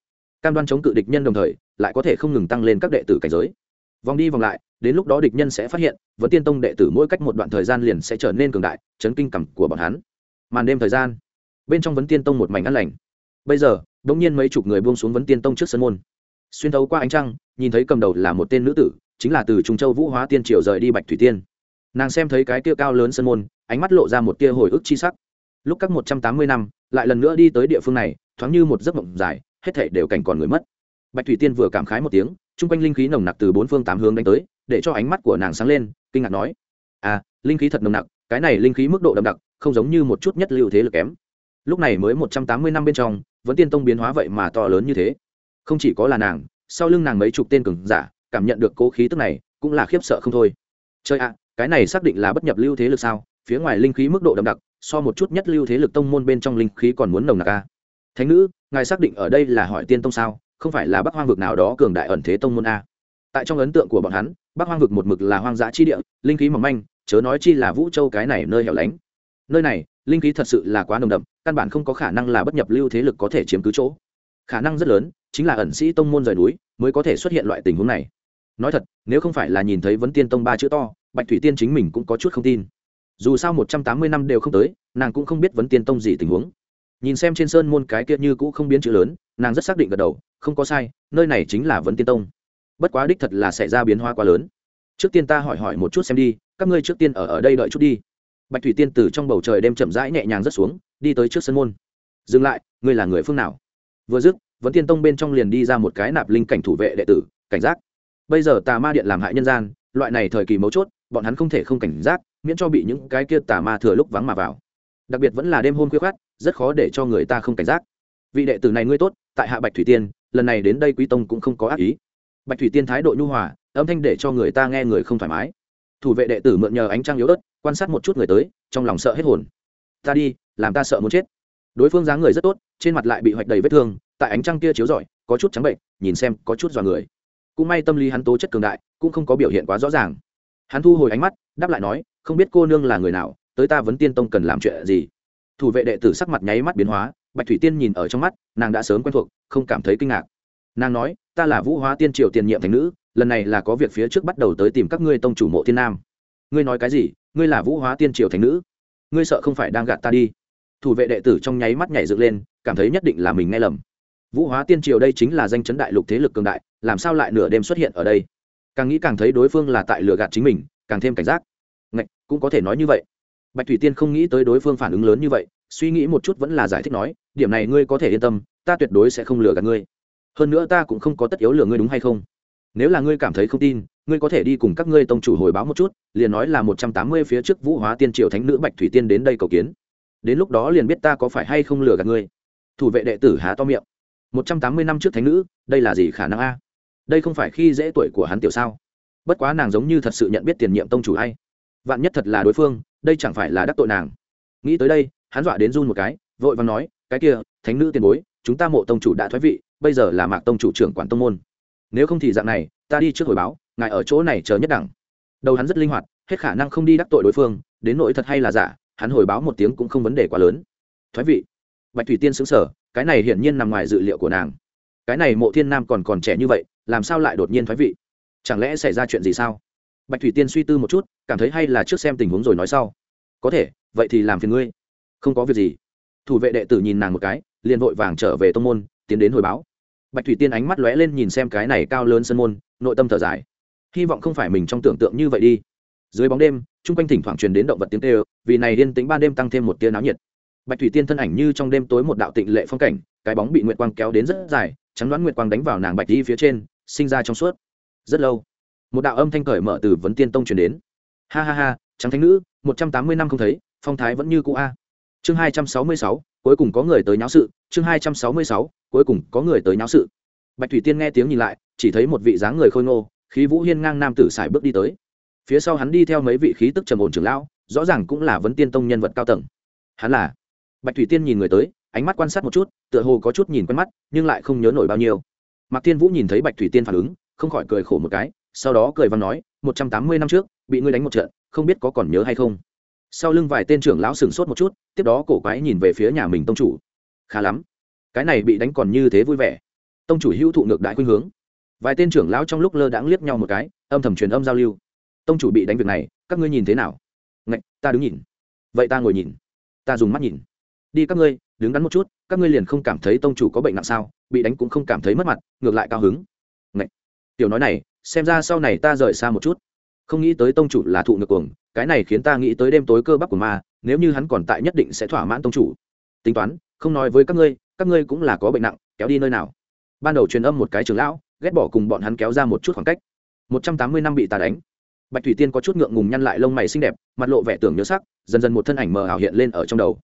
Cam đoan chống cự địch nhân đồng thời lại có thể không ngừng tăng lên các đệ tử cảnh giới. Vòng đi vòng lại, đến lúc đó địch nhân sẽ phát hiện vấn tiên tông đệ tử mỗi cách một đoạn thời gian liền sẽ trở nên cường đại, chấn kinh cằm của bọn hắn. Màn đêm thời gian, bên trong vấn tiên tông một mảnh ăn lành. Bây giờ đ ỗ n g nhiên mấy chục người buông xuống vấn tiên tông trước sân môn. Xuyên thấu qua ánh trăng, nhìn thấy cầm đầu là một tên nữ tử, chính là từ trung châu vũ hóa tiên triều rời đi bạch thủy tiên. Nàng xem thấy cái tia cao lớn sân môn, ánh mắt lộ ra một tia hồi ức chi sắc. Lúc các một trăm tám mươi năm, lại lần nữa đi tới địa phương này, thoáng như một giấc mộng dài, hết thể đều cảnh còn người mất bạch thủy tiên vừa cảm khái một tiếng, chung quanh linh khí nồng nặc từ bốn phương tám hướng đánh tới, để cho ánh mắt của nàng sáng lên, kinh ngạc nói à linh khí thật nồng nặc, cái này linh khí mức độ đậm đặc, không giống như một chút nhất lưu thế lực kém. Lúc này mới một trăm tám mươi năm bên trong, vẫn tiên tông biến hóa vậy mà to lớn như thế. Không chỉ có là nàng, sau lưng nàng mấy chục tên cường giả, cảm nhận được cố khí tức này, cũng là khiếp sợ không thôi. Chơi ạ, cái này xác định là bất nhập lưu thế lực sao? Phía ngoài linh khí mức độ đậm đặc, so một chút nhất lưu thế lực tông môn bên trong linh khí còn muốn nồng nặc a à? thánh nữ, ngài xác định ở đây là hỏi tiên tông sao? Không phải là bắc hoang vực nào đó cường đại ẩn thế tông môn a. Tại trong ấn tượng của bọn hắn, bắc hoang vực một mực là hoang dã chi địa, linh khí mỏng manh, chớ nói chi là vũ châu cái này nơi hẻo lánh. Nơi này, linh khí thật sự là quá nồng đậm, căn bản không có khả năng là bất nhập lưu thế lực có thể chiếm cứ chỗ. Khả năng rất lớn, chính là ẩn sĩ tông môn rời núi mới có thể xuất hiện loại tình huống này. Nói thật, nếu không phải là nhìn thấy vấn tiên tông ba chữ to, bạch thủy tiên chính mình cũng có chút không tin. Dù sao một trăm tám mươi năm đều không tới, nàng cũng không biết vấn tiên tông gì tình huống. Nhìn xem trên sơn môn cái kia như cũ không biến chữ lớn, nàng rất xác định gật đầu không có sai, nơi này chính là vấn tiên tông. Bất quá đích thật là xảy ra biến hóa quá lớn. Trước tiên ta hỏi hỏi một chút xem đi, các ngươi trước tiên ở ở đây đợi chút đi. Bạch thủy tiên từ trong bầu trời đêm chậm rãi nhẹ nhàng rớt xuống, đi tới trước sân môn. Dừng lại, ngươi là người phương nào? Vừa dứt, vấn tiên tông bên trong liền đi ra một cái nạp linh cảnh thủ vệ đệ tử, cảnh giác. Bây giờ tà ma điện làm hại nhân gian, loại này thời kỳ mấu chốt, bọn hắn không thể không cảnh giác, miễn cho bị những cái kia tà ma thừa lúc vắng mà vào. Đặc biệt vẫn là đêm hôm khuya khoát rất khó để cho người ta không cảnh giác. Vị đệ tử này ngươi tốt, tại hạ bạch thủy tiên lần này đến đây quý tông cũng không có ác ý. Bạch thủy tiên thái độ nhu hòa, âm thanh để cho người ta nghe người không thoải mái. Thủ vệ đệ tử mượn nhờ ánh trăng yếu ớt, quan sát một chút người tới, trong lòng sợ hết hồn. Ta đi, làm ta sợ muốn chết. Đối phương dáng người rất tốt, trên mặt lại bị hoạch đầy vết thương, tại ánh trăng kia chiếu rọi, có chút trắng bệnh, nhìn xem có chút dọa người. Cũng may tâm lý hắn tố chất cường đại, cũng không có biểu hiện quá rõ ràng. Hắn thu hồi ánh mắt, đáp lại nói, không biết cô nương là người nào, tới ta vấn tiên tông cần làm chuyện gì. Thủ vệ đệ tử sắc mặt nháy mắt biến hóa bạch thủy tiên nhìn ở trong mắt, nàng đã sớm quen thuộc, không cảm thấy kinh ngạc. Nàng nói, ta là vũ hóa tiên triều tiền nhiệm thành nữ, lần này là có việc phía trước bắt đầu tới tìm các ngươi tông chủ mộ thiên nam. Ngươi nói cái gì? Ngươi là vũ hóa tiên triều thành nữ? Ngươi sợ không phải đang gạt ta đi? Thủ vệ đệ tử trong nháy mắt nhảy dựng lên, cảm thấy nhất định là mình nghe lầm. Vũ hóa tiên triều đây chính là danh chấn đại lục thế lực cường đại, làm sao lại nửa đêm xuất hiện ở đây? Càng nghĩ càng thấy đối phương là tại lừa gạt chính mình, càng thêm cảnh giác. Ngạch, cũng có thể nói như vậy. Bạch thủy tiên không nghĩ tới đối phương phản ứng lớn như vậy suy nghĩ một chút vẫn là giải thích nói, điểm này ngươi có thể yên tâm, ta tuyệt đối sẽ không lừa gạt ngươi. Hơn nữa ta cũng không có tất yếu lừa ngươi đúng hay không? Nếu là ngươi cảm thấy không tin, ngươi có thể đi cùng các ngươi tông chủ hồi báo một chút, liền nói là một trăm tám mươi phía trước vũ hóa tiên triều thánh nữ bạch thủy tiên đến đây cầu kiến. Đến lúc đó liền biết ta có phải hay không lừa gạt ngươi. Thủ vệ đệ tử há to miệng. Một trăm tám mươi năm trước thánh nữ, đây là gì khả năng a? Đây không phải khi dễ tuổi của hắn tiểu sao? Bất quá nàng giống như thật sự nhận biết tiền nhiệm tông chủ hay. Vạn nhất thật là đối phương, đây chẳng phải là đắc tội nàng. Nghĩ tới đây hắn dọa đến run một cái, vội vàng nói, cái kia, thánh nữ tiền bối, chúng ta mộ tông chủ đã thoái vị, bây giờ là mạc tông chủ trưởng quản tông môn. Nếu không thì dạng này, ta đi trước hồi báo, ngài ở chỗ này chờ nhất đẳng. Đầu hắn rất linh hoạt, hết khả năng không đi đắc tội đối phương, đến nỗi thật hay là giả, hắn hồi báo một tiếng cũng không vấn đề quá lớn. Thoái vị. Bạch thủy tiên xứng sở cái này hiển nhiên nằm ngoài dự liệu của nàng. Cái này mộ thiên nam còn còn trẻ như vậy, làm sao lại đột nhiên thoái vị? Chẳng lẽ xảy ra chuyện gì sao? Bạch thủy tiên suy tư một chút, cảm thấy hay là trước xem tình huống rồi nói sau. Có thể, vậy thì làm phiền ngươi không có việc gì. Thủ vệ đệ tử nhìn nàng một cái, liền vội vàng trở về tông môn, tiến đến hồi báo. Bạch thủy tiên ánh mắt lóe lên nhìn xem cái này cao lớn sân môn, nội tâm thở dài. Hy vọng không phải mình trong tưởng tượng như vậy đi. Dưới bóng đêm, chung quanh thỉnh thoảng truyền đến động vật tiếng kêu, vì này điên tính ban đêm tăng thêm một tia náo nhiệt. Bạch thủy tiên thân ảnh như trong đêm tối một đạo tịnh lệ phong cảnh, cái bóng bị nguyệt quang kéo đến rất dài, trắng đoán nguyệt quang đánh vào nàng bạch đi phía trên, sinh ra trong suốt. Rất lâu, một đạo âm thanh cởi mở từ vấn tiên tông truyền đến. Ha ha ha, trắng thánh nữ, một trăm tám mươi năm không thấy, phong thái vẫn như cũ a chương hai trăm sáu mươi sáu, cuối cùng có người tới nháo sự. Chương hai trăm sáu mươi sáu, cuối cùng có người tới nháo sự. Bạch thủy tiên nghe tiếng nhìn lại, chỉ thấy một vị dáng người khôi ngô, khí vũ hiên ngang nam tử sải bước đi tới. Phía sau hắn đi theo mấy vị khí tức trầm ổn trưởng lão, rõ ràng cũng là vấn tiên tông nhân vật cao tầng. Hắn là? Bạch thủy tiên nhìn người tới, ánh mắt quan sát một chút, tựa hồ có chút nhìn quen mắt, nhưng lại không nhớ nổi bao nhiêu. Mạc tiên vũ nhìn thấy bạch thủy tiên phản ứng, không khỏi cười khổ một cái, sau đó cười văn nói, một trăm tám mươi năm trước, bị ngươi đánh một trận, không biết có còn nhớ hay không? Sau lưng vài tên trưởng lão sửng sốt một chút, tiếp đó cổ quái nhìn về phía nhà mình tông chủ. Khá lắm, cái này bị đánh còn như thế vui vẻ. Tông chủ hữu thụ ngược đại khuynh hướng. Vài tên trưởng lão trong lúc lơ đãng liếc nhau một cái, âm thầm truyền âm giao lưu. Tông chủ bị đánh việc này, các ngươi nhìn thế nào? Ngạch, ta đứng nhìn. Vậy ta ngồi nhìn. Ta dùng mắt nhìn. Đi các ngươi, đứng đắn một chút, các ngươi liền không cảm thấy tông chủ có bệnh nặng sao? Bị đánh cũng không cảm thấy mất mặt, ngược lại cao hứng. Ngạch, tiểu nói này, xem ra sau này ta rời xa một chút không nghĩ tới tông chủ là thụ ngược cuồng, cái này khiến ta nghĩ tới đêm tối cơ bắp của ma, nếu như hắn còn tại nhất định sẽ thỏa mãn tông chủ. Tính toán, không nói với các ngươi các ngươi cũng là có bệnh nặng, kéo đi nơi nào. Ban đầu truyền âm một cái trường lão, ghét bỏ cùng bọn hắn kéo ra một chút khoảng cách. Một trăm tám mươi năm bị ta đánh. Bạch thủy tiên có chút ngượng ngùng nhăn lại lông mày xinh đẹp, mặt lộ vẻ tưởng nhớ sắc, dần dần một thân ảnh mờ ảo hiện lên ở trong đầu.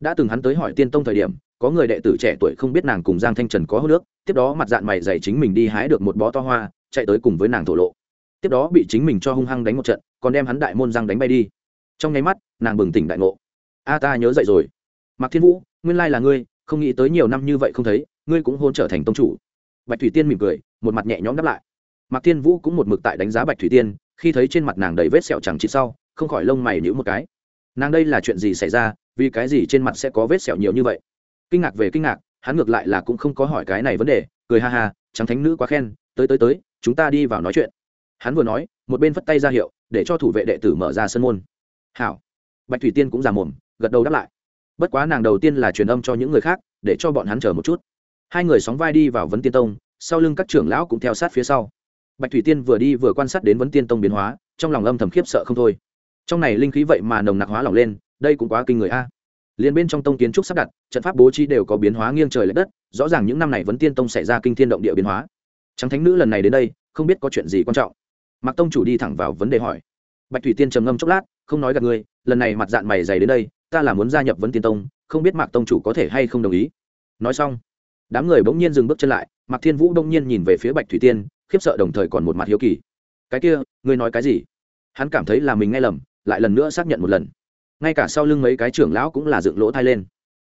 Đã từng hắn tới hỏi tiên tông thời điểm, có người đệ tử trẻ tuổi không biết nàng cùng giang thanh trần có hô nước tiếp đó mặt dạng mày dày chính mình đi hái được một bó to hoa, chạy tới cùng với nàng thổ lộ tiếp đó bị chính mình cho hung hăng đánh một trận, còn đem hắn đại môn răng đánh bay đi. Trong nháy mắt, nàng bừng tỉnh đại ngộ. A, ta nhớ dậy rồi. Mạc thiên vũ, nguyên lai là ngươi, không nghĩ tới nhiều năm như vậy không thấy, ngươi cũng hôn trở thành tông chủ. Bạch thủy tiên mỉm cười, một mặt nhẹ nhõm đáp lại. Mạc thiên vũ cũng một mực tại đánh giá bạch thủy tiên, khi thấy trên mặt nàng đầy vết sẹo chẳng chỉ sau, không khỏi lông mày nhữ một cái. Nàng đây là chuyện gì xảy ra, vì cái gì trên mặt sẽ có vết sẹo nhiều như vậy? Kinh ngạc về kinh ngạc, hắn ngược lại là cũng không có hỏi cái này vấn đề, cười ha ha, trắng thánh nữ quá khen, tới tới tới, chúng ta đi vào nói chuyện hắn vừa nói, một bên phất tay ra hiệu, để cho thủ vệ đệ tử mở ra sân môn. Hảo. Bạch thủy tiên cũng già mồm, gật đầu đáp lại. Bất quá nàng đầu tiên là truyền âm cho những người khác, để cho bọn hắn chờ một chút. Hai người sóng vai đi vào vấn tiên tông, sau lưng các trưởng lão cũng theo sát phía sau. Bạch thủy tiên vừa đi vừa quan sát đến vấn tiên tông biến hóa, trong lòng âm thầm khiếp sợ không thôi. Trong này linh khí vậy mà nồng nặc hóa lỏng lên, đây cũng quá kinh người a. Liền bên trong tông kiến trúc sắp đặt, trận pháp bố trí đều có biến hóa nghiêng trời l ệ đất, rõ ràng những năm này vấn tiên tông xảy ra kinh thiên động địa biến hóa. Trắng thánh nữ lần này đến đây, không biết có chuyện gì quan trọng mạc tông chủ đi thẳng vào vấn đề hỏi. Bạch thủy tiên trầm ngâm chốc lát, không nói gặp ngươi, lần này mặt dạng mày dày đến đây, ta là muốn gia nhập vấn tiên tông, không biết mạc tông chủ có thể hay không đồng ý. Nói xong, đám người bỗng nhiên dừng bước chân lại, mạc thiên vũ đông nhiên nhìn về phía bạch thủy tiên, khiếp sợ đồng thời còn một mặt hiếu kỳ. Cái kia, ngươi nói cái gì? Hắn cảm thấy là mình nghe lầm, lại lần nữa xác nhận một lần. Ngay cả sau lưng mấy cái trưởng lão cũng là dựng lỗ thai lên.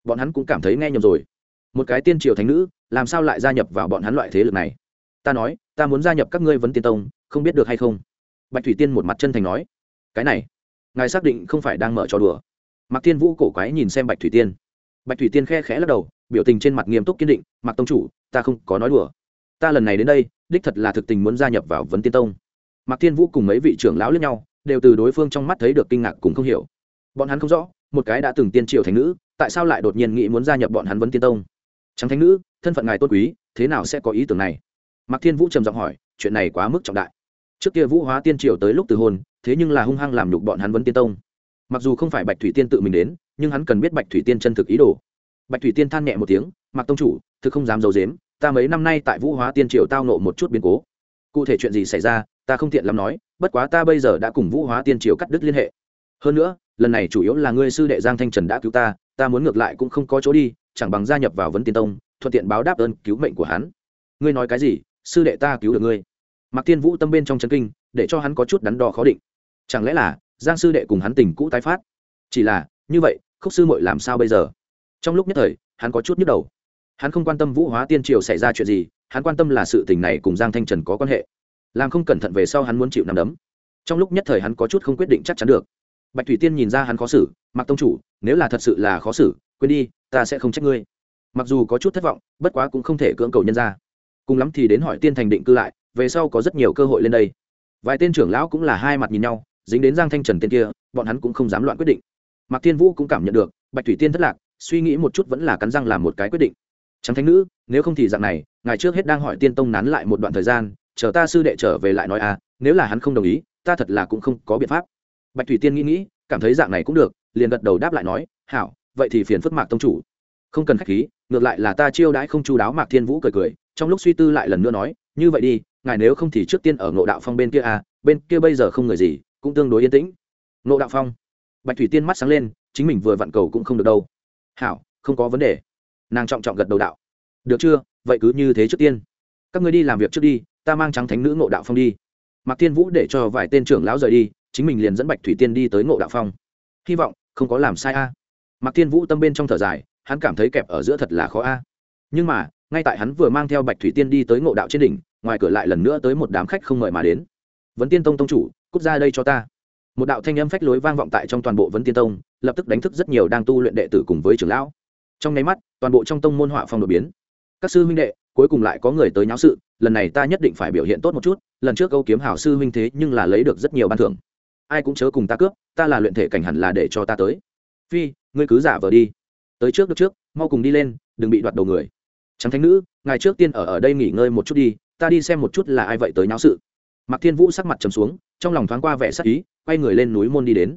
Bọn hắn cũng cảm thấy nghe nhầm rồi. Một cái tiên triều thánh nữ, làm sao lại gia nhập vào bọn hắn loại thế lực này? Ta nói, ta muốn gia nhập các ngươi vấn tiên tông không biết được hay không. Bạch thủy tiên một mặt chân thành nói, cái này, ngài xác định không phải đang mở trò đùa? Mạc tiên vũ cổ quái nhìn xem bạch thủy tiên. Bạch thủy tiên khe khẽ lắc đầu, biểu tình trên mặt nghiêm túc kiên định, mạc tông chủ, ta không có nói đùa. Ta lần này đến đây, đích thật là thực tình muốn gia nhập vào vấn tiên tông. Mạc tiên vũ cùng mấy vị trưởng lão lẫn nhau, đều từ đối phương trong mắt thấy được kinh ngạc cùng không hiểu. Bọn hắn không rõ, một cái đã từng tiên triều thành nữ, tại sao lại đột nhiên nghĩ muốn gia nhập bọn hắn vấn tiên tông? Trắng thánh nữ, thân phận ngài tôn quý, thế nào sẽ có ý tưởng này? Mạc thiên vũ trầm giọng hỏi, chuyện này quá mức trọng đại trước kia vũ hóa tiên triều tới lúc từ hôn, thế nhưng là hung hăng làm nhục bọn hắn vấn tiên tông. Mặc dù không phải bạch thủy tiên tự mình đến, nhưng hắn cần biết bạch thủy tiên chân thực ý đồ. Bạch thủy tiên than nhẹ một tiếng Mặc tông chủ, thực không dám d i ấ u dếm ta mấy năm nay tại vũ hóa tiên triều tao nộ một chút biến cố. Cụ thể chuyện gì xảy ra, ta không tiện lắm nói, bất quá ta bây giờ đã cùng vũ hóa tiên triều cắt đứt liên hệ. Hơn nữa, lần này chủ yếu là ngươi sư đệ giang thanh trần đã cứu ta ta muốn ngược lại cũng không có chỗ đi, chẳng bằng gia nhập vào vấn tiên tông, thuận tiện báo đáp ơn cứu mệnh của hắn. Ngươi nói cái gì, sư đệ ta cứu được ngươi mạc thiên vũ tâm bên trong chân kinh, để cho hắn có chút đắn đo khó định. Chẳng lẽ là giang sư đệ cùng hắn tình cũ tái phát? Chỉ là, như vậy, khúc sư mội làm sao bây giờ? Trong lúc nhất thời, hắn có chút nhức đầu. Hắn không quan tâm vũ hóa tiên triều xảy ra chuyện gì, hắn quan tâm là sự tình này cùng giang thanh trần có quan hệ. Làm không cẩn thận về sau hắn muốn chịu nằm đấm. Trong lúc nhất thời hắn có chút không quyết định chắc chắn được. Bạch thủy tiên nhìn ra hắn khó xử mặc tông chủ, nếu là thật sự là khó xử, quên đi, ta sẽ không trách ngươi. Mặc dù có chút thất vọng, bất quá cũng không thể cưỡng cầu nhân ra. Cùng lắm thì đến hỏi tiên thành định cư lại về sau có rất nhiều cơ hội lên đây. Vài tên trưởng lão cũng là hai mặt nhìn nhau, dính đến giang thanh trần tên kia, bọn hắn cũng không dám loạn quyết định. Mạc thiên vũ cũng cảm nhận được, bạch thủy tiên thất lạc, suy nghĩ một chút vẫn là cắn răng làm một cái quyết định. Trắng thánh nữ, nếu không thì dạng này ngày trước hết đang hỏi tiên tông nán lại một đoạn thời gian, chờ ta sư đệ trở về lại nói à nếu là hắn không đồng ý, ta thật là cũng không có biện pháp. Bạch thủy tiên nghĩ nghĩ, cảm thấy dạng này cũng được, liền gật đầu đáp lại nói, hảo, vậy thì phiền phức mạc tông chủ. Không cần khách khí, ngược lại là ta chiêu đãi không chu đáo. Mạc thiên vũ cười cười, trong lúc suy tư lại lần nữa nói, như vậy đi ngài nếu không thì trước tiên ở ngộ đạo phong bên kia à bên kia bây giờ không người gì, cũng tương đối yên tĩnh. Ngộ đạo phong. Bạch thủy tiên mắt sáng lên, chính mình vừa vặn cầu cũng không được đâu. Hảo, không có vấn đề. Nàng trọng trọng gật đầu đạo. Được chưa? Vậy cứ như thế trước tiên. Các người đi làm việc trước đi, ta mang trắng thánh nữ ngộ đạo phong đi. Mạc thiên vũ để cho vài tên trưởng lão rời đi, chính mình liền dẫn bạch thủy tiên đi tới ngộ đạo phong. Hy vọng không có làm sai a. À. mạc thiên vũ tâm bên trong thở dài, hắn cảm thấy kẹp ở giữa thật là khó a. Nhưng mà, ngay tại hắn vừa mang theo bạch thủy tiên đi tới ngộ đạo trên đỉnh ngoài cửa lại lần nữa tới một đám khách không mời mà đến. Vấn tiên tông tông chủ, cút ra đây cho ta. Một đạo thanh âm phách lối vang vọng tại trong toàn bộ vấn tiên tông, lập tức đánh thức rất nhiều đang tu luyện đệ tử cùng với trưởng lão. Trong nháy mắt, toàn bộ trong tông môn họa phong đột biến. Các sư huynh đệ, cuối cùng lại có người tới nháo sự, lần này ta nhất định phải biểu hiện tốt một chút, lần trước câu kiếm hảo sư huynh thế nhưng là lấy được rất nhiều ban thưởng. Ai cũng chớ cùng ta cướp, ta là luyện thể cảnh hẳn là để cho ta tới. Phi, ngươi cứ giả vờ đi. Tới trước được trước, mau cùng đi lên, đừng bị đoạt đầu người. Trắng thánh nữ, ngài trước tiên ở ở đây nghỉ ngơi một chút đi ta đi xem một chút là ai vậy tới nháo sự. Mạc thiên vũ sắc mặt trầm xuống, trong lòng thoáng qua vẻ sắc ý, quay người lên núi môn đi đến.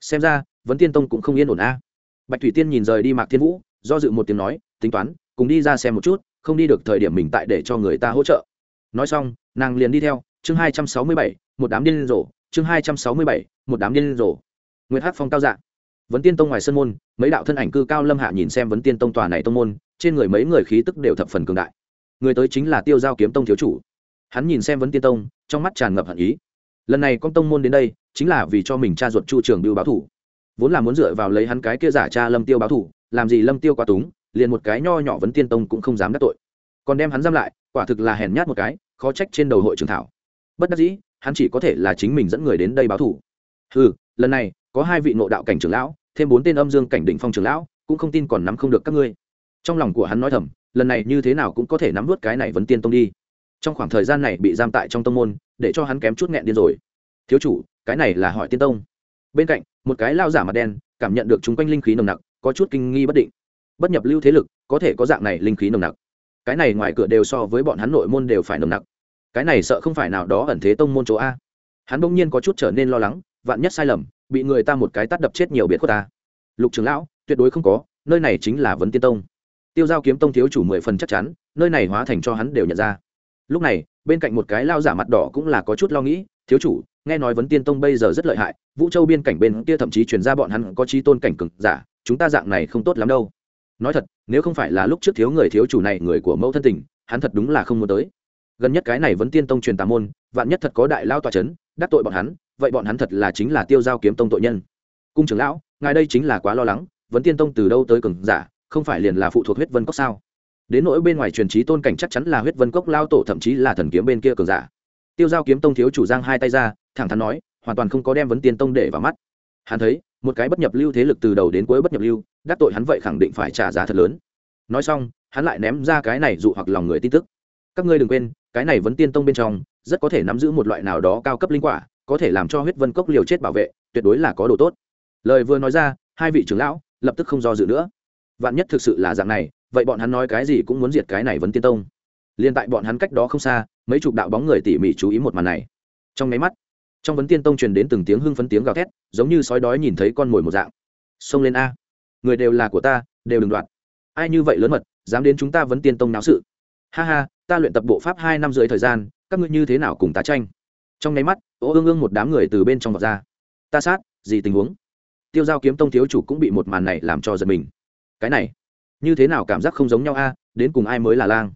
Xem ra, vấn tiên tông cũng không yên ổn a. Bạch thủy tiên nhìn rời đi mạc thiên vũ, do dự một tiếng nói, tính toán, cùng đi ra xem một chút, không đi được thời điểm mình tại để cho người ta hỗ trợ. Nói xong, nàng liền đi theo, chương hai trăm sáu mươi bảy, một đám điên rồ, chương hai trăm sáu mươi bảy, một đám điên rồ. Nguyễn hát phong cao dạng vấn tiên tông ngoài sân môn, mấy đạo thân ảnh cư cao lâm hạ nhìn xem vấn tiên tông tòa này tông môn, trên người mấy người khí tức đều thập phần cường đại người tới chính là tiêu giao kiếm tông thiếu chủ. Hắn nhìn xem vấn tiên tông, trong mắt tràn ngập hận ý. Lần này con tông môn đến đây, chính là vì cho mình cha ruột chu trường biêu báo thủ. Vốn là muốn dựa vào lấy hắn cái kia giả cha lâm tiêu báo thủ, làm gì lâm tiêu quá túng, liền một cái nho nhỏ vấn tiên tông cũng không dám đắc tội. Còn đem hắn giam lại, quả thực là hèn nhát một cái, khó trách trên đầu hội trường thảo. Bất đắc dĩ, hắn chỉ có thể là chính mình dẫn người đến đây báo thủ. Ừ lần này, có hai vị nội đạo cảnh trưởng lão, thêm bốn tên âm dương cảnh đỉnh phong trưởng lão, cũng không tin còn nắm không được các ngươi. Trong lòng của hắn nói thầm lần này như thế nào cũng có thể nắm vớt cái này vấn tiên tông đi. Trong khoảng thời gian này bị giam tại trong tông môn, để cho hắn kém chút nghẹn điên rồi. Thiếu chủ, cái này là hỏi tiên tông. Bên cạnh, một cái lao giả mặt đen, cảm nhận được chúng quanh linh khí nồng nặc, có chút kinh nghi bất định. Bất nhập lưu thế lực, có thể có dạng này linh khí nồng nặc. Cái này ngoài cửa đều so với bọn hắn nội môn đều phải nồng nặc. Cái này sợ không phải nào đó ẩn thế tông môn chỗ a. Hắn bỗng nhiên có chút trở nên lo lắng, vạn nhất sai lầm, bị người ta một cái tắt đập chết nhiều biệt của ta. Lục trưởng lão, tuyệt đối không có, nơi này chính là vấn tiên tông tiêu giao kiếm tông thiếu chủ mười phần chắc chắn, nơi này hóa thành cho hắn đều nhận ra. Lúc này, bên cạnh một cái lao giả mặt đỏ cũng là có chút lo nghĩ, thiếu chủ, nghe nói vấn tiên tông bây giờ rất lợi hại, vũ châu biên cảnh bên kia thậm chí chuyển ra bọn hắn có trí tôn cảnh cực giả, chúng ta dạng này không tốt lắm đâu. Nói thật, nếu không phải là lúc trước thiếu người thiếu chủ này, người của mẫu thân tình, hắn thật đúng là không muốn tới. Gần nhất cái này vấn tiên tông truyền tà môn, vạn nhất thật có đại lao tòa c h ấ n đắc tội bọn hắn, vậy bọn hắn thật là chính là tiêu giao kiếm tông tội nhân. Cung trưởng lão, ngài đây chính là quá lo lắng, vấn tiên tông từ đâu tới cường giả không phải liền là phụ thuộc huyết vân cốc sao? Đến nỗi bên ngoài truyền trí tôn cảnh chắc chắn là huyết vân cốc lao tổ, thậm chí là thần kiếm bên kia cường giả. Tiêu giao kiếm tông thiếu chủ giang hai tay ra, thẳng thắn nói, hoàn toàn không có đem vấn tiên tông để vào mắt. Hắn thấy, một cái bất nhập lưu thế lực từ đầu đến cuối bất nhập lưu, đắc tội hắn vậy khẳng định phải trả giá thật lớn. Nói xong, hắn lại ném ra cái này dụ hoặc lòng người tin tức. Các ngươi đừng quên, cái này vấn tiên tông bên trong, rất có thể nắm giữ một loại nào đó cao cấp linh quả, có thể làm cho huyết vân cốc liều chết bảo vệ, tuyệt đối là có đồ tốt. Lời vừa nói ra, hai vị trưởng lão lập tức không do dự nữa vạn nhất thực sự là dạng này, vậy bọn hắn nói cái gì cũng muốn diệt cái này vấn tiên tông. Liên tại bọn hắn cách đó không xa, mấy chục đạo bóng người tỉ mỉ chú ý một màn này. Trong máy mắt, trong vấn tiên tông truyền đến từng tiếng hưng phấn tiếng gào thét, giống như sói đói nhìn thấy con mồi một dạng. Xông lên a. Người đều là của ta, đều đừng đoạt. Ai như vậy lớn mật, dám đến chúng ta vấn tiên tông náo sự. Ha ha, ta luyện tập bộ pháp hai năm rưỡi thời gian, các ngươi như thế nào cùng tá tranh? Trong nháy mắt, ô ương ương một đám người từ bên trong vọt ra. Ta sát, gì tình huống? Tiêu giao kiếm tông thiếu chủ cũng bị một màn này làm cho giật mình cái này như thế nào cảm giác không giống nhau a, đến cùng ai mới là lang?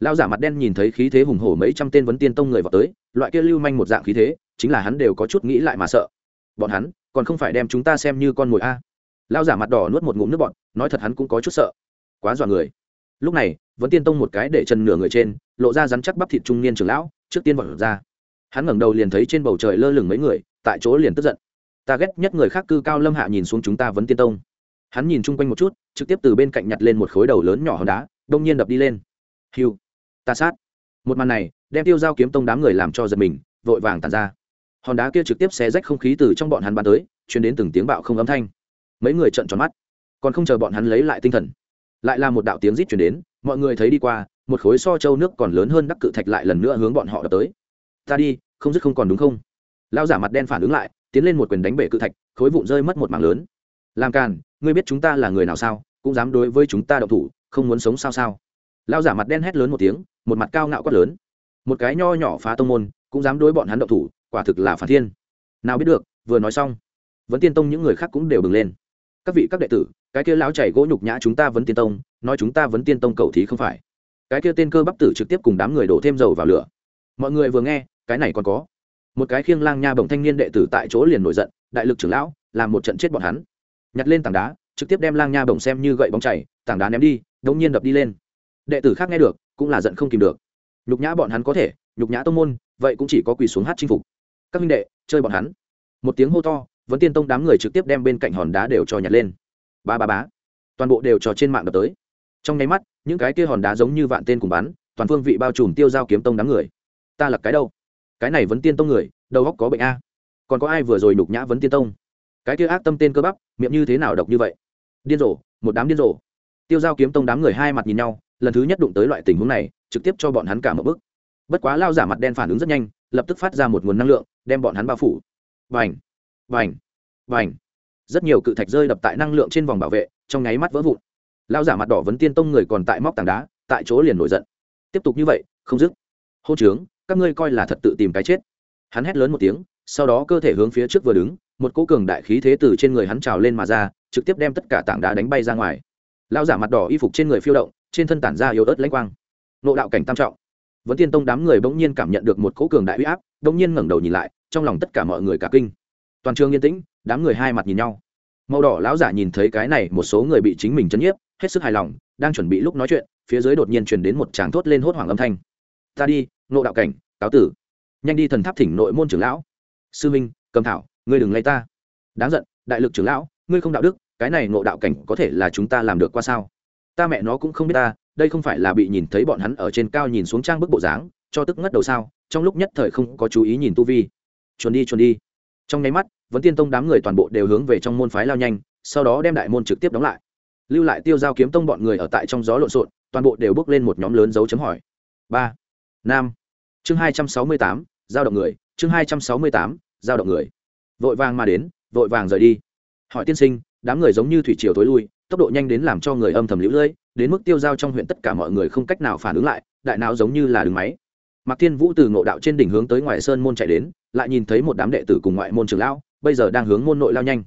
Lao giả mặt đen nhìn thấy khí thế hùng hổ mấy trăm tên vấn tiên tông người vào tới, loại kia lưu manh một dạng khí thế, chính là hắn đều có chút nghĩ lại mà sợ. Bọn hắn, còn không phải đem chúng ta xem như con mồi a. Lao giả mặt đỏ nuốt một ngụm nước bọn nói thật hắn cũng có chút sợ. Quá dọa người. Lúc này vẫn tiên tông một cái để chân nửa người trên, lộ ra rắn chắc bắp thịt trung niên trưởng lão, trước tiên vọt ra. Hắn ngẩng đầu liền thấy trên bầu trời lơ lửng mấy người, tại chỗ liền tức giận. Ta ghét nhất người khác cư cao lâm hạ nhìn xuống chúng ta vẫn tiên tông hắn nhìn chung quanh một chút, trực tiếp từ bên cạnh nhặt lên một khối đầu lớn nhỏ hòn đá, đông nhiên đập đi lên. Hiu, ta sát. Một màn này, đem tiêu dao kiếm tông đám người làm cho giật mình, vội vàng tàn ra. Hòn đá kia trực tiếp xé rách không khí từ trong bọn hắn bắn tới chuyển đến từng tiếng bạo không âm thanh. Mấy người trợn tròn mắt, còn không chờ bọn hắn lấy lại tinh thần, lại là một đạo tiếng rít chuyển đến, mọi người thấy đi qua, một khối so châu nước còn lớn hơn đắc cự thạch lại lần nữa hướng bọn họ đập tới. Ta đi, không dứt không còn đúng không? Lao giả mặt đen phản ứng lại, tiến lên một quyền đánh bể cự thạch, khối vụn rơi mất một mảng lớn. Làm càn ngươi biết chúng ta là người nào sao, cũng dám đối với chúng ta độc thủ, không muốn sống sao sao? Lao giả mặt đen hét lớn một tiếng, một mặt cao ngạo quát lớn. Một cái nho nhỏ phá tông môn, cũng dám đối bọn hắn độc thủ, quả thực là phản thiên. Nào biết được, vừa nói xong vẫn tiên tông những người khác cũng đều bừng lên. Các vị các đệ tử, cái kia lão chảy gỗ nhục nhã chúng ta vẫn tiên tông, nói chúng ta vẫn tiên tông cầu thí không phải. Cái kia tên cơ bắp tử trực tiếp cùng đám người đổ thêm dầu vào lửa. Mọi người vừa nghe, cái này còn có. Một cái khiêng lang nha bồng thanh niên đệ tử tại chỗ liền nổi giận, đại lực trưởng lão, làm một trận chết bọn hắn nhặt lên tảng đá, trực tiếp đem lang nha bổng xem như gậy bóng chảy, tảng đá ném đi, đống nhiên đập đi lên. Đệ tử khác nghe được, cũng là giận không kìm được. Nhục nhã bọn hắn có thể, nhục nhã tông môn, vậy cũng chỉ có quỳ xuống hát chinh phục. Các minh đệ, chơi bọn hắn. Một tiếng hô to vẫn tiên tông đám người trực tiếp đem bên cạnh hòn đá đều cho nhặt lên. Ba ba bá toàn bộ đều trò trên mạng đập tới. Trong nháy mắt, những cái kia hòn đá giống như vạn tên cùng bắn, toàn phương vị bao trùm tiêu giao kiếm tông đám người. Ta là cái đâu? Cái này vẫn tiên tông người, đầu góc có bệnh a. Còn có ai vừa rồi nhục nhã vấn tiên tông? Cái kia ác tâm tên cơ bắp, miệng như thế nào độc như vậy? Điên rồ, một đám điên rồ. Tiêu giao kiếm tông đám người hai mặt nhìn nhau, lần thứ nhất đụng tới loại tình huống này, trực tiếp cho bọn hắn cả một bức. Bất quá lao giả mặt đen phản ứng rất nhanh, lập tức phát ra một nguồn năng lượng, đem bọn hắn bao phủ. Vành vành vành rất nhiều cự thạch rơi đập tại năng lượng trên vòng bảo vệ, trong nháy mắt vỡ vụn. Lao giả mặt đỏ vấn tiên tông người còn tại móc tảng đá, tại chỗ liền nổi giận. Tiếp tục như vậy, không dứt. Hô trướng, các ngươi coi là thật tự tìm cái chết. Hắn hét lớn một tiếng, sau đó cơ thể hướng phía trước vừa đứng một cỗ cường đại khí thế từ trên người hắn trào lên mà ra, trực tiếp đem tất cả tảng đá đánh bay ra ngoài. Lao giả mặt đỏ y phục trên người phiêu động, trên thân tản ra yếu ớt lãnh quang. Nộ đạo cảnh tam trọng. Vẫn tiên tông đám người bỗng nhiên cảm nhận được một cỗ cường đại uy áp bỗng nhiên ngẩng đầu nhìn lại, trong lòng tất cả mọi người cả kinh. Toàn trường yên tĩnh, đám người hai mặt nhìn nhau. Màu đỏ lão giả nhìn thấy cái này, một số người bị chính mình chấn nhiếp, hết sức hài lòng, đang chuẩn bị lúc nói chuyện, phía dưới đột nhiên truyền đến một tràng thốt lên hốt hoảng âm thanh. Ta đi, nộ đạo cảnh, cáo tử. Nhanh đi thần tháp thỉnh nội môn trưởng lão. Sư minh, cầm thảo ngươi đừng lay ta. Đáng giận, đại lực trưởng lão, ngươi không đạo đức, cái này ngộ đạo cảnh có thể là chúng ta làm được qua sao? Ta mẹ nó cũng không biết ta, đây không phải là bị nhìn thấy bọn hắn ở trên cao nhìn xuống trang bức bộ dáng, cho tức ngất đầu sao? Trong lúc nhất thời không có chú ý nhìn tu vi. Chuồn đi chuồn đi. Trong nháy mắt vẫn tiên tông đám người toàn bộ đều hướng về trong môn phái lao nhanh, sau đó đem đại môn trực tiếp đóng lại. Lưu lại tiêu giao kiếm tông bọn người ở tại trong gió lộn xộn, toàn bộ đều bước lên một nhóm lớn dấu chấm hỏi. Ba, nam. Chương hai trăm sáu mươi tám, giao động người. Chương hai trăm sáu mươi tám, giao động người vội vàng mà đến, vội vàng rời đi. Hỏi tiên sinh, đám người giống như thủy triều tối lui, tốc độ nhanh đến làm cho người âm thầm lũ lưỡi đến mức tiêu dao trong huyện tất cả mọi người không cách nào phản ứng lại, đại não giống như là đứng máy. Mạc thiên vũ từ ngộ đạo trên đỉnh hướng tới ngoài sơn môn chạy đến, lại nhìn thấy một đám đệ tử cùng ngoại môn trường lão, bây giờ đang hướng môn nội lao nhanh.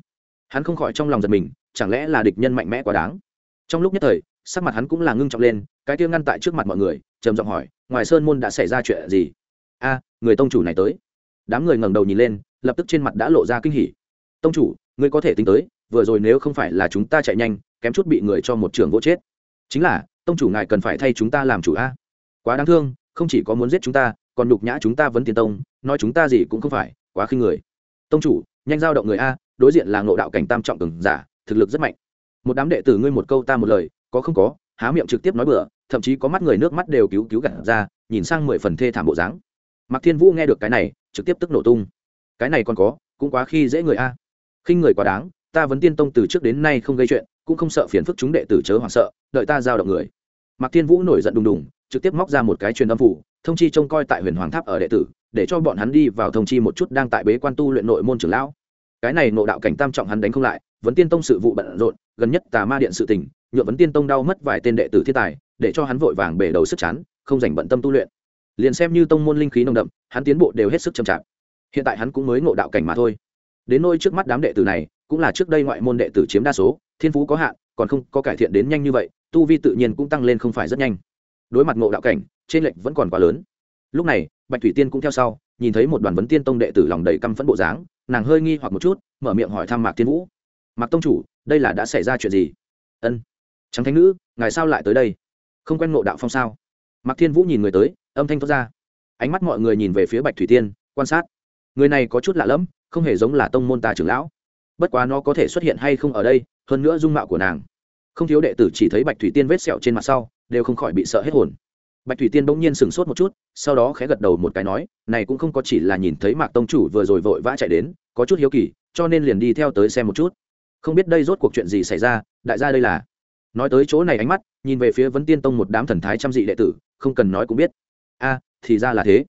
Hắn không khỏi trong lòng giật mình, chẳng lẽ là địch nhân mạnh mẽ quá đáng? Trong lúc nhất thời, sắc mặt hắn cũng là ngưng trọng lên, cái tiêu ngăn tại trước mặt mọi người, trầm giọng hỏi, ngoài sơn môn đã xảy ra chuyện gì? A, người tông chủ này tới. Đám người ngẩng đầu nhìn lên lập tức trên mặt đã lộ ra kinh hỉ. Tông chủ, ngươi có thể tính tới, vừa rồi nếu không phải là chúng ta chạy nhanh, kém chút bị người cho một trường gỗ chết. Chính là, tông chủ ngài cần phải thay chúng ta làm chủ a. Quá đáng thương, không chỉ có muốn giết chúng ta, còn nhục nhã chúng ta vẫn tiền tông, nói chúng ta gì cũng không phải, quá khinh người. Tông chủ, nhanh giao động người a, đối diện là ngộ đạo cảnh tam trọng cường giả, thực lực rất mạnh. Một đám đệ tử ngươi một câu ta một lời, có không có, há miệng trực tiếp nói bừa, thậm chí có mắt người nước mắt đều cứu cứu gặt ra, nhìn sang mười phần thê thảm bộ dáng. Mạc thiên vũ nghe được cái này, trực tiếp tức nổ tung cái này còn có, cũng quá khi dễ người a. Khinh người quá đáng, ta vẫn tiên tông từ trước đến nay không gây chuyện, cũng không sợ phiền phức chúng đệ tử chớ hoảng sợ, đợi ta giao động người. Mạc thiên vũ nổi giận đùng đùng, trực tiếp móc ra một cái truyền âm phủ, thông chi trông coi tại huyền hoàng tháp ở đệ tử, để cho bọn hắn đi vào thông chi một chút đang tại bế quan tu luyện nội môn trưởng lão. Cái này nộ đạo cảnh tam trọng hắn đánh không lại, vấn tiên tông sự vụ bận rộn, gần nhất tà ma điện sự tình nhựa vấn tiên tông đau mất vài tên đệ tử thiên tài, để cho hắn vội vàng bể đầu sức chán, không dành bận tâm tu luyện. Liền xem như tông môn linh khí nồng đậm, hắn tiến bộ đều hết sức chậm chạp hiện tại hắn cũng mới ngộ đạo cảnh mà thôi. Đến nôi trước mắt đám đệ tử này, cũng là trước đây ngoại môn đệ tử chiếm đa số, thiên phú có hạn, còn không có cải thiện đến nhanh như vậy, tu vi tự nhiên cũng tăng lên không phải rất nhanh. Đối mặt ngộ đạo cảnh, trên lệnh vẫn còn quá lớn. Lúc này, bạch thủy tiên cũng theo sau, nhìn thấy một đoàn vấn tiên tông đệ tử lòng đầy căm phẫn bộ dáng, nàng hơi nghi hoặc một chút, mở miệng hỏi thăm mạc tiên vũ. Mạc tông chủ, đây là đã xảy ra chuyện gì? Ân trắng thánh nữ, ngài sao lại tới đây? Không quen ngộ đạo phong sao? Mạc thiên vũ nhìn người tới, âm thanh thoát ra. Ánh mắt mọi người nhìn về phía bạch thủy tiên, quan sát người này có chút lạ lẫm, không hề giống là tông môn Ta trưởng lão. Bất quá nó có thể xuất hiện hay không ở đây, hơn nữa dung mạo của nàng. Không thiếu đệ tử chỉ thấy bạch thủy tiên vết sẹo trên mặt sau, đều không khỏi bị sợ hết hồn. Bạch thủy tiên bỗng nhiên sửng sốt một chút, sau đó khẽ gật đầu một cái nói, này cũng không có chỉ là nhìn thấy mạc tông chủ vừa rồi vội vã chạy đến, có chút hiếu kỳ, cho nên liền đi theo tới xem một chút. Không biết đây rốt cuộc chuyện gì xảy ra, đại gia đây là. Nói tới chỗ này ánh mắt, nhìn về phía vấn tiên tông một đám thần thái chăm dị đệ tử, không cần nói cũng biết. A, thì ra là thế.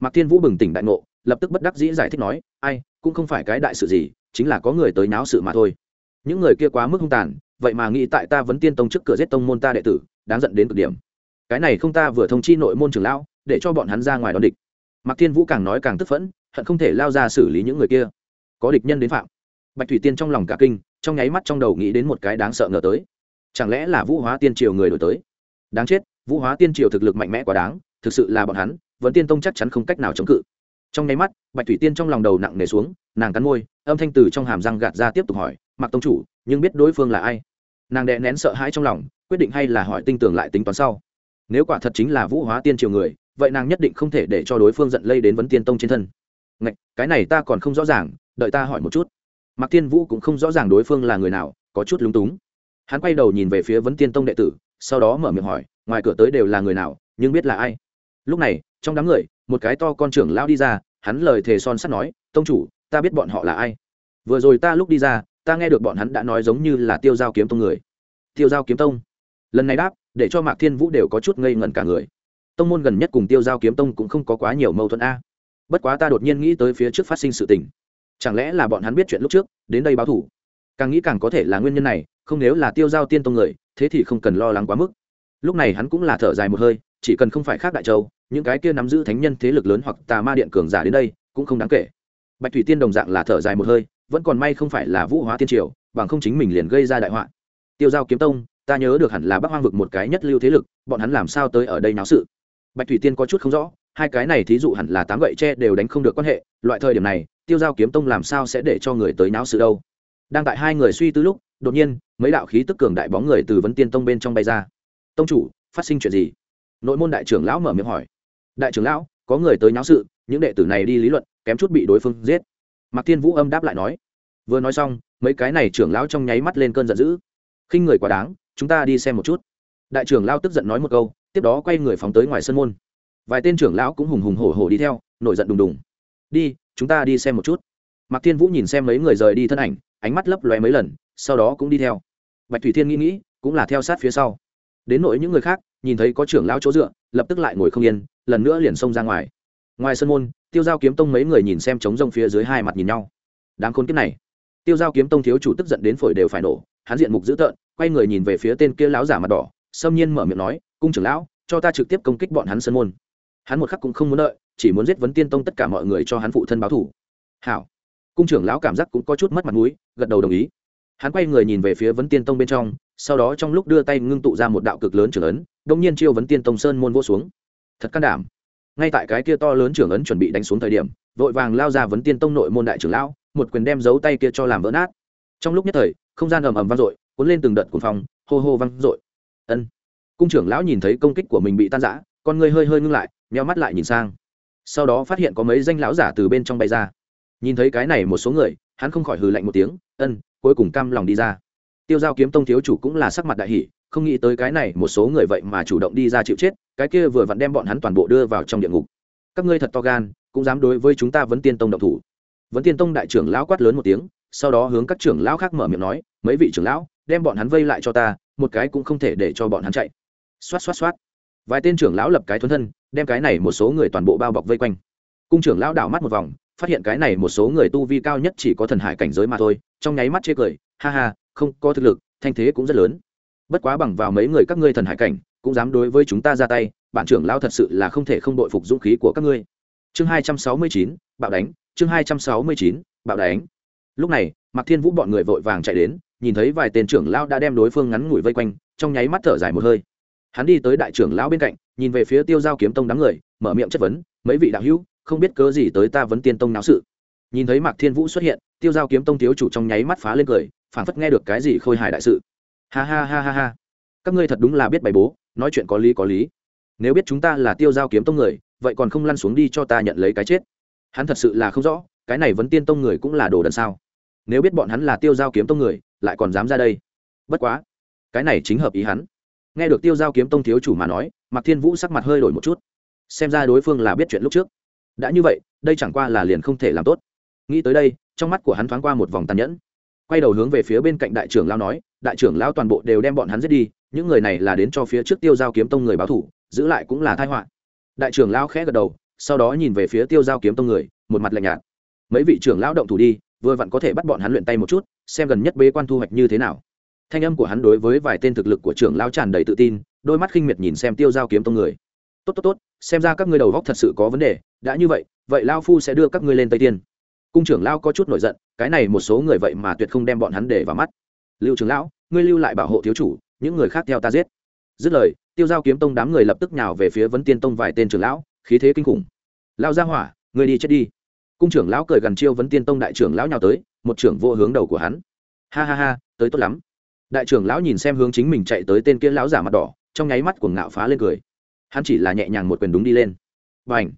Mạc thiên vũ bừng tỉnh đại ngộ lập tức bất đắc dĩ giải thích nói, ai, cũng không phải cái đại sự gì, chính là có người tới náo sự mà thôi. Những người kia quá mức hung tàn, vậy mà nghĩ tại ta vấn tiên tông trước cửa giết tông môn ta đệ tử, đáng giận đến cực điểm. Cái này không ta vừa thông chi nội môn trưởng lão, để cho bọn hắn ra ngoài đón địch. Mạc thiên vũ càng nói càng tức phẫn, hận không thể lao ra xử lý những người kia. Có địch nhân đến phạm. Bạch thủy tiên trong lòng cả kinh, trong nháy mắt trong đầu nghĩ đến một cái đáng sợ ngờ tới. Chẳng lẽ là vũ hóa tiên triều người đổi tới? Đáng chết, vũ hóa tiên triều thực lực mạnh mẽ quá đáng, thực sự là bọn hắn vẫn tiên tông chắc chắn không cách nào chống cự trong nháy mắt bạch thủy tiên trong lòng đầu nặng nề xuống nàng cắn môi âm thanh từ trong hàm răng gạt ra tiếp tục hỏi mặc tông chủ nhưng biết đối phương là ai? Nàng đè nén sợ hãi trong lòng quyết định hay là hỏi tinh tưởng lại tính toán sau. Nếu quả thật chính là vũ hóa tiên triều người vậy nàng nhất định không thể để cho đối phương giận lây đến vấn tiên tông trên thân. Ngạch, cái này ta còn không rõ ràng đợi ta hỏi một chút. Mạc tiên vũ cũng không rõ ràng đối phương là người nào có chút lúng túng. Hắn quay đầu nhìn về phía vấn tiên tông đệ tử sau đó mở miệng hỏi ngoài cửa tới đều là người nào nhưng biết là ai? Lúc này trong đám người một cái to con trưởng lao đi ra hắn lời thề son sắt nói, tông chủ, ta biết bọn họ là ai. Vừa rồi ta lúc đi ra, ta nghe được bọn hắn đã nói giống như là tiêu giao kiếm tông người. Tiêu giao kiếm tông? Lần này đáp, để cho mạc thiên vũ đều có chút ngây ngẩn cả người. Tông môn gần nhất cùng tiêu giao kiếm tông cũng không có quá nhiều mâu thuẫn a. Bất quá ta đột nhiên nghĩ tới phía trước phát sinh sự tình. Chẳng lẽ là bọn hắn biết chuyện lúc trước, đến đây báo thủ? Càng nghĩ càng có thể là nguyên nhân này, không nếu là tiêu giao tiên tông người, thế thì không cần lo lắng quá mức. Lúc này hắn cũng là thở dài một hơi chỉ cần không phải khác đại châu, những cái kia nắm giữ thánh nhân thế lực lớn hoặc tà ma điện cường giả đến đây, cũng không đáng kể. Bạch thủy tiên đồng dạng là thở dài một hơi, vẫn còn may không phải là vũ hóa tiên triều, bằng không chính mình liền gây ra đại họa. Tiêu giao kiếm tông, ta nhớ được hẳn là bắc hoang vực một cái nhất lưu thế lực, bọn hắn làm sao tới ở đây náo sự? Bạch thủy tiên có chút không rõ, hai cái này thí dụ hẳn là tám gậy tre đều đánh không được quan hệ, loại thời điểm này, tiêu giao kiếm tông làm sao sẽ để cho người tới náo sự đâu? Đang tại hai người suy tư lúc, đột nhiên, mấy đạo khí tức cường đại bóng người từ vấn tiên tông bên trong bay ra. Tông chủ, phát sinh chuyện gì? Nội môn đại trưởng lão mở miệng hỏi. Đại trưởng lão, có người tới nháo sự, những đệ tử này đi lý luận, kém chút bị đối phương giết. Mạc thiên vũ âm đáp lại nói. Vừa nói xong, mấy cái này trưởng lão trong nháy mắt lên cơn giận dữ. Khinh người quá đáng, chúng ta đi xem một chút. Đại trưởng lão tức giận nói một câu, tiếp đó quay người phóng tới ngoài sân môn. Vài tên trưởng lão cũng hùng hùng hổ hổ đi theo, nổi giận đùng đùng. Đi, chúng ta đi xem một chút. Mạc thiên vũ nhìn xem mấy người rời đi thân ảnh, ánh mắt lấp lóe mấy lần, sau đó cũng đi theo. Bạch thủy thiên nghĩ nghĩ, cũng là theo sát phía sau. Đến nỗi những người khác nhìn thấy có trưởng lão chỗ dựa, lập tức lại ngồi không yên, lần nữa liền xông ra ngoài. Ngoài sân môn, tiêu giao kiếm tông mấy người nhìn xem trống rông phía dưới hai mặt nhìn nhau. Đáng khốn kiếp này. Tiêu giao kiếm tông thiếu chủ tức giận đến phổi đều phải nổ, hắn diện mục dữ tợn, quay người nhìn về phía tên kia lão giả mặt đỏ, xâm nhiên mở miệng nói, cung trưởng lão, cho ta trực tiếp công kích bọn hắn sân môn. Hắn một khắc cũng không muốn đợi, chỉ muốn giết vấn tiên tông tất cả mọi người cho hắn phụ thân báo thủ hảo. Cung trưởng lão cảm giác cũng có chút mất mặt mũi, gật đầu đồng ý. Hắn quay người nhìn về phía vấn tiên tông bên trong sau đó trong lúc đưa tay ngưng tụ ra một đạo cực lớn trưởng ấn đông nhiên chiêu vấn tiên tông sơn môn vô xuống. Thật can đảm. Ngay tại cái kia to lớn trưởng ấn chuẩn bị đánh xuống thời điểm, vội vàng lao ra vấn tiên tông nội môn đại trưởng lão, một quyền đem giấu tay kia cho làm vỡ nát. Trong lúc nhất thời, không gian ầm ầm vang dội, cuốn lên từng đợt cuồng phong, hô hô vang dội. Ân. Cung trưởng lão nhìn thấy công kích của mình bị tan rã, con người hơi hơi ngưng lại nheo mắt lại nhìn sang. Sau đó phát hiện có mấy danh lão giả từ bên trong bay ra. Nhìn thấy cái này một số người, hắn không khỏi hừ lạnh một tiếng, ân, cuối cùng cam lòng đi ra tiêu giao kiếm tông thiếu chủ cũng là sắc mặt đại hỷ không nghĩ tới cái này một số người vậy mà chủ động đi ra chịu chết, cái kia vừa vặn đem bọn hắn toàn bộ đưa vào trong địa ngục. Các ngươi thật to gan, cũng dám đối với chúng ta vấn tiên tông động thủ. Vấn tiên tông đại trưởng lão quát lớn một tiếng, sau đó hướng các trưởng lão khác mở miệng nói, mấy vị trưởng lão, đem bọn hắn vây lại cho ta, một cái cũng không thể để cho bọn hắn chạy. Xoát xoát xoát. Vài tên trưởng lão lập cái thuấn thân, đem cái này một số người toàn bộ bao bọc vây quanh. Cung trưởng lão đảo mắt một vòng, phát hiện cái này một số người tu vi cao nhất chỉ có thần hải cảnh giới mà thôi, trong nháy mắt chê cười, ha ha không có thực lực, thanh thế cũng rất lớn. Bất quá bằng vào mấy người các ngươi thần hải cảnh, cũng dám đối với chúng ta ra tay, bản trưởng lão thật sự là không thể không đội phục dũng khí của các ngươi. Chương hai trăm sáu mươi chín, bạo đánh, chương hai trăm sáu mươi chín, bạo đánh. Lúc này, mạc thiên vũ bọn người vội vàng chạy đến, nhìn thấy vài tên trưởng lão đã đem đối phương ngắn ngủi vây quanh, trong nháy mắt thở dài một hơi. Hắn đi tới đại trưởng lão bên cạnh, nhìn về phía tiêu giao kiếm tông đám người, mở miệng chất vấn, mấy vị đạo hữu, không biết cớ gì tới ta vấn tiên tông náo sự? Nhìn thấy mạc thiên vũ xuất hiện, tiêu giao kiếm tông thiếu chủ trong nháy mắt phá lên cười phảng phất nghe được cái gì khôi hài đại sự. Ha ha ha ha ha. Các ngươi thật đúng là biết bày bố, nói chuyện có lý có lý. Nếu biết chúng ta là tiêu giao kiếm tông người, vậy còn không lăn xuống đi cho ta nhận lấy cái chết. Hắn thật sự là không rõ, cái này vấn tiên tông người cũng là đồ đần sao? Nếu biết bọn hắn là tiêu giao kiếm tông người, lại còn dám ra đây. Bất quá, cái này chính hợp ý hắn. Nghe được tiêu giao kiếm tông thiếu chủ mà nói, mạc thiên vũ sắc mặt hơi đổi một chút. Xem ra đối phương là biết chuyện lúc trước. Đã như vậy, đây chẳng qua là liền không thể làm tốt. Nghĩ tới đây, trong mắt của hắn thoáng qua một vòng tàn nhẫn quay đầu hướng về phía bên cạnh đại trưởng lao nói, đại trưởng lao toàn bộ đều đem bọn hắn giết đi, những người này là đến cho phía trước tiêu giao kiếm tông người báo thủ, giữ lại cũng là thai họa. Đại trưởng lao khẽ gật đầu, sau đó nhìn về phía tiêu giao kiếm tông người, một mặt lạnh nhạt. Mấy vị trưởng lao động thủ đi, vừa vặn có thể bắt bọn hắn luyện tay một chút, xem gần nhất bế quan thu hoạch như thế nào. Thanh âm của hắn đối với vài tên thực lực của trưởng lao tràn đầy tự tin, đôi mắt khinh miệt nhìn xem tiêu giao kiếm tông người. Tốt tốt tốt, xem ra các ngươi đầu góc thật sự có vấn đề, đã như vậy vậy lao phu sẽ đưa các ngươi lên tây tiên cung trưởng lão có chút nổi giận, cái này một số người vậy mà tuyệt không đem bọn hắn để vào mắt. Lưu trưởng lão, ngươi lưu lại bảo hộ thiếu chủ, những người khác theo ta giết. Dứt lời, tiêu giao kiếm tông đám người lập tức nhào về phía vấn tiên tông vài tên trưởng lão, khí thế kinh khủng. Lao ra hỏa, ngươi đi chết đi. Cung trưởng lão cười gần chiêu vấn tiên tông đại trưởng lão nhào tới, một trưởng vô hướng đầu của hắn. Ha ha ha, tới tốt lắm. Đại trưởng lão nhìn xem hướng chính mình chạy tới tên kia lão giả mặt đỏ, trong nháy mắt của ngạo phá lên cười. Hắn chỉ là nhẹ nhàng một quyền đúng đi lên. B à n h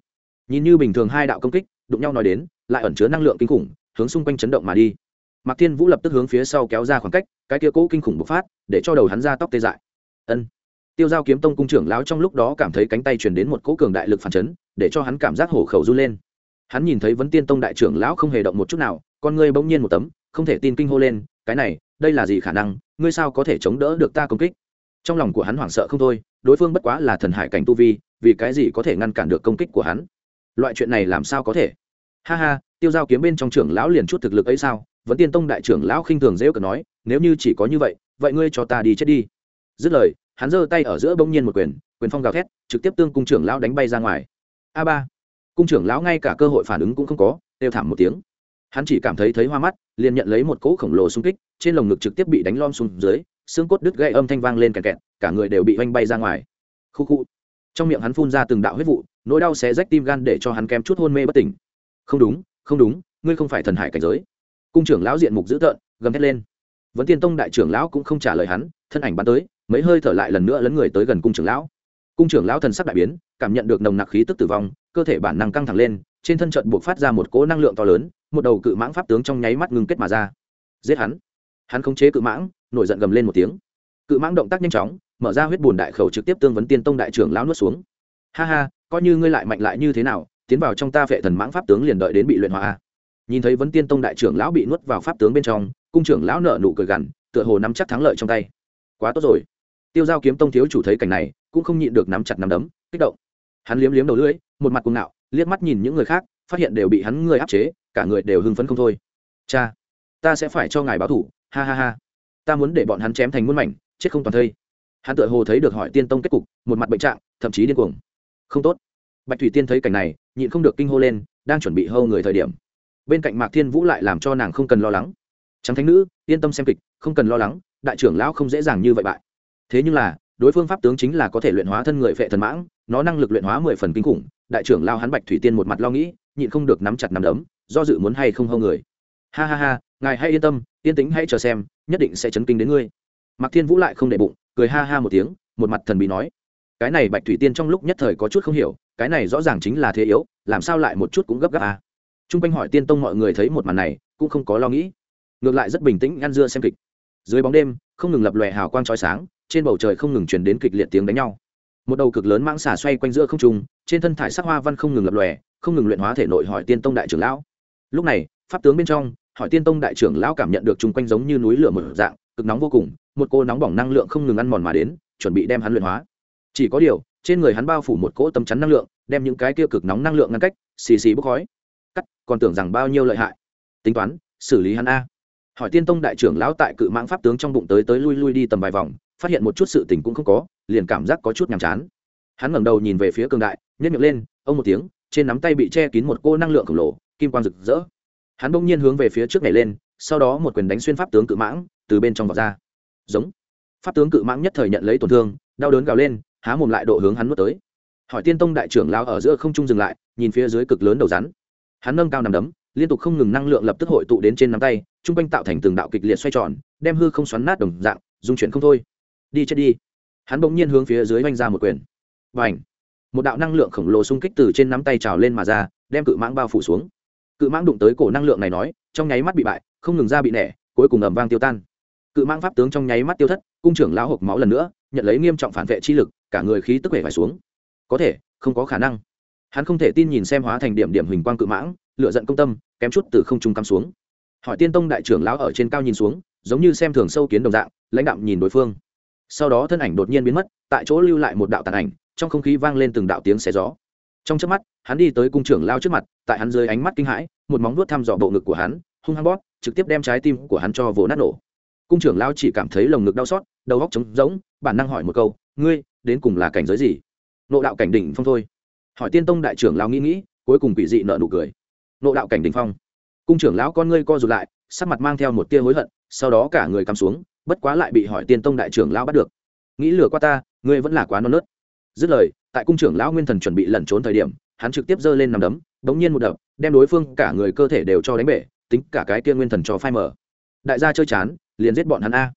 nhìn như bình thường hai đạo công kích, đụng nhau nói đến lại ẩn chứa năng lượng kinh khủng, hướng xung quanh chấn động mà đi. Mạc thiên vũ lập tức hướng phía sau kéo ra khoảng cách, cái kia cũ kinh khủng bộc phát, để cho đầu hắn ra tóc tê dại. Ân. Tiêu giao kiếm tông cung trưởng lão trong lúc đó cảm thấy cánh tay truyền đến một cỗ cường đại lực phản chấn, để cho hắn cảm giác hổ khẩu run lên. Hắn nhìn thấy vấn tiên tông đại trưởng lão không hề động một chút nào, con ngươi bỗng nhiên một tấm, không thể tin kinh hô lên, cái này, đây là gì khả năng? Ngươi sao có thể chống đỡ được ta công kích? Trong lòng của hắn hoảng sợ không thôi, đối phương bất quá là thần hải cảnh tu vi, vì cái gì có thể ngăn cản được công kích của hắn? Loại chuyện này làm sao có thể? Ha ha, tiêu giao kiếm bên trong trưởng lão liền chút thực lực ấy sao? Vẫn tiên tông đại trưởng lão khinh thường dễ cờ nói, nếu như chỉ có như vậy vậy ngươi cho ta đi chết đi. Dứt lời, hắn giơ tay ở giữa bỗng nhiên một quyền quyền phong gào thét, trực tiếp tương cung trưởng lão đánh bay ra ngoài. A ba. Cung trưởng lão ngay cả cơ hội phản ứng cũng không có, đều thảm một tiếng. Hắn chỉ cảm thấy thấy hoa mắt, liền nhận lấy một cỗ khổng lồ xung kích, trên lồng ngực trực tiếp bị đánh lom xuống dưới, xương cốt đứt gãy âm thanh vang lên kẹt kẹt, cả người đều bị oanh bay ra ngoài. Khu khu. Trong miệng hắn phun ra từng đạo huyết vụ, nỗi đau xé rách tim gan để cho hắn kém chút hôn mê bất tỉnh không đúng không đúng, ngươi không phải thần hải cảnh giới. Cung trưởng lão diện mục dữ tợn, gầm thét lên. Vẫn tiên tông đại trưởng lão cũng không trả lời hắn, thân ảnh bắn tới, mấy hơi thở lại lần nữa lấn người tới gần cung trưởng lão. Cung trưởng lão thần sắc đại biến, cảm nhận được nồng nặc khí tức tử vong, cơ thể bản năng căng thẳng lên, trên thân trận buộc phát ra một cỗ năng lượng to lớn, một đầu cự mãng pháp tướng trong nháy mắt ngưng kết mà ra. Giết hắn. Hắn khống chế cự mãng, nổi giận gầm lên một tiếng. Cự mãng động tác nhanh chóng, mở ra huyết bùn đại khẩu trực tiếp tương vấn tiên tông đại trưởng lão nuốt xuống. Ha ha, coi như ngươi lại mạnh lại như thế nào tiến vào trong ta vệ thần mãng pháp tướng liền đợi đến bị luyện hóa nhìn thấy vấn tiên tông đại trưởng lão bị nuốt vào pháp tướng bên trong, cung trưởng lão nợ nụ cười gằn, tựa hồ nắm chắc thắng lợi trong tay. Quá tốt rồi. Tiêu giao kiếm tông thiếu chủ thấy cảnh này, cũng không nhịn được nắm chặt nắm đấm, kích động. Hắn liếm liếm đầu lưỡi, một mặt cuồng ngạo, liếc mắt nhìn những người khác, phát hiện đều bị hắn người áp chế, cả người đều hưng phấn không thôi. Cha, ta sẽ phải cho ngài báo thủ, ha ha ha. Ta muốn để bọn hắn chém thành muôn mảnh, chết không toàn thây. Hắn tự hồ thấy được hỏi tiên tông kết cục, một mặt bệnh trạng, thậm chí điên cuồng. Không tốt bạch thủy tiên thấy cảnh này, nhịn không được kinh hô lên, đang chuẩn bị hâu người thời điểm. Bên cạnh mạc thiên vũ lại làm cho nàng không cần lo lắng. Trắng thánh nữ, yên tâm xem kịch, không cần lo lắng, đại trưởng lão không dễ dàng như vậy bại. Thế nhưng là, đối phương pháp tướng chính là có thể luyện hóa thân người phệ thần mãng, nó năng lực luyện hóa mười phần kinh khủng, đại trưởng lao hắn bạch thủy tiên một mặt lo nghĩ, nhịn không được nắm chặt nắm đấm, do dự muốn hay không hâu người. Ha ha ha, ngài hãy yên tâm, yên tĩnh hãy chờ xem, nhất định sẽ chấn kinh đến ngươi. Mạc thiên vũ lại không để bụng, cười ha ha một tiếng, một mặt thần bị nói cái này bạch thủy tiên trong lúc nhất thời có chút không hiểu, cái này rõ ràng chính là thế yếu, làm sao lại một chút cũng gấp gáp à. t r u n g quanh hỏi tiên tông mọi người thấy một màn này, cũng không có lo nghĩ. Ngược lại rất bình tĩnh ăn dưa xem kịch. Dưới bóng đêm, không ngừng lập lòe hào quang trói sáng, trên bầu trời không ngừng chuyển đến kịch liệt tiếng đánh nhau. Một đầu cực lớn mãng xà xoay quanh giữa không trung, trên thân thải sắc hoa văn không ngừng lập lòe, không ngừng luyện hóa thể nội hỏi tiên tông đại trưởng lão. Lúc này, pháp tướng bên trong, hỏi tiên tông đại trưởng lão cảm nhận được chung quanh giống như núi lửa một dạng, cực nóng vô cùng, một cô nóng bỏng năng lượng không ngừng ăn mòn mà đến, chuẩn bị đem hắn luyện hóa chỉ có điều, trên người hắn bao phủ một cỗ tấm chắn năng lượng, đem những cái kia cực nóng năng lượng ngăn cách, xì xì bốc khói. Cắt, còn tưởng rằng bao nhiêu lợi hại. Tính toán, xử lý hắn a. Hỏi tiên tông đại trưởng lão tại cự mãng pháp tướng trong bụng tới tới lui lui đi tầm vài vòng, phát hiện một chút sự tình cũng không có, liền cảm giác có chút nhàm chán. Hắn ngẩng đầu nhìn về phía cường đại nhét miệng lên, ông một tiếng, trên nắm tay bị che kín một cô năng lượng khổng lồ, kim quang rực rỡ. Hắn bỗng nhiên hướng về phía trước này lên, sau đó một quyền đánh xuyên pháp tướng cự mãng, từ bên trong vọt ra. Giống. Pháp tướng cự mãng nhất thời nhận lấy tổn thương, đau đớn gào lên há mồm lại độ hướng hắn nuốt tới. Hỏi tiên tông đại trưởng lao ở giữa không trung dừng lại, nhìn phía dưới cực lớn đầu rắn. Hắn nâng cao nằm đấm, liên tục không ngừng năng lượng lập tức hội tụ đến trên nắm tay chung quanh tạo thành từng đạo kịch liệt xoay tròn, đem hư không xoắn nát đồng dạng, dung chuyển không thôi. Đi chết đi. Hắn bỗng nhiên hướng phía dưới oanh ra một quyền. Và ảnh một đạo năng lượng khổng lồ xung kích từ trên nắm tay trào lên mà ra, đem cự mãng bao phủ xuống. Cự mãng đụng tới cổ năng lượng này nói, trong nháy mắt bị bại, không ngừng ra bị nẻ, cuối cùng ầm vang tiêu tan. Cự mãng pháp tướng trong nháy mắt tiêu thất, cung trưởng lão hộp máu lần nữa, nhận lấy nghiêm trọng phản vệ chi lực cả người khí tức vẻ phải xuống. Có thể, không có khả năng. Hắn không thể tin nhìn xem hóa thành điểm điểm huỳnh quang cự mãng lựa giận công tâm, kém chút từ không trung cắm xuống. Hỏi tiên tông đại trưởng lão ở trên cao nhìn xuống, giống như xem thường sâu kiến đồng dạng, lãnh đạm nhìn đối phương. Sau đó thân ảnh đột nhiên biến mất, tại chỗ lưu lại một đạo tàn ảnh, trong không khí vang lên từng đạo tiếng xé gió. Trong trước mắt, hắn đi tới cung trưởng lao trước mặt, tại hắn dưới ánh mắt kinh hãi, một móng vuốt thăm dò bộ ngực của hắn, hung hăng bóp, trực tiếp đem trái tim của hắn cho vồ nát nổ. Cung trưởng lao chỉ cảm thấy lồng ngực đau xót, đầu góc trống rỗng, bản năng hỏi một câu, ngươi đến cùng là cảnh giới gì? Nộ đạo cảnh đỉnh phong thôi. Hỏi tiên tông đại trưởng lao nghĩ nghĩ, cuối cùng quỷ dị nợ nụ cười. Nộ đạo cảnh đỉnh phong. Cung trưởng lão con ngươi co rụt lại, sắc mặt mang theo một tia hối hận, sau đó cả người cắm xuống, bất quá lại bị hỏi tiên tông đại trưởng lão bắt được. Nghĩ lừa qua ta, ngươi vẫn là quá non nớt. Dứt lời, tại cung trưởng lão nguyên thần chuẩn bị lẩn trốn thời điểm, hắn trực tiếp giơ lên nằm đấm bỗng nhiên một đập, đem đối phương cả người cơ thể đều cho đánh bể, tính cả cái kia nguyên thần cho phai mở đại gia chơi chán, liền giết bọn hắn a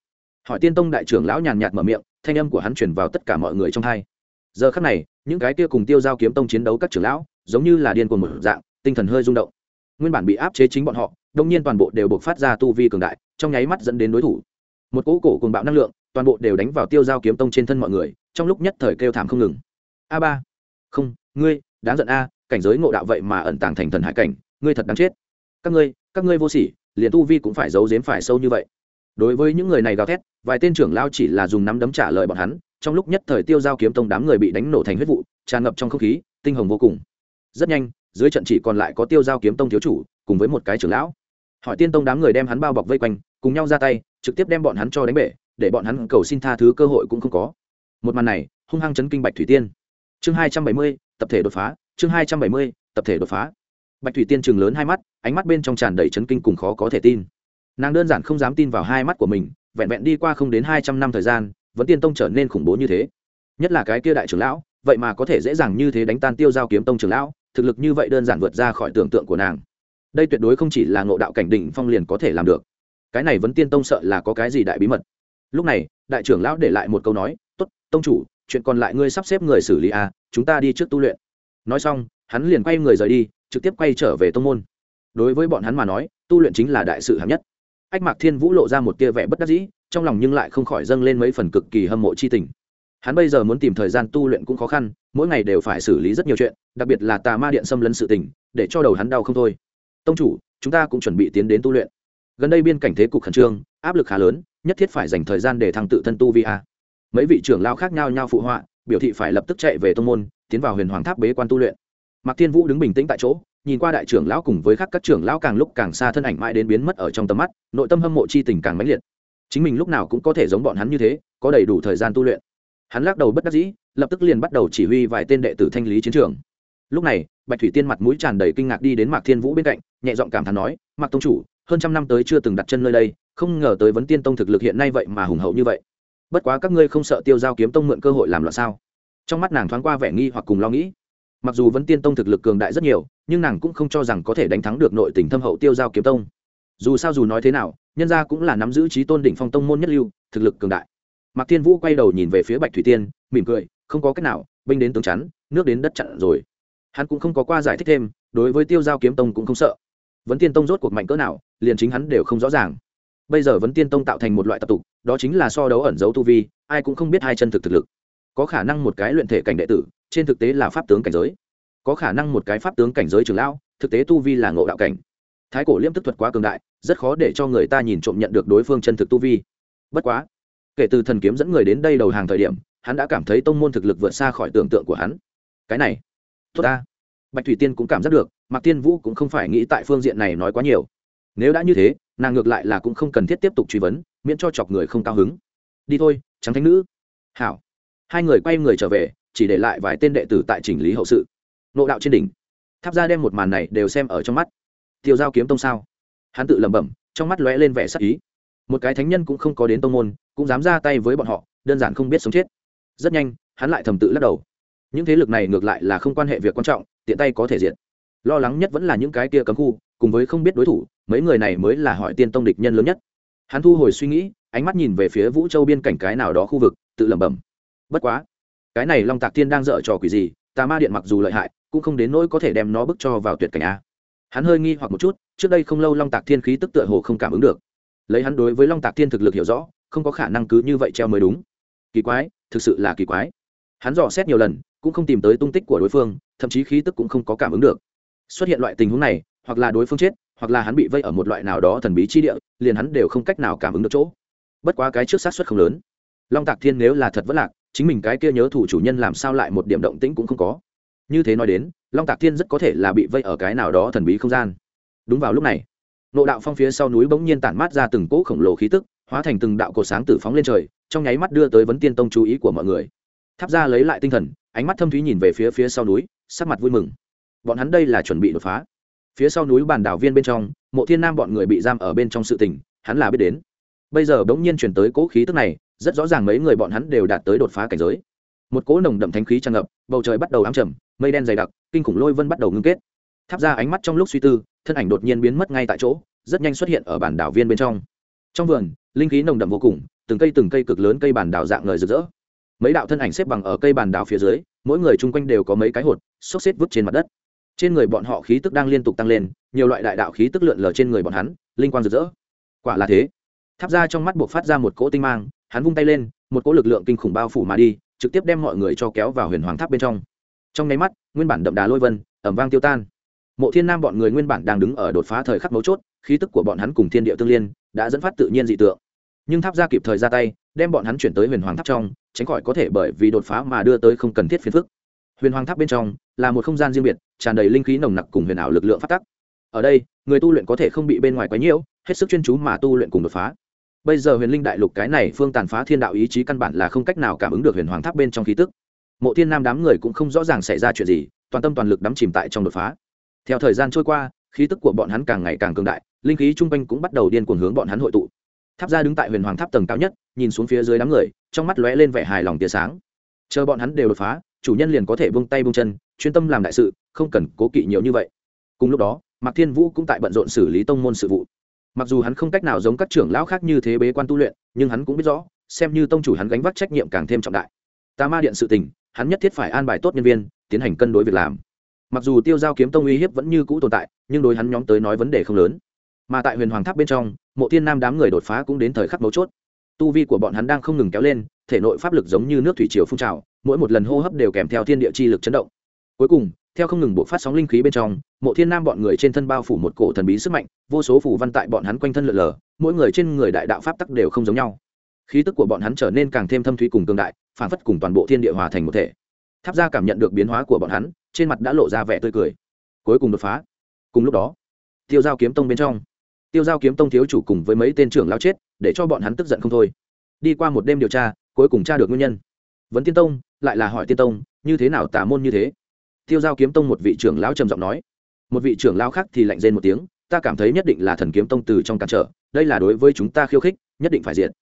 hỏi tiên tông đại trưởng lão nhàn nhạt mở miệng, thanh âm của hắn chuyển vào tất cả mọi người trong hai. Giờ khắc này, những cái kia cùng tiêu giao kiếm tông chiến đấu các trưởng lão, giống như là điên cuồng một dạng, tinh thần hơi rung động. Nguyên bản bị áp chế chính bọn họ, đông nhiên toàn bộ đều buộc phát ra tu vi cường đại, trong nháy mắt dẫn đến đối thủ. Một cỗ cổ cùng bạo năng lượng, toàn bộ đều đánh vào tiêu giao kiếm tông trên thân mọi người, trong lúc nhất thời kêu thảm không ngừng. A ba. Không, ngươi, đáng giận a, cảnh giới ngộ đạo vậy mà ẩn tàng thành thần hải cảnh, ngươi thật đáng chết. Các ngươi các ngươi vô sỉ, liền tu vi cũng phải giấu giếm phải sâu như vậy đối với những người này gào thét, vài tên trưởng lao chỉ là dùng nắm đấm trả lời bọn hắn, trong lúc nhất thời tiêu giao kiếm tông đám người bị đánh nổ thành huyết vụ, tràn ngập trong không khí, tinh hồng vô cùng. Rất nhanh, dưới trận chỉ còn lại có tiêu giao kiếm tông thiếu chủ, cùng với một cái trưởng lão. Hỏi tiên tông đám người đem hắn bao bọc vây quanh, cùng nhau ra tay, trực tiếp đem bọn hắn cho đánh bể, để bọn hắn cầu xin tha thứ cơ hội cũng không có. Một màn này, hung hăng chấn kinh bạch thủy tiên. Chương hai trăm bảy mươi, tập thể đột phá, chương hai trăm bảy mươi, tập thể đột phá. Bạch thủy tiên chừng lớn hai mắt, ánh mắt bên trong tràn đầy chấn kinh cùng khó có thể tin nàng đơn giản không dám tin vào hai mắt của mình vẹn vẹn đi qua không đến hai trăm năm thời gian vẫn tiên tông trở nên khủng bố như thế. Nhất là cái kia đại trưởng lão vậy mà có thể dễ dàng như thế đánh tan tiêu giao kiếm tông trưởng lão thực lực như vậy đơn giản vượt ra khỏi tưởng tượng của nàng. Đây tuyệt đối không chỉ là ngộ đạo cảnh đỉnh phong liền có thể làm được. Cái này vẫn tiên tông sợ là có cái gì đại bí mật. Lúc này đại trưởng lão để lại một câu nói tốt tông chủ chuyện còn lại ngươi sắp xếp người xử lý a à, chúng ta đi trước tu luyện. Nói xong hắn liền quay người rời đi trực tiếp quay trở về tông môn. Đối với bọn hắn mà nói tu luyện chính là đại sự hạng nhất ách mạc thiên vũ lộ ra một tia vẻ bất đắc dĩ, trong lòng nhưng lại không khỏi dâng lên mấy phần cực kỳ hâm mộ c h i tình. Hắn bây giờ muốn tìm thời gian tu luyện cũng khó khăn, mỗi ngày đều phải xử lý rất nhiều chuyện, đặc biệt là tà ma điện xâm lấn sự tình, để cho đầu hắn đau không thôi. Tông chủ, chúng ta cũng chuẩn bị tiến đến tu luyện. Gần đây biên cảnh thế cục khẩn trương, áp lực khá lớn, nhất thiết phải dành thời gian để thăng tự thân tu vi a. Mấy vị trưởng lao khác nhau nhau phụ họa, biểu thị phải lập tức chạy về tông môn, tiến vào huyền hoàng tháp bế quan tu luyện. Mạc thiên vũ đứng bình tĩnh tại chỗ nhìn qua đại trưởng lão cùng với các các trưởng lão càng lúc càng xa thân ảnh mãi đến biến mất ở trong tầm mắt, nội tâm hâm mộ chi tình càng mãnh liệt. Chính mình lúc nào cũng có thể giống bọn hắn như thế, có đầy đủ thời gian tu luyện. Hắn lắc đầu bất đắc dĩ, lập tức liền bắt đầu chỉ huy vài tên đệ tử thanh lý chiến trường. Lúc này, bạch thủy tiên mặt mũi tràn đầy kinh ngạc đi đến mạc thiên vũ bên cạnh, nhẹ giọng cảm thán nói, mạc tông chủ, hơn trăm năm tới chưa từng đặt chân nơi đây, không ngờ tới vấn tiên tông thực lực hiện nay vậy mà hùng hậu như vậy. Bất quá các ngươi không sợ tiêu giao kiếm tông mượn cơ hội làm loạn sao? Trong mắt nàng thoáng qua vẻ nghi hoặc cùng lo nghĩ. Mặc dù vấn tiên tông thực lực cường đại rất nhiều nhưng nàng cũng không cho rằng có thể đánh thắng được nội tình thâm hậu tiêu giao kiếm tông. Dù sao dù nói thế nào, nhân gia cũng là nắm giữ trí tôn đỉnh phong tông môn nhất lưu, thực lực cường đại. Mạc thiên vũ quay đầu nhìn về phía bạch thủy tiên, mỉm cười, không có cách nào, binh đến tướng chắn, nước đến đất chặn rồi. Hắn cũng không có qua giải thích thêm, đối với tiêu giao kiếm tông cũng không sợ. Vấn tiên tông rốt cuộc mạnh cỡ nào, liền chính hắn đều không rõ ràng. Bây giờ vấn tiên tông tạo thành một loại tập tục, đó chính là so đấu ẩn dấu tu vi, ai cũng không biết hai chân thực thực lực. Có khả năng một cái luyện thể cảnh đệ tử, trên thực tế là pháp tướng cảnh giới có khả năng một cái pháp tướng cảnh giới trường lão, thực tế tu vi là ngộ đạo cảnh. Thái cổ liêm tức thuật quá cường đại, rất khó để cho người ta nhìn trộm nhận được đối phương chân thực tu vi. Bất quá, kể từ thần kiếm dẫn người đến đây đầu hàng thời điểm, hắn đã cảm thấy tông môn thực lực vượt xa khỏi tưởng tượng của hắn. Cái này, tốt ta. Bạch thủy tiên cũng cảm giác được, mạc tiên vũ cũng không phải nghĩ tại phương diện này nói quá nhiều. Nếu đã như thế, nàng ngược lại là cũng không cần thiết tiếp tục truy vấn, miễn cho chọc người không cao hứng. Đi thôi trắng thánh nữ. Hảo. Hai người quay người trở về, chỉ để lại vài tên đệ tử tại chỉnh lý hậu sự nộ đạo trên đỉnh. Tháp ra đem một màn này đều xem ở trong mắt. Tiêu giao kiếm tông sao? Hắn tự lẩm bẩm, trong mắt lóe lên vẻ sắc ý. Một cái thánh nhân cũng không có đến tông môn, cũng dám ra tay với bọn họ, đơn giản không biết sống chết. Rất nhanh, hắn lại thầm tự lắc đầu. Những thế lực này ngược lại là không quan hệ việc quan trọng, tiện tay có thể diệt. Lo lắng nhất vẫn là những cái kia cấm khu, cùng với không biết đối thủ, mấy người này mới là hỏi tiên tông địch nhân lớn nhất. Hắn thu hồi suy nghĩ, ánh mắt nhìn về phía vũ châu biên cảnh cái nào đó khu vực, tự lẩm bẩm. Bất quá, cái này long tạc tiên đang dở trò quỷ gì, tà ma điện mặc dù lợi hại cũng không đến nỗi có thể đem nó bức cho vào tuyệt cảnh a. Hắn hơi nghi hoặc một chút, trước đây không lâu long tạc thiên khí tức tựa hồ không cảm ứng được. Lấy hắn đối với long tạc thiên thực lực hiểu rõ, không có khả năng cứ như vậy treo mới đúng. Kỳ quái, thực sự là kỳ quái. Hắn dò xét nhiều lần, cũng không tìm tới tung tích của đối phương, thậm chí khí tức cũng không có cảm ứng được. Xuất hiện loại tình huống này, hoặc là đối phương chết, hoặc là hắn bị vây ở một loại nào đó thần bí chi địa, liền hắn đều không cách nào cảm ứng được chỗ. Bất quá cái trước sát xuất không lớn. Long tạc thiên nếu là thật vất lạc, chính mình cái kia nhớ thủ chủ nhân làm sao lại một điểm động tĩnh cũng không có như thế nói đến, long tạc thiên rất có thể là bị vây ở cái nào đó thần bí không gian. Đúng vào lúc này, nộ đạo phong phía sau núi bỗng nhiên tản mát ra từng cỗ khổng lồ khí tức, hóa thành từng đạo cột sáng tử phóng lên trời, trong nháy mắt đưa tới vấn tiên tông chú ý của mọi người. Tháp ra lấy lại tinh thần, ánh mắt thâm thúy nhìn về phía phía sau núi, sắc mặt vui mừng. Bọn hắn đây là chuẩn bị đột phá. Phía sau núi bàn đảo viên bên trong, mộ thiên nam bọn người bị giam ở bên trong sự tình, hắn là biết đến. Bây giờ bỗng nhiên chuyển tới cỗ khí tức này, rất rõ ràng mấy người bọn hắn đều đạt tới đột phá cảnh giới. Một cỗ nồng đậm thánh khí tràn ngập, bầu trời bắt đầu ám trầm mây đen dày đặc, kinh khủng lôi vân bắt đầu ngưng kết. Tháp ra ánh mắt trong lúc suy tư, thân ảnh đột nhiên biến mất ngay tại chỗ, rất nhanh xuất hiện ở bản đảo viên bên trong. Trong vườn, linh khí nồng đậm vô cùng, từng cây từng cây cực lớn cây bản đảo dạng ngời rực rỡ. Mấy đạo thân ảnh xếp bằng ở cây bản đảo phía dưới, mỗi người chung quanh đều có mấy cái hột, xốc xếp vứt trên mặt đất. Trên người bọn họ khí tức đang liên tục tăng lên, nhiều loại đại đạo khí tức lượn lờ trên người bọn hắn, linh quang rực rỡ. Quả là thế. Tháp ra trong mắt buộc phát ra một cỗ tinh mang, hắn vung tay lên, một cỗ lực lượng kinh khủng bao phủ mà đi, trực tiếp đem mọi người cho kéo vào huyền hoàng tháp bên trong trong nháy mắt, nguyên bản đậm đà lôi vân ẩm vang tiêu tan. Mộ thiên nam bọn người nguyên bản đang đứng ở đột phá thời khắc mấu chốt, khí tức của bọn hắn cùng thiên địa tương liên, đã dẫn phát tự nhiên dị tượng. Nhưng tháp ra kịp thời ra tay, đem bọn hắn chuyển tới huyền hoàng tháp trong, tránh khỏi có thể bởi vì đột phá mà đưa tới không cần thiết phiền phức. Huyền hoàng tháp bên trong, là một không gian riêng biệt, tràn đầy linh khí nồng nặc cùng huyền ảo lực lượng phát tắc. Ở đây, người tu luyện có thể không bị bên ngoài quấy nhiễu, hết sức chuyên chú mà tu luyện cùng đột phá. Bây giờ huyền linh đại lục cái này phương tàn phá thiên đạo ý chí căn bản là không cách nào cảm ứng được huyền hoàng tháp bên trong khí tức mộ thiên nam đám người cũng không rõ ràng xảy ra chuyện gì, toàn tâm toàn lực đắm chìm tại trong đột phá. Theo thời gian trôi qua, khí tức của bọn hắn càng ngày càng cường đại, linh khí chung quanh cũng bắt đầu điên cuồng hướng bọn hắn hội tụ. Tháp ra đứng tại huyền hoàng tháp tầng cao nhất, nhìn xuống phía dưới đám người, trong mắt lóe lên vẻ hài lòng tia sáng. Chờ bọn hắn đều đột phá, chủ nhân liền có thể buông tay buông chân, chuyên tâm làm đại sự, không cần cố kỵ nhiều như vậy. Cùng lúc đó, mạc thiên vũ cũng tại bận rộn xử lý tông môn sự vụ. Mặc dù hắn không cách nào giống các trưởng lão khác như thế bế quan tu luyện, nhưng hắn cũng biết rõ, xem như tông chủ hắn gánh vác trách nhiệm càng thêm trọng đại tà ma điện sự tình, hắn nhất thiết phải an bài tốt nhân viên, tiến hành cân đối việc làm. Mặc dù tiêu giao kiếm tông uy hiếp vẫn như cũ tồn tại, nhưng đối hắn nhóm tới nói vấn đề không lớn. Mà tại huyền hoàng tháp bên trong, mộ thiên nam đám người đột phá cũng đến thời khắc mấu chốt. Tu vi của bọn hắn đang không ngừng kéo lên, thể nội pháp lực giống như nước thủy triều phun trào, mỗi một lần hô hấp đều kèm theo thiên địa chi lực chấn động. Cuối cùng, theo không ngừng bộ phát sóng linh khí bên trong, mộ thiên nam bọn người trên thân bao phủ một cổ thần bí sức mạnh, vô số phủ văn tại bọn hắn quanh thân lượn lờ, mỗi người trên người đại đạo pháp tắc đều không giống nhau. Khí tức của bọn hắn trở nên càng thêm thâm thúy cùng cường đại phản phất cùng toàn bộ thiên địa hòa thành một thể. Tháp ra cảm nhận được biến hóa của bọn hắn, trên mặt đã lộ ra vẻ tươi cười. Cuối cùng đột phá. Cùng lúc đó, tiêu giao kiếm tông bên trong, tiêu giao kiếm tông thiếu chủ cùng với mấy tên trưởng lao chết, để cho bọn hắn tức giận không thôi. Đi qua một đêm điều tra, cuối cùng tra được nguyên nhân. Vấn tiên tông, lại là hỏi tiên tông, như thế nào tả môn như thế? Tiêu giao kiếm tông một vị trưởng lão trầm giọng nói. Một vị trưởng lão khác thì lạnh rên một tiếng, ta cảm thấy nhất định là thần kiếm tông từ trong cản trở, đây là đối với chúng ta khiêu khích, nhất định phải diện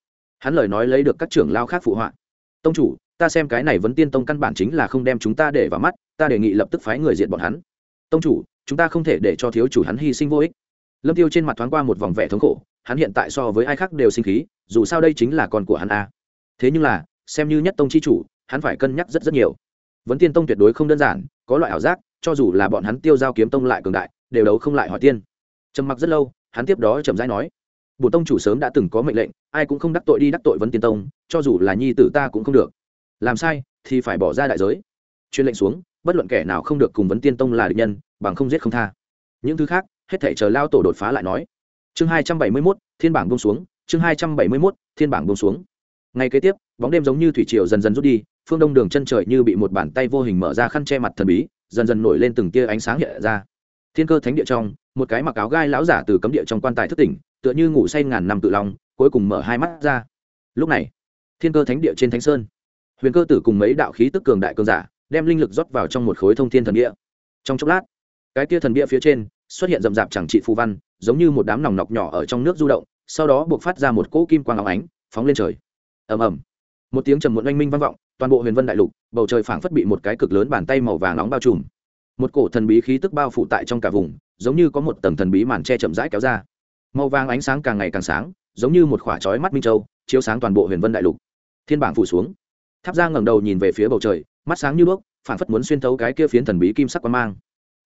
hắn lời nói lấy được các trưởng lão khác phụ họa tông chủ, ta xem cái này vấn tiên tông căn bản chính là không đem chúng ta để vào mắt, ta đề nghị lập tức phái người diện bọn hắn. Tông chủ, chúng ta không thể để cho thiếu chủ hắn hy sinh vô ích. Lâm tiêu trên mặt thoáng qua một vòng vẻ thống khổ, hắn hiện tại so với ai khác đều sinh khí, dù sao đây chính là con của hắn a. Thế nhưng là, xem như nhất tông chi chủ, hắn phải cân nhắc rất rất nhiều. Vấn tiên tông tuyệt đối không đơn giản, có loại ảo giác, cho dù là bọn hắn tiêu giao kiếm tông lại cường đại, đều đấu không lại hỏi tiên. Trầm mặc rất lâu, hắn tiếp đó chậm rãi nói bổn tông chủ sớm đã từng có mệnh lệnh, ai cũng không đắc tội đi đắc tội vấn tiên tông, cho dù là nhi tử ta cũng không được. Làm sai, thì phải bỏ ra đại giới. Chuyên lệnh xuống, bất luận kẻ nào không được cùng vấn tiên tông là địch nhân, bằng không giết không tha. Những thứ khác, hết thể chờ lao tổ đột phá lại nói. Chương hai trăm bảy mươi mốt, thiên bảng bông xuống, chương hai trăm bảy mươi mốt, thiên bảng bông xuống. Ngay kế tiếp, bóng đêm giống như thủy triều dần dần rút đi, phương đông đường chân trời như bị một bàn tay vô hình mở ra khăn che mặt thần bí, dần dần nổi lên từng tia ánh sáng hiện ra. Thiên cơ thánh địa trong, một cái mặc áo gai lão giả từ cấm địa trong quan tài thất tỉnh tựa như ngủ say ngàn năm tự lòng cuối cùng mở hai mắt ra. Lúc này, thiên cơ thánh địa trên thánh sơn, huyền cơ tử cùng mấy đạo khí tức cường đại cường giả đem linh lực rót vào trong một khối thông thiên thần địa. Trong chốc lát, cái tia thần địa phía trên xuất hiện rậm rạp chẳng trị phù văn, giống như một đám nòng nọc nhỏ ở trong nước du động, sau đó buộc phát ra một cỗ kim quang áo ánh, phóng lên trời. Ầm ầm. Một tiếng trầm muộn oanh minh vang vọng, toàn bộ huyền vân đại lục, bầu trời phảng phất bị một cái cực lớn bàn tay màu vàng nóng bao trùm. Một cổ thần bí khí tức bao phủ tại trong cả vùng, giống như có một tầng thần bí màn che chậm rãi kéo ra màu vàng ánh sáng càng ngày càng sáng, giống như một khỏa trói mắt minh châu, chiếu sáng toàn bộ huyền vân đại lục. Thiên bảng phủ xuống. Tháp ra ngẩng đầu nhìn về phía bầu trời, mắt sáng như bước phản phất muốn xuyên thấu cái kia phiến thần bí kim sắc quan mang.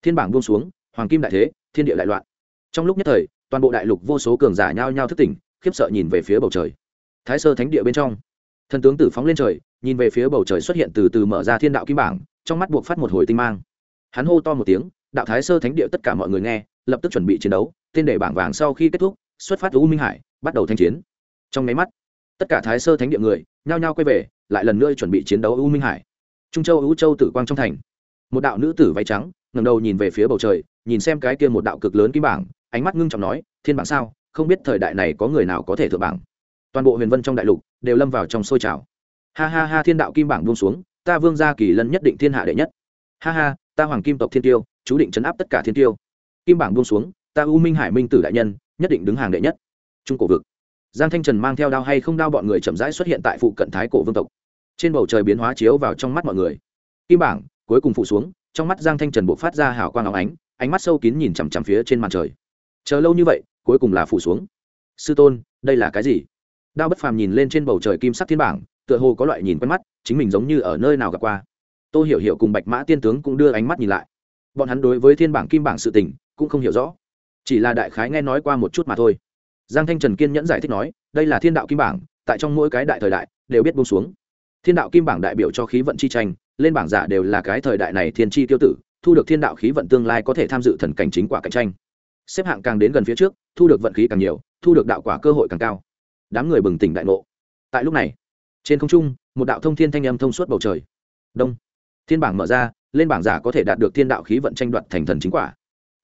Thiên bảng buông xuống, hoàng kim đại thế, thiên địa đại loạn. Trong lúc nhất thời, toàn bộ đại lục vô số cường giả nhao nhao thức tỉnh, khiếp sợ nhìn về phía bầu trời. Thái sơ thánh địa bên trong. Thần tướng tử phóng lên trời, nhìn về phía bầu trời xuất hiện từ từ mở ra thiên đạo kim bảng, trong mắt buộc phát một hồi tinh mang. Hắn hô to một tiếng, đạo thái sơ thánh địa tất cả mọi người nghe lập tức chuẩn bị chiến đấu, tên đề bảng vàng sau khi kết thúc, xuất phát u minh hải, bắt đầu thanh chiến. Trong nháy mắt, tất cả thái sơ thánh địa người nhao nhao quay về, lại lần nữa chuẩn bị chiến đấu u minh hải. Trung châu, u châu tử quang trong thành. Một đạo nữ tử váy trắng, ngẩng đầu nhìn về phía bầu trời, nhìn xem cái kia một đạo cực lớn kim bảng, ánh mắt ngưng trọng nói, thiên bảng sao? Không biết thời đại này có người nào có thể thượng bảng? Toàn bộ huyền vân trong đại lục đều lâm vào trong sôi trào. Ha ha ha, thiên đạo kim bảng buông xuống, ta vương gia kỳ lân nhất định thiên hạ đệ nhất. Ha ha, ta hoàng kim tộc thiên tiêu, chú định chấn áp tất cả thiên tiêu kim bảng buông xuống, ta u minh hải minh tử đại nhân, nhất định đứng hàng đệ nhất. Trung cổ vực. Giang thanh trần mang theo đao hay không đao bọn người chậm rãi xuất hiện tại phụ cận thái cổ vương tộc. Trên bầu trời biến hóa chiếu vào trong mắt mọi người. Kim bảng, cuối cùng phụ xuống, trong mắt giang thanh trần buộc phát ra hào quang áo ánh ánh mắt sâu kín nhìn chằm chằm phía trên màn trời. Chờ lâu như vậy, cuối cùng là phủ xuống. Sư tôn, đây là cái gì? Đao bất phàm nhìn lên trên bầu trời kim sắc thiên bảng, tựa hồ có loại nhìn quen mắt, chính mình giống như ở nơi nào gặp qua. Tô hiểu hiểu cùng bạch mã tiên tướng cũng đưa ánh mắt nhìn lại. Bọn hắn đối với thiên bảng kim bảng sự tình cũng không hiểu rõ. Chỉ là đại khái nghe nói qua một chút mà thôi. Giang thanh trần kiên nhẫn giải thích nói, đây là thiên đạo kim bảng, tại trong mỗi cái đại thời đại, đều biết bông xuống. Thiên đạo kim bảng đại biểu cho khí vận chi tranh, lên bảng giả đều là cái thời đại này thiên chi tiêu tử, thu được thiên đạo khí vận tương lai có thể tham dự thần cảnh chính quả cạnh tranh. Xếp hạng càng đến gần phía trước, thu được vận khí càng nhiều, thu được đạo quả cơ hội càng cao. Đám người bừng tỉnh đại ngộ. Tại lúc này, trên không trung, một đạo thông thiên thanh âm thông suốt bầu trời. Đông. Thiên bảng mở ra, lên bảng giả có thể đạt được thiên đạo khí vận tranh đoạt thành thần chính quả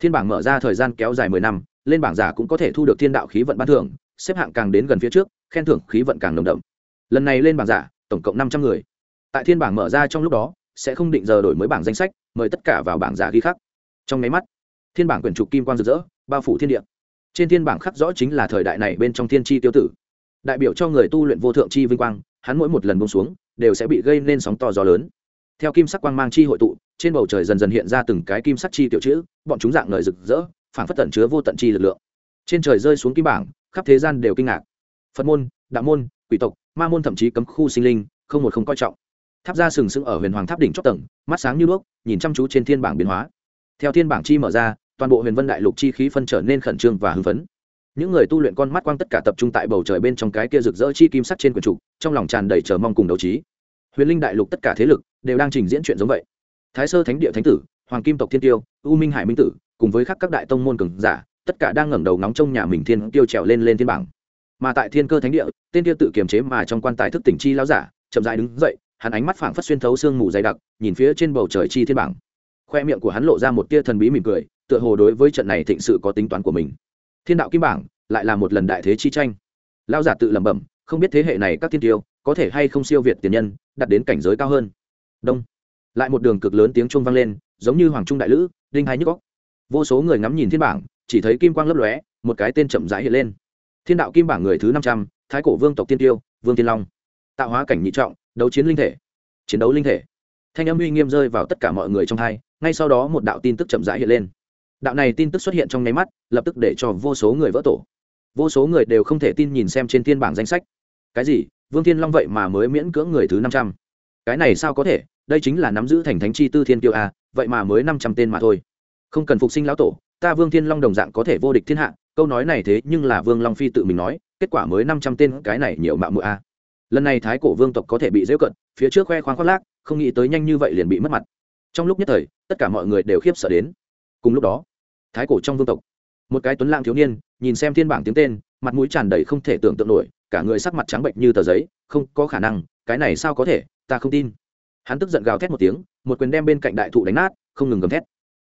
thiên bảng mở ra thời gian kéo dài mười năm, lên bảng giả cũng có thể thu được thiên đạo khí vận ban thưởng, xếp hạng càng đến gần phía trước, khen thưởng khí vận càng nồng đậm. Lần này lên bảng giả, tổng cộng năm trăm người. Tại thiên bảng mở ra trong lúc đó, sẽ không định giờ đổi mới bảng danh sách, mời tất cả vào bảng giả ghi khắc. Trong máy mắt, thiên bảng quyển trục kim quang rực rỡ, bao phủ thiên địa. Trên thiên bảng khắc rõ chính là thời đại này bên trong thiên tri tiêu tử. Đại biểu cho người tu luyện vô thượng chi vinh quang, hắn mỗi một lần bông xuống, đều sẽ bị gây nên sóng to gió lớn theo kim sắc quang mang chi hội tụ, trên bầu trời dần dần hiện ra từng cái kim sắc chi tiểu chữ, bọn chúng dạng ngời rực rỡ phản phất tận chứa vô tận chi lực lượng. Trên trời rơi xuống kim bảng, khắp thế gian đều kinh ngạc. Phật môn, đạo môn, quỷ tộc, ma môn thậm chí cấm khu sinh linh, không một không coi trọng. Tháp ra sừng sững ở huyền hoàng tháp đỉnh chót tầng, mắt sáng như đuốc, nhìn chăm chú trên thiên bảng biến hóa. Theo thiên bảng chi mở ra, toàn bộ huyền vân đại lục chi khí phân trở nên khẩn trương và hưng phấn. Những người tu luyện con mắt quang tất cả tập trung tại bầu trời bên trong cái kia rực rỡ chi kim sắc trên quần trục, trong lòng tràn đầy chờ mong cùng đấu trí. Huyền linh đại lục tất cả thế lực đều đang trình diễn chuyện giống vậy. Thái sơ thánh địa thánh tử, hoàng kim tộc thiên tiêu, u minh hải minh tử, cùng với các các đại tông môn cường giả, tất cả đang ngẩng đầu nóng trong nhà mình thiên tiêu trèo lên lên thiên bảng. Mà tại thiên cơ thánh địa tên tiêu tự kiềm chế mà trong quan tài thức tỉnh chi lão giả, chậm rãi đứng dậy, hắn ánh mắt phảng phất xuyên thấu sương mù dày đặc, nhìn phía trên bầu trời chi thiên bảng. Khoe miệng của hắn lộ ra một tia thần bí mỉm cười, tựa hồ đối với trận này thịnh sự có tính toán của mình. Thiên đạo kim bảng lại là một lần đại thế chi tranh. Lão giả tự lẩm bẩm, không biết thế hệ này các thiên tiêu có thể hay không siêu việt tiền nhân đặt đến cảnh giới cao hơn đông. Lại một đường cực lớn tiếng chuông vang lên, giống như hoàng trung đại lữ, đinh hai nhức góc vô số người ngắm nhìn thiên bảng, chỉ thấy kim quang lấp lóe, một cái tên chậm rãi hiện lên. Thiên đạo kim bảng người thứ năm trăm, thái cổ vương tộc tiên tiêu, vương tiên long. Tạo hóa cảnh nhị trọng, đấu chiến linh thể. Chiến đấu linh thể. Thanh âm uy nghiêm rơi vào tất cả mọi người trong hai, ngay sau đó một đạo tin tức chậm rãi hiện lên. Đạo này tin tức xuất hiện trong nháy mắt, lập tức để cho vô số người vỡ tổ. Vô số người đều không thể tin nhìn xem trên thiên bảng danh sách. Cái gì? Vương thiên long vậy mà mới miễn cưỡng người thứ năm trăm. Cái này sao có thể? Đây chính là nắm giữ thành thánh chi tư thiên kiêu a, vậy mà mới năm trăm tên mà thôi. Không cần phục sinh lão tổ, ta vương thiên long đồng dạng có thể vô địch thiên hạ, câu nói này thế nhưng là vương long phi tự mình nói, kết quả mới năm trăm tên cái này nhiều mạo mụa a. Lần này thái cổ vương tộc có thể bị dễ cận, phía trước khoe khoang khoác lác, không nghĩ tới nhanh như vậy liền bị mất mặt. Trong lúc nhất thời, tất cả mọi người đều khiếp sợ đến. Cùng lúc đó, thái cổ trong vương tộc, một cái tuấn lang thiếu niên, nhìn xem thiên bảng tiếng tên, mặt mũi tràn đầy không thể tưởng tượng nổi, cả người sắc mặt trắng bệnh như tờ giấy, không có khả năng, cái này sao có thể, ta không tin hắn tức giận gào thét một tiếng, một quyền đem bên cạnh đại thụ đánh nát, không ngừng gầm thét.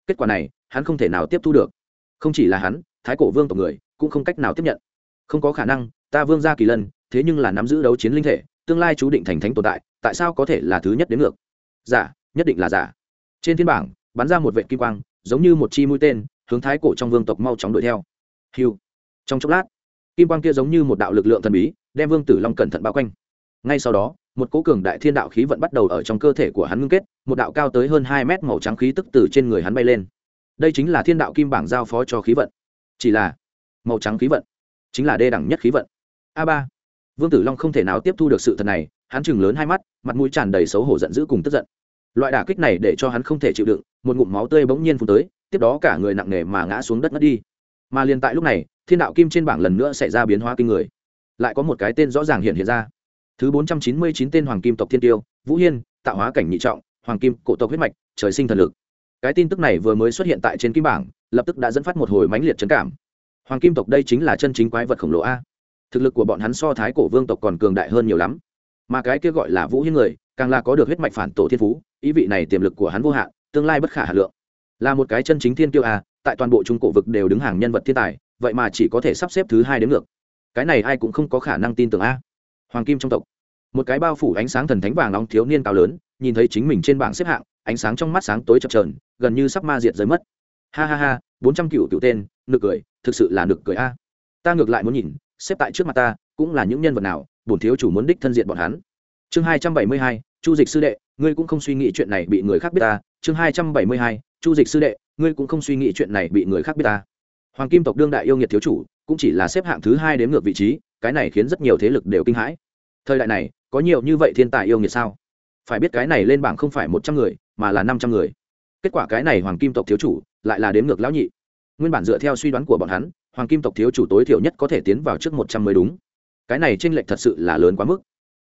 Kết quả này, hắn không thể nào tiếp thu được. Không chỉ là hắn, thái cổ vương tộc người cũng không cách nào tiếp nhận. Không có khả năng, ta vương gia kỳ lân, thế nhưng là nắm giữ đấu chiến linh thể, tương lai chú định thành thánh tồn tại tại sao có thể là thứ nhất đến ngược? Giả, nhất định là giả. Trên thiên bảng, bắn ra một vệ kim quang, giống như một chi mũi tên, hướng thái cổ trong vương tộc mau chóng đuổi theo. Hiu. Trong chốc lát, kim quang kia giống như một đạo lực lượng thần bí, đem vương tử long cẩn thận bao quanh ngay sau đó, một cố cường đại thiên đạo khí vận bắt đầu ở trong cơ thể của hắn ngưng kết, một đạo cao tới hơn hai mét màu trắng khí tức từ trên người hắn bay lên. Đây chính là thiên đạo kim bảng giao phó cho khí vận. Chỉ là màu trắng khí vận chính là đê đẳng nhất khí vận. A ba. Vương tử long không thể nào tiếp thu được sự thật này, hắn chừng lớn hai mắt, mặt mũi tràn đầy xấu hổ giận dữ cùng tức giận. Loại đả kích này để cho hắn không thể chịu đựng, một ngụm máu tươi bỗng nhiên phun tới, tiếp đó cả người nặng nề mà ngã xuống đất ngất đi. Mà liền tại lúc này, thiên đạo kim trên bảng lần nữa xảy ra biến hóa kinh người. Lại có một cái tên rõ ràng hiện hiện ra thứ bốn trăm chín mươi chín tên hoàng kim tộc thiên tiêu, vũ hiên, tạo hóa cảnh nhị trọng, hoàng kim cổ tộc huyết mạch, trời sinh thần lực. Cái tin tức này vừa mới xuất hiện tại trên kim bảng, lập tức đã dẫn phát một hồi mãnh liệt trấn cảm. Hoàng kim tộc đây chính là chân chính quái vật khổng lồ a. Thực lực của bọn hắn so thái cổ vương tộc còn cường đại hơn nhiều lắm. Mà cái kia gọi là vũ hiên người, càng là có được huyết mạch phản tổ thiên phú, ý vị này tiềm lực của hắn vô hạn, tương lai bất khả hà lượng. Là một cái chân chính thiên tiêu a, tại toàn bộ trung cổ vực đều đứng hàng nhân vật thiên tài, vậy mà chỉ có thể sắp xếp thứ hai đến ngược. Cái này ai cũng không có khả năng tin tưởng a hoàng kim trong tộc. Một cái bao phủ ánh sáng thần thánh vàng nóng thiếu niên cao lớn, nhìn thấy chính mình trên bảng xếp hạng, ánh sáng trong mắt sáng tối chập trờn gần như sắp ma diệt rơi mất. Ha ha ha, bốn trăm cựu cựu tên, nực cười, thực sự là nực cười a. Ta ngược lại muốn nhìn, xếp tại trước mặt ta, cũng là những nhân vật nào, bổn thiếu chủ muốn đích thân diện bọn hắn. Chương hai trăm bảy mươi hai, chu dịch sư đệ, ngươi cũng không suy nghĩ chuyện này bị người khác biết ta. Chương hai trăm bảy mươi hai, chu dịch sư đệ, ngươi cũng không suy nghĩ chuyện này bị người khác biết ta. Hoàng kim tộc đương đại yêu nghiệt thiếu chủ, cũng chỉ là xếp hạng thứ hai đến ngược vị trí cái này khiến rất nhiều thế lực đều kinh hãi. Thời đại này, có nhiều như vậy thiên tài yêu nghiệt sao? Phải biết cái này lên bảng không phải một trăm người, mà là năm trăm người. Kết quả cái này hoàng kim tộc thiếu chủ, lại là đến ngược lão nhị. Nguyên bản dựa theo suy đoán của bọn hắn, hoàng kim tộc thiếu chủ tối thiểu nhất có thể tiến vào trước một trăm mới đúng. Cái này tranh lệch thật sự là lớn quá mức.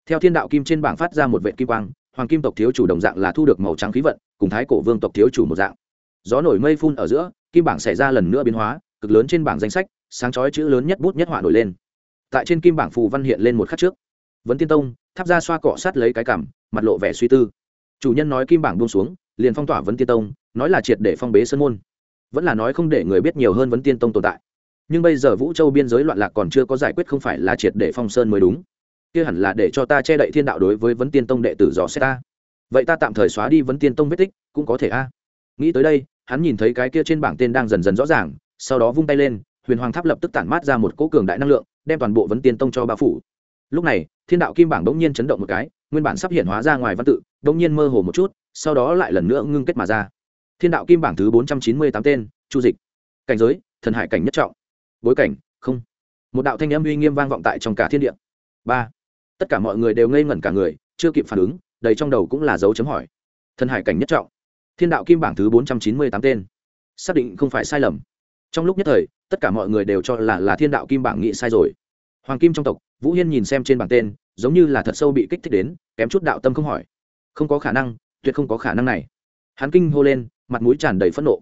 Theo thiên đạo kim trên bảng phát ra một vệ kim quang, hoàng kim tộc thiếu chủ đồng dạng là thu được màu trắng khí vận, cùng thái cổ vương tộc thiếu chủ một dạng. Gió nổi mây phun ở giữa, kim bảng xảy ra lần nữa biến hóa, cực lớn trên bảng danh sách, sáng chói chữ lớn nhất bút nhất họa nổi lên tại trên kim bảng phù văn hiện lên một khắc trước. Vấn tiên tông, tháp ra xoa cọ sát lấy cái cảm, mặt lộ vẻ suy tư. Chủ nhân nói kim bảng buông xuống, liền phong tỏa vấn tiên tông, nói là triệt để phong bế sân môn. Vẫn là nói không để người biết nhiều hơn vấn tiên tông tồn tại. Nhưng bây giờ vũ châu biên giới loạn lạc còn chưa có giải quyết không phải là triệt để phong sơn mới đúng. Kia hẳn là để cho ta che đậy thiên đạo đối với vấn tiên tông đệ tử dò xét ta. Vậy ta tạm thời xóa đi vấn tiên tông vết tích, cũng có thể a. Nghĩ tới đây, hắn nhìn thấy cái kia trên bảng tên đang dần dần rõ ràng, sau đó vung tay lên huyền hoàng tháp lập tức tản mát ra một cỗ cường đại năng lượng, đem toàn bộ vấn tiên tông cho bao phủ. Lúc này, thiên đạo kim bảng đống nhiên chấn động một cái, nguyên bản sắp hiện hóa ra ngoài văn tự, đống nhiên mơ hồ một chút, sau đó lại lần nữa ngưng kết mà ra. Thiên đạo kim bảng thứ bốn trăm chín mươi tám tên, chu dịch. Cảnh giới, thần hải cảnh nhất trọng. Bối cảnh, không. Một đạo thanh âm uy nghiêm vang vọng tại trong cả thiên địa. Ba. Tất cả mọi người đều ngây ngẩn cả người, chưa kịp phản ứng, đầy trong đầu cũng là dấu chấm hỏi. Thần hải cảnh nhất trọng. Thiên đạo kim bảng thứ bốn trăm chín mươi tám tên. Xác định không phải sai lầm trong lúc nhất thời, tất cả mọi người đều cho là là thiên đạo kim bảng nghị sai rồi. Hoàng kim trong tộc, vũ hiên nhìn xem trên bảng tên, giống như là thật sâu bị kích thích đến, kém chút đạo tâm không hỏi. Không có khả năng, tuyệt không có khả năng này. Hắn kinh hô lên, mặt mũi tràn đầy phẫn nộ.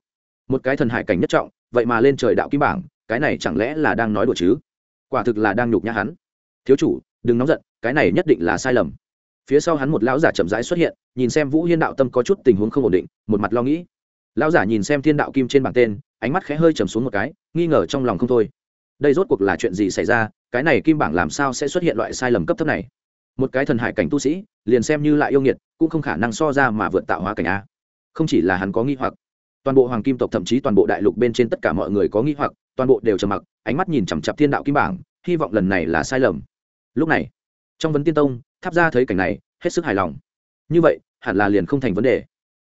Một cái thần hải cảnh nhất trọng, vậy mà lên trời đạo kim bảng, cái này chẳng lẽ là đang nói đùa chứ? Quả thực là đang nhục nhã hắn. Thiếu chủ, đừng nóng giận, cái này nhất định là sai lầm. Phía sau hắn một lão giả chậm rãi xuất hiện, nhìn xem vũ hiên đạo tâm có chút tình huống không ổn định, một mặt lo nghĩ lão giả nhìn xem thiên đạo kim trên bảng tên, ánh mắt khẽ hơi trầm xuống một cái, nghi ngờ trong lòng không thôi. Đây rốt cuộc là chuyện gì xảy ra? Cái này kim bảng làm sao sẽ xuất hiện loại sai lầm cấp thấp này? Một cái thần hải cảnh tu sĩ, liền xem như lại yêu nghiệt, cũng không khả năng so ra mà vượt tạo hóa cảnh a. Không chỉ là hắn có nghi hoặc, toàn bộ hoàng kim tộc thậm chí toàn bộ đại lục bên trên tất cả mọi người có nghi hoặc, toàn bộ đều trầm mặc, ánh mắt nhìn chằm chặp thiên đạo kim bảng, hy vọng lần này là sai lầm. Lúc này, trong vấn tiên tông, tháp ra thấy cảnh này, hết sức hài lòng. Như vậy, hẳn là liền không thành vấn đề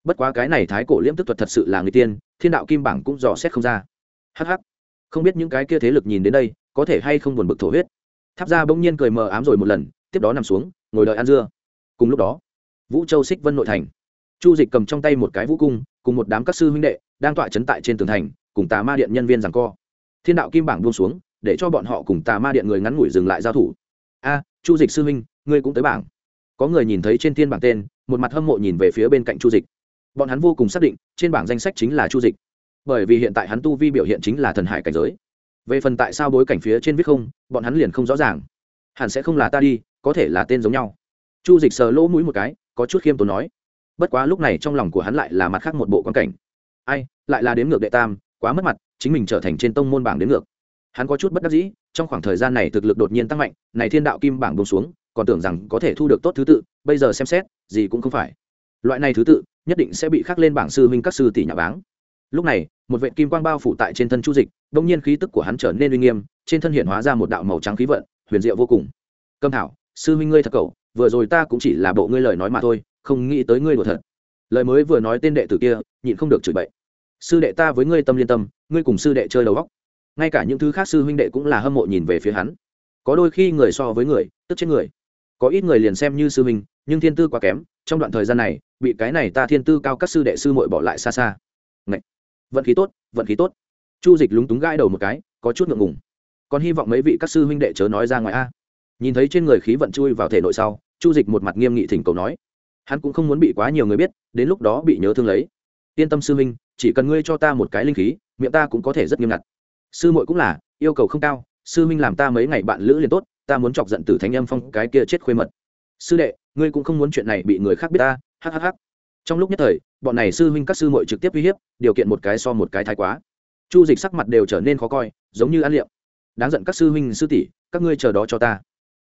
bất quá cái này thái cổ liễm tức thuật thật sự là người tiên, thiên đạo kim bảng cũng dò xét không ra. Hh không biết những cái kia thế lực nhìn đến đây, có thể hay không buồn bực thổ huyết. Tháp ra bỗng nhiên cười mờ ám rồi một lần, tiếp đó nằm xuống, ngồi đợi ăn dưa. Cùng lúc đó, vũ châu xích vân nội thành. Chu dịch cầm trong tay một cái vũ cung, cùng một đám các sư huynh đệ, đang tọa chấn tại trên tường thành, cùng tà ma điện nhân viên rằng co. Thiên đạo kim bảng buông xuống, để cho bọn họ cùng tà ma điện người ngắn ngủi dừng lại giao thủ. A, chu dịch sư huynh, ngươi cũng tới bảng. Có người nhìn thấy trên thiên bảng tên, một mặt hâm mộ nhìn về phía bên cạnh chu dịch bọn hắn vô cùng xác định, trên bảng danh sách chính là chu dịch. Bởi vì hiện tại hắn tu vi biểu hiện chính là thần hải cảnh giới. Về phần tại sao bối cảnh phía trên viết không, bọn hắn liền không rõ ràng. Hẳn sẽ không là ta đi, có thể là tên giống nhau. Chu dịch sờ lỗ mũi một cái, có chút khiêm tốn nói. Bất quá lúc này trong lòng của hắn lại là mặt khác một bộ quan cảnh. Ai, lại là đếm ngược đệ tam, quá mất mặt, chính mình trở thành trên tông môn bảng đếm ngược. Hắn có chút bất đắc dĩ, trong khoảng thời gian này thực lực đột nhiên tăng mạnh, này thiên đạo kim bảng bông xuống, còn tưởng rằng có thể thu được tốt thứ tự, bây giờ xem xét, gì cũng không phải. Loại này thứ tự nhất định sẽ bị khắc lên bảng sư huynh các sư tỷ nhà báng. Lúc này, một vệ kim quang bao phủ tại trên thân chu dịch đông nhiên khí tức của hắn trở nên uy nghiêm, trên thân hiện hóa ra một đạo màu trắng khí vận, huyền diệu vô cùng. Câm thảo, sư huynh ngươi thật cậu, vừa rồi ta cũng chỉ là bộ ngươi lời nói mà thôi, không nghĩ tới ngươi đùa thật. Lời mới vừa nói tên đệ tử kia, nhịn không được chửi bậy. Sư đệ ta với ngươi tâm liên tâm, ngươi cùng sư đệ chơi đầu góc ngay cả những thứ khác sư huynh đệ cũng là hâm mộ nhìn về phía hắn. Có đôi khi người so với người, tức chết người. Có ít người liền xem như sư huynh, nhưng thiên tư quá kém trong đoạn thời gian này, bị cái này ta thiên tư cao các sư đệ sư muội bỏ lại xa xa. Ngậy! vận khí tốt, vận khí tốt. Chu dịch lúng túng gãi đầu một cái, có chút ngượng ngùng. Còn hy vọng mấy vị các sư huynh đệ chớ nói ra ngoài a. Nhìn thấy trên người khí vận chui vào thể nội sau, chu dịch một mặt nghiêm nghị thỉnh cầu nói. Hắn cũng không muốn bị quá nhiều người biết, đến lúc đó bị nhớ thương lấy. Yên tâm sư huynh, chỉ cần ngươi cho ta một cái linh khí, miệng ta cũng có thể rất nghiêm ngặt. Sư muội cũng là, yêu cầu không cao, sư huynh làm ta mấy ngày bạn lữ liền tốt, ta muốn chọc giận tử thánh âm phong cái kia chết khuê mật sư đệ, ngươi cũng không muốn chuyện này bị người khác biết ta hhh trong lúc nhất thời, bọn này sư huynh các sư muội trực tiếp uy hiếp, điều kiện một cái so một cái thái quá. Chu dịch sắc mặt đều trở nên khó coi, giống như ăn liệu đáng giận các sư huynh sư tỷ, các ngươi chờ đó cho ta.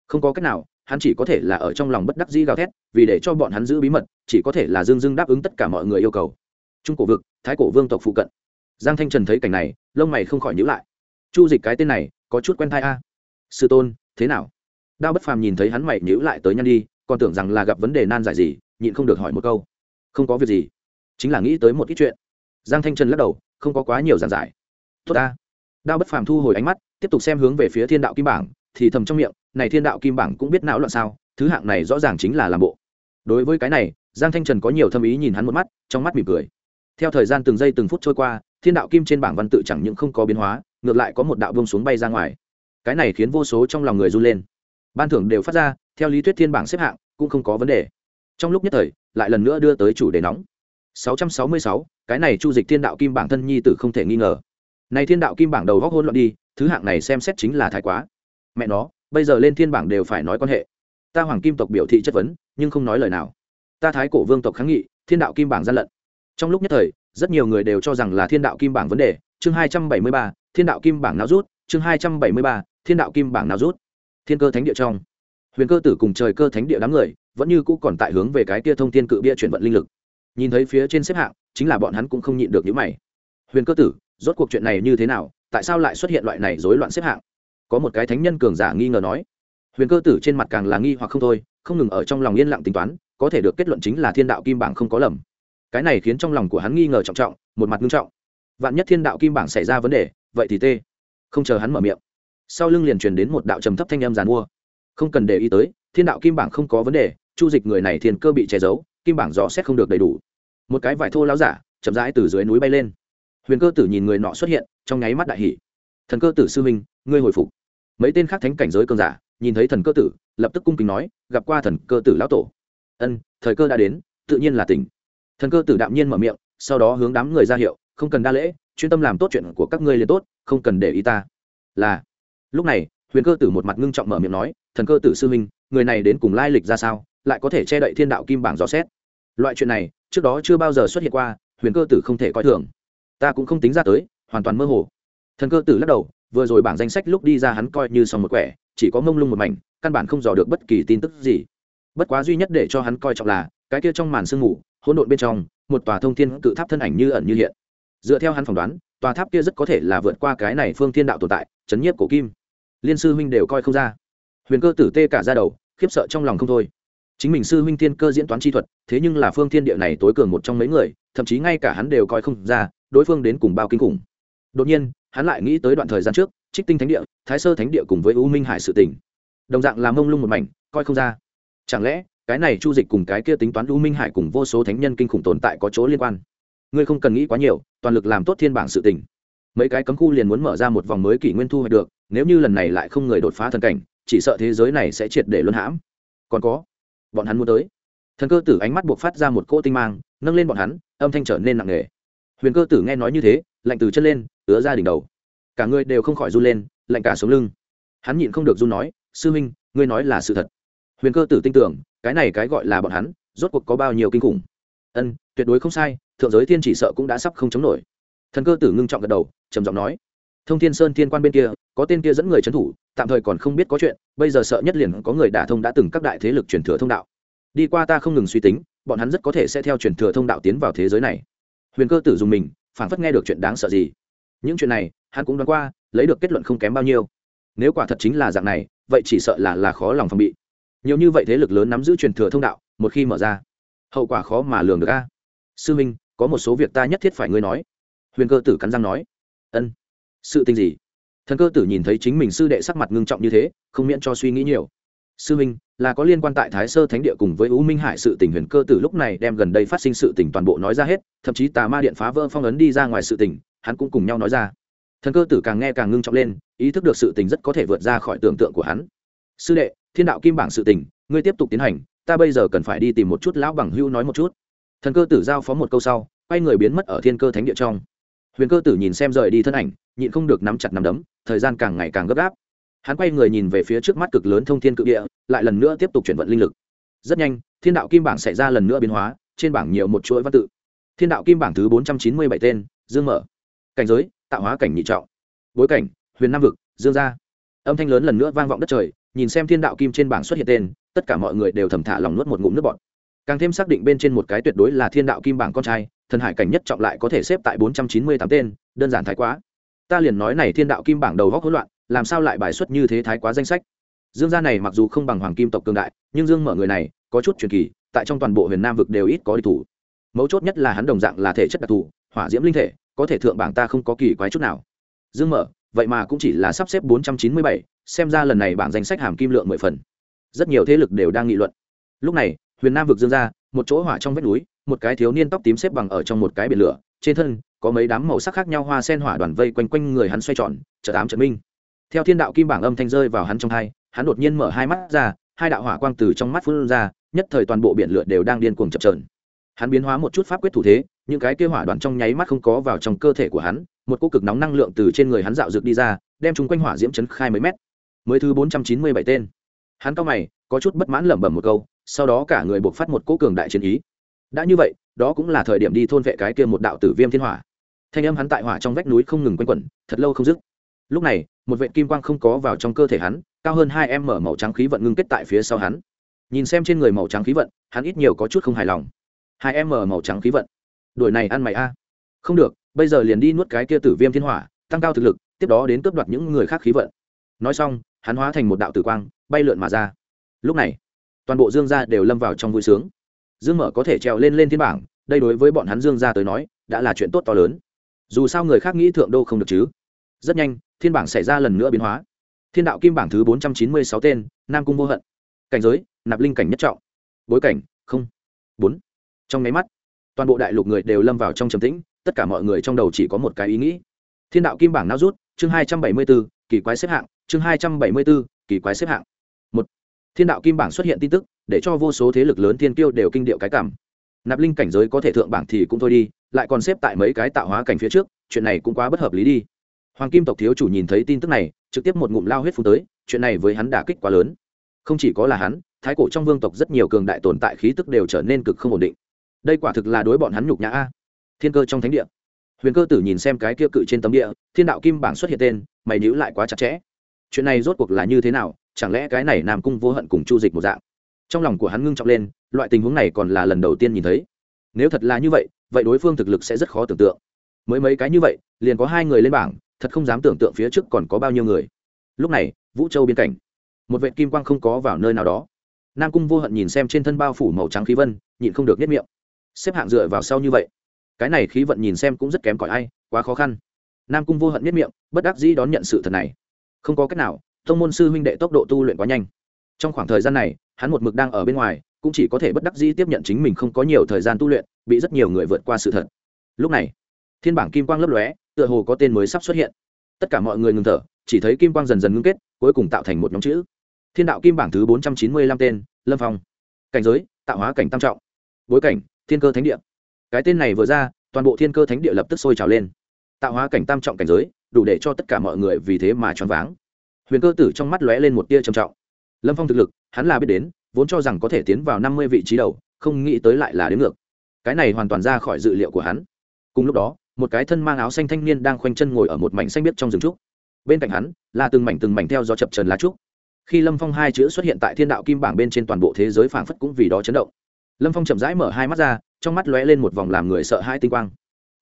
Không có cách nào, hắn chỉ có thể là ở trong lòng bất đắc dĩ gào thét, vì để cho bọn hắn giữ bí mật, chỉ có thể là dương dưng đáp ứng tất cả mọi người yêu cầu. Trung cổ vực, thái cổ vương tộc phụ cận. Giang thanh trần thấy cảnh này, lông mày không khỏi nhữ lại. Chu dịch cái tên này, có chút quen thai a. Sư tôn, thế nào? Đao bất phàm nhìn thấy hắn mày nhữ lại tới nhăn đi, còn tưởng rằng là gặp vấn đề nan giải gì, nhịn không được hỏi một câu. Không có việc gì, chính là nghĩ tới một ít chuyện. Giang thanh trần lắc đầu, không có quá nhiều giản giải. Tốt ta. Đao bất phàm thu hồi ánh mắt, tiếp tục xem hướng về phía thiên đạo kim bảng, thì thầm trong miệng, này thiên đạo kim bảng cũng biết não loạn sao, thứ hạng này rõ ràng chính là làm bộ. Đối với cái này, giang thanh trần có nhiều thâm ý nhìn hắn một mắt, trong mắt mỉm cười. Theo thời gian từng giây từng phút trôi qua, thiên đạo kim trên bảng văn tự chẳng những không có biến hóa, ngược lại có một đạo bông xuống bay ra ngoài. Cái này khiến vô số trong lòng người run lên ban thưởng đều phát ra theo lý thuyết thiên bảng xếp hạng cũng không có vấn đề. Trong lúc nhất thời lại lần nữa đưa tới chủ đề nóng. 666, cái này chu dịch thiên đạo kim bảng thân nhi tử không thể nghi ngờ. Này thiên đạo kim bảng đầu góc hôn loạn đi thứ hạng này xem xét chính là thái quá. Mẹ nó bây giờ lên thiên bảng đều phải nói quan hệ. Ta hoàng kim tộc biểu thị chất vấn nhưng không nói lời nào. Ta thái cổ vương tộc kháng nghị thiên đạo kim bảng gian lận. Trong lúc nhất thời rất nhiều người đều cho rằng là thiên đạo kim bảng vấn đề. Chương hai trăm bảy mươi ba thiên đạo kim bảng nào rút chương hai trăm bảy mươi ba thiên đạo kim bảng nào rút thiên cơ thánh địa trong. Huyền cơ tử cùng trời cơ thánh địa đám người vẫn như cũ còn tại hướng về cái kia thông thiên cự bia chuyển vận linh lực. Nhìn thấy phía trên xếp hạng, chính là bọn hắn cũng không nhịn được những mày. Huyền cơ tử, rốt cuộc chuyện này như thế nào? Tại sao lại xuất hiện loại này rối loạn xếp hạng? Có một cái thánh nhân cường giả nghi ngờ nói. Huyền cơ tử trên mặt càng là nghi hoặc không thôi, không ngừng ở trong lòng yên lặng tính toán, có thể được kết luận chính là thiên đạo kim bảng không có lầm. Cái này khiến trong lòng của hắn nghi ngờ trọng trọng, một mặt nghiêm trọng. Vạn nhất thiên đạo kim bảng xảy ra vấn đề, vậy thì tê. Không chờ hắn mở miệng sau lưng liền truyền đến một đạo trầm thấp thanh âm giàn mua. Không cần để ý tới, thiên đạo kim bảng không có vấn đề, chu dịch người này thiên cơ bị che giấu, kim bảng dò xét không được đầy đủ. Một cái vải thô láo giả, chậm rãi từ dưới núi bay lên. Huyền cơ tử nhìn người nọ xuất hiện, trong nháy mắt đại hỷ thần cơ tử sư minh ngươi hồi phục. Mấy tên khác thánh cảnh giới cơn giả, nhìn thấy thần cơ tử, lập tức cung kính nói, gặp qua thần cơ tử lão tổ. Ân, thời cơ đã đến, tự nhiên là tỉnh. Thần cơ tử đạm nhiên mở miệng, sau đó hướng đám người ra hiệu, không cần đa lễ, chuyên tâm làm tốt chuyện của các ngươi liền tốt, không cần để ý ta. Là lúc này, huyền cơ tử một mặt ngưng trọng mở miệng nói, thần cơ tử sư minh người này đến cùng lai lịch ra sao, lại có thể che đậy thiên đạo kim bảng dò xét? Loại chuyện này, trước đó chưa bao giờ xuất hiện qua, huyền cơ tử không thể coi thường. Ta cũng không tính ra tới, hoàn toàn mơ hồ. Thần cơ tử lắc đầu, vừa rồi bảng danh sách lúc đi ra hắn coi như xong một quẻ, chỉ có mông lung một mảnh, căn bản không dò được bất kỳ tin tức gì. Bất quá duy nhất để cho hắn coi trọng là, cái kia trong màn sương mù, hỗn độn bên trong, một tòa thông thiên cự tháp thân ảnh như ẩn như hiện. Dựa theo hắn phỏng đoán, tòa tháp kia rất có thể là vượt qua cái này phương thiên đạo tồn tại, chấn nhiếp cổ kim liên sư huynh đều coi không ra. Huyền cơ tử tê cả ra đầu, khiếp sợ trong lòng không thôi. Chính mình sư huynh thiên cơ diễn toán chi thuật, thế nhưng là phương thiên địa này tối cường một trong mấy người, thậm chí ngay cả hắn đều coi không ra, đối phương đến cùng bao kinh khủng. Đột nhiên, hắn lại nghĩ tới đoạn thời gian trước, trích tinh thánh địa, thái sơ thánh địa cùng với u minh hải sự tỉnh đồng dạng làm mông lung một mảnh, coi không ra. Chẳng lẽ, cái này chu dịch cùng cái kia tính toán u minh hải cùng vô số thánh nhân kinh khủng tồn tại có chỗ liên quan? Ngươi không cần nghĩ quá nhiều, toàn lực làm tốt thiên bảng sự tỉnh mấy cái cấm khu liền muốn mở ra một vòng mới kỷ nguyên thu hoạch được, nếu như lần này lại không người đột phá thần cảnh, chỉ sợ thế giới này sẽ triệt để luân hãm. Còn có, bọn hắn muốn tới. Thần cơ tử ánh mắt buộc phát ra một cỗ tinh mang, nâng lên bọn hắn, âm thanh trở nên nặng nề. Huyền cơ tử nghe nói như thế, lạnh từ chân lên, ứa ra đỉnh đầu. Cả người đều không khỏi run lên, lạnh cả sống lưng. Hắn nhịn không được run nói, sư minh ngươi nói là sự thật. Huyền cơ tử tin tưởng, cái này cái gọi là bọn hắn, rốt cuộc có bao nhiêu kinh khủng. Ân, tuyệt đối không sai, thượng giới thiên chỉ sợ cũng đã sắp không chống nổi thần cơ tử ngưng trọng gật đầu, trầm giọng nói, thông thiên sơn thiên quan bên kia, có tên kia dẫn người trấn thủ, tạm thời còn không biết có chuyện, bây giờ sợ nhất liền có người đả thông đã từng các đại thế lực truyền thừa thông đạo. Đi qua ta không ngừng suy tính, bọn hắn rất có thể sẽ theo truyền thừa thông đạo tiến vào thế giới này. Huyền cơ tử dùng mình phản phất nghe được chuyện đáng sợ gì. Những chuyện này, hắn cũng đoán qua, lấy được kết luận không kém bao nhiêu. Nếu quả thật chính là dạng này, vậy chỉ sợ là là khó lòng phòng bị. Nhiều như vậy thế lực lớn nắm giữ truyền thừa thông đạo, một khi mở ra, hậu quả khó mà lường được a. Sư minh, có một số việc ta nhất thiết phải ngươi nói huyền cơ tử cắn răng nói, ân, sự tình gì? Thần cơ tử nhìn thấy chính mình sư đệ sắc mặt ngưng trọng như thế, không miễn cho suy nghĩ nhiều. Sư minh là có liên quan tại thái sơ thánh địa cùng với u minh hải sự tình. Huyền cơ tử lúc này đem gần đây phát sinh sự tình toàn bộ nói ra hết, thậm chí tà ma điện phá vỡ phong ấn đi ra ngoài sự tình, hắn cũng cùng nhau nói ra. Thần cơ tử càng nghe càng ngưng trọng lên, ý thức được sự tình rất có thể vượt ra khỏi tưởng tượng của hắn. Sư đệ, thiên đạo kim bảng sự tình, ngươi tiếp tục tiến hành, ta bây giờ cần phải đi tìm một chút lão bằng hưu nói một chút. Thần cơ tử giao phó một câu sau, quay người biến mất ở thiên cơ thánh địa trong huyền cơ tử nhìn xem rời đi thân ảnh, nhịn không được nắm chặt nắm đấm, thời gian càng ngày càng gấp gáp. Hắn quay người nhìn về phía trước mắt cực lớn thông thiên cự địa, lại lần nữa tiếp tục chuyển vận linh lực. Rất nhanh, thiên đạo kim bảng xảy ra lần nữa biến hóa, trên bảng nhiều một chuỗi văn tự. Thiên đạo kim bảng thứ bốn trăm chín mươi bảy tên, dương mở. Cảnh giới, tạo hóa cảnh nhị trọng. Bối cảnh, huyền nam vực, dương gia. Âm thanh lớn lần nữa vang vọng đất trời, nhìn xem thiên đạo kim trên bảng xuất hiện tên, tất cả mọi người đều thầm thả lòng nuốt một ngụm nước bọt. Càng thêm xác định bên trên một cái tuyệt đối là thiên đạo kim bảng con trai thần hải cảnh nhất trọng lại có thể xếp tại bốn trăm chín mươi tám tên, đơn giản thái quá. Ta liền nói này thiên đạo kim bảng đầu góc hỗn loạn, làm sao lại bài xuất như thế thái quá danh sách? Dương gia này mặc dù không bằng hoàng kim tộc cương đại, nhưng dương mở người này, có chút truyền kỳ, tại trong toàn bộ huyền nam vực đều ít có địch thủ. Mấu chốt nhất là hắn đồng dạng là thể chất đặc thù, hỏa diễm linh thể, có thể thượng bảng ta không có kỳ quái chút nào. Dương mở, vậy mà cũng chỉ là sắp xếp bốn trăm chín mươi bảy, xem ra lần này bảng danh sách hàm kim lượng mười phần. Rất nhiều thế lực đều đang nghị luận. Lúc này, huyền nam vực dương gia, một chỗ hỏa trong vách núi một cái thiếu niên tóc tím xếp bằng ở trong một cái biển lửa, trên thân có mấy đám màu sắc khác nhau hoa sen hỏa đoàn vây quanh quanh người hắn xoay tròn chợ tám trận minh. Theo thiên đạo kim bảng âm thanh rơi vào hắn trong hai, hắn đột nhiên mở hai mắt ra, hai đạo hỏa quang từ trong mắt phun ra, nhất thời toàn bộ biển lửa đều đang điên cuồng chập trờn hắn biến hóa một chút pháp quyết thủ thế, những cái kia hỏa đoàn trong nháy mắt không có vào trong cơ thể của hắn, một cô cực nóng năng lượng từ trên người hắn dạo dược đi ra, đem chúng quanh hỏa diễm chấn khai mấy mét. Mới thứ bốn trăm chín mươi bảy tên. Hắn cao mày, có chút bất mãn lẩm bẩm một câu, sau đó cả người buộc phát một cỗ cường đại chiến ý đã như vậy, đó cũng là thời điểm đi thôn vệ cái kia một đạo tử viêm thiên hỏa. Thanh âm hắn tại hỏa trong vách núi không ngừng quanh quẩn, thật lâu không dứt. Lúc này, một vệ kim quang không có vào trong cơ thể hắn, cao hơn hai em mở màu trắng khí vận ngưng kết tại phía sau hắn. Nhìn xem trên người màu trắng khí vận, hắn ít nhiều có chút không hài lòng. Hai em mở màu trắng khí vận. Đuổi này ăn mày a. Không được, bây giờ liền đi nuốt cái kia tử viêm thiên hỏa, tăng cao thực lực, tiếp đó đến cướp đoạt những người khác khí vận. Nói xong, hắn hóa thành một đạo tử quang, bay lượn mà ra. Lúc này, toàn bộ dương gia đều lâm vào trong vui sướng dương mở có thể trèo lên lên thiên bảng, đây đối với bọn hắn dương gia tới nói, đã là chuyện tốt to lớn. Dù sao người khác nghĩ thượng đô không được chứ. Rất nhanh, thiên bảng xảy ra lần nữa biến hóa. Thiên đạo kim bảng thứ bốn trăm chín mươi sáu tên, nam cung vô hận. Cảnh giới, nạp linh cảnh nhất trọng. Bối cảnh, không, bốn. Trong máy mắt, toàn bộ đại lục người đều lâm vào trong trầm tĩnh, tất cả mọi người trong đầu chỉ có một cái ý nghĩ. Thiên đạo kim bảng nao rút, chương hai trăm bảy mươi b ố kỳ quái xếp hạng, chương hai trăm bảy mươi b ố kỳ quái xếp hạng thiên đạo kim bảng xuất hiện tin tức, để cho vô số thế lực lớn thiên kiêu đều kinh điệu cái cảm. Nạp linh cảnh giới có thể thượng bảng thì cũng thôi đi, lại còn xếp tại mấy cái tạo hóa cảnh phía trước, chuyện này cũng quá bất hợp lý đi. Hoàng kim tộc thiếu chủ nhìn thấy tin tức này, trực tiếp một ngụm lao huyết phun tới, chuyện này với hắn đả kích quá lớn. Không chỉ có là hắn, thái cổ trong vương tộc rất nhiều cường đại tồn tại khí tức đều trở nên cực không ổn định. Đây quả thực là đối bọn hắn nhục nhã a. Thiên cơ trong thánh địa. Huyền cơ tử nhìn xem cái kia cự trên tấm địa, thiên đạo kim bảng xuất hiện tên, mày nhữ lại quá chặt chẽ. Chuyện này rốt cuộc là như thế nào chẳng lẽ cái này nam cung vô hận cùng chu dịch một dạng? Trong lòng của hắn ngưng trọng lên, loại tình huống này còn là lần đầu tiên nhìn thấy. Nếu thật là như vậy vậy đối phương thực lực sẽ rất khó tưởng tượng. Mới mấy cái như vậy, liền có hai người lên bảng, thật không dám tưởng tượng phía trước còn có bao nhiêu người. Lúc này, vũ châu biên cảnh. Một vệ kim quang không có vào nơi nào đó. Nam cung vô hận nhìn xem trên thân bao phủ màu trắng khí vân, nhịn không được nhất miệng. Xếp hạng dựa vào sau như vậy. Cái này khí vận nhìn xem cũng rất kém cỏi ai, quá khó khăn. Nam cung vô hận nhất miệng, bất đắc dĩ đón nhận sự thật này. Không có cách nào thông môn sư huynh đệ tốc độ tu luyện quá nhanh. Trong khoảng thời gian này, hắn một mực đang ở bên ngoài, cũng chỉ có thể bất đắc dĩ tiếp nhận chính mình không có nhiều thời gian tu luyện, bị rất nhiều người vượt qua sự thật. Lúc này, thiên bảng kim quang lấp lóe, tựa hồ có tên mới sắp xuất hiện. Tất cả mọi người ngừng thở, chỉ thấy kim quang dần dần ngưng kết, cuối cùng tạo thành một nhóm chữ. Thiên đạo kim bảng thứ bốn trăm chín mươi lăm tên, lâm phong. Cảnh giới, tạo hóa cảnh tam trọng. Bối cảnh, thiên cơ thánh địa. Cái tên này vừa ra, toàn bộ thiên cơ thánh địa lập tức sôi trào lên. Tạo hóa cảnh tam trọng cảnh giới, đủ để cho tất cả mọi người vì thế mà choáng váng huyền cơ tử trong mắt lóe lên một tia trầm trọng. Lâm phong thực lực, hắn là biết đến, vốn cho rằng có thể tiến vào năm mươi vị trí đầu, không nghĩ tới lại là đến ngược. Cái này hoàn toàn ra khỏi dự liệu của hắn. Cùng lúc đó, một cái thân mang áo xanh thanh niên đang khoanh chân ngồi ở một mảnh xanh biếc trong rừng trúc. Bên cạnh hắn, là từng mảnh từng mảnh theo do chập trần lá trúc. Khi lâm phong hai chữ xuất hiện tại thiên đạo kim bảng bên trên toàn bộ thế giới phảng phất cũng vì đó chấn động. Lâm phong chậm rãi mở hai mắt ra, trong mắt lóe lên một vòng làm người sợ hai tinh quang.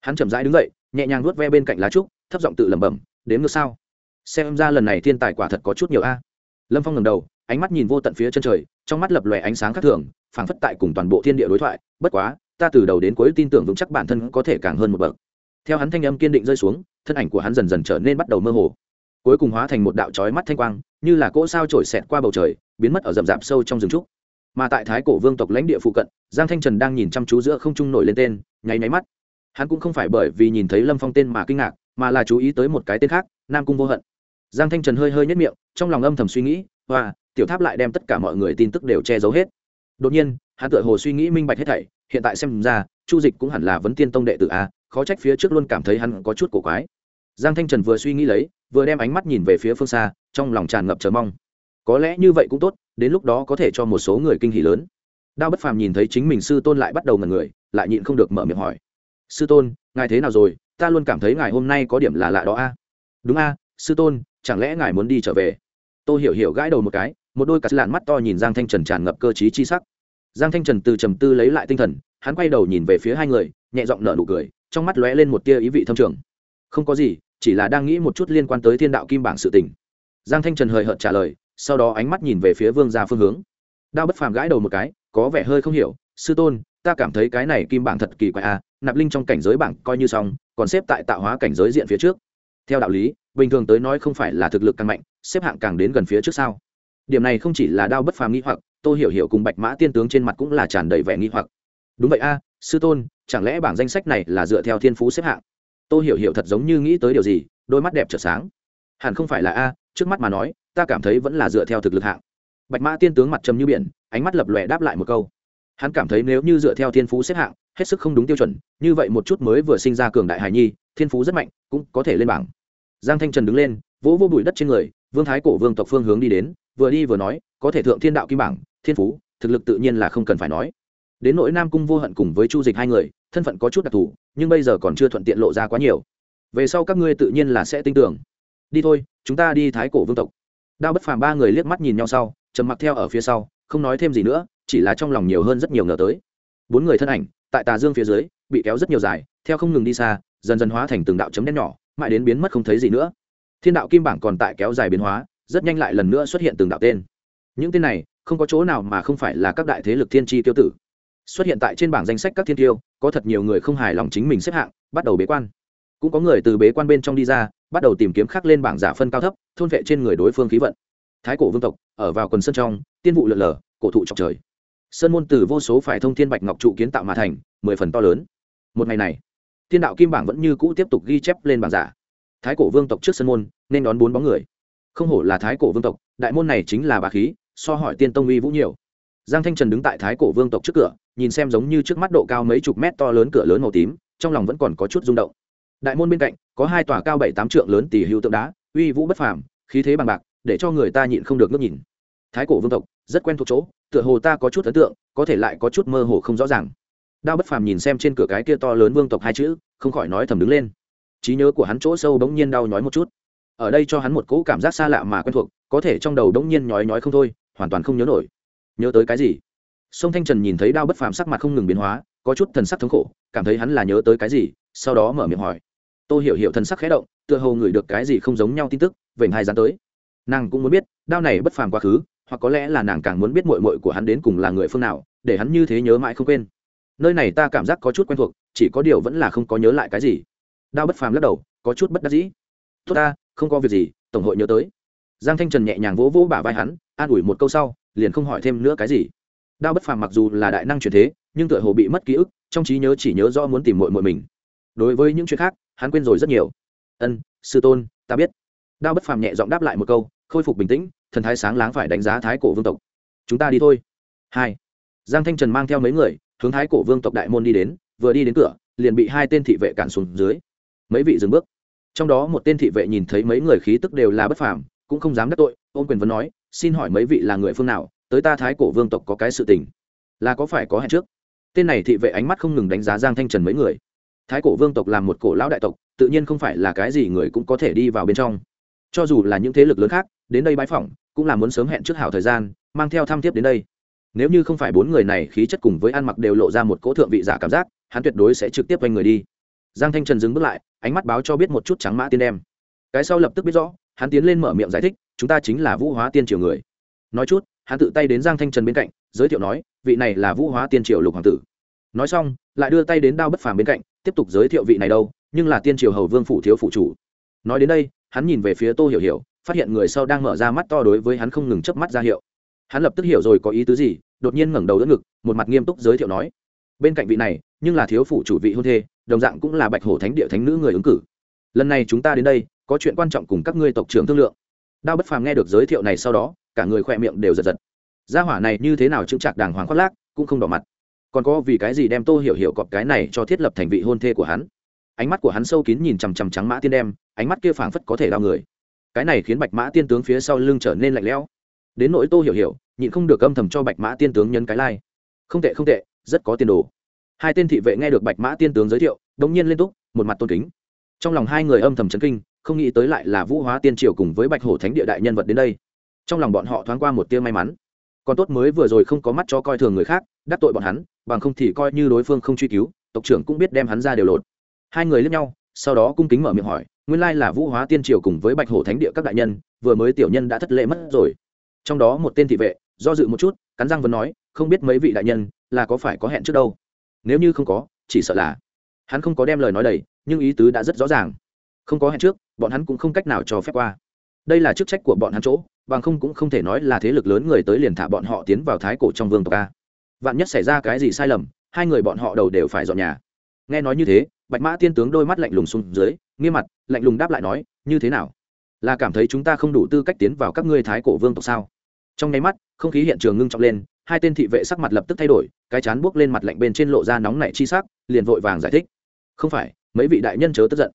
Hắn chậm rãi đứng dậy, nhẹ nhàng nuốt ve bên cạnh lá trúc, thấp giọng tự lẩm bẩm, đến ngược sao? Xem ra lần này thiên tài quả thật có chút nhiều a. Lâm phong ngầm đầu, ánh mắt nhìn vô tận phía chân trời, trong mắt lập lòe ánh sáng khác thường, phảng phất tại cùng toàn bộ thiên địa đối thoại, bất quá, ta từ đầu đến cuối tin tưởng vững chắc bản thân có thể càng hơn một bậc. Theo hắn thanh âm kiên định rơi xuống, thân ảnh của hắn dần dần trở nên bắt đầu mơ hồ. Cuối cùng hóa thành một đạo trói mắt thanh quang, như là cỗ sao trổi xẹt qua bầu trời, biến mất ở rậm rạp sâu trong rừng trúc. Mà tại thái cổ vương tộc lãnh địa phụ cận, giang thanh trần đang nhìn chăm chú giữa không trung nổi lên tên, nháy nháy mắt. Hắn cũng không phải bởi vì nhìn thấy lâm phong tên mà kinh ngạc, mà là chú ý tới một cái tên khác, nam cung vô hận giang thanh trần hơi hơi nhất miệng, trong lòng âm thầm suy nghĩ và tiểu tháp lại đem tất cả mọi người tin tức đều che giấu hết. Đột nhiên, hắn Tựa hồ suy nghĩ minh bạch hết thảy, hiện tại xem ra, chu dịch cũng hẳn là vấn tiên tông đệ tử a, khó trách phía trước luôn cảm thấy hắn có chút cổ quái. Giang thanh trần vừa suy nghĩ lấy, vừa đem ánh mắt nhìn về phía phương xa, trong lòng tràn ngập chờ mong. Có lẽ như vậy cũng tốt, đến lúc đó có thể cho một số người kinh hỉ lớn. Đao bất phàm nhìn thấy chính mình sư tôn lại bắt đầu ngần người, lại nhịn không được mở miệng hỏi. Sư tôn, ngài thế nào rồi? Ta luôn cảm thấy ngài hôm nay có điểm là lạ đó a. Đúng a, sư tôn chẳng lẽ ngài muốn đi trở về? Tôi hiểu hiểu gãi đầu một cái một đôi cắt lạn mắt to nhìn giang thanh trần tràn ngập cơ t chi sắc. Giang thanh trần từ trầm tư lấy lại tinh thần hắn quay đầu nhìn về phía hai người nhẹ giọng nở nụ cười trong mắt lóe lên một tia ý vị thâm trường. Không có gì chỉ là đang nghĩ một chút liên quan tới thiên đạo kim bảng sự tình. Giang thanh trần hời hợt trả lời sau đó ánh mắt nhìn về phía vương gia phương hướng. Đao bất phàm gãi đầu một cái có vẻ hơi không hiểu sư tôn ta cảm thấy cái này kim bảng thật kỳ quái a à, nạp linh trong cảnh giới bảng coi như xong còn xếp tại tạo hóa cảnh giới diện phía trước theo đạo lý, bình thường tới nói không phải là thực lực càng mạnh, xếp hạng càng đến gần phía trước sao? Điểm này không chỉ là đao bất phàm nghi hoặc, tô hiểu hiểu cùng bạch mã tiên tướng trên mặt cũng là tràn đầy vẻ nghi hoặc. Đúng vậy a, sư tôn, chẳng lẽ bảng danh sách này là dựa theo thiên phú xếp hạng? Tô hiểu hiểu thật giống như nghĩ tới điều gì, đôi mắt đẹp trở sáng. Hẳn không phải là a, trước mắt mà nói, ta cảm thấy vẫn là dựa theo thực lực hạng. Bạch mã tiên tướng mặt trầm như biển, ánh mắt lập lòe đáp lại một câu. Hắn cảm thấy nếu như dựa theo thiên phú xếp hạng, hết sức không đúng tiêu chuẩn, như vậy một chút mới vừa sinh ra cường đại hải nhi thiên phú rất mạnh, cũng có thể lên bảng. Giang thanh trần đứng lên, vỗ vô bụi đất trên người, vương thái cổ vương tộc phương hướng đi đến, vừa đi vừa nói, có thể thượng thiên đạo kim bảng, thiên phú, thực lực tự nhiên là không cần phải nói. Đến nỗi nam cung vô hận cùng với chu dịch hai người, thân phận có chút đặc thù, nhưng bây giờ còn chưa thuận tiện lộ ra quá nhiều. Về sau các ngươi tự nhiên là sẽ tin tưởng. Đi thôi, chúng ta đi thái cổ vương tộc. Đao bất phàm ba người liếc mắt nhìn nhau sau, trầm mặc theo ở phía sau, không nói thêm gì nữa, chỉ là trong lòng nhiều hơn rất nhiều ngờ tới. Bốn người thân ảnh, tại tà dương phía dưới, bị kéo rất nhiều dài, theo không ngừng đi xa dần dần hóa thành từng đạo chấm đen nhỏ, mãi đến biến mất không thấy gì nữa. Thiên đạo kim bảng còn tại kéo dài biến hóa, rất nhanh lại lần nữa xuất hiện từng đạo tên. Những tên này, không có chỗ nào mà không phải là các đại thế lực thiên tri tiêu tử. Xuất hiện tại trên bảng danh sách các thiên tiêu, có thật nhiều người không hài lòng chính mình xếp hạng, bắt đầu bế quan. Cũng có người từ bế quan bên trong đi ra, bắt đầu tìm kiếm khắc lên bảng giả phân cao thấp, thôn vệ trên người đối phương khí vận. Thái cổ vương tộc, ở vào quần sân trong, tiên vụ lượn lờ, cổ thụ trọc trời. Sơn môn từ vô số phải thông thiên bạch ngọc trụ kiến tạo mà thành, mười phần to lớn. Một ngày này thiên đạo kim bảng vẫn như cũ tiếp tục ghi chép lên bảng giả. Thái cổ vương tộc trước sân môn, nên đón bốn bóng người. Không hổ là thái cổ vương tộc, đại môn này chính là bà khí, so hỏi tiên tông uy vũ nhiều. Giang thanh trần đứng tại thái cổ vương tộc trước cửa, nhìn xem giống như trước mắt độ cao mấy chục mét to lớn cửa lớn màu tím, trong lòng vẫn còn có chút rung động. Đại môn bên cạnh, có hai tòa cao bảy tám trượng lớn tỷ hữu tượng đá, uy vũ bất phàm, khí thế bằng bạc, để cho người ta nhịn không được ngước nhìn. Thái cổ vương tộc, rất quen thuộc chỗ, tựa hồ ta có chút ấn tượng, có thể lại có chút mơ hồ không rõ ràng đao bất phàm nhìn xem trên cửa cái kia to lớn vương tộc hai chữ, không khỏi nói thầm đứng lên. Trí nhớ của hắn chỗ sâu bỗng nhiên đau nhói một chút. Ở đây cho hắn một cỗ cảm giác xa lạ mà quen thuộc, có thể trong đầu bỗng nhiên nhói nhói không thôi, hoàn toàn không nhớ nổi. Nhớ tới cái gì? Sông thanh trần nhìn thấy đao bất phàm sắc mặt không ngừng biến hóa, có chút thần sắc thống khổ, cảm thấy hắn là nhớ tới cái gì, sau đó mở miệng hỏi. Tôi hiểu hiểu thần sắc khẽ động, tựa hồ ngửi được cái gì không giống nhau tin tức, vểnh hai dán tới. Nàng cũng muốn biết, đao này bất phàm quá khứ, hoặc có lẽ là nàng càng muốn biết mội mội của hắn đến cùng là người phương nào, để hắn như thế nhớ mãi không quên nơi này ta cảm giác có chút quen thuộc, chỉ có điều vẫn là không có nhớ lại cái gì. Đao bất phàm lắc đầu, có chút bất đắc dĩ. Tốt ta, không có việc gì, tổng hội nhớ tới. Giang thanh trần nhẹ nhàng vỗ vỗ bả vai hắn, an ủi một câu sau, liền không hỏi thêm nữa cái gì. Đao bất phàm mặc dù là đại năng truyền thế, nhưng tựa hồ bị mất ký ức, trong trí nhớ chỉ nhớ rõ muốn tìm mội mội mình. Đối với những chuyện khác, hắn quên rồi rất nhiều. Ân, sư tôn, ta biết. Đao bất phàm nhẹ giọng đáp lại một câu, khôi phục bình tĩnh, thần thái sáng láng phải đánh giá thái cổ vương tộc. Chúng ta đi thôi. Hai. Giang thanh trần mang theo mấy người hướng thái cổ vương tộc đại môn đi đến, vừa đi đến cửa, liền bị hai tên thị vệ cản xuống dưới. Mấy vị dừng bước. Trong đó một tên thị vệ nhìn thấy mấy người khí tức đều là bất phàm, cũng không dám đắc tội, ôn quyền vẫn nói, xin hỏi mấy vị là người phương nào, tới ta thái cổ vương tộc có cái sự tình? Là có phải có hẹn trước? Tên này thị vệ ánh mắt không ngừng đánh giá giang thanh trần mấy người. Thái cổ vương tộc là một cổ lão đại tộc, tự nhiên không phải là cái gì người cũng có thể đi vào bên trong. Cho dù là những thế lực lớn khác, đến đây bãi phỏng, cũng là muốn sớm hẹn trước hảo thời gian, mang theo thăm tiếp đến đây nếu như không phải bốn người này khí chất cùng với ăn mặc đều lộ ra một cỗ thượng vị giả cảm giác, hắn tuyệt đối sẽ trực tiếp quanh người đi. Giang thanh trần dừng bước lại, ánh mắt báo cho biết một chút trắng mã tiên đem. Cái sau lập tức biết rõ, hắn tiến lên mở miệng giải thích, chúng ta chính là vũ hóa tiên triều người. Nói chút, hắn tự tay đến giang thanh trần bên cạnh, giới thiệu nói, vị này là vũ hóa tiên triều lục hoàng tử. Nói xong, lại đưa tay đến đao bất phàm bên cạnh, tiếp tục giới thiệu vị này đâu, nhưng là tiên triều hầu vương phủ thiếu phụ chủ. Nói đến đây, hắn nhìn về phía tô hiểu hiểu, phát hiện người sau đang mở ra mắt to đối với hắn không ngừng chớp mắt ra hiệu hắn lập tức hiểu rồi có ý tứ gì, đột nhiên ngẩng đầu đỡ ngực, một mặt nghiêm túc giới thiệu nói, bên cạnh vị này, nhưng là thiếu phụ chủ vị hôn thê, đồng dạng cũng là bạch hổ thánh địa thánh nữ người ứng cử. Lần này chúng ta đến đây, có chuyện quan trọng cùng các ngươi tộc trưởng thương lượng. Đao bất phàm nghe được giới thiệu này sau đó, cả người khoe miệng đều giật giật. Gia hỏa này như thế nào chững chạc đàng hoàng khoác lác, cũng không đỏ mặt. Còn có vì cái gì đem tô hiểu hiểu cọp cái này cho thiết lập thành vị hôn thê của hắn? Ánh mắt của hắn sâu kín nhìn chằm chằm trắng mã tiên đem, ánh mắt kia phảng phất có thể đau người. Cái này khiến bạch mã tiên tướng phía sau lưng trở nên lạnh lẽo. Đến nỗi tô hiểu hiểu nhịn không được âm thầm cho bạch mã tiên tướng nhân cái lai、like. không tệ không tệ, rất có tiền đồ. Hai tên thị vệ nghe được bạch mã tiên tướng giới thiệu, đống nhiên lên túc một mặt tôn kính. Trong lòng hai người âm thầm chấn kinh, không nghĩ tới lại là vũ hóa tiên triều cùng với bạch hổ thánh địa đại nhân vật đến đây. Trong lòng bọn họ thoáng qua một tia may mắn. Còn tốt mới vừa rồi không có mắt cho coi thường người khác, đắc tội bọn hắn, bằng không thì coi như đối phương không truy cứu, tộc trưởng cũng biết đem hắn ra đều lột. Hai người lướt nhau, sau đó cung kính mở miệng hỏi, nguyên lai là vũ hóa tiên triều cùng với bạch hổ thánh địa các đại nhân, vừa mới tiểu nhân đã thất lễ mất rồi. Trong đó một tên thị vệ do dự một chút, cắn răng vẫn nói, không biết mấy vị đại nhân là có phải có hẹn trước đâu? Nếu như không có, chỉ sợ là. Hắn không có đem lời nói đầy, nhưng ý tứ đã rất rõ ràng. Không có hẹn trước, bọn hắn cũng không cách nào cho phép qua. Đây là chức trách của bọn hắn chỗ, bằng không cũng không thể nói là thế lực lớn người tới liền thả bọn họ tiến vào thái cổ trong vương tộc a. Vạn nhất xảy ra cái gì sai lầm, hai người bọn họ đầu đều phải dọn nhà. Nghe nói như thế, bạch mã tiên tướng đôi mắt lạnh lùng xuống dưới, nghiêm mặt, lạnh lùng đáp lại nói, như thế nào? Là cảm thấy chúng ta không đủ tư cách tiến vào các ngươi thái cổ vương tộc sao? Trong nháy mắt, không khí hiện trường ngưng trọng lên, hai tên thị vệ sắc mặt lập tức thay đổi, cái chán buốc lên mặt lạnh bên trên lộ ra nóng nảy chi sắc, liền vội vàng giải thích. Không phải, mấy vị đại nhân chớ tức giận.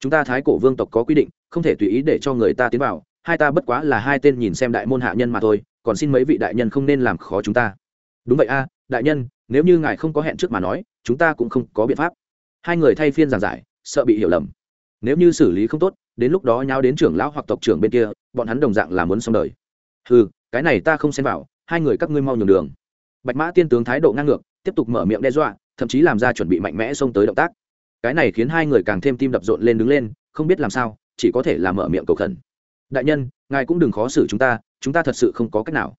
Chúng ta thái cổ vương tộc có quy định, không thể tùy ý để cho người ta tiến vào, hai ta bất quá là hai tên nhìn xem đại môn hạ nhân mà thôi, còn xin mấy vị đại nhân không nên làm khó chúng ta. Đúng vậy a, đại nhân, nếu như ngài không có hẹn trước mà nói, chúng ta cũng không có biện pháp. Hai người thay phiên giảng giải, sợ bị hiểu lầm. Nếu như xử lý không tốt, đến lúc đó nháo đến trưởng lão hoặc tộc trưởng bên kia, bọn hắn đồng dạng là muốn xong đời. Ừ cái này ta không xem vào, hai người các ngươi mau nhường đường. Bạch mã tiên tướng thái độ ngang ngược, tiếp tục mở miệng đe dọa, thậm chí làm ra chuẩn bị mạnh mẽ xông tới động tác. Cái này khiến hai người càng thêm tim đập rộn lên đứng lên, không biết làm sao, chỉ có thể là mở miệng cầu khẩn. Đại nhân, ngài cũng đừng khó xử chúng ta chúng ta thật sự không có cách nào.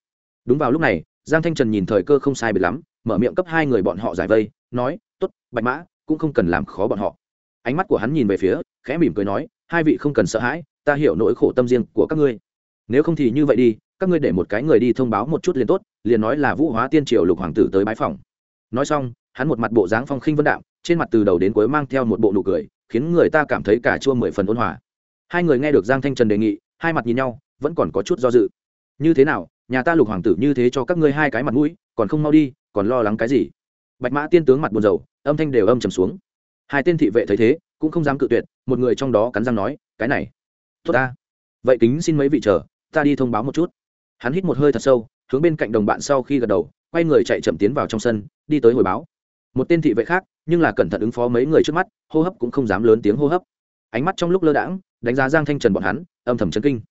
Đúng vào lúc này, giang thanh trần nhìn thời cơ không sai biệt lắm, mở miệng cấp hai người bọn họ giải vây, nói t ố t bạch mã, cũng không cần làm khó bọn họ. Ánh mắt của hắn nhìn về phía, khẽ mỉm cười nói, hai vị không cần sợ hãi, ta hiểu nỗi khổ tâm riêng của các ngươi. Nếu không thì như vậy đi các ngươi để một cái người đi thông báo một chút liền tốt, liền nói là vũ hóa tiên triều lục hoàng tử tới bái phòng. Nói xong, hắn một mặt bộ dáng phong khinh vân đạm, trên mặt từ đầu đến cuối mang theo một bộ nụ cười, khiến người ta cảm thấy cả chua mười phần ôn hòa. Hai người nghe được giang thanh trần đề nghị, hai mặt nhìn nhau, vẫn còn có chút do dự. Như thế nào, nhà ta lục hoàng tử như thế cho các ngươi hai cái mặt mũi, còn không mau đi, còn lo lắng cái gì? Bạch mã tiên tướng mặt buồn rầu, âm thanh đều âm trầm xuống. Hai tên thị vệ thấy thế, cũng không dám cự tuyệt, một người trong đó cắn răng nói, cái này, tốt ta. Vậy kính xin mấy vị chờ, ta đi thông báo một chút hắn hít một hơi thật sâu, hướng bên cạnh đồng bạn sau khi gật đầu, quay người chạy chậm tiến vào trong sân, đi tới hồi báo. Một tên thị vệ khác, nhưng là cẩn thận ứng phó mấy người trước mắt, hô hấp cũng không dám lớn tiếng hô hấp. Ánh mắt trong lúc lơ đãng, đánh giá giang thanh trần bọn hắn, âm thầm chấn kinh.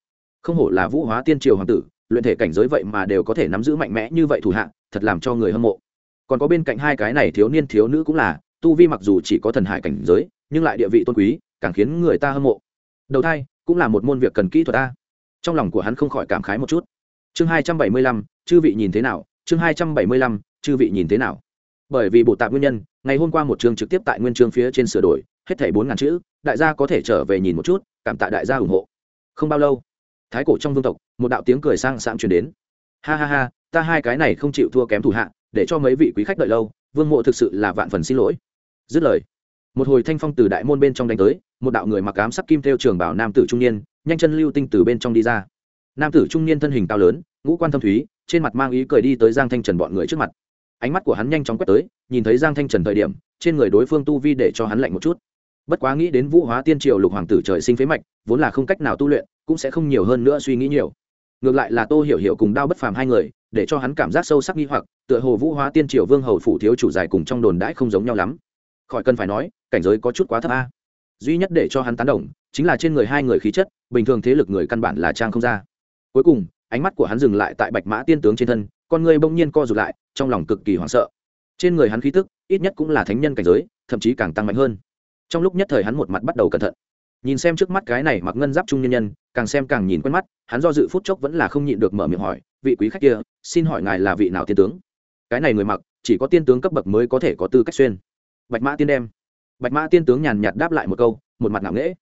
Không hổ là vũ hóa tiên triều hoàng tử, luyện thể cảnh giới vậy mà đều có thể nắm giữ mạnh mẽ như vậy thủ hạ, thật làm cho người hâm mộ. Còn có bên cạnh hai cái này thiếu niên thiếu nữ cũng là, tu vi mặc dù chỉ có thần hải cảnh giới, nhưng lại địa vị tôn quý, càng khiến người ta hâm mộ. Đầu thai, cũng là một môn việc cần kỹ thuật ta. Trong lòng của hắn không khỏi cảm khái một chút chương hai trăm bảy mươi lăm, chư vị nhìn thế nào? Chương hai trăm bảy mươi lăm, chư vị nhìn thế nào? Bởi vì bộ tạp nguyên nhân, ngày hôm qua một chương trực tiếp tại nguyên chương phía trên sửa đổi, hết thảy bốn ngàn chữ, đại gia có thể trở về nhìn một chút, cảm tạ đại gia ủng hộ. Không bao lâu, thái cổ trong vương tộc, một đạo tiếng cười sang sảng truyền đến. Ha ha ha, ta hai cái này không chịu thua kém thủ hạ, để cho mấy vị quý khách đợi lâu, vương mộ thực sự là vạn phần xin lỗi. Dứt lời, một hồi thanh phong từ đại môn bên trong đánh tới, một đạo người mặc ám sắc kim theo trường bảo nam tử trung niên, nhanh chân lưu tinh từ bên trong đi ra nam tử trung niên thân hình cao lớn, ngũ quan thâm thúy, trên mặt mang ý cười đi tới giang thanh trần bọn người trước mặt. Ánh mắt của hắn nhanh chóng quét tới, nhìn thấy giang thanh trần thời điểm, trên người đối phương tu vi để cho hắn lạnh một chút. Bất quá nghĩ đến vũ hóa tiên triều lục hoàng tử trời sinh phế mạch, vốn là không cách nào tu luyện, cũng sẽ không nhiều hơn nữa suy nghĩ nhiều. Ngược lại là tô hiểu hiểu cùng đao bất phàm hai người, để cho hắn cảm giác sâu sắc nghi hoặc, tựa hồ vũ hóa tiên triều vương hầu phủ thiếu chủ dài cùng trong đồn đãi không giống nhau lắm. Khỏi cần phải nói, cảnh giới có chút quá thấp a. Duy nhất để cho hắn tán đồng, chính là trên người hai người khí chất, bình thường thế lực người căn bản là trang không ra cuối cùng, ánh mắt của hắn dừng lại tại bạch mã tiên tướng trên thân, con người bỗng nhiên co rụt lại, trong lòng cực kỳ hoảng sợ. Trên người hắn khí tức, ít nhất cũng là thánh nhân cảnh giới, thậm chí càng tăng mạnh hơn. Trong lúc nhất thời hắn một mặt bắt đầu cẩn thận. Nhìn xem trước mắt cái này mặc ngân giáp trung nhân nhân, càng xem càng nhìn quen mắt, hắn do dự phút chốc vẫn là không nhịn được mở miệng hỏi, vị quý khách kia, xin hỏi ngài là vị nào tiên tướng? Cái này người mặc, chỉ có tiên tướng cấp bậc mới có thể có tư cách xuyên. Bạch mã tiên đem. Bạch mã tiên tướng nhàn nhạt đáp lại một câu, một mặt ngạo nghễ.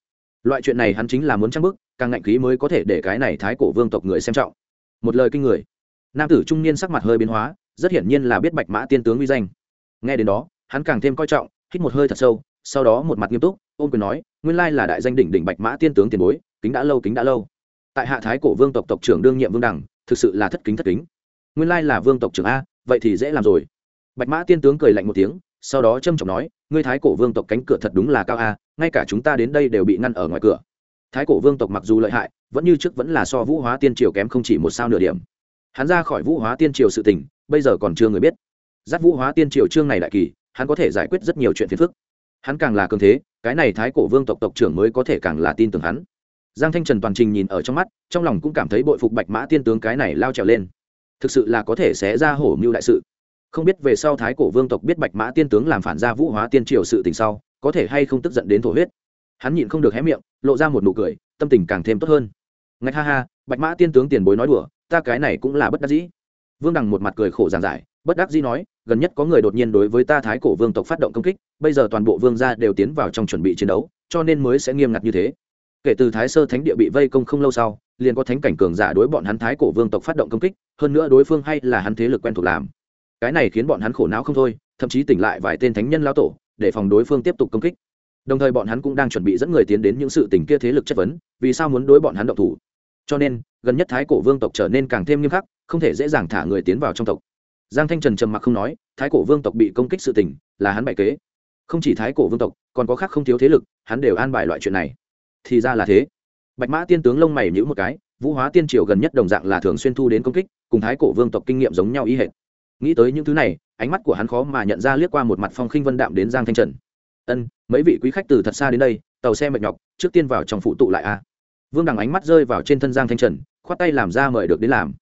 Loại chuyện này hắn chính là muốn trang bức càng ngạnh khí mới có thể để cái này thái cổ vương tộc người xem trọng. Một lời kinh người. Nam tử trung niên sắc mặt hơi biến hóa, rất hiển nhiên là biết bạch mã tiên tướng uy danh. Nghe đến đó, hắn càng thêm coi trọng, hít một hơi thật sâu, sau đó một mặt nghiêm túc ôm quyền nói, nguyên lai là đại danh đỉnh đỉnh bạch mã tiên tướng tiền bối, kính đã lâu, kính đã lâu. Tại hạ thái cổ vương tộc tộc trưởng đương nhiệm vương đẳng, thực sự là thất kính thất kính. Nguyên lai là vương tộc trưởng a, vậy thì dễ làm rồi. Bạch mã tiên tướng cười lạnh một tiếng, sau đó trâm trọng nói, ngươi thái cổ vương tộc cánh cửa thật đúng là cao a, ngay cả chúng ta đến đây đều bị ngăn ở ngoài cửa thái cổ vương tộc mặc dù lợi hại, vẫn như trước vẫn là so vũ hóa tiên triều kém không chỉ một sao nửa điểm. Hắn ra khỏi vũ hóa tiên triều sự tình, bây giờ còn chưa người biết. Dắt vũ hóa tiên triều trương này đại kỳ, hắn có thể giải quyết rất nhiều chuyện phiền phức. Hắn càng là cường thế, cái này thái cổ vương tộc tộc trưởng mới có thể càng là tin tưởng hắn. Giang thanh trần toàn trình nhìn ở trong mắt, trong lòng cũng cảm thấy bội phục bạch mã tiên tướng cái này lao trèo lên. Thực sự là có thể sẽ ra hổ mưu đại sự. Không biết về sau thái cổ vương tộc biết bạch mã tiên tướng làm phản ra vũ hóa tiên triều sự tình sau, có thể hay không tức giận đến thổ huyết. Hắn nhịn không được hé miệng lộ ra một nụ cười, tâm tình càng thêm tốt hơn. Ngạch ha ha, bạch mã tiên tướng tiền bối nói đùa, ta cái này cũng là bất đắc dĩ. Vương đằng một mặt cười khổ giàn giải, bất đắc dĩ nói, gần nhất có người đột nhiên đối với ta thái cổ vương tộc phát động công kích, bây giờ toàn bộ vương gia đều tiến vào trong chuẩn bị chiến đấu, cho nên mới sẽ nghiêm ngặt như thế. Kể từ thái sơ thánh địa bị vây công không lâu sau, liền có thánh cảnh cường giả đối bọn hắn thái cổ vương tộc phát động công kích, hơn nữa đối phương hay là hắn thế lực quen thuộc làm. Cái này khiến bọn hắn khổ não không thôi, thậm chí tỉnh lại vài tên thánh nhân lao tổ, để phòng đối phương tiếp tục công kích đồng thời bọn hắn cũng đang chuẩn bị dẫn người tiến đến những sự tình kia thế lực chất vấn, vì sao muốn đối bọn hắn động thủ? Cho nên, gần nhất thái cổ vương tộc trở nên càng thêm nghiêm khắc, không thể dễ dàng thả người tiến vào trong tộc. Giang thanh trần trầm mặc không nói, thái cổ vương tộc bị công kích sự tình, là hắn bại kế. Không chỉ thái cổ vương tộc, còn có khác không thiếu thế lực, hắn đều an bài loại chuyện này. Thì ra là thế. Bạch mã tiên tướng lông mày nhữ một cái, vũ hóa tiên triều gần nhất đồng dạng là thường xuyên thu đến công kích, cùng thái cổ vương tộc kinh nghiệm giống nhau ý hệt. Nghĩ tới những thứ này, ánh mắt của hắn khó mà nhận ra liếc qua một mặt phong khinh vân đạm đến giang thanh trần ân, mấy vị quý khách từ thật xa đến đây, tàu xe mệt nhọc, trước tiên vào trong phụ tụ lại a. Vương đằng ánh mắt rơi vào trên thân giang thanh trần, khoát tay làm ra mời được đến làm.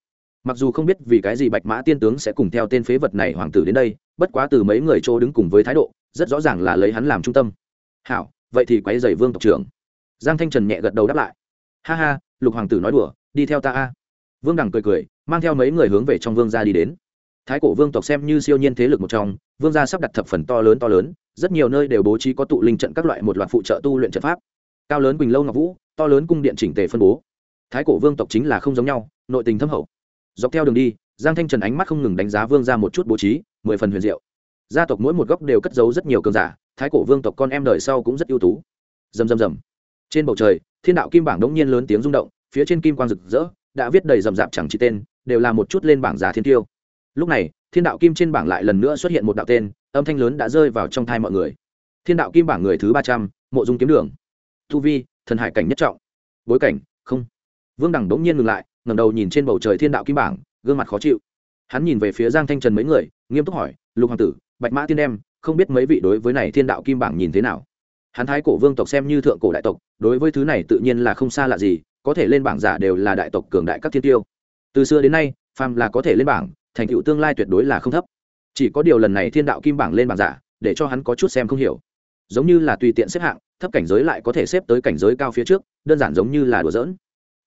Mặc dù không biết vì cái gì bạch mã tiên tướng sẽ cùng theo tên phế vật này hoàng tử đến đây, bất quá từ mấy người chỗ đứng cùng với thái độ, rất rõ ràng là lấy hắn làm trung tâm. Hảo, vậy thì quái dày vương tộc trưởng. Giang thanh trần nhẹ gật đầu đáp lại. Ha ha, lục hoàng tử nói đùa, đi theo ta a. Vương đằng cười cười, mang theo mấy người hướng về trong vương gia đi đến. Thái cổ vương tộc xem như siêu nhiên thế lực một trong, vương gia sắp đặt thập phần to lớn to lớn rất nhiều nơi đều bố trí có tụ linh trận các loại một loạt phụ trợ tu luyện trận pháp. Cao lớn quỳnh lâu ngọc vũ, to lớn cung điện chỉnh tề phân bố. Thái cổ vương tộc chính là không giống nhau, nội tình thâm hậu. Dọc theo đường đi, giang thanh trần ánh mắt không ngừng đánh giá vương ra một chút bố trí, mười phần huyền diệu. Gia tộc mỗi một góc đều cất giấu rất nhiều cường giả, thái cổ vương tộc con em đời sau cũng rất ưu tú. Rầm rầm rầm. Trên bầu trời, thiên đạo kim bảng đống nhiên lớn tiếng rung động, phía trên kim quang rực rỡ, đã viết đầy rầm rạp chẳng chỉ tên, đều là một chút lên bảng giả thiên tiêu. Lúc này, thiên đạo kim trên bảng lại lần nữa xuất hiện một đạo tên âm thanh lớn đã rơi vào trong thai mọi người. Thiên đạo kim bảng người thứ ba trăm, mộ dung kiếm đường. Thu vi, thần hải cảnh nhất trọng. Bối cảnh, không. Vương đẳng đống nhiên ngừng lại, ngẩng đầu nhìn trên bầu trời thiên đạo kim bảng, gương mặt khó chịu. Hắn nhìn về phía giang thanh trần mấy người, nghiêm túc hỏi, lục hoàng tử, bạch mã tiên đem không biết mấy vị đối với này thiên đạo kim bảng nhìn thế nào? Hắn thái cổ vương tộc xem như thượng cổ đại tộc, đối với thứ này tự nhiên là không xa lạ gì, có thể lên bảng giả đều là đại tộc cường đại các thiên tiêu. Từ xưa đến nay, phàm là có thể lên bảng, thành tựu tương lai tuyệt đối là không thấp chỉ có điều lần này thiên đạo kim bảng lên bảng giả, để cho hắn có chút xem không hiểu. Giống như là tùy tiện xếp hạng, thấp cảnh giới lại có thể xếp tới cảnh giới cao phía trước, đơn giản giống như là đùa giỡn.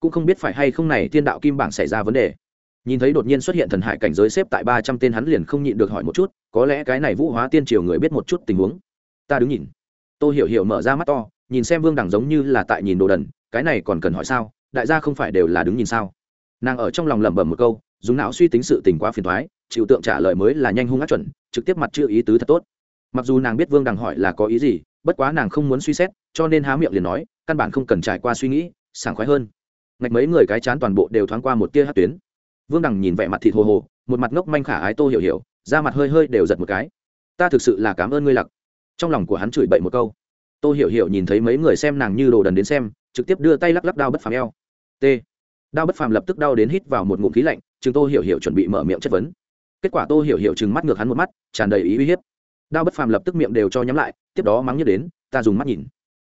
Cũng không biết phải hay không này thiên đạo kim bảng xảy ra vấn đề. Nhìn thấy đột nhiên xuất hiện thần hải cảnh giới xếp tại ba trăm tên hắn liền không nhịn được hỏi một chút, có lẽ cái này vũ hóa tiên triều người biết một chút tình huống. Ta đứng nhìn. Tôi hiểu hiểu mở ra mắt to, nhìn xem vương đẳng giống như là tại nhìn đồ đần, cái này còn cần hỏi sao, đại gia không phải đều là đứng nhìn sao? Nàng ở trong lòng lẩm bẩm một câu, dùng não suy tính sự tình quá phiền thoái chịu tượng trả lời mới là nhanh hung ác chuẩn, trực tiếp mặt chưa ý tứ thật tốt. Mặc dù nàng biết vương đằng hỏi là có ý gì, bất quá nàng không muốn suy xét, cho nên há miệng liền nói, căn bản không cần trải qua suy nghĩ, sảng khoái hơn. Ngạch mấy người cái chán toàn bộ đều thoáng qua một tia hát tuyến. Vương đằng nhìn vẻ mặt thịt hồ hồ, một mặt ngốc manh khả ái tô hiểu hiểu, da mặt hơi hơi đều giật một cái. Ta thực sự là cảm ơn ngươi lặc. Trong lòng của hắn chửi bậy một câu. Tô hiểu hiểu nhìn thấy mấy người xem nàng như đồ đần đến xem, trực tiếp đưa tay lắc lắc đao bất phàm eo. T. Đao bất phàm lập tức đau đến hít vào một ngụm khí lạnh, chừng tô hiểu hiểu chuẩn bị mở miệng chất vấn kết quả tô hiểu hiểu chừng mắt ngược hắn một mắt, tràn đầy ý uy hiếp. Đao bất phàm lập tức miệng đều cho nhắm lại, tiếp đó mắng nhất đến, ta dùng mắt nhìn.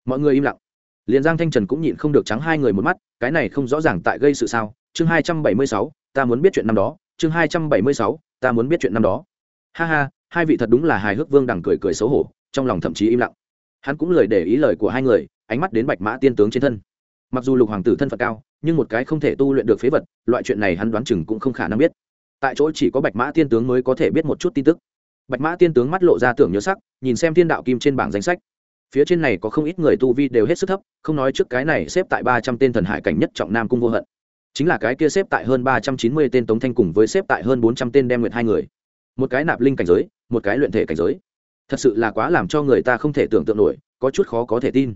Mọi người im lặng. Liền giang thanh trần cũng nhịn không được trắng hai người một mắt, cái này không rõ ràng tại gây sự sao? Chương hai trăm bảy mươi sáu, ta muốn biết chuyện năm đó. Chương hai trăm bảy mươi sáu, ta muốn biết chuyện năm đó. Ha ha, hai vị thật đúng là hài hước vương đằng cười cười xấu hổ, trong lòng thậm chí im lặng. Hắn cũng lời để ý lời của hai người, ánh mắt đến bạch mã tiên tướng trên thân. Mặc dù lục hoàng tử thân phận cao, nhưng một cái không thể tu luyện được phế vật, loại chuyện này hắn đoán chừng cũng không khả năng biết tại chỗ chỉ có bạch mã tiên tướng mới có thể biết một chút tin tức. Bạch mã tiên tướng mắt lộ ra tưởng nhớ sắc, nhìn xem thiên đạo kim trên bảng danh sách. Phía trên này có không ít người tu vi đều hết sức thấp, không nói trước cái này xếp tại ba trăm tên thần hải cảnh nhất trọng nam cung vô hận. Chính là cái kia xếp tại hơn ba trăm chín mươi tên tống thanh cùng với xếp tại hơn bốn trăm tên đem nguyện hai người. Một cái nạp linh cảnh giới, một cái luyện thể cảnh giới. Thật sự là quá làm cho người ta không thể tưởng tượng nổi, có chút khó có thể tin.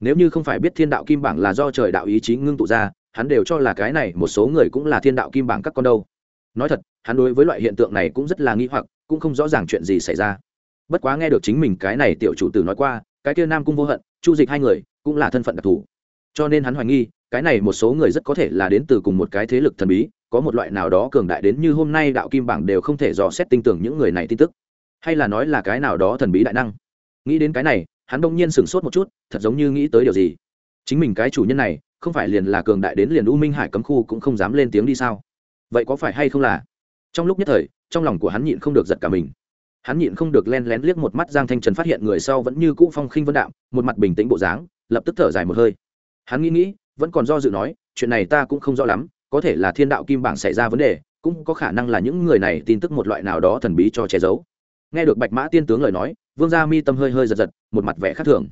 Nếu như không phải biết thiên đạo kim bảng là do trời đạo ý chí ngưng tụ ra, hắn đều cho là cái này một số người cũng là thiên đạo kim bảng các con đâu nói thật, hắn đối với loại hiện tượng này cũng rất là nghi hoặc, cũng không rõ ràng chuyện gì xảy ra. Bất quá nghe được chính mình cái này tiểu chủ tử nói qua, cái kia nam cung vô hận, chu dịch hai người, cũng là thân phận đặc thù. Cho nên hắn hoài nghi, cái này một số người rất có thể là đến từ cùng một cái thế lực thần bí, có một loại nào đó cường đại đến như hôm nay đạo kim bảng đều không thể dò xét tin tưởng những người này tin tức. Hay là nói là cái nào đó thần bí đại năng. Nghĩ đến cái này, hắn đông nhiên sửng sốt một chút, thật giống như nghĩ tới điều gì. Chính mình cái chủ nhân này, không phải liền là cường đại đến liền u minh hải cấm khu cũng không dám lên tiếng đi sao? Vậy có phải hay không là? Trong lúc nhất thời, trong lòng của hắn nhịn không được giật cả mình. Hắn nhịn không được len lén liếc một mắt giang thanh trần phát hiện người sau vẫn như cũ phong khinh vân đạm, một mặt bình tĩnh bộ dáng, lập tức thở dài một hơi. Hắn nghĩ nghĩ, vẫn còn do dự nói, chuyện này ta cũng không rõ lắm, có thể là thiên đạo kim bảng xảy ra vấn đề, cũng có khả năng là những người này tin tức một loại nào đó thần bí cho che giấu. Nghe được bạch mã tiên tướng lời nói, vương gia mi tâm hơi hơi giật giật, một mặt vẻ khác thường.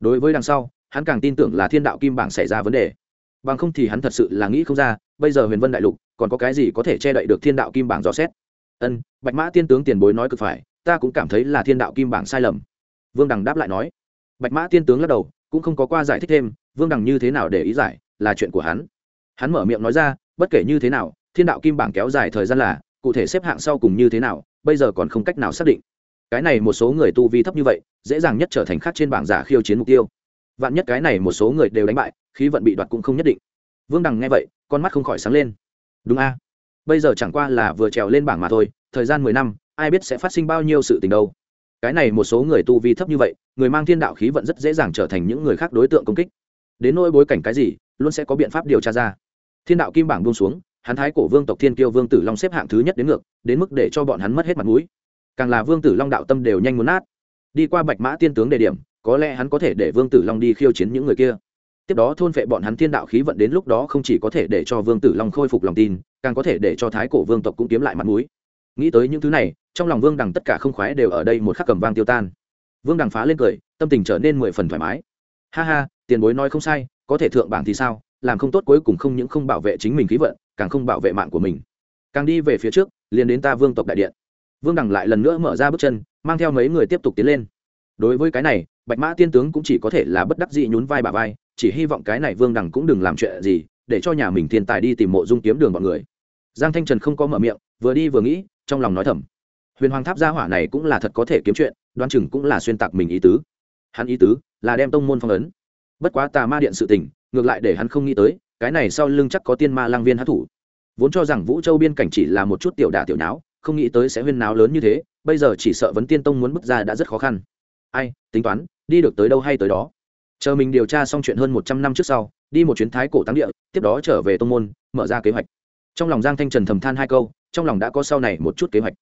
Đối với đằng sau, hắn càng tin tưởng là thiên đạo kim bảng xảy ra vấn đề bằng không thì hắn thật sự là nghĩ không ra, bây giờ huyền vân đại lục còn có cái gì có thể che đậy được thiên đạo kim bảng dò xét? Ân, bạch mã tiên tướng tiền bối nói cực phải, ta cũng cảm thấy là thiên đạo kim bảng sai lầm. Vương đằng đáp lại nói. Bạch mã tiên tướng lắc đầu, cũng không có qua giải thích thêm, vương đằng như thế nào để ý giải, là chuyện của hắn. Hắn mở miệng nói ra, bất kể như thế nào, thiên đạo kim bảng kéo dài thời gian là, cụ thể xếp hạng sau cùng như thế nào, bây giờ còn không cách nào xác định. Cái này một số người tu vi thấp như vậy, dễ dàng nhất trở thành khác trên bảng giả khiêu chiến mục tiêu vạn nhất cái này một số người đều đánh bại, khí vận bị đoạt cũng không nhất định. Vương đằng nghe vậy, con mắt không khỏi sáng lên. Đúng a. Bây giờ chẳng qua là vừa trèo lên bảng mà thôi, thời gian mười năm, ai biết sẽ phát sinh bao nhiêu sự tình đâu. Cái này một số người tu vi thấp như vậy, người mang thiên đạo khí vận rất dễ dàng trở thành những người khác đối tượng công kích. Đến nỗi bối cảnh cái gì, luôn sẽ có biện pháp điều tra ra. Thiên đạo kim bảng buông xuống, hắn thái cổ vương tộc thiên kiêu vương tử long xếp hạng thứ nhất đến ngược, đến mức để cho bọn hắn mất hết mặt mũi. Càng là vương tử long đạo tâm đều nhanh muốn nát. Đi qua bạch mã tiên tướng đề điểm có lẽ hắn có thể để vương tử long đi khiêu chiến những người kia. Tiếp đó thôn phệ bọn hắn thiên đạo khí vận đến lúc đó không chỉ có thể để cho vương tử long khôi phục lòng tin, càng có thể để cho thái cổ vương tộc cũng kiếm lại mặt mũi. Nghĩ tới những thứ này, trong lòng vương đằng tất cả không khoái đều ở đây một khắc cầm vang tiêu tan. Vương đằng phá lên cười, tâm tình trở nên mười phần thoải mái. Ha ha, tiền bối nói không sai, có thể thượng bảng thì sao? Làm không tốt cuối cùng không những không bảo vệ chính mình khí vận, càng không bảo vệ mạng của mình. Càng đi về phía trước, liền đến ta vương tộc đại điện. Vương đằng lại lần nữa mở ra bước chân, mang theo mấy người tiếp tục tiến lên. Đối với cái này bạch mã tiên tướng cũng chỉ có thể là bất đắc dĩ nhún vai bà vai, chỉ hy vọng cái này vương đằng cũng đừng làm chuyện gì, để cho nhà mình thiên tài đi tìm mộ dung kiếm đường bọn người. Giang thanh trần không có mở miệng, vừa đi vừa nghĩ, trong lòng nói thầm. Huyền hoàng tháp gia hỏa này cũng là thật có thể kiếm chuyện đoan chừng cũng là xuyên tạc mình ý tứ. Hắn ý tứ là đem tông môn phong ấn. Bất quá tà ma điện sự tình, ngược lại để hắn không nghĩ tới, cái này sau lưng chắc có tiên ma lang viên hát thủ. Vốn cho rằng vũ châu biên cảnh chỉ là một chút tiểu đả tiểu nháo, không nghĩ tới sẽ huyên náo lớn như thế, bây giờ chỉ sợ vấn tiên tông muốn bước ra đã rất khó khăn ai, tính toán, đi được tới đâu hay tới đó. Chờ mình điều tra xong chuyện hơn một trăm năm trước sau, đi một chuyến thái cổ táng địa, tiếp đó trở về tông môn, mở ra kế hoạch. Trong lòng giang thanh trần thầm than hai câu, trong lòng đã có sau này một chút kế hoạch.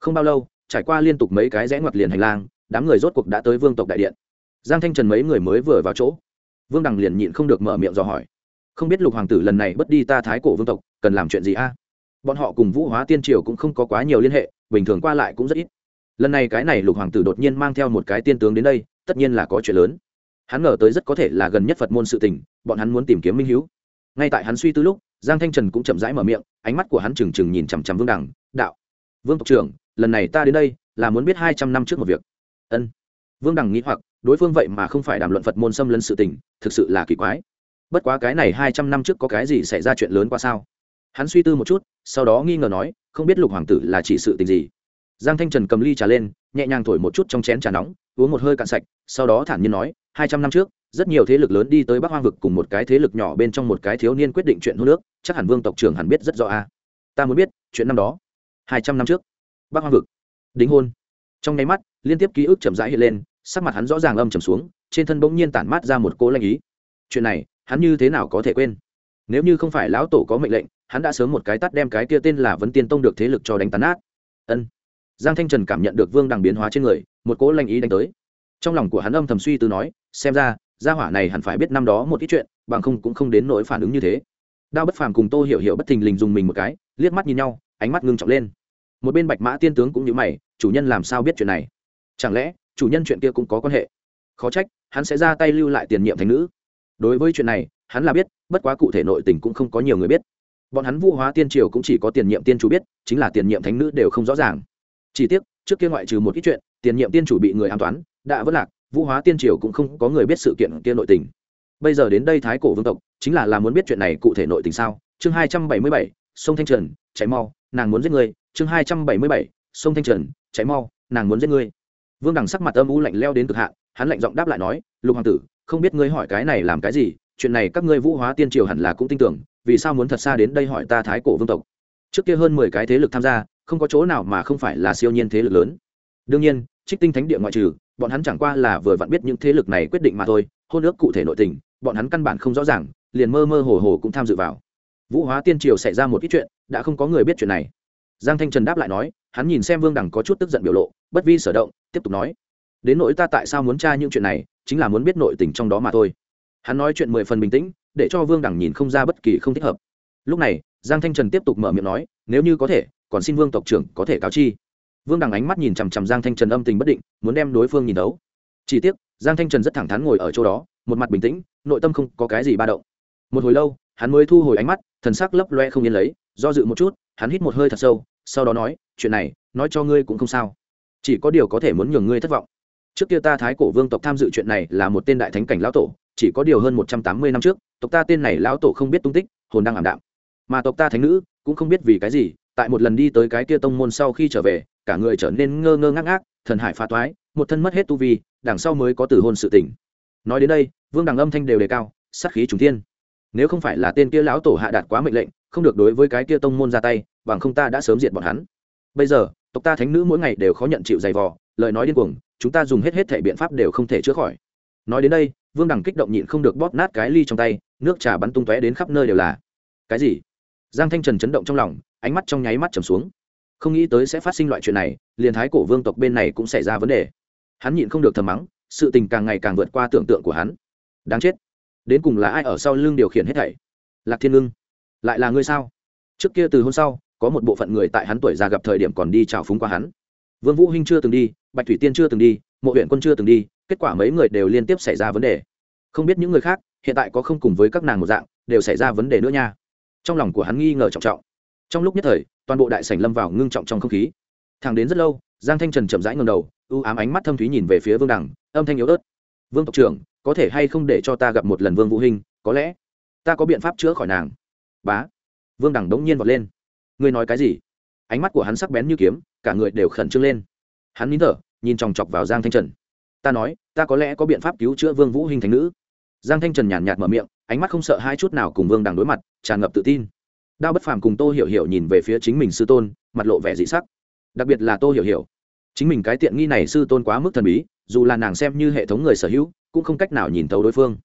Không bao lâu, trải qua liên tục mấy cái rẽ ngoặt liền hành lang, đám người rốt cuộc đã tới vương tộc đại điện. Giang thanh trần mấy người mới vừa vào chỗ. Vương đằng liền nhịn không được mở miệng dò hỏi. Không biết lục hoàng tử lần này bất đi ta thái cổ vương tộc, cần làm chuyện gì a? Bọn họ cùng vũ hóa tiên triều cũng không có quá nhiều liên hệ, bình thường qua lại cũng rất ít lần này cái này lục hoàng tử đột nhiên mang theo một cái tiên tướng đến đây, tất nhiên là có chuyện lớn. Hắn ngờ tới rất có thể là gần nhất phật môn sự tình, bọn hắn muốn tìm kiếm minh hữu. Ngay tại hắn suy tư lúc, giang thanh trần cũng chậm rãi mở miệng, ánh mắt của hắn trừng trừng nhìn chằm chằm vương đằng, đạo, vương tộc trưởng, lần này ta đến đây là muốn biết hai trăm năm trước một việc. Ân. Vương đằng nghĩ hoặc, đối phương vậy mà không phải đàm luận phật môn xâm lấn sự tình, thực sự là kỳ quái. Bất quá cái này hai trăm năm trước có cái gì xảy ra chuyện lớn qua sao? Hắn suy tư một chút, sau đó nghi ngờ nói, không biết lục hoàng tử là chỉ sự tình gì? Giang thanh trần cầm ly trà lên, nhẹ nhàng thổi một chút trong chén trà nóng, uống một hơi cạn sạch, sau đó thản nhiên nói, hai trăm năm trước, rất nhiều thế lực lớn đi tới bắc hoang vực cùng một cái thế lực nhỏ bên trong một cái thiếu niên quyết định chuyện hô nước chắc hẳn vương tộc trưởng hẳn biết rất rõ a. Ta muốn biết, chuyện năm đó, hai trăm năm trước, bắc hoang vực, đính hôn. Trong nháy mắt, liên tiếp ký ức chậm rãi hiện lên, sắc mặt hắn rõ ràng âm trầm xuống, trên thân bỗng nhiên tản mát ra một cỗ lanh ý. Chuyện này, hắn như thế nào có thể quên? Nếu như không phải lão tổ có mệnh lệnh, hắn đã sớm một cái tắt đem cái kia tên là vấn tiên tông được thế lực cho đánh tàn ác. ân giang thanh trần cảm nhận được vương đằng biến hóa trên người, một cỗ lanh ý đánh tới. Trong lòng của hắn âm thầm suy tư nói, xem ra, gia hỏa này hẳn phải biết năm đó một ít chuyện, bằng không cũng không đến nỗi phản ứng như thế. Đao bất phàm cùng tô hiểu hiểu bất thình lình dùng mình một cái, liếc mắt nhìn nhau, ánh mắt ngưng trọng lên. Một bên bạch mã tiên tướng cũng như mày, chủ nhân làm sao biết chuyện này? Chẳng lẽ, chủ nhân chuyện kia cũng có quan hệ? Khó trách, hắn sẽ ra tay lưu lại tiền nhiệm thành nữ. Đối với chuyện này, hắn là biết, bất quá cụ thể nội tình cũng không có nhiều người biết. Bọn hắn vũ hóa tiên triều cũng chỉ có tiền nhiệm tiên chủ biết, chính là tiền nhiệm thánh nữ đều không rõ ràng chỉ tiếc, trước kia ngoại trừ một ít chuyện, tiền nhiệm tiên chủ bị người an toán, đã vất lạc, vũ hóa tiên triều cũng không có người biết sự kiện kia nội tình. Bây giờ đến đây thái cổ vương tộc, chính là là muốn biết chuyện này cụ thể nội tình sao? Chương hai trăm bảy mươi bảy, sông thanh trần cháy mau, nàng muốn giết người. Chương hai trăm bảy mươi bảy, sông thanh trần cháy mau, nàng muốn giết người. Vương đằng sắc mặt âm u lạnh leo đến cực hạn, hắn lạnh giọng đáp lại nói, lục hoàng tử, không biết ngươi hỏi cái này làm cái gì? Chuyện này các ngươi vũ hóa tiên triều hẳn là cũng tin tưởng, vì sao muốn thật xa đến đây hỏi ta thái cổ vương tộc? Trước kia hơn mười cái thế lực tham gia, không có chỗ nào mà không phải là siêu nhiên thế lực lớn. Đương nhiên, trích tinh thánh địa ngoại trừ, bọn hắn chẳng qua là vừa vặn biết những thế lực này quyết định mà thôi, hôn ước cụ thể nội tình, bọn hắn căn bản không rõ ràng, liền mơ mơ hồ hồ cũng tham dự vào. Vũ hóa tiên triều xảy ra một ít chuyện, đã không có người biết chuyện này. Giang thanh trần đáp lại nói, hắn nhìn xem vương đẳng có chút tức giận biểu lộ, bất vi sở động, tiếp tục nói, đến nỗi ta tại sao muốn tra những chuyện này, chính là muốn biết nội tình trong đó mà thôi. Hắn nói chuyện mười phần bình tĩnh, để cho vương đẳng nhìn không ra bất kỳ không thích hợp. Lúc này giang thanh trần tiếp tục mở miệng nói, nếu như có thể, còn xin vương tộc trưởng có thể cáo chi. Vương đằng ánh mắt nhìn chằm chằm giang thanh trần âm tình bất định, muốn đem đối phương nhìn đấu. Chỉ tiếc, giang thanh trần rất thẳng thắn ngồi ở chỗ đó, một mặt bình tĩnh, nội tâm không có cái gì ba động. Một hồi lâu, hắn mới thu hồi ánh mắt, thần sắc lấp loe không yên lấy, do dự một chút, hắn hít một hơi thật sâu, sau đó nói, chuyện này, nói cho ngươi cũng không sao. Chỉ có điều có thể muốn nhường ngươi thất vọng. Trước kia ta thái cổ vương tộc tham dự chuyện này là một tên đại thánh cảnh lão tổ, chỉ có điều hơn một trăm tám mươi năm trước, tộc ta tên này lão tổ không biết tung tích, hồn đang ảm đạm mà tộc ta thánh nữ cũng không biết vì cái gì, tại một lần đi tới cái kia tông môn sau khi trở về, cả người trở nên ngơ ngơ ngác ngác, thần hải phá toái, một thân mất hết tu vi, đằng sau mới có tử hôn sự tỉnh nói đến đây, vương đằng âm thanh đều đề cao, sát khí trùng thiên. Nếu không phải là tên kia lão tổ hạ đạt quá mệnh lệnh, không được đối với cái kia tông môn ra tay, bằng không ta đã sớm diệt bọn hắn. Bây giờ, tộc ta thánh nữ mỗi ngày đều khó nhận chịu dày vò, lời nói điên cuồng, chúng ta dùng hết hết thể biện pháp đều không thể chữa khỏi. Nói đến đây, vương đằng kích động nhịn không được bóp nát cái ly trong tay, nước trà bắn tung tóe đến khắp nơi đều là. Cái gì? Giang thanh trần chấn động trong lòng, ánh mắt trong nháy mắt trầm xuống. Không nghĩ tới sẽ phát sinh loại chuyện này, liền thái cổ vương tộc bên này cũng xảy ra vấn đề. Hắn nhịn không được thầm mắng, sự tình càng ngày càng vượt qua tưởng tượng của hắn. Đáng chết. Đến cùng là ai ở sau lưng điều khiển hết thảy? Lạc thiên ngưng, lại là ngươi sao? Trước kia từ hôm sau, có một bộ phận người tại hắn tuổi già gặp thời điểm còn đi trào phúng qua hắn. Vương vũ hinh chưa từng đi, bạch thủy tiên chưa từng đi, mộ huyện quân chưa từng đi, kết quả mấy người đều liên tiếp xảy ra vấn đề. Không biết những người khác, hiện tại có không cùng với các nàng một dạng, đều xảy ra vấn đề nữa nha trong lòng của hắn nghi ngờ trọng trọng. Trong lúc nhất thời, toàn bộ đại sảnh lâm vào ngưng trọng trong không khí. Thẳng đến rất lâu, giang thanh trần chậm rãi ngầm đầu ưu ám ánh mắt thâm thúy nhìn về phía vương đằng, âm thanh yếu ớt. Vương tộc trưởng, có thể hay không để cho ta gặp một lần vương vũ hình có lẽ ta có biện pháp chữa khỏi nàng. Bá. Vương đằng đống nhiên vọt lên. Ngươi nói cái gì? Ánh mắt của hắn sắc bén như kiếm, cả người đều khẩn trương lên. Hắn nín thở, nhìn chòng chọc vào giang thanh trần. Ta nói, ta có lẽ có biện pháp cứu chữa vương vũ hình thành nữ. Giang thanh trần nhàn nhạt mở miệng ánh mắt không sợ hai chút nào cùng vương đằng đối mặt, tràn ngập tự tin. Đao bất phàm cùng tô hiểu hiểu nhìn về phía chính mình sư tôn, mặt lộ vẻ dị sắc. Đặc biệt là tô hiểu hiểu. Chính mình cái tiện nghi này sư tôn quá mức thần bí, dù là nàng xem như hệ thống người sở hữu, cũng không cách nào nhìn thấu đối phương.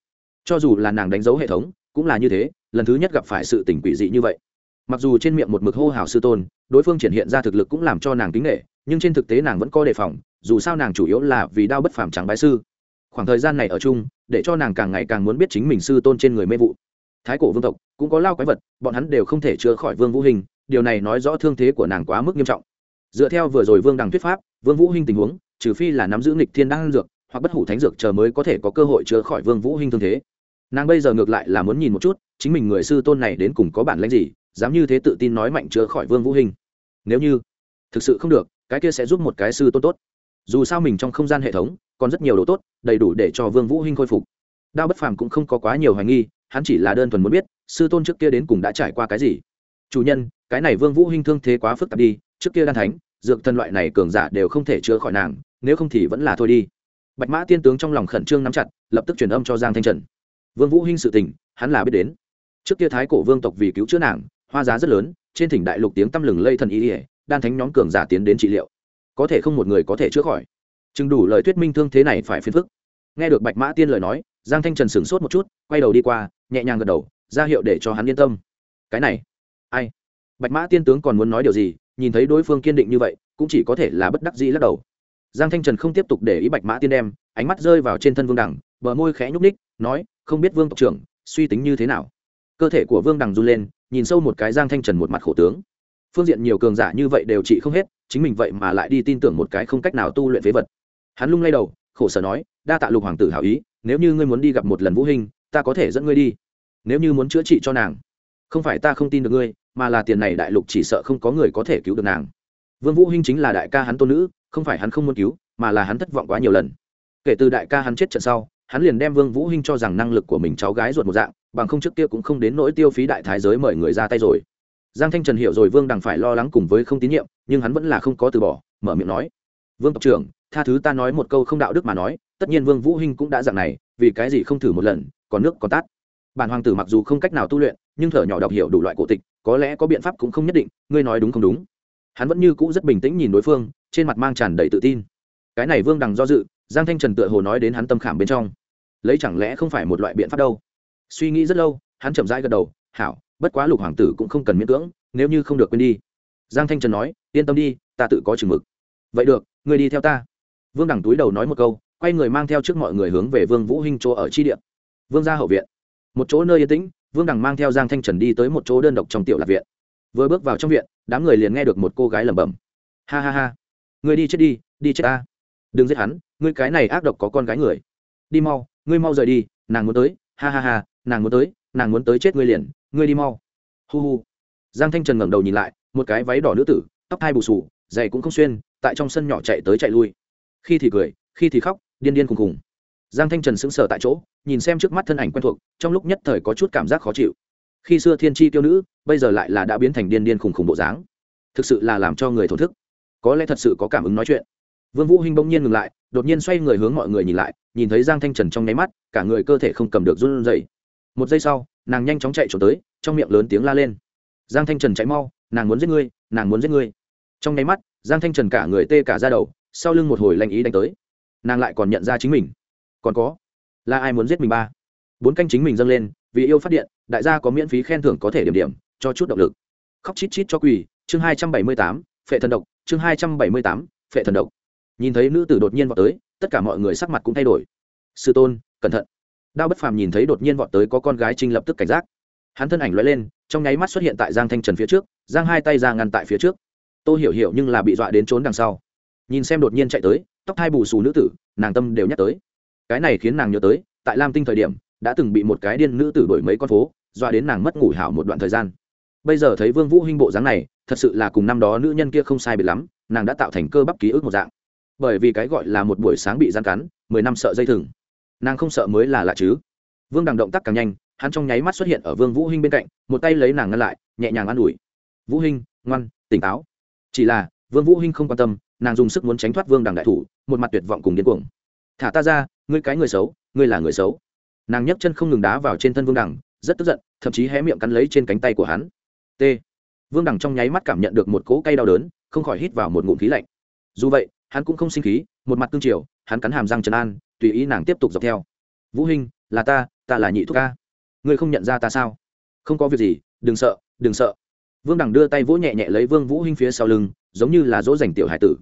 Cho dù là nàng đánh dấu hệ thống, cũng là như thế, lần thứ nhất gặp phải sự tình quỷ dị như vậy. Mặc dù trên miệng một mực hô hào sư tôn, đối phương triển hiện ra thực lực cũng làm cho nàng kính nghệ nhưng trên thực tế nàng vẫn có đề phòng, dù sao nàng chủ yếu là vì đao bất phàm trắng bái sư khoảng thời gian này ở chung, để cho nàng càng ngày càng muốn biết chính mình sư tôn trên người mê vụ. Thái cổ vương tộc, cũng có lao quái vật, bọn hắn đều không thể chữa khỏi vương vũ hình, điều này nói rõ thương thế của nàng quá mức nghiêm trọng. Dựa theo vừa rồi vương đằng thuyết pháp, vương vũ hình tình huống, trừ phi là nắm giữ nghịch thiên đăng dược, hoặc bất hủ thánh dược chờ mới có thể có cơ hội chữa khỏi vương vũ hình thương thế. Nàng bây giờ ngược lại là muốn nhìn một chút, chính mình người sư tôn này đến cùng có bản lĩnh gì, dám như thế tự tin nói mạnh chữa khỏi vương vũ hình. Nếu như thực sự không được, cái kia sẽ giúp một cái sư tôn tốt. Dù sao mình trong không gian hệ thống còn rất nhiều đồ tốt, đầy đủ để cho vương vũ Hinh khôi phục. Đao bất phàm cũng không có quá nhiều hoài nghi, hắn chỉ là đơn thuần muốn biết, sư tôn trước kia đến cùng đã trải qua cái gì. Chủ nhân, cái này vương vũ hinh thương thế quá phức tạp đi, trước kia đan thánh, dược thần loại này cường giả đều không thể chữa khỏi nàng, nếu không thì vẫn là thôi đi. Bạch mã tiên tướng trong lòng khẩn trương nắm chặt, lập tức truyền âm cho giang thanh trần. Vương vũ hinh sự tình, hắn là biết đến. Trước kia thái cổ vương tộc vì cứu chữa nàng, hoa giá rất lớn, trên thỉnh đại lục tiếng tăm lừng lây thần y đan thánh nhóm cường giả tiến đến trị liệu. Có thể không một người có thể chữa khỏi chừng đủ lời thuyết minh thương thế này phải phiền phức. Nghe được bạch mã tiên lời nói, giang thanh trần sửng sốt một chút, quay đầu đi qua, nhẹ nhàng gật đầu, ra hiệu để cho hắn yên tâm. Cái này, ai? Bạch mã tiên tướng còn muốn nói điều gì, nhìn thấy đối phương kiên định như vậy, cũng chỉ có thể là bất đắc dĩ lắc đầu. Giang thanh trần không tiếp tục để ý bạch mã tiên đem, ánh mắt rơi vào trên thân vương đằng, bờ môi khẽ nhúc ních nói, không biết vương tộc trưởng, suy tính như thế nào? Cơ thể của vương đằng run lên, nhìn sâu một cái giang thanh trần một mặt khổ tướng. Phương diện nhiều cường giả như vậy đều trị không hết, chính mình vậy mà lại đi tin tưởng một cái không cách nào tu luyện phế vật hắn lung lay đầu, khổ sở nói, đa tạ lục hoàng tử hảo ý, nếu như ngươi muốn đi gặp một lần vũ hình ta có thể dẫn ngươi đi. Nếu như muốn chữa trị cho nàng, không phải ta không tin được ngươi, mà là tiền này đại lục chỉ sợ không có người có thể cứu được nàng. Vương vũ hinh chính là đại ca hắn tôn nữ, không phải hắn không muốn cứu, mà là hắn thất vọng quá nhiều lần. Kể từ đại ca hắn chết trận sau, hắn liền đem vương vũ hinh cho rằng năng lực của mình cháu gái ruột một dạng, bằng không trước kia cũng không đến nỗi tiêu phí đại thái giới mời người ra tay rồi. Giang thanh trần hiểu rồi vương đằng phải lo lắng cùng với không tín nhiệm, nhưng hắn vẫn là không có từ bỏ, mở miệng nói, vương tộc trưởng tha thứ ta nói một câu không đạo đức mà nói, tất nhiên vương vũ hinh cũng đã dạng này, vì cái gì không thử một lần, còn nước còn tát. Bản hoàng tử mặc dù không cách nào tu luyện, nhưng thở nhỏ đọc hiểu đủ loại cổ tịch, có lẽ có biện pháp cũng không nhất định, ngươi nói đúng không đúng. Hắn vẫn như cũ rất bình tĩnh nhìn đối phương, trên mặt mang tràn đầy tự tin. Cái này vương đằng do dự, giang thanh trần tựa hồ nói đến hắn tâm khảm bên trong. Lấy chẳng lẽ không phải một loại biện pháp đâu? Suy nghĩ rất lâu, hắn chậm rãi gật đầu, hảo, bất quá lục hoàng tử cũng không cần miễn cưỡng, nếu như không được quên đi. Giang thanh trần nói, yên tâm đi, ta tự có chừng mực. Vậy được, ngươi đi theo ta vương đằng túi đầu nói một câu, quay người mang theo trước mọi người hướng về vương vũ hinh chỗ ở chi điện vương gia hậu viện. Một chỗ nơi yên tĩnh, vương đằng mang theo giang thanh trần đi tới một chỗ đơn độc trong tiểu lạc viện. Vừa bước vào trong viện, đám người liền nghe được một cô gái lẩm bẩm. Ha ha ha. Người đi chết đi đi chết ta. Đừng giết hắn, ngươi cái này ác độc có con gái người. Đi mau, ngươi mau rời đi, nàng muốn tới. Ha ha ha, nàng muốn tới, nàng muốn tới chết ngươi liền, ngươi đi mau. Hu hu. Giang thanh trần ngẩng đầu nhìn lại, một cái váy đỏ nữ tử, tóc hai bù sù giày cũng không xuyên, tại trong sân nhỏ chạy tới chạy lui khi thì cười, khi thì khóc, điên điên khùng khùng. Giang thanh trần sững sờ tại chỗ, nhìn xem trước mắt thân ảnh quen thuộc, trong lúc nhất thời có chút cảm giác khó chịu. Khi xưa thiên tri tiêu nữ, bây giờ lại là đã biến thành điên điên khùng khùng bộ dáng. Thực sự là làm cho người thổn thức. Có lẽ thật sự có cảm ứng nói chuyện. Vương vũ hinh bỗng nhiên ngừng lại, đột nhiên xoay người hướng mọi người nhìn lại, nhìn thấy giang thanh trần trong nháy mắt, cả người cơ thể không cầm được run rẩy. Một giây sau, nàng nhanh chóng chạy trốn tới, trong miệng lớn tiếng la lên. Giang thanh trần chạy mau, nàng muốn giết ngươi, nàng muốn giết ngươi. Trong nháy mắt, giang thanh trần cả người tê cả ra đầu sau lưng một hồi lanh ý đánh tới. Nàng lại còn nhận ra chính mình. Còn có, là ai muốn giết mình ba? Bốn canh chính mình dâng lên, vì yêu phát điện, đại gia có miễn phí khen thưởng có thể điểm điểm, cho chút động lực. Khóc chít chít cho quỳ, chương hai trăm bảy mươi tám, phệ thần độc, chương hai trăm bảy mươi tám, phệ thần độc. Nhìn thấy nữ tử đột nhiên vọt tới, tất cả mọi người sắc mặt cũng thay đổi. Sư tôn, cẩn thận. Đao bất phàm nhìn thấy đột nhiên vọt tới có con gái trinh lập tức cảnh giác. Hắn thân ảnh l lên, trong nháy mắt xuất hiện tại giang thanh trần phía trước, giang hai tay ra ngăn tại phía trước. Tôi hiểu hiểu nhưng là bị dọa đến trốn đằng sau nhìn xem đột nhiên chạy tới, tóc hai bù xù nữ tử, nàng tâm đều nhắc tới. Cái này khiến nàng nhớ tới, tại lam tinh thời điểm, đã từng bị một cái điên nữ tử đổi mấy con phố, doa đến nàng mất ngủ hảo một đoạn thời gian. Bây giờ thấy vương vũ hinh bộ dáng này, thật sự là cùng năm đó nữ nhân kia không sai biệt lắm, nàng đã tạo thành cơ bắp ký ức một dạng. Bởi vì cái gọi là một buổi sáng bị gian cắn, mười năm sợ dây thừng. Nàng không sợ mới là lạ chứ. Vương đằng động tác càng nhanh, hắn trong nháy mắt xuất hiện ở vương vũ hinh bên cạnh, một tay lấy nàng ngăn lại, nhẹ nhàng an ủi. Vũ hinh, ngoan, tỉnh táo. Chỉ là, vương vũ hinh không quan tâm nàng dùng sức muốn tránh thoát vương đằng đại thủ, một mặt tuyệt vọng cùng điên cuồng. Thả ta ra, ngươi cái người xấu, ngươi là người xấu. Nàng nhấc chân không ngừng đá vào trên thân vương đằng, rất tức giận, thậm chí hé miệng cắn lấy trên cánh tay của hắn. T. Vương đằng trong nháy mắt cảm nhận được một cỗ cay đau đớn, không khỏi hít vào một ngụm khí lạnh. Dù vậy, hắn cũng không sinh khí, một mặt tương triều, hắn cắn hàm răng trấn an, tùy ý nàng tiếp tục dọc theo. Vũ hinh, là ta ta là nhị thúc ca. Ngươi không nhận ra ta sao? Không có việc gì, đừng sợ đừng sợ. Vương đằng đưa tay vỗ nhẹ nhẹ lấy vương vũ hinh phía sau lưng, giống như là dỗ dành tiểu hải tử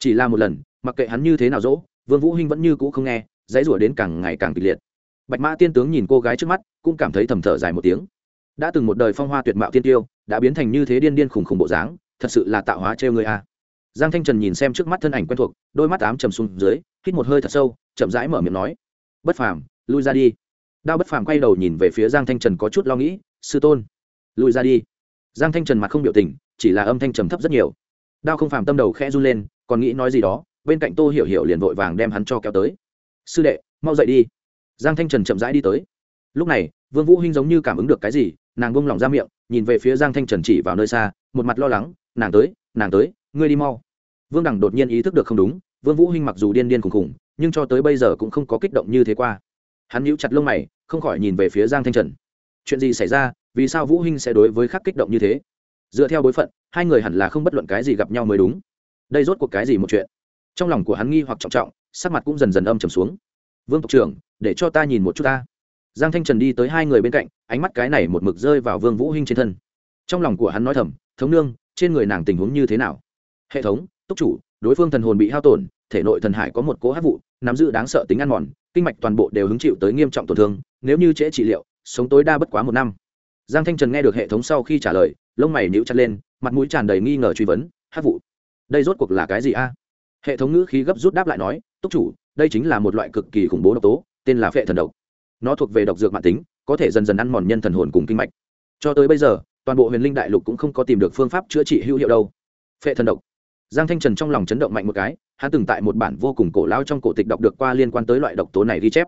chỉ là một lần, mặc kệ hắn như thế nào dỗ, vương vũ hinh vẫn như cũ không nghe, dãy rủa đến càng ngày càng kịch liệt. Bạch mã tiên tướng nhìn cô gái trước mắt, cũng cảm thấy thầm thở dài một tiếng. Đã từng một đời phong hoa tuyệt mạo tiên tiêu, đã biến thành như thế điên điên khủng khủng bộ dáng, thật sự là tạo hóa treo người a. Giang thanh trần nhìn xem trước mắt thân ảnh quen thuộc, đôi mắt ám trầm xuống dưới, hít một hơi thật sâu, chậm rãi mở miệng nói. Bất phàm, lui ra đi. Đao bất phàm quay đầu nhìn về phía giang thanh trần có chút lo nghĩ, sư tôn, lui ra đi. Giang thanh trần mặt không biểu tình, chỉ là âm thanh trầm thấp rất nhiều. Đao không phàm tâm đầu khẽ run lên còn nghĩ nói gì đó, bên cạnh tô hiểu hiểu liền vội vàng đem hắn cho kéo tới. Sư đệ, mau dậy đi. Giang thanh trần chậm rãi đi tới. Lúc này, vương vũ hinh giống như cảm ứng được cái gì, nàng buông lỏng ra miệng, nhìn về phía giang thanh trần chỉ vào nơi xa, một mặt lo lắng, nàng tới nàng tới, ngươi đi mau. Vương đẳng đột nhiên ý thức được không đúng, vương vũ hinh mặc dù điên điên khùng khùng, nhưng cho tới bây giờ cũng không có kích động như thế qua. Hắn nhíu chặt lông mày, không khỏi nhìn về phía giang thanh trần. Chuyện gì xảy ra, vì sao vũ hinh sẽ đối với khắc kích động như thế? Dựa theo bối phận, hai người hẳn là không bất luận cái gì gặp nhau mới đúng đây rốt cuộc cái gì một chuyện? Trong lòng của hắn nghi hoặc trọng trọng, sắc mặt cũng dần dần âm trầm xuống. Vương tộc trưởng, để cho ta nhìn một chút ta. Giang thanh trần đi tới hai người bên cạnh, ánh mắt cái này một mực rơi vào vương vũ hinh trên thân. Trong lòng của hắn nói thầm, thống nương, trên người nàng tình huống như thế nào? Hệ thống, túc chủ, đối phương thần hồn bị hao tổn, thể nội thần hải có một cố hấp vụ, nắm giữ đáng sợ tính ăn mòn, kinh mạch toàn bộ đều hứng chịu tới nghiêm trọng tổn thương, nếu như trễ trị liệu, sống tối đa bất quá một năm. Giang thanh trần nghe được hệ thống sau khi trả lời, lông mày nhíu chặt lên, mặt mũi tràn đầy nghi ngờ truy vấn hấp vụ đây rốt cuộc là cái gì a? Hệ thống ngữ khí gấp rút đáp lại nói, túc chủ, đây chính là một loại cực kỳ khủng bố độc tố, tên là phệ thần độc. Nó thuộc về độc dược mạng tính, có thể dần dần ăn mòn nhân thần hồn cùng kinh mạch. Cho tới bây giờ, toàn bộ huyền linh đại lục cũng không có tìm được phương pháp chữa trị hữu hiệu đâu. Phệ thần độc. Giang thanh trần trong lòng chấn động mạnh một cái, hắn từng tại một bản vô cùng cổ lao trong cổ tịch đọc được qua liên quan tới loại độc tố này ghi chép.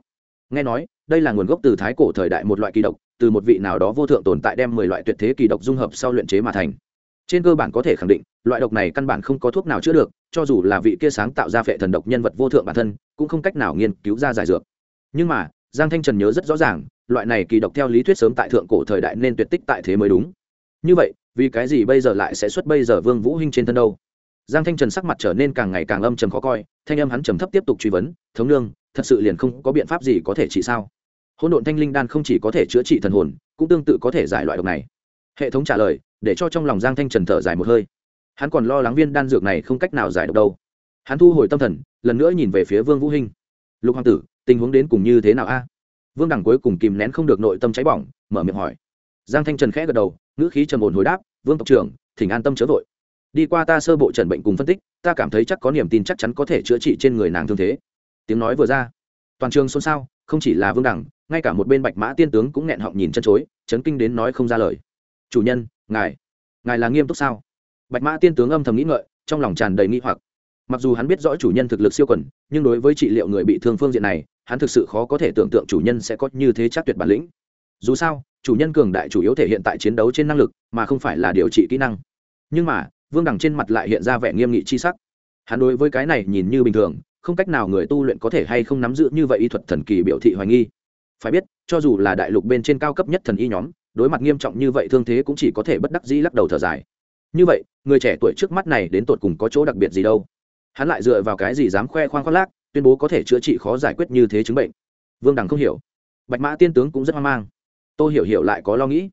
Nghe nói, đây là nguồn gốc từ thái cổ thời đại một loại kỳ độc, từ một vị nào đó vô thượng tồn tại đem mười loại tuyệt thế kỳ độc dung hợp sau luyện chế mà thành. Trên cơ bản có thể khẳng định loại độc này căn bản không có thuốc nào chữa được, cho dù là vị kia sáng tạo ra phệ thần độc nhân vật vô thượng bản thân, cũng không cách nào nghiên cứu ra giải dược. Nhưng mà, giang thanh trần nhớ rất rõ ràng, loại này kỳ độc theo lý thuyết sớm tại thượng cổ thời đại nên tuyệt tích tại thế mới đúng. Như vậy, vì cái gì bây giờ lại sẽ xuất bây giờ vương vũ hinh trên thân đâu? Giang thanh trần sắc mặt trở nên càng ngày càng âm trầm khó coi, thanh âm hắn trầm thấp tiếp tục truy vấn, thống lương thật sự liền không có biện pháp gì có thể trị sao? Hỗn độn thanh linh đan không chỉ có thể chữa trị thần hồn, cũng tương tự có thể giải loại độc này. Hệ thống trả lời, để cho trong lòng giang thanh trần thở dài một hơi hắn còn lo lắng viên đan dược này không cách nào giải được đâu. Hắn thu hồi tâm thần, lần nữa nhìn về phía vương vũ hinh. Lục hoàng tử, tình huống đến cùng như thế nào a? Vương đẳng cuối cùng kìm nén không được nội tâm cháy bỏng, mở miệng hỏi. Giang thanh trần khẽ gật đầu, ngữ khí trầm ổn hồi đáp, vương tộc trưởng, thỉnh an tâm chớ vội. Đi qua ta sơ bộ trần bệnh cùng phân tích, ta cảm thấy chắc có niềm tin chắc chắn có thể chữa trị trên người nàng thương thế. Tiếng nói vừa ra, toàn trường xôn xao, không chỉ là vương đẳng ngay cả một bên bạch mã tiên tướng cũng nghẹn họng nhìn chân chối, chấn kinh đến nói không ra lời. Chủ nhân, ngài ngài là nghiêm túc sao? Bạch mã tiên tướng âm thầm nghĩ ngợi, trong lòng tràn đầy nghi hoặc. Mặc dù hắn biết rõ chủ nhân thực lực siêu quẩn nhưng đối với trị liệu người bị thương phương diện này, hắn thực sự khó có thể tưởng tượng chủ nhân sẽ có như thế chắc tuyệt bản lĩnh. Dù sao, chủ nhân cường đại chủ yếu thể hiện tại chiến đấu trên năng lực, mà không phải là điều trị kỹ năng. Nhưng mà, vương đằng trên mặt lại hiện ra vẻ nghiêm nghị chi sắc. Hắn đối với cái này nhìn như bình thường, không cách nào người tu luyện có thể hay không nắm giữ như vậy y thuật thần kỳ biểu thị hoài nghi. Phải biết, cho dù là đại lục bên trên cao cấp nhất thần y nhóm, đối mặt nghiêm trọng như vậy thương thế cũng chỉ có thể bất đắc dĩ lắc đầu thở dài như vậy, người trẻ tuổi trước mắt này đến tột cùng có chỗ đặc biệt gì đâu? Hắn lại dựa vào cái gì dám khoe khoang khoác lác, tuyên bố có thể chữa trị khó giải quyết như thế chứng bệnh? Vương đằng không hiểu. Bạch mã tiên tướng cũng rất hoang mang. Tôi hiểu hiểu lại có lo nghĩ.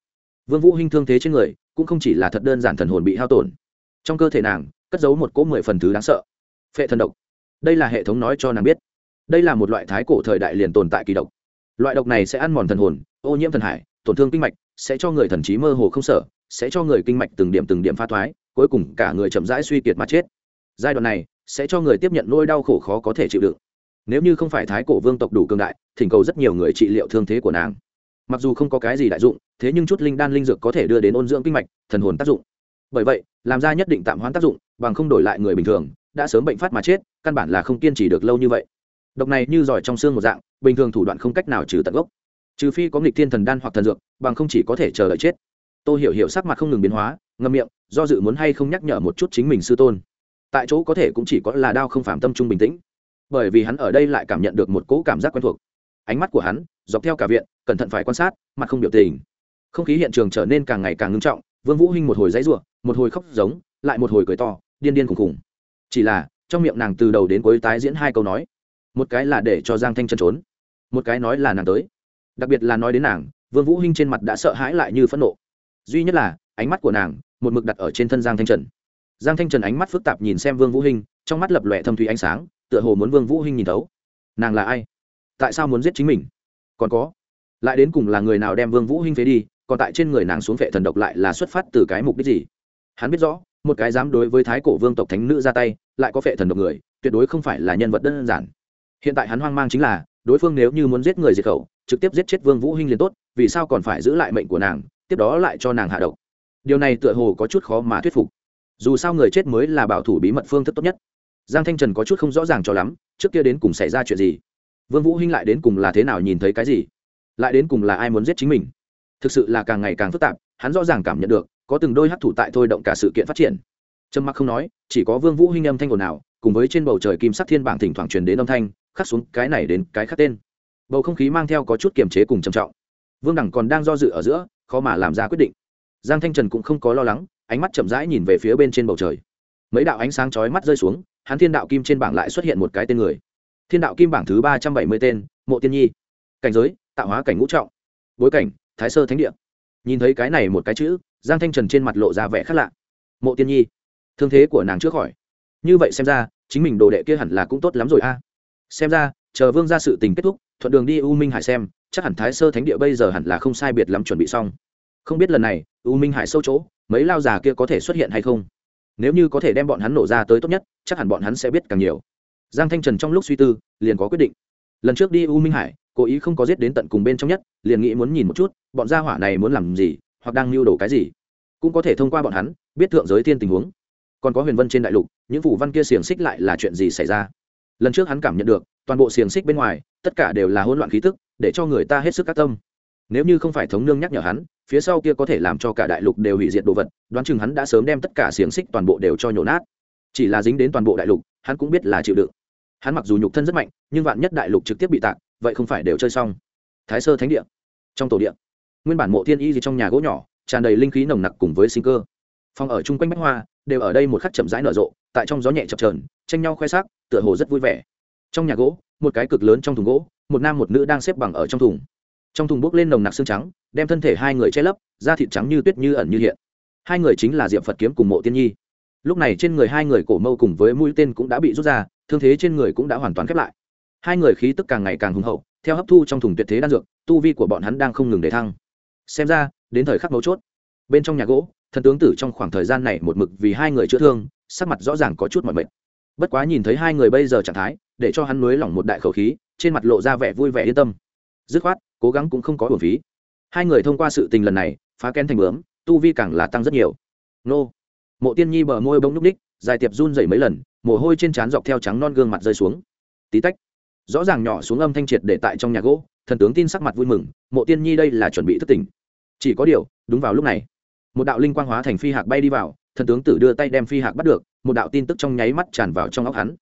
Vương vũ hinh thương thế trên người, cũng không chỉ là thật đơn giản thần hồn bị hao tổn. Trong cơ thể nàng, cất giấu một cỗ mười phần thứ đáng sợ. Phệ thần độc. Đây là hệ thống nói cho nàng biết. Đây là một loại thái cổ thời đại liền tồn tại kỳ độc. Loại độc này sẽ ăn mòn thần hồn, ô nhiễm thần hải, tổn thương kinh mạch, sẽ cho người thần trí mơ hồ không sở sẽ cho người kinh mạch từng điểm từng điểm pha thoái, cuối cùng cả người chậm rãi suy kiệt mà chết. Giai đoạn này sẽ cho người tiếp nhận nỗi đau khổ khó có thể chịu đựng. Nếu như không phải thái cổ vương tộc đủ cường đại, thỉnh cầu rất nhiều người trị liệu thương thế của nàng. Mặc dù không có cái gì đại dụng, thế nhưng chút linh đan linh dược có thể đưa đến ôn dưỡng kinh mạch, thần hồn tác dụng. Bởi vậy, làm ra nhất định tạm hoãn tác dụng, bằng không đổi lại người bình thường, đã sớm bệnh phát mà chết, căn bản là không kiên trì được lâu như vậy. Độc này như giỏi trong xương một dạng, bình thường thủ đoạn không cách nào trừ tận gốc. Trừ phi có nghịch thiên thần đan hoặc thần dược, bằng không chỉ có thể chờ đợi chết tôi hiểu hiểu sắc mặt không ngừng biến hóa ngâm miệng, do dự muốn hay không nhắc nhở một chút chính mình sư tôn. Tại chỗ có thể cũng chỉ có là đau không phạm tâm trung bình tĩnh. Bởi vì hắn ở đây lại cảm nhận được một cỗ cảm giác quen thuộc. Ánh mắt của hắn, dọc theo cả viện, cẩn thận phải quan sát, mặt không biểu tình. Không khí hiện trường trở nên càng ngày càng ngưng trọng, vương vũ hinh một hồi dãy rủa một hồi khóc giống, lại một hồi cười to, điên điên khủng khủng. chỉ là, trong miệng nàng từ đầu đến cuối tái diễn hai câu nói. Một cái là để cho giang thanh chân trốn, một cái nói là nàng tới. Đặc biệt là nói đến nàng, vương vũ hinh trên mặt đã sợ hãi lại như phẫn nộ duy nhất là, ánh mắt của nàng, một mực đặt ở trên thân giang thanh trần. Giang thanh trần ánh mắt phức tạp nhìn xem vương vũ hinh, trong mắt lập lòe thâm thủy ánh sáng, tựa hồ muốn vương vũ hinh nhìn thấu. Nàng là ai? Tại sao muốn giết chính mình? Còn có, lại đến cùng là người nào đem vương vũ hinh phế đi, còn tại trên người nàng xuống vệ thần độc lại là xuất phát từ cái mục đích gì? Hắn biết rõ, một cái dám đối với thái cổ vương tộc thánh nữ ra tay, lại có vệ thần độc người, tuyệt đối không phải là nhân vật đơn giản. Hiện tại hắn hoang mang chính là, đối phương nếu như muốn giết người diệt khẩu, trực tiếp giết chết vương vũ hinh liền tốt, vì sao còn phải giữ lại mệnh của nàng tiếp đó lại cho nàng hạ độc. Điều này tựa hồ có chút khó mà thuyết phục. Dù sao người chết mới là bảo thủ bí mật phương thức tốt nhất. Giang thanh trần có chút không rõ ràng cho lắm, trước kia đến cùng xảy ra chuyện gì? Vương vũ hinh lại đến cùng là thế nào nhìn thấy cái gì? Lại đến cùng là ai muốn giết chính mình? Thực sự là càng ngày càng phức tạp, hắn rõ ràng cảm nhận được, có từng đôi hấp thụ tại thôi động cả sự kiện phát triển. Trầm mặc không nói, chỉ có vương vũ hinh âm thanh ồn ào, cùng với trên bầu trời kim sắc thiên bảng thỉnh thoảng truyền đến âm thanh, khắc xuống cái này đến cái khác tên. Bầu không khí mang theo có chút kiềm chế cùng trầm trọng. Vương đẳng còn đang do dự ở giữa khó mà làm ra quyết định. Giang thanh trần cũng không có lo lắng, ánh mắt chậm rãi nhìn về phía bên trên bầu trời. Mấy đạo ánh sáng chói mắt rơi xuống, hắn thiên đạo kim trên bảng lại xuất hiện một cái tên người. Thiên đạo kim bảng thứ ba trăm bảy mươi tên, mộ tiên nhi. Cảnh giới, tạo hóa cảnh ngũ trọng. Bối cảnh, thái sơ thánh địa. Nhìn thấy cái này một cái chữ, giang thanh trần trên mặt lộ ra vẻ khác lạ. Mộ tiên nhi, thương thế của nàng trước khỏi. Như vậy xem ra, chính mình đồ đệ kia hẳn là cũng tốt lắm rồi a. Xem ra, chờ vương ra sự tình kết thúc, thuận đường đi u minh hải xem chắc hẳn thái sơ thánh địa bây giờ hẳn là không sai biệt lắm chuẩn bị xong. Không biết lần này, u minh hải sâu chỗ, mấy lao già kia có thể xuất hiện hay không? Nếu như có thể đem bọn hắn nổ ra tới tốt nhất, chắc hẳn bọn hắn sẽ biết càng nhiều. Giang thanh trần trong lúc suy tư, liền có quyết định. Lần trước đi u minh hải, cố ý không có giết đến tận cùng bên trong nhất, liền nghĩ muốn nhìn một chút, bọn gia hỏa này muốn làm gì, hoặc đang mưu đồ cái gì. Cũng có thể thông qua bọn hắn, biết thượng giới thiên tình huống. Còn có huyền vân trên đại lục, những phủ văn kia xiềng xích lại là chuyện gì xảy ra? Lần trước hắn cảm nhận được, toàn bộ xiềng xích bên ngoài, tất cả đều là hỗn loạn khí tức để cho người ta hết sức các tâm. Nếu như không phải thống nương nhắc nhở hắn, phía sau kia có thể làm cho cả đại lục đều hủy diệt đồ vật, đoán chừng hắn đã sớm đem tất cả xiềng xích toàn bộ đều cho nhổ nát. Chỉ là dính đến toàn bộ đại lục, hắn cũng biết là chịu đựng. Hắn mặc dù nhục thân rất mạnh, nhưng vạn nhất đại lục trực tiếp bị tạc, vậy không phải đều chơi xong. Thái sơ thánh địa. Trong tổ địa, nguyên bản mộ thiên y gì trong nhà gỗ nhỏ, tràn đầy linh khí nồng nặc cùng với sinh cơ. Phòng ở chung quanh bách hoa, đều ở đây một khắc chậm rãi nở rộ, tại trong gió nhẹ chập trờn tranh nhau khoe sắc, tựa hồ rất vui vẻ. Trong nhà gỗ, một cái cực lớn trong thùng gỗ một nam một nữ đang xếp bằng ở trong thùng. Trong thùng bốc lên nồng nặc xương trắng, đem thân thể hai người che lấp, da thịt trắng như tuyết như ẩn như hiện. Hai người chính là diệm phật kiếm cùng mộ tiên nhi. Lúc này trên người hai người cổ mâu cùng với mũi tên cũng đã bị rút ra, thương thế trên người cũng đã hoàn toàn khép lại. Hai người khí tức càng ngày càng hùng hậu, theo hấp thu trong thùng tuyệt thế đan dược, tu vi của bọn hắn đang không ngừng để thăng. Xem ra, đến thời khắc mấu chốt. Bên trong nhà gỗ, thần tướng tử trong khoảng thời gian này một mực vì hai người chữa thương, sắc mặt rõ ràng có chút mọi mệt. Bất quá nhìn thấy hai người bây giờ trạng thái, để cho hắn nới lỏng một đại khẩu khí trên mặt lộ ra vẻ vui vẻ yên tâm. Dứt khoát, cố gắng cũng không có hồn phí. Hai người thông qua sự tình lần này, phá kén thành bướm, tu vi càng là tăng rất nhiều. Nô. Mộ tiên nhi bờ môi bông núc ních, dài tiệp run dày mấy lần, mồ hôi trên trán dọc theo trắng non gương mặt rơi xuống. Tí tách. Rõ ràng nhỏ xuống âm thanh triệt để tại trong nhà gỗ, thần tướng tin sắc mặt vui mừng, mộ tiên nhi đây là chuẩn bị thức tỉnh. Chỉ có điều, đúng vào lúc này. Một đạo linh quang hóa thành phi hạc bay đi vào, thần tướng tử đưa tay đem phi hạc bắt được, một đạo tin tức trong nháy mắt tràn vào trong óc hắn.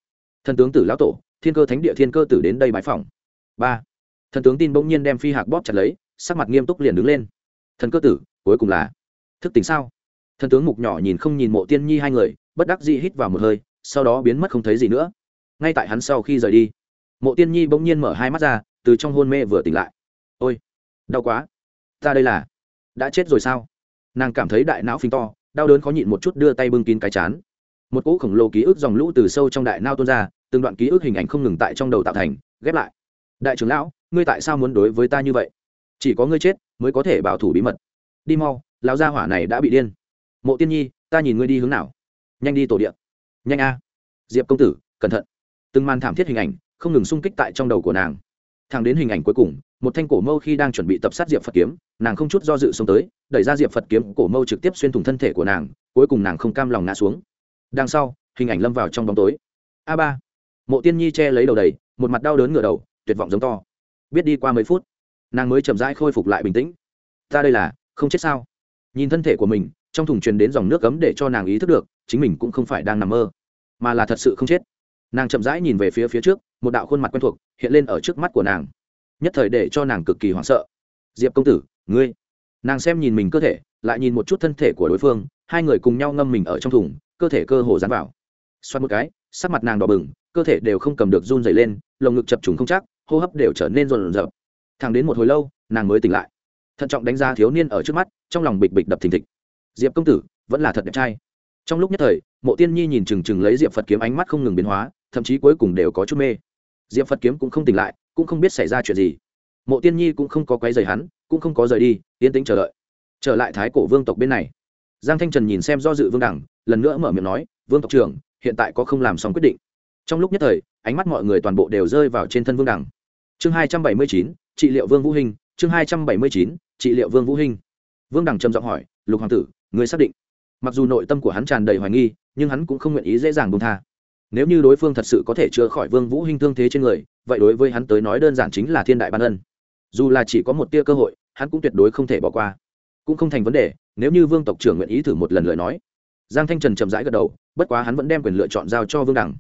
Thần tướng tử lão tổ thiên cơ thánh địa thiên cơ tử đến đây bãi phòng ba. Thần tướng tin bỗng nhiên đem phi hạc bóp chặt lấy, sắc mặt nghiêm túc liền đứng lên. Thần cơ tử, cuối cùng là thức tỉnh sao? Thần tướng mục nhỏ nhìn không nhìn mộ tiên nhi hai người, bất đắc dĩ hít vào một hơi, sau đó biến mất không thấy gì nữa. Ngay tại hắn sau khi rời đi, mộ tiên nhi bỗng nhiên mở hai mắt ra, từ trong hôn mê vừa tỉnh lại. Ôi, đau quá. Ta đây là đã chết rồi sao? Nàng cảm thấy đại não phình to, đau đớn khó nhịn một chút đưa tay bưng kín cái chán. Một cỗ khổng lồ ký ức dòng lũ từ sâu trong đại nao tuôn ra từng đoạn ký ức hình ảnh không ngừng tại trong đầu tạo thành, ghép lại. Đại trưởng lão, ngươi tại sao muốn đối với ta như vậy? Chỉ có ngươi chết mới có thể bảo thủ bí mật. Đi mau, lão gia hỏa này đã bị điên. Mộ tiên nhi, ta nhìn ngươi đi hướng nào? Nhanh đi tổ điện nhanh a. Diệp công tử, cẩn thận. Từng màn thảm thiết hình ảnh không ngừng xung kích tại trong đầu của nàng. Thẳng đến hình ảnh cuối cùng, một thanh cổ mâu khi đang chuẩn bị tập sát diệp phật kiếm, nàng không chút do dự xông tới, đẩy ra diệp phật kiếm, cổ mâu trực tiếp xuyên thủng thân thể của nàng, cuối cùng nàng không cam lòng ngã xuống. Đằng sau, hình ảnh lâm vào trong bóng tối. A ba mộ tiên nhi che lấy đầu đầy, một mặt đau đớn ngửa đầu, tuyệt vọng giống to. Biết đi qua mấy phút, nàng mới chậm rãi khôi phục lại bình tĩnh. Ta đây là, không chết sao? Nhìn thân thể của mình, trong thùng truyền đến dòng nước cấm để cho nàng ý thức được, chính mình cũng không phải đang nằm mơ, mà là thật sự không chết. Nàng chậm rãi nhìn về phía phía trước, một đạo khuôn mặt quen thuộc hiện lên ở trước mắt của nàng, nhất thời để cho nàng cực kỳ hoảng sợ. Diệp công tử, ngươi. Nàng xem nhìn mình cơ thể, lại nhìn một chút thân thể của đối phương, hai người cùng nhau ngâm mình ở trong thùng, cơ thể cơ hồ dán vào. Xoắn một cái, sắc mặt nàng đỏ bừng cơ thể đều không cầm được run dày lên, lồng ngực chập trùng không chắc, hô hấp đều trở nên rộn rợp thẳng đến một hồi lâu, nàng mới tỉnh lại. Thận trọng đánh giá thiếu niên ở trước mắt, trong lòng bịch bịch đập thình thịch. Diệp công tử, vẫn là thật đẹp trai. Trong lúc nhất thời, mộ tiên nhi nhìn chừng chừng lấy diệp phật kiếm ánh mắt không ngừng biến hóa, thậm chí cuối cùng đều có chút mê. Diệp phật kiếm cũng không tỉnh lại, cũng không biết xảy ra chuyện gì. Mộ tiên nhi cũng không có quấy rầy hắn, cũng không có rời đi, yên tĩnh chờ đợi. Trở lại thái cổ vương tộc bên này. Giang thanh trần nhìn xem do dự vương đẳng, lần nữa mở miệng nói, vương tộc trưởng, hiện tại có không làm xong quyết định trong lúc nhất thời, ánh mắt mọi người toàn bộ đều rơi vào trên thân vương đẳng chương hai trăm bảy mươi chín, trị liệu vương vũ hình chương hai trăm bảy mươi chín, trị liệu vương vũ hình vương đẳng trầm giọng hỏi, lục hoàng tử, người xác định? Mặc dù nội tâm của hắn tràn đầy hoài nghi, nhưng hắn cũng không nguyện ý dễ dàng buông tha. Nếu như đối phương thật sự có thể chữa khỏi vương vũ hình thương thế trên người, vậy đối với hắn tới nói đơn giản chính là thiên đại ban ân. Dù là chỉ có một tia cơ hội, hắn cũng tuyệt đối không thể bỏ qua. Cũng không thành vấn đề, nếu như vương tộc trưởng nguyện ý thử một lần lời nói. Giang thanh trần chậm rãi gật đầu, bất quá hắn vẫn đem quyền lựa chọn giao cho vương đẳng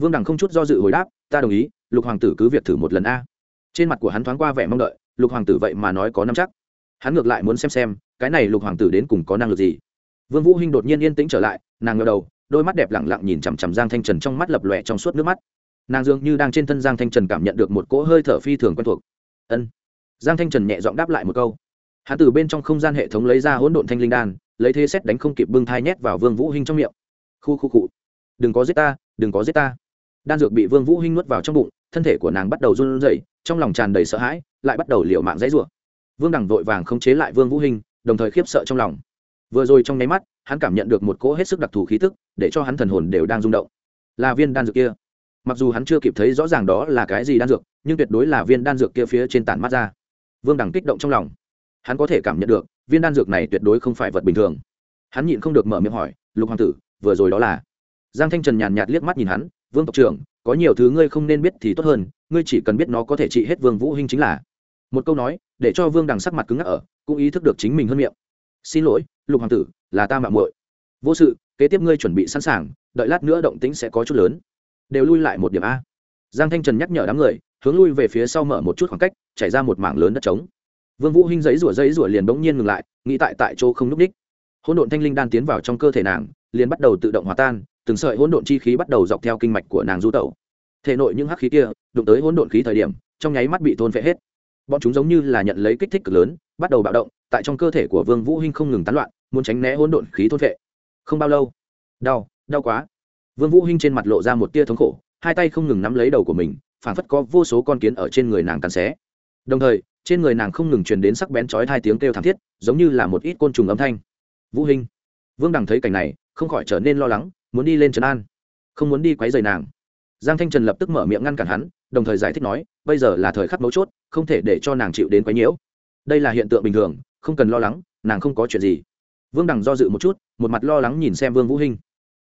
vương đẳng không chút do dự hồi đáp, ta đồng ý, lục hoàng tử cứ việc thử một lần a. Trên mặt của hắn thoáng qua vẻ mong đợi, lục hoàng tử vậy mà nói có năm chắc. Hắn ngược lại muốn xem xem, cái này lục hoàng tử đến cùng có năng lực gì. Vương vũ hinh đột nhiên yên tĩnh trở lại, nàng ngẩng đầu, đôi mắt đẹp lặng lặng nhìn chằm chằm giang thanh trần trong mắt lập lòe trong suốt nước mắt. Nàng dường như đang trên thân giang thanh trần cảm nhận được một cỗ hơi thở phi thường quen thuộc. Ân. Giang thanh trần nhẹ giọng đáp lại một câu. Hắn từ bên trong không gian hệ thống lấy ra hỗn độn thanh linh đan, lấy thế xét đánh không kịp bưng thai nhét vào vương vũ hinh trong miệng. Khu khu cụ đừng có giết ta, đừng có giết ta đan dược bị vương vũ hinh nuốt vào trong bụng, thân thể của nàng bắt đầu run rẩy, trong lòng tràn đầy sợ hãi, lại bắt đầu liều mạng dãy rủa. Vương đẳng vội vàng khống chế lại vương vũ hinh, đồng thời khiếp sợ trong lòng. Vừa rồi trong nháy mắt, hắn cảm nhận được một cỗ hết sức đặc thù khí tức, để cho hắn thần hồn đều đang rung động. Là viên đan dược kia. Mặc dù hắn chưa kịp thấy rõ ràng đó là cái gì đan dược, nhưng tuyệt đối là viên đan dược kia phía trên tản mắt ra. Vương đẳng kích động trong lòng. Hắn có thể cảm nhận được, viên đan dược này tuyệt đối không phải vật bình thường. Hắn nhịn không được mở miệng hỏi, lục hoàng tử, vừa rồi đó là? Giang thanh trần nhàn nhạt liếc mắt nhìn hắn vương tộc trưởng, có nhiều thứ ngươi không nên biết thì tốt hơn, ngươi chỉ cần biết nó có thể trị hết vương vũ hinh chính là. Một câu nói, để cho vương đằng sắc mặt cứng ngắc ở, cũng ý thức được chính mình hơn miệng. Xin lỗi, lục hoàng tử, là ta mạo muội. Vô sự, kế tiếp ngươi chuẩn bị sẵn sàng, đợi lát nữa động tĩnh sẽ có chút lớn. Đều lui lại một điểm a. Giang thanh trần nhắc nhở đám người, hướng lui về phía sau mở một chút khoảng cách, chảy ra một mảng lớn đất trống. Vương vũ hinh giấy rủa giấy rủa liền bỗng nhiên ngừng lại, nghĩ tại tại chỗ không núp đích. Hỗn độn thanh linh đan tiến vào trong cơ thể nàng, liền bắt đầu tự động hòa tan từng sợi hỗn độn chi khí bắt đầu dọc theo kinh mạch của nàng du tẩu. Thể nội những hắc khí kia, đụng tới hỗn độn khí thời điểm, trong nháy mắt bị thôn phệ hết. Bọn chúng giống như là nhận lấy kích thích cực lớn, bắt đầu bạo động, tại trong cơ thể của vương vũ hinh không ngừng tán loạn, muốn tránh né hỗn độn khí thôn phệ. Không bao lâu, đau đau quá. Vương vũ hinh trên mặt lộ ra một tia thống khổ, hai tay không ngừng nắm lấy đầu của mình, phảng phất có vô số con kiến ở trên người nàng cắn xé. Đồng thời, trên người nàng không ngừng truyền đến sắc bén chói hai tiếng kêu thảm thiết, giống như là một ít côn trùng âm thanh. Vũ hinh, vương đằng thấy cảnh này, không khỏi trở nên lo lắng muốn đi lên trấn an, không muốn đi quấy rầy nàng. Giang thanh trần lập tức mở miệng ngăn cản hắn, đồng thời giải thích nói, bây giờ là thời khắc mấu chốt, không thể để cho nàng chịu đến quấy nhiễu. Đây là hiện tượng bình thường, không cần lo lắng, nàng không có chuyện gì. Vương đằng do dự một chút, một mặt lo lắng nhìn xem vương vũ hinh.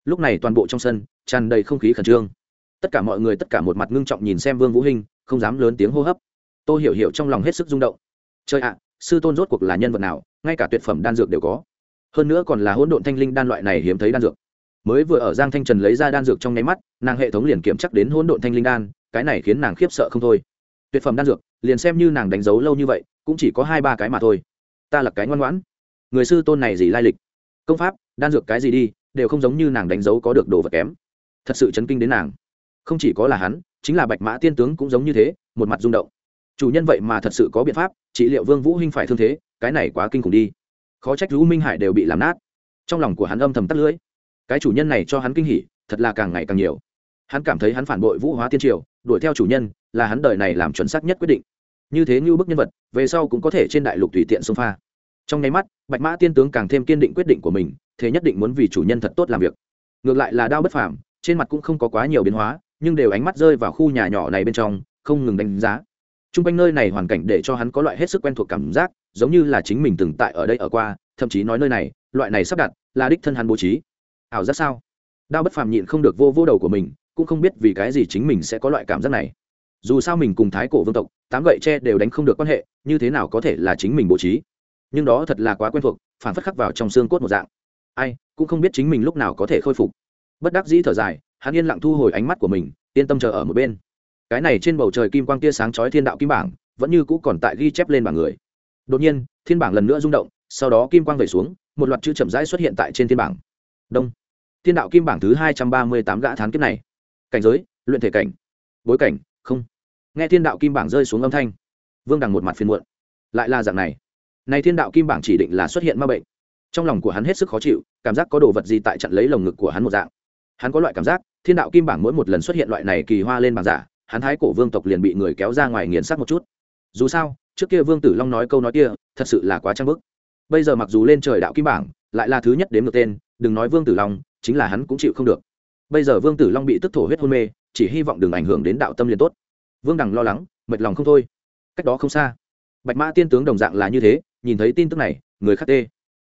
Lúc này toàn bộ trong sân, tràn đầy không khí khẩn trương. Tất cả mọi người tất cả một mặt ngưng trọng nhìn xem vương vũ hinh, không dám lớn tiếng hô hấp. Tôi hiểu hiểu trong lòng hết sức rung động. Trời ạ, sư tôn rốt cuộc là nhân vật nào, ngay cả tuyệt phẩm đan dược đều có. Hơn nữa còn là hỗn độn thanh linh đan loại này hiếm thấy đan dược mới vừa ở giang thanh trần lấy ra đan dược trong nháy mắt, nàng hệ thống liền kiểm chắc đến hỗn độn thanh linh đan, cái này khiến nàng khiếp sợ không thôi. Tuyệt phẩm đan dược, liền xem như nàng đánh dấu lâu như vậy, cũng chỉ có hai ba cái mà thôi. Ta là cái ngoan ngoãn. Người sư tôn này gì lai lịch? Công pháp, đan dược cái gì đi, đều không giống như nàng đánh dấu có được đồ vật kém. Thật sự chấn kinh đến nàng. Không chỉ có là hắn, chính là bạch mã tiên tướng cũng giống như thế, một mặt rung động. Chủ nhân vậy mà thật sự có biện pháp trị liệu vương vũ hinh phải thương thế, cái này quá kinh khủng đi. Khó trách lũ minh hải đều bị làm nát. Trong lòng của hắn âm thầm tắt lưỡi cái chủ nhân này cho hắn kinh hỉ, thật là càng ngày càng nhiều. Hắn cảm thấy hắn phản bội vũ hóa tiên triều, đuổi theo chủ nhân, là hắn đời này làm chuẩn xác nhất quyết định. Như thế như bức nhân vật, về sau cũng có thể trên đại lục tùy tiện xông pha. Trong nháy mắt, bạch mã tiên tướng càng thêm kiên định quyết định của mình, thế nhất định muốn vì chủ nhân thật tốt làm việc. Ngược lại là đao bất phàm, trên mặt cũng không có quá nhiều biến hóa, nhưng đều ánh mắt rơi vào khu nhà nhỏ này bên trong, không ngừng đánh giá. T r u n g quanh nơi này hoàn cảnh để cho hắn có loại hết sức quen thuộc cảm giác, giống như là chính mình từng tại ở đây ở qua, thậm chí nói nơi này, loại này sắp đặt, là đích thân hắn bố trí ảo giác sao? Đao bất phàm nhịn không được vô vô đầu của mình, cũng không biết vì cái gì chính mình sẽ có loại cảm giác này. Dù sao mình cùng thái cổ vương tộc, tám gậy tre đều đánh không được quan hệ, như thế nào có thể là chính mình bố trí? Nhưng đó thật là quá quen thuộc, phản phất khắc vào trong xương cốt một dạng. Ai, cũng không biết chính mình lúc nào có thể khôi phục. Bất đắc dĩ thở dài, hắn yên lặng thu hồi ánh mắt của mình, yên tâm chờ ở một bên. Cái này trên bầu trời kim quang tia sáng chói thiên đạo kim bảng, vẫn như cũ còn tại ghi chép lên bảng người. Đột nhiên, thiên bảng lần nữa rung động, sau đó kim quang về xuống, một loạt chữ chậm rãi xuất hiện tại trên thiên bảng. Đông thiên đạo kim bảng thứ hai trăm ba mươi tám gã thán kiếp này. Cảnh giới, luyện thể cảnh. Bối cảnh, không. Nghe thiên đạo kim bảng rơi xuống âm thanh. Vương đằng một mặt phiền muộn. Lại là dạng này. Này thiên đạo kim bảng chỉ định là xuất hiện ma bệnh. Trong lòng của hắn hết sức khó chịu, cảm giác có đồ vật gì tại chặn lấy lồng ngực của hắn một dạng. Hắn có loại cảm giác, thiên đạo kim bảng mỗi một lần xuất hiện loại này kỳ hoa lên bảng giả, hắn thái cổ vương tộc liền bị người kéo ra ngoài nghiền sát một chút. Dù sao, trước kia vương tử long nói câu nói kia, thật sự là quá trang bức. Bây giờ mặc dù lên trời đạo kim bảng, lại là thứ nhất đến ngược tên, đừng nói vương tử long chính là hắn cũng chịu không được. Bây giờ vương tử long bị tức thổ huyết hôn mê, chỉ hy vọng đừng ảnh hưởng đến đạo tâm liền tốt. Vương đằng lo lắng, mệt lòng không thôi. Cách đó không xa, bạch mã tiên tướng đồng dạng là như thế, nhìn thấy tin tức này, người khắc tê.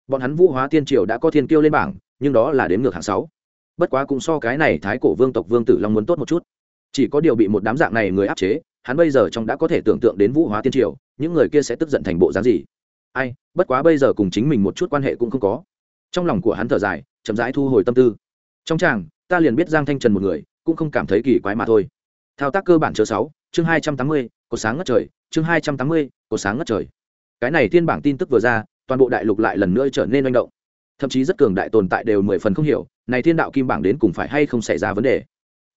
Bọn hắn vũ hóa tiên triều đã có thiên kiêu lên bảng, nhưng đó là đến ngược hạng sáu. Bất quá cũng so cái này thái cổ vương tộc vương tử long muốn tốt một chút. Chỉ có điều bị một đám dạng này người áp chế, hắn bây giờ trong đã có thể tưởng tượng đến vũ hóa tiên triều, những người kia sẽ tức giận thành bộ dáng gì. Ai, bất quá bây giờ cùng chính mình một chút quan hệ cũng không có. Trong lòng của hắn thở dài chậm rãi thu hồi tâm tư. Trong tràng, ta liền biết giang thanh trần một người, cũng không cảm thấy kỳ quái mà thôi. Thao tác cơ bản chớ sáu, chương hai trăm tám mươi có sáng ngất trời, chương hai trăm tám mươi có sáng ngất trời. Cái này thiên bảng tin tức vừa ra, toàn bộ đại lục lại lần nữa trở nên manh động. Thậm chí rất cường đại tồn tại đều mười phần không hiểu, này thiên đạo kim bảng đến cùng phải hay không xảy ra vấn đề?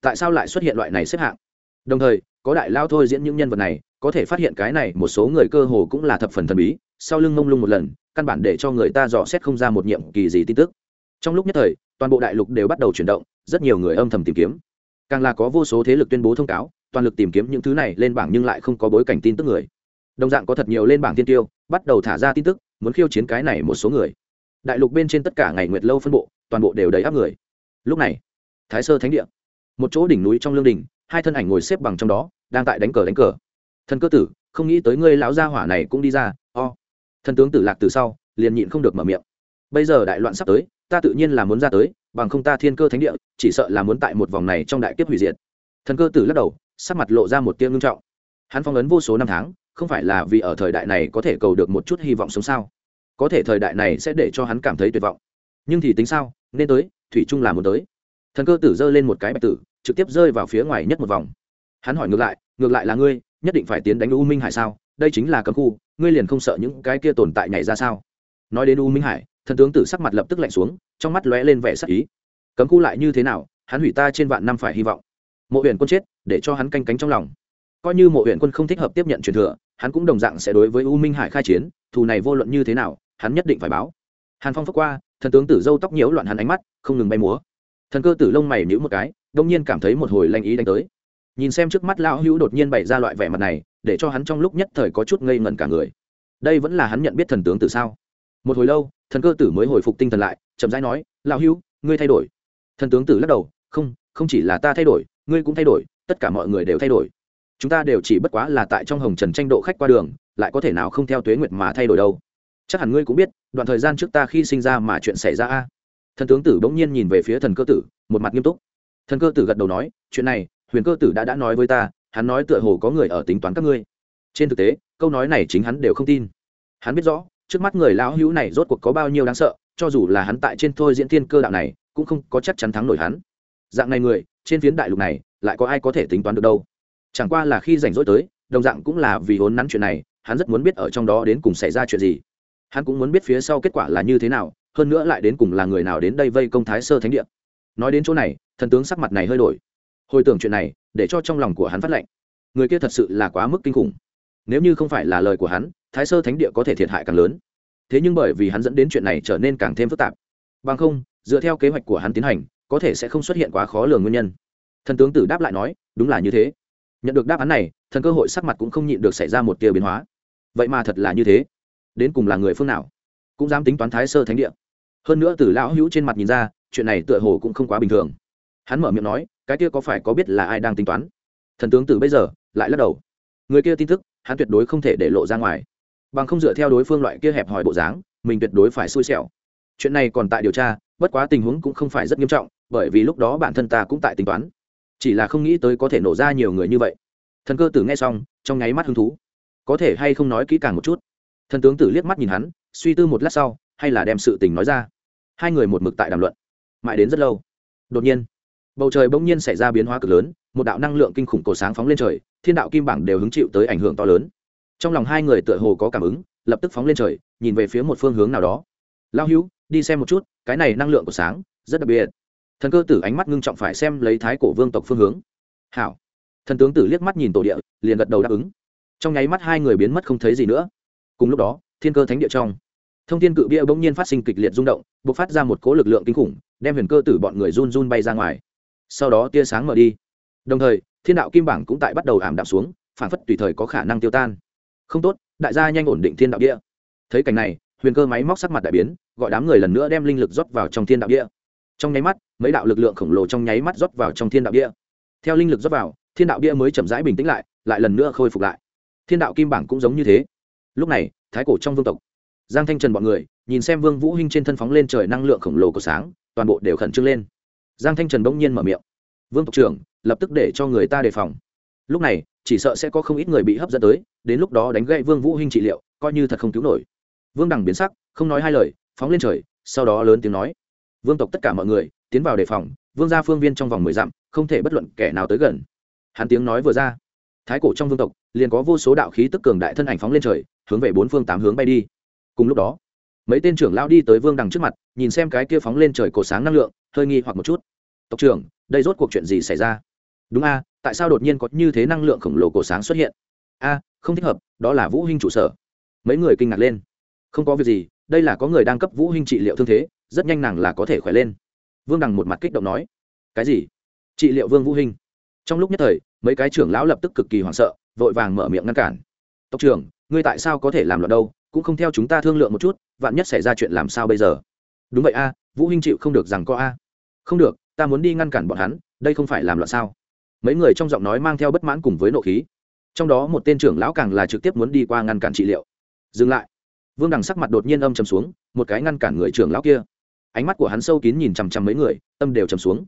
Tại sao lại xuất hiện loại này xếp hạng? Đồng thời, có đại lao thôi diễn những nhân vật này, có thể phát hiện cái này một số người cơ hồ cũng là thập phần thần bí, sau lưng mông lung một lần, căn bản để cho người ta dò xét không ra một nhiệm kỳ gì tin tức trong lúc nhất thời, toàn bộ đại lục đều bắt đầu chuyển động, rất nhiều người âm thầm tìm kiếm. Càng là có vô số thế lực tuyên bố thông cáo, toàn lực tìm kiếm những thứ này lên bảng nhưng lại không có bối cảnh tin tức người. Đồng dạng có thật nhiều lên bảng tiên tiêu, bắt đầu thả ra tin tức, muốn khiêu chiến cái này một số người. Đại lục bên trên tất cả ngày nguyệt lâu phân bộ, toàn bộ đều đầy áp người. Lúc này, thái sơ thánh địa, một chỗ đỉnh núi trong lương đình, hai thân ảnh ngồi xếp bằng trong đó, đang tại đánh cờ đánh cờ. Thần cơ tử, không nghĩ tới ngươi lão gia hỏa này cũng đi ra, o、oh. thần tướng tử lạc từ sau, liền nhịn không được mở miệng bây giờ đại loạn sắp tới, ta tự nhiên là muốn ra tới, bằng không ta thiên cơ thánh địa, chỉ sợ là muốn tại một vòng này trong đại kiếp hủy diệt. Thần cơ tử lắc đầu, sắc mặt lộ ra một tiếng ngưng trọng. Hắn phong ấn vô số năm tháng, không phải là vì ở thời đại này có thể cầu được một chút hy vọng sống sao? Có thể thời đại này sẽ để cho hắn cảm thấy tuyệt vọng. Nhưng thì tính sao, nên tới, thủy trung là muốn tới. Thần cơ tử giơ lên một cái bạch tử, trực tiếp rơi vào phía ngoài nhất một vòng. Hắn hỏi ngược lại ngược lại là ngươi, nhất định phải tiến đánh u minh hải sao? Đây chính là cấm khu, ngươi liền không sợ những cái kia tồn tại nhảy ra sao? Nói đến u minh hải thần tướng tử sắc mặt lập tức lạnh xuống, trong mắt lóe lên vẻ sắc ý. Cấm khu lại như thế nào, hắn hủy ta trên vạn năm phải hy vọng. Mộ huyện quân chết, để cho hắn canh cánh trong lòng. Coi như mộ huyện quân không thích hợp tiếp nhận truyền thừa, hắn cũng đồng dạng sẽ đối với u minh hải khai chiến, thù này vô luận như thế nào, hắn nhất định phải báo. Hàn phong phước qua, thần tướng tử dâu tóc nhiễu loạn hắn ánh mắt, không ngừng bay múa. Thần cơ tử lông mày nhíu một cái, đông nhiên cảm thấy một hồi lanh ý đánh tới. Nhìn xem trước mắt lão hữu đột nhiên bày ra loại vẻ mặt này, để cho hắn trong lúc nhất thời có chút ngây ngẩn cả người. Đây vẫn là hắn nhận biết thần tướng tử sao? Một hồi lâu, thần cơ tử mới hồi phục tinh thần lại, chậm rãi nói, lão hữu ngươi thay đổi. Thần tướng tử lắc đầu, không không chỉ là ta thay đổi, ngươi cũng thay đổi, tất cả mọi người đều thay đổi. Chúng ta đều chỉ bất quá là tại trong hồng trần tranh độ khách qua đường, lại có thể nào không theo tuế nguyệt mà thay đổi đâu. Chắc hẳn ngươi cũng biết, đoạn thời gian trước ta khi sinh ra mà chuyện xảy ra a. Thần tướng tử bỗng nhiên nhìn về phía thần cơ tử, một mặt nghiêm túc. Thần cơ tử gật đầu nói, chuyện này, huyền cơ tử đã đã nói với ta, hắn nói tựa hồ có người ở tính toán các ngươi. Trên thực tế, câu nói này chính hắn đều không tin. Hắn biết rõ trước mắt người lão hữu này rốt cuộc có bao nhiêu đáng sợ, cho dù là hắn tại trên thôi diễn thiên cơ đạo này, cũng không có chắc chắn thắng nổi hắn. Dạng này người, trên phiến đại lục này, lại có ai có thể tính toán được đâu? Chẳng qua là khi rảnh rỗi tới, đồng dạng cũng là vì hốn nắn chuyện này, hắn rất muốn biết ở trong đó đến cùng xảy ra chuyện gì. Hắn cũng muốn biết phía sau kết quả là như thế nào, hơn nữa lại đến cùng là người nào đến đây vây công thái sơ thánh địa. Nói đến chỗ này, thần tướng sắc mặt này hơi đổi. Hồi tưởng chuyện này, để cho trong lòng của hắn phát lệnh. Người kia thật sự là quá mức kinh khủng nếu như không phải là lời của hắn, thái sơ thánh địa có thể thiệt hại càng lớn. Thế nhưng bởi vì hắn dẫn đến chuyện này trở nên càng thêm phức tạp. Bằng không, dựa theo kế hoạch của hắn tiến hành, có thể sẽ không xuất hiện quá khó lường nguyên nhân. Thần tướng tử đáp lại nói, đúng là như thế. Nhận được đáp án này, thần cơ hội sắc mặt cũng không nhịn được xảy ra một tia biến hóa. Vậy mà thật là như thế. Đến cùng là người phương nào cũng dám tính toán thái sơ thánh địa? Hơn nữa từ lão hữu trên mặt nhìn ra, chuyện này tựa hồ cũng không quá bình thường. Hắn mở miệng nói, cái kia có phải có biết là ai đang tính toán? Thần tướng tử bây giờ lại lắc đầu. Người kia tin tức hắn tuyệt đối không thể để lộ ra ngoài. Bằng không dựa theo đối phương loại kia hẹp hòi bộ dáng, mình tuyệt đối phải xui xẻo. Chuyện này còn tại điều tra, bất quá tình huống cũng không phải rất nghiêm trọng, bởi vì lúc đó bản thân ta cũng tại tính toán. Chỉ là không nghĩ tới có thể nổ ra nhiều người như vậy. Thần cơ tử nghe xong, trong nháy mắt hứng thú. Có thể hay không nói kỹ càng một chút? Thần tướng tử liếc mắt nhìn hắn, suy tư một lát sau, hay là đem sự tình nói ra. Hai người một mực tại đàm luận. Mãi đến rất lâu. Đột nhiên, bầu trời bỗng nhiên xảy ra biến hóa cực lớn, một đạo năng lượng kinh khủng cổ sáng phóng lên trời thiên đạo kim bảng đều hứng chịu tới ảnh hưởng to lớn. Trong lòng hai người tựa hồ có cảm ứng, lập tức phóng lên trời, nhìn về phía một phương hướng nào đó. Lao hữu, đi xem một chút, cái này năng lượng của sáng, rất đặc biệt. Thần cơ tử ánh mắt ngưng trọng phải xem lấy thái cổ vương tộc phương hướng. Hảo. Thần tướng tử liếc mắt nhìn tổ địa, liền gật đầu đáp ứng. Trong nháy mắt hai người biến mất không thấy gì nữa. Cùng lúc đó, thiên cơ thánh địa trong. Thông thiên cự bia bỗng nhiên phát sinh kịch liệt rung động b ộ c phát ra một cố lực lượng kinh khủng, đem huyền cơ tử bọn người run run bay ra ngoài. Sau đó tia sáng mở đi. Đồng thời thiên đạo kim bảng cũng tại bắt đầu ảm đạm xuống phản phất tùy thời có khả năng tiêu tan. Không tốt, đại gia nhanh ổn định thiên đạo địa. Thấy cảnh này, huyền cơ máy móc sắc mặt đại biến, gọi đám người lần nữa đem linh lực rót vào trong thiên đạo địa. Trong nháy mắt, mấy đạo lực lượng khổng lồ trong nháy mắt rót vào trong thiên đạo địa. Theo linh lực rót vào, thiên đạo địa mới chậm rãi bình tĩnh lại lại lần nữa khôi phục lại. Thiên đạo kim bảng cũng giống như thế. Lúc này, thái cổ trong vương tộc, giang thanh trần bọn người, nhìn xem vương vũ hinh trên thân phóng lên trời năng lượng khổng lồ của sáng, toàn bộ đều khẩn trương lên. Giang thanh trần bỗng nhiên mở miệng. Vương tộc trưởng lập tức để cho người ta đề phòng. Lúc này, chỉ sợ sẽ có không ít người bị hấp dẫn tới, đến lúc đó đánh gậy vương vũ hinh trị liệu, coi như thật không cứu nổi. Vương đằng biến sắc, không nói hai lời, phóng lên trời, sau đó lớn tiếng nói. Vương tộc tất cả mọi người, tiến vào đề phòng, vương gia phương viên trong vòng mười dặm, không thể bất luận kẻ nào tới gần. Hắn tiếng nói vừa ra, thái cổ trong vương tộc, liền có vô số đạo khí tức cường đại thân ảnh phóng lên trời, hướng về bốn phương tám hướng bay đi. Cùng lúc đó, mấy tên trưởng lão đi tới vương đằng trước mặt, nhìn xem cái kia phóng lên trời cổ sáng năng lượng, hơi nghi hoặc một chút. Tộc trưởng, đây rốt cuộc chuyện gì xảy ra? Đúng a, tại sao đột nhiên có như thế năng lượng khổng lồ cổ sáng xuất hiện? A, không thích hợp, đó là vũ huynh trụ sở. Mấy người kinh ngạc lên. Không có việc gì, đây là có người đang cấp vũ huynh trị liệu thương thế, rất nhanh nàng là có thể khỏe lên. Vương đằng một mặt kích động nói. Cái gì? Trị liệu vương vũ huynh trong lúc nhất thời, mấy cái trưởng lão lập tức cực kỳ hoảng sợ, vội vàng mở miệng ngăn cản. Tộc trưởng, ngươi tại sao có thể làm loạn đâu, cũng không theo chúng ta thương lượng một chút, vạn nhất xảy ra chuyện làm sao bây giờ? Đúng vậy a, vũ huynh chịu không được rằng có a. Không được, ta muốn đi ngăn cản bọn hắn, đây không phải làm loạn sao? Mấy người trong giọng nói mang theo bất mãn cùng với nộ khí. Trong đó một tên trưởng lão càng là trực tiếp muốn đi qua ngăn cản trị liệu. Dừng lại. Vương đằng sắc mặt đột nhiên âm chầm xuống, một cái ngăn cản người trưởng lão kia. Ánh mắt của hắn sâu kín nhìn chằm chằm mấy người, tâm đều chầm xuống.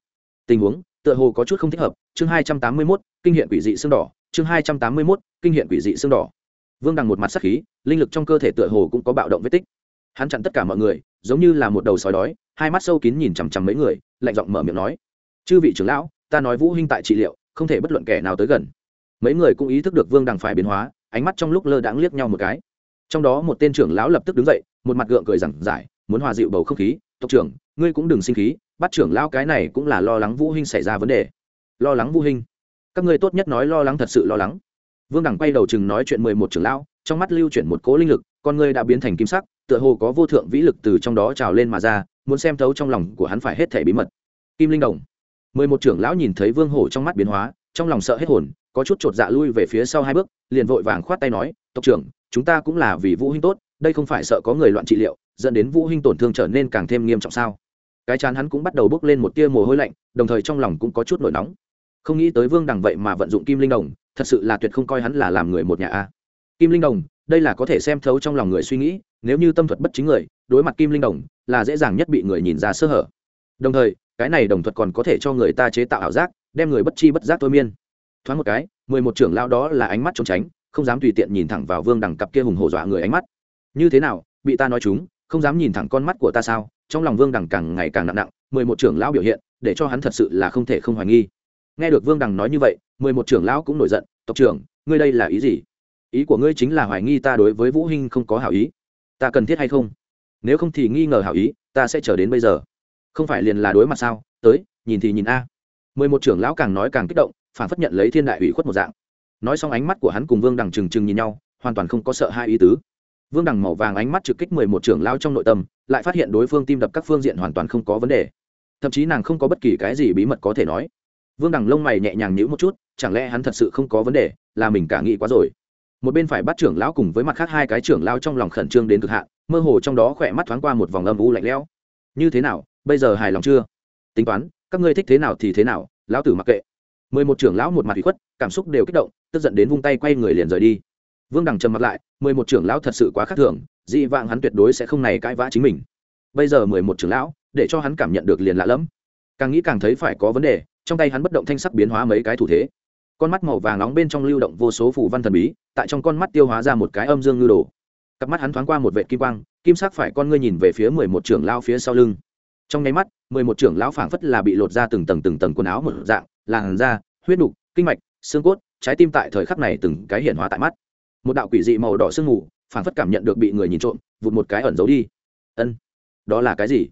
Tình huống, tựa hồ có chút không thích hợp. Chương hai trăm tám mươi mốt, kinh hiện quỷ dị xương đỏ. Chương hai trăm tám mươi mốt, kinh hiện quỷ dị xương đỏ. Vương đằng một mặt sắc khí, linh lực trong cơ thể tựa hồ cũng có bạo động vết tích. Hắn chặn tất cả mọi người, giống như là một đầu sói đói, hai mắt sâu kín nhìn chằm chằm mấy người, lạnh giọng mở miệng nói. Chư vị trưởng lão ta nói vũ huynh tại trị liệu, không thể bất luận kẻ nào tới gần. Mấy người cũng ý thức được vương đằng phải biến hóa, ánh mắt trong lúc lơ đãng liếc nhau một cái. Trong đó một tên trưởng lão lập tức đứng dậy, một mặt gượng cười rằng giải, muốn hòa dịu bầu không khí, tộc trưởng, ngươi cũng đừng sinh khí, bắt trưởng lão cái này cũng là lo lắng vũ huynh xảy ra vấn đề. Lo lắng vũ huynh? Các ngươi tốt nhất nói lo lắng thật sự lo lắng. Vương đẳng quay đầu chừng nói chuyện mười một trưởng lão, trong mắt lưu chuyển một cố linh lực, con ngươi đã biến thành kim sắc, tựa hồ có vô thượng vĩ lực từ trong đó trào lên mà ra, muốn xem thấu trong lòng của hắn phải hết thể bí mật. Kim linh đồng mười một trưởng lão nhìn thấy vương hổ trong mắt biến hóa, trong lòng sợ hết hồn, có chút chột dạ lui về phía sau hai bước, liền vội vàng khoát tay nói, tộc trưởng, chúng ta cũng là vì vũ Hinh tốt, đây không phải sợ có người loạn trị liệu, dẫn đến vũ Hinh tổn thương trở nên càng thêm nghiêm trọng sao? Cái chán hắn cũng bắt đầu bốc lên một tia mồ hôi lạnh, đồng thời trong lòng cũng có chút nổi nóng. Không nghĩ tới vương đằng vậy mà vận dụng kim linh đồng, thật sự là tuyệt không coi hắn là làm người một nhà a. Kim linh đồng, đây là có thể xem thấu trong lòng người suy nghĩ, nếu như tâm thuật bất chính người, đối mặt kim linh đồng, là dễ dàng nhất bị người nhìn ra sơ hở. Đồng thời cái này đồng thuật còn có thể cho người ta chế tạo ảo giác, đem người bất chi bất giác thôi miên. Thoáng một cái, mười một trưởng lao đó là ánh mắt trốn tránh, không dám tùy tiện nhìn thẳng vào vương đằng cặp kia hùng hổ dọa người ánh mắt. Như thế nào, bị ta nói chúng, không dám nhìn thẳng con mắt của ta sao? Trong lòng vương đằng càng ngày càng nặng nặng, mười một trưởng lão biểu hiện, để cho hắn thật sự là không thể không hoài nghi. Nghe được vương đằng nói như vậy, mười một trưởng lão cũng nổi giận, tộc trưởng, ngươi đây là ý gì? Ý của ngươi chính là hoài nghi ta đối với vũ hinh không có hảo ý. Ta cần thiết hay không? Nếu không thì nghi ngờ hảo ý, ta sẽ chờ đến bây giờ không phải liền là đối mặt sao? Tới, nhìn thì nhìn a. Mười một trưởng lão càng nói càng kích động, phản phất nhận lấy thiên đại ủy khuất một dạng. Nói xong ánh mắt của hắn cùng vương đằng trừng trừng nhìn nhau, hoàn toàn không có sợ hai ý tứ. Vương đằng màu vàng ánh mắt trực kích mười một trưởng lao trong nội tâm, lại phát hiện đối phương tim đập các phương diện hoàn toàn không có vấn đề. Thậm chí nàng không có bất kỳ cái gì bí mật có thể nói. Vương đằng lông mày nhẹ nhàng nhữ một chút, chẳng lẽ hắn thật sự không có vấn đề, là mình cả nghĩ quá rồi. Một bên phải bắt trưởng lão cùng với mặt khác hai cái trưởng lao trong lòng khẩn trương đến cực hạn, mơ hồ trong đó khỏe mắt thoáng qua một vòng âm u lạnh lẽo. Như thế nào bây giờ hài lòng chưa? Tính toán, các ngươi thích thế nào thì thế nào, lão tử mặc kệ. Mười một trưởng lão một mặt bị khuất, cảm xúc đều kích động, tức giận đến vung tay quay người liền rời đi. Vương đằng trầm mặt lại, mười một trưởng lão thật sự quá khác thường, dị vạng hắn tuyệt đối sẽ không này cãi vã chính mình. Bây giờ mười một trưởng lão, để cho hắn cảm nhận được liền lạ lẫm. Càng nghĩ càng thấy phải có vấn đề, trong tay hắn bất động thanh sắc biến hóa mấy cái thủ thế. Con mắt màu vàng nóng bên trong lưu động vô số phủ văn thần bí, tại trong con mắt tiêu hóa ra một cái âm dương ngư đồ. Cặp mắt hắn thoáng qua một vệ kim quang, kim sắc phải con ngươi nhìn về phía mười một trưởng lao phía sau lưng trong nháy mắt, mười một trưởng lão phảng phất là bị lột ra từng tầng từng tầng quần áo một dạng, làn da, huyết đục kinh mạch, xương cốt, trái tim tại thời khắc này từng cái hiển hóa tại mắt. Một đạo quỷ dị màu đỏ sương mù, phảng phất cảm nhận được bị người nhìn trộm, vụt một cái ẩn giấu đi. Ân, đó là cái gì?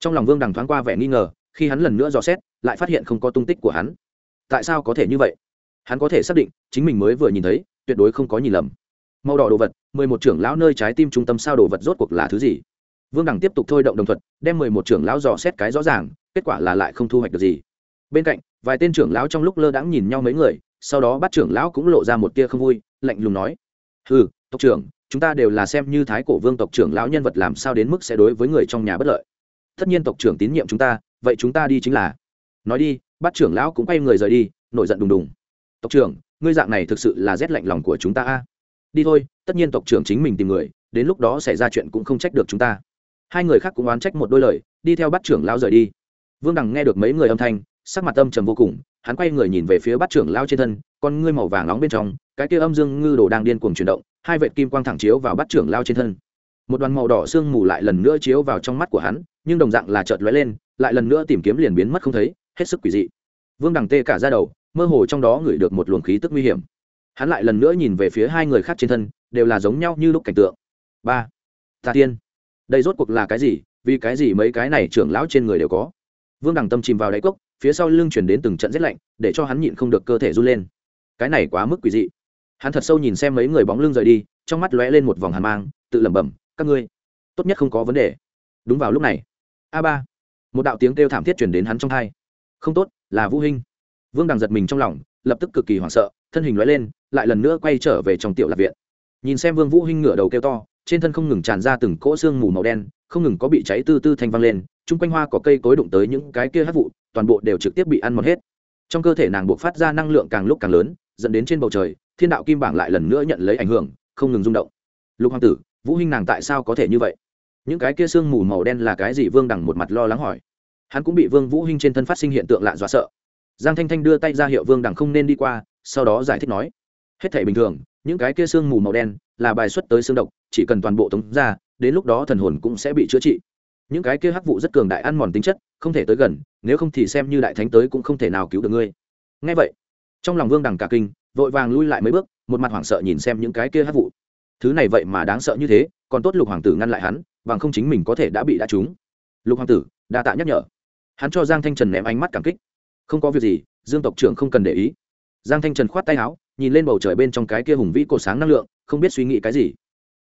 Trong lòng vương đằng thoáng qua vẻ nghi ngờ, khi hắn lần nữa dò xét, lại phát hiện không có tung tích của hắn. Tại sao có thể như vậy? Hắn có thể xác định, chính mình mới vừa nhìn thấy, tuyệt đối không có nhìn lầm. Màu đỏ đồ vật, mười một trưởng lão nơi trái tim trung tâm sao đồ vật rốt cuộc là thứ gì? Vương đằng tiếp tục thôi động đồng thuật, đem mười một trưởng lão dò xét cái rõ ràng, kết quả là lại không thu hoạch được gì. Bên cạnh, vài tên trưởng lão trong lúc lơ đãng nhìn nhau mấy người, sau đó bắt trưởng lão cũng lộ ra một tia không vui, lạnh lùng nói ừ tộc trưởng, chúng ta đều là xem như thái cổ vương tộc trưởng lão nhân vật làm sao đến mức sẽ đối với người trong nhà bất lợi. Tất nhiên tộc trưởng tín nhiệm chúng ta, vậy chúng ta đi chính là. Nói đi, bắt trưởng lão cũng quay người rời đi, nổi giận đùng đùng. Tộc trưởng, ngươi dạng này thực sự là rét lạnh lòng của chúng ta a. Đi thôi, tất nhiên tộc trưởng chính mình tìm người, đến lúc đó xảy ra chuyện cũng không trách được chúng ta hai người khác cũng oán trách một đôi lời, đi theo bắt trưởng lao rời đi. Vương đằng nghe được mấy người âm thanh, sắc mặt âm trầm vô cùng, hắn quay người nhìn về phía bắt trưởng lao trên thân, con ngươi màu vàng nóng bên trong, cái kia âm dương ngư đồ đang điên cuồng chuyển động, hai vệt kim quang thẳng chiếu vào bắt trưởng lao trên thân. Một đoàn màu đỏ sương mù lại lần nữa chiếu vào trong mắt của hắn, nhưng đồng dạng là chợt lóe lên, lại lần nữa tìm kiếm liền biến mất không thấy, hết sức quỷ dị. Vương đằng tê cả ra đầu, mơ hồ trong đó ngửi được một luồng khí tức nguy hiểm. Hắn lại lần nữa nhìn về phía hai người khác trên thân, đều là giống nhau như lúc cảnh tượng. Ba. Tà tiên đây rốt cuộc là cái gì, vì cái gì mấy cái này trưởng lão trên người đều có? Vương đằng tâm chìm vào đáy cốc, phía sau lưng chuyển đến từng trận rét lạnh, để cho hắn nhịn không được cơ thể run lên. Cái này quá mức quỷ dị. Hắn thật sâu nhìn xem mấy người bóng lưng rời đi, trong mắt lóe lên một vòng hàn mang, tự lẩm bẩm, các ngươi, tốt nhất không có vấn đề. Đúng vào lúc này, a ba, một đạo tiếng kêu thảm thiết chuyển đến hắn trong hai không tốt, là vũ hinh. Vương đằng giật mình trong lòng, lập tức cực kỳ hoảng sợ, thân hình lóe lên, lại lần nữa quay trở về trong tiểu lạc viện. Nhìn xem vương vũ hinh ngửa đầu kêu to trên thân không ngừng tràn ra từng cỗ xương mù màu đen, không ngừng có bị cháy tư tư thanh văng lên, chung quanh hoa có cây cối đụng tới những cái kia hát vụ, toàn bộ đều trực tiếp bị ăn mòn hết. Trong cơ thể nàng buộc phát ra năng lượng càng lúc càng lớn, dẫn đến trên bầu trời, thiên đạo kim bảng lại lần nữa nhận lấy ảnh hưởng, không ngừng rung động. Lục hoàng tử, vũ huynh nàng tại sao có thể như vậy? Những cái kia xương mù màu đen là cái gì? Vương đằng một mặt lo lắng hỏi. Hắn cũng bị vương vũ huynh trên thân phát sinh hiện tượng lạ dọa sợ. Giang thanh thanh đưa tay ra hiệu vương đằng không nên đi qua, sau đó giải thích nói. Hết thể bình thường, những cái kia xương mù màu đen là bài xuất tới xương độc chỉ cần toàn bộ tống ra, đến lúc đó thần hồn cũng sẽ bị chữa trị. Những cái kia hắc vụ rất cường đại ăn mòn tính chất, không thể tới gần, nếu không thì xem như đại thánh tới cũng không thể nào cứu được ngươi. Ngay vậy, trong lòng vương đằng cả kinh, vội vàng lui lại mấy bước, một mặt hoảng sợ nhìn xem những cái kia hắc vụ. Thứ này vậy mà đáng sợ như thế, còn tốt lục hoàng tử ngăn lại hắn, bằng không chính mình có thể đã bị đã trúng. Lục hoàng tử, đa tạ nhắc nhở. Hắn cho giang thanh trần ném ánh mắt cảm kích. Không có việc gì, dương tộc trưởng không cần để ý. Giang thanh trần khoát tay áo, nhìn lên bầu trời bên trong cái kia hùng vĩ cổ sáng năng lượng, không biết suy nghĩ cái gì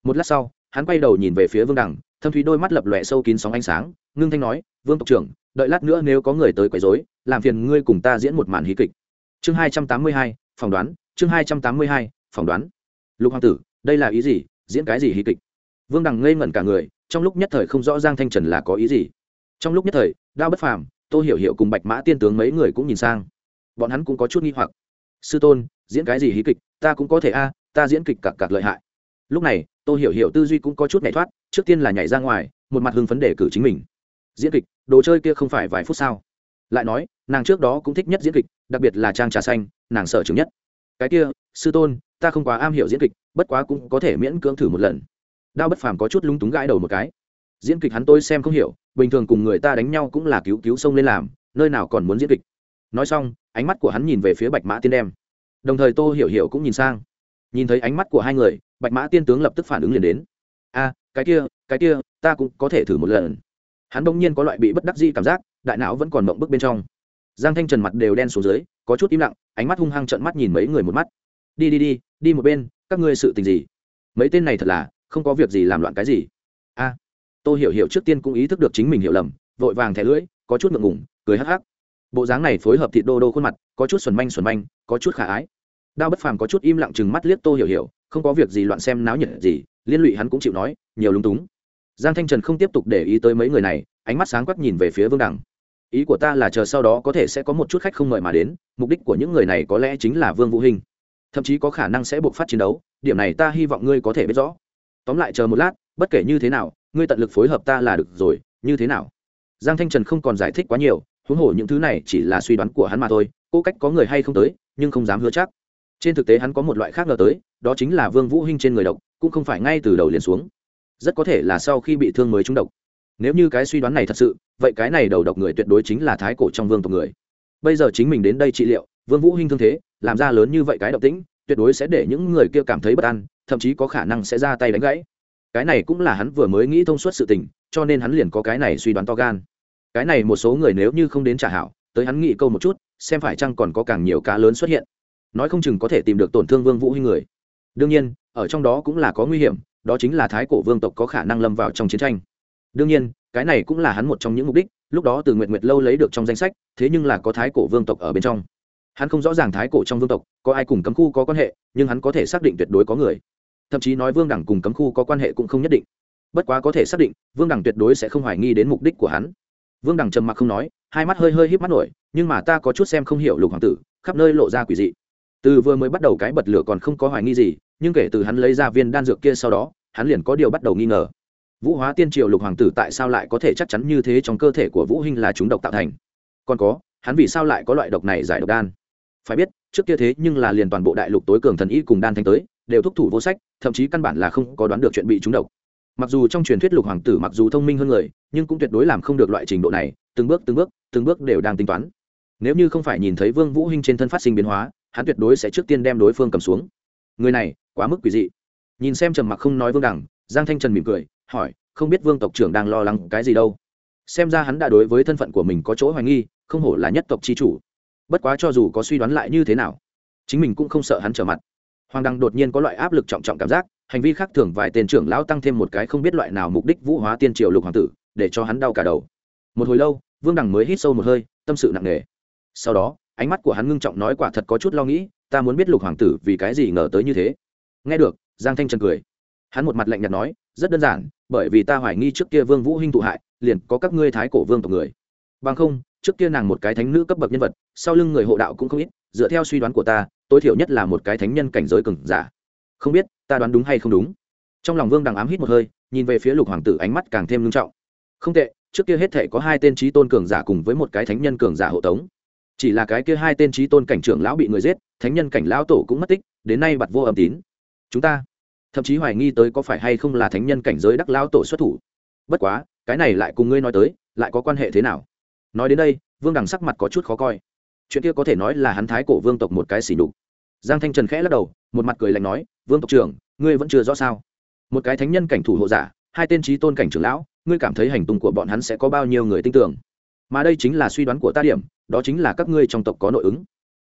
một lát sau, hắn quay đầu nhìn về phía vương đằng, thâm thúy đôi mắt lập lòe sâu kín sóng ánh sáng, ngưng thanh nói, vương tộc trưởng, đợi lát nữa nếu có người tới quấy rối, làm phiền ngươi cùng ta diễn một màn hí kịch. Chương hai trăm tám mươi hai, phỏng đoán, chương hai trăm tám mươi hai, phỏng đoán. Lục hoàng tử, đây là ý gì? Diễn cái gì hí kịch? Vương đằng ngây ngẩn cả người, trong lúc nhất thời không rõ giang thanh trần là có ý gì. Trong lúc nhất thời, đao bất phàm, tô hiểu hiểu cùng bạch mã tiên tướng mấy người cũng nhìn sang. Bọn hắn cũng có chút nghi hoặc. Sư tôn, diễn cái gì hí kịch? Ta cũng có thể a, ta diễn kịch cặc cặc lợi hại. Lúc này tôi hiểu hiểu tư duy cũng có chút nhảy thoát, trước tiên là nhảy ra ngoài, một mặt hưng phấn để cử chính mình. Diễn kịch, đồ chơi kia không phải vài phút sao? Lại nói, nàng trước đó cũng thích nhất diễn kịch, đặc biệt là trang trà xanh, nàng sợ chứng nhất. Cái kia, sư tôn, ta không quá am hiểu diễn kịch, bất quá cũng có thể miễn cưỡng thử một lần. Đao bất phàm có chút lúng túng gãi đầu một cái. Diễn kịch hắn tôi xem không hiểu, bình thường cùng người ta đánh nhau cũng là cứu cứu sông lên làm, nơi nào còn muốn diễn kịch. Nói xong, ánh mắt của hắn nhìn về phía bạch mã tiên đem. Đồng thời tô hiểu hiểu cũng nhìn sang. Nhìn thấy ánh mắt của hai người bạch mã tiên tướng lập tức phản ứng liền đến. A cái kia cái kia ta cũng có thể thử một lần. Hắn bỗng nhiên có loại bị bất đắc dĩ cảm giác đại não vẫn còn mộng bức bên trong. Giang thanh trần mặt đều đen xuống dưới có chút im lặng ánh mắt hung hăng trận mắt nhìn mấy người một mắt. Đi đi đi đi một bên các ngươi sự tình gì? Mấy tên này thật là không có việc gì làm loạn cái gì. A à, tôi hiểu hiểu trước tiên cũng ý thức được chính mình hiểu lầm vội vàng thẻ lưỡi có chút ngượng ngủng cười hắc hắc. Bộ dáng này phối hợp thịt đô đô khuôn mặt có chút xuẩn manh xuẩn manh có chút khả ái. Đao bất phàm có chút im lặng chừng mắt liếc tô hiểu hiểu không có việc gì loạn xem náo nhiệt gì, liên lụy hắn cũng chịu nói, nhiều lúng túng. Giang thanh trần không tiếp tục để ý tới mấy người này, ánh mắt sáng quắc nhìn về phía vương đằng. Ý của ta là chờ sau đó có thể sẽ có một chút khách không mời mà đến, mục đích của những người này có lẽ chính là vương vũ hình. Thậm chí có khả năng sẽ buộc phát chiến đấu, điểm này ta hy vọng ngươi có thể biết rõ. Tóm lại chờ một lát, bất kể như thế nào, ngươi tận lực phối hợp ta là được rồi, như thế nào? Giang thanh trần không còn giải thích quá nhiều, huống hồ những thứ này chỉ là suy đoán của hắn mà thôi, cô cách có người hay không tới, nhưng không dám hứa chắc trên thực tế hắn có một loại khác ngờ tới, đó chính là vương vũ hinh trên người độc, cũng không phải ngay từ đầu liền xuống. Rất có thể là sau khi bị thương mới trúng độc. Nếu như cái suy đoán này thật sự, vậy cái này đầu độc người tuyệt đối chính là thái cổ trong vương tộc người. Bây giờ chính mình đến đây trị liệu, vương vũ hinh thương thế, làm ra lớn như vậy cái động tĩnh, tuyệt đối sẽ để những người kia cảm thấy bất an, thậm chí có khả năng sẽ ra tay đánh gãy. Cái này cũng là hắn vừa mới nghĩ thông suốt sự tình, cho nên hắn liền có cái này suy đoán to gan. Cái này một số người nếu như không đến trả hảo, tới hắn nghĩ câu một chút, xem phải chăng còn có càng nhiều cá lớn xuất hiện nói không chừng có thể tìm được tổn thương vương vũ huy người. đương nhiên, ở trong đó cũng là có nguy hiểm, đó chính là thái cổ vương tộc có khả năng lâm vào trong chiến tranh. đương nhiên, cái này cũng là hắn một trong những mục đích, lúc đó từ nguyệt nguyệt lâu lấy được trong danh sách, thế nhưng là có thái cổ vương tộc ở bên trong. hắn không rõ ràng thái cổ trong vương tộc, có ai cùng cấm khu có quan hệ, nhưng hắn có thể xác định tuyệt đối có người. thậm chí nói vương đẳng cùng cấm khu có quan hệ cũng không nhất định. bất quá có thể xác định, vương đẳng tuyệt đối sẽ không hoài nghi đến mục đích của hắn. vương đẳng trầm mặc không nói, hai mắt hơi hơi híp mắt nổi, nhưng mà ta có chút xem không hiểu lục hoàng tử, khắp nơi lộ ra quỷ dị từ vừa mới bắt đầu cái bật lửa còn không có hoài nghi gì, nhưng kể từ hắn lấy ra viên đan dược kia sau đó, hắn liền có điều bắt đầu nghi ngờ. Vũ hóa tiên triều lục hoàng tử tại sao lại có thể chắc chắn như thế trong cơ thể của vũ hinh là chúng độc tạo thành? Còn có, hắn vì sao lại có loại độc này giải độc đan? Phải biết, trước kia thế nhưng là liền toàn bộ đại lục tối cường thần y cùng đan thanh tới, đều thúc thủ vô sách, thậm chí căn bản là không có đoán được chuyện bị chúng độc. Mặc dù trong truyền thuyết lục hoàng tử mặc dù thông minh hơn người, nhưng cũng tuyệt đối làm không được loại trình độ này, từng bước từng bước từng bước đều đang tính toán. Nếu như không phải nhìn thấy vương vũ hinh trên thân phát sinh biến hóa hắn tuyệt đối sẽ trước tiên đem đối phương cầm xuống. Người này, quá mức quỷ dị. Nhìn xem trầm mặc không nói vương đẳng, giang thanh trần mỉm cười, hỏi, không biết vương tộc trưởng đang lo lắng cái gì đâu. Xem ra hắn đã đối với thân phận của mình có chỗ hoài nghi, không hổ là nhất tộc chi chủ. Bất quá cho dù có suy đoán lại như thế nào, chính mình cũng không sợ hắn trở mặt. Hoàng đăng đột nhiên có loại áp lực trọng trọng cảm giác, hành vi khác thường vài tên trưởng lão tăng thêm một cái không biết loại nào mục đích vũ hóa tiên triều lục hoàng tử, để cho hắn đau cả đầu. Một hồi lâu, vương đằng mới hít sâu một hơi, tâm sự nặng nề. Sau đó ánh mắt của hắn ngưng trọng nói quả thật có chút lo nghĩ, ta muốn biết lục hoàng tử vì cái gì ngờ tới như thế. Nghe được, giang thanh trần cười. Hắn một mặt lạnh nhạt nói, rất đơn giản, bởi vì ta hoài nghi trước kia vương vũ hinh thụ hại, liền có các ngươi thái cổ vương tộc người. Bằng không, trước kia nàng một cái thánh nữ cấp bậc nhân vật, sau lưng người hộ đạo cũng không ít, dựa theo suy đoán của ta, tối thiểu nhất là một cái thánh nhân cảnh giới cường giả. Không biết, ta đoán đúng hay không đúng? Trong lòng vương đằng ám hít một hơi, nhìn về phía lục hoàng tử ánh mắt càng thêm nghiêm trọng. Không tệ, trước kia hết thể có hai tên trí tôn cường giả cùng với một cái thánh nhân cường giả hộ tống chỉ là cái kia hai tên trí tôn cảnh trưởng lão bị người giết, thánh nhân cảnh lão tổ cũng mất tích, đến nay bặt vô âm tín. Chúng ta thậm chí hoài nghi tới có phải hay không là thánh nhân cảnh giới đắc lão tổ xuất thủ. Bất quá, cái này lại cùng ngươi nói tới, lại có quan hệ thế nào? Nói đến đây, vương đằng sắc mặt có chút khó coi. Chuyện kia có thể nói là hắn thái cổ vương tộc một cái xỉ đục giang thanh trần khẽ lắc đầu, một mặt cười lạnh nói, vương tộc trưởng, ngươi vẫn chưa rõ sao? Một cái thánh nhân cảnh thủ hộ giả, hai tên trí tôn cảnh trưởng lão, ngươi cảm thấy hành tung của bọn hắn sẽ có bao nhiêu người tin tưởng? Mà đây chính là suy đoán của ta điểm đó chính là các ngươi trong tộc có nội ứng.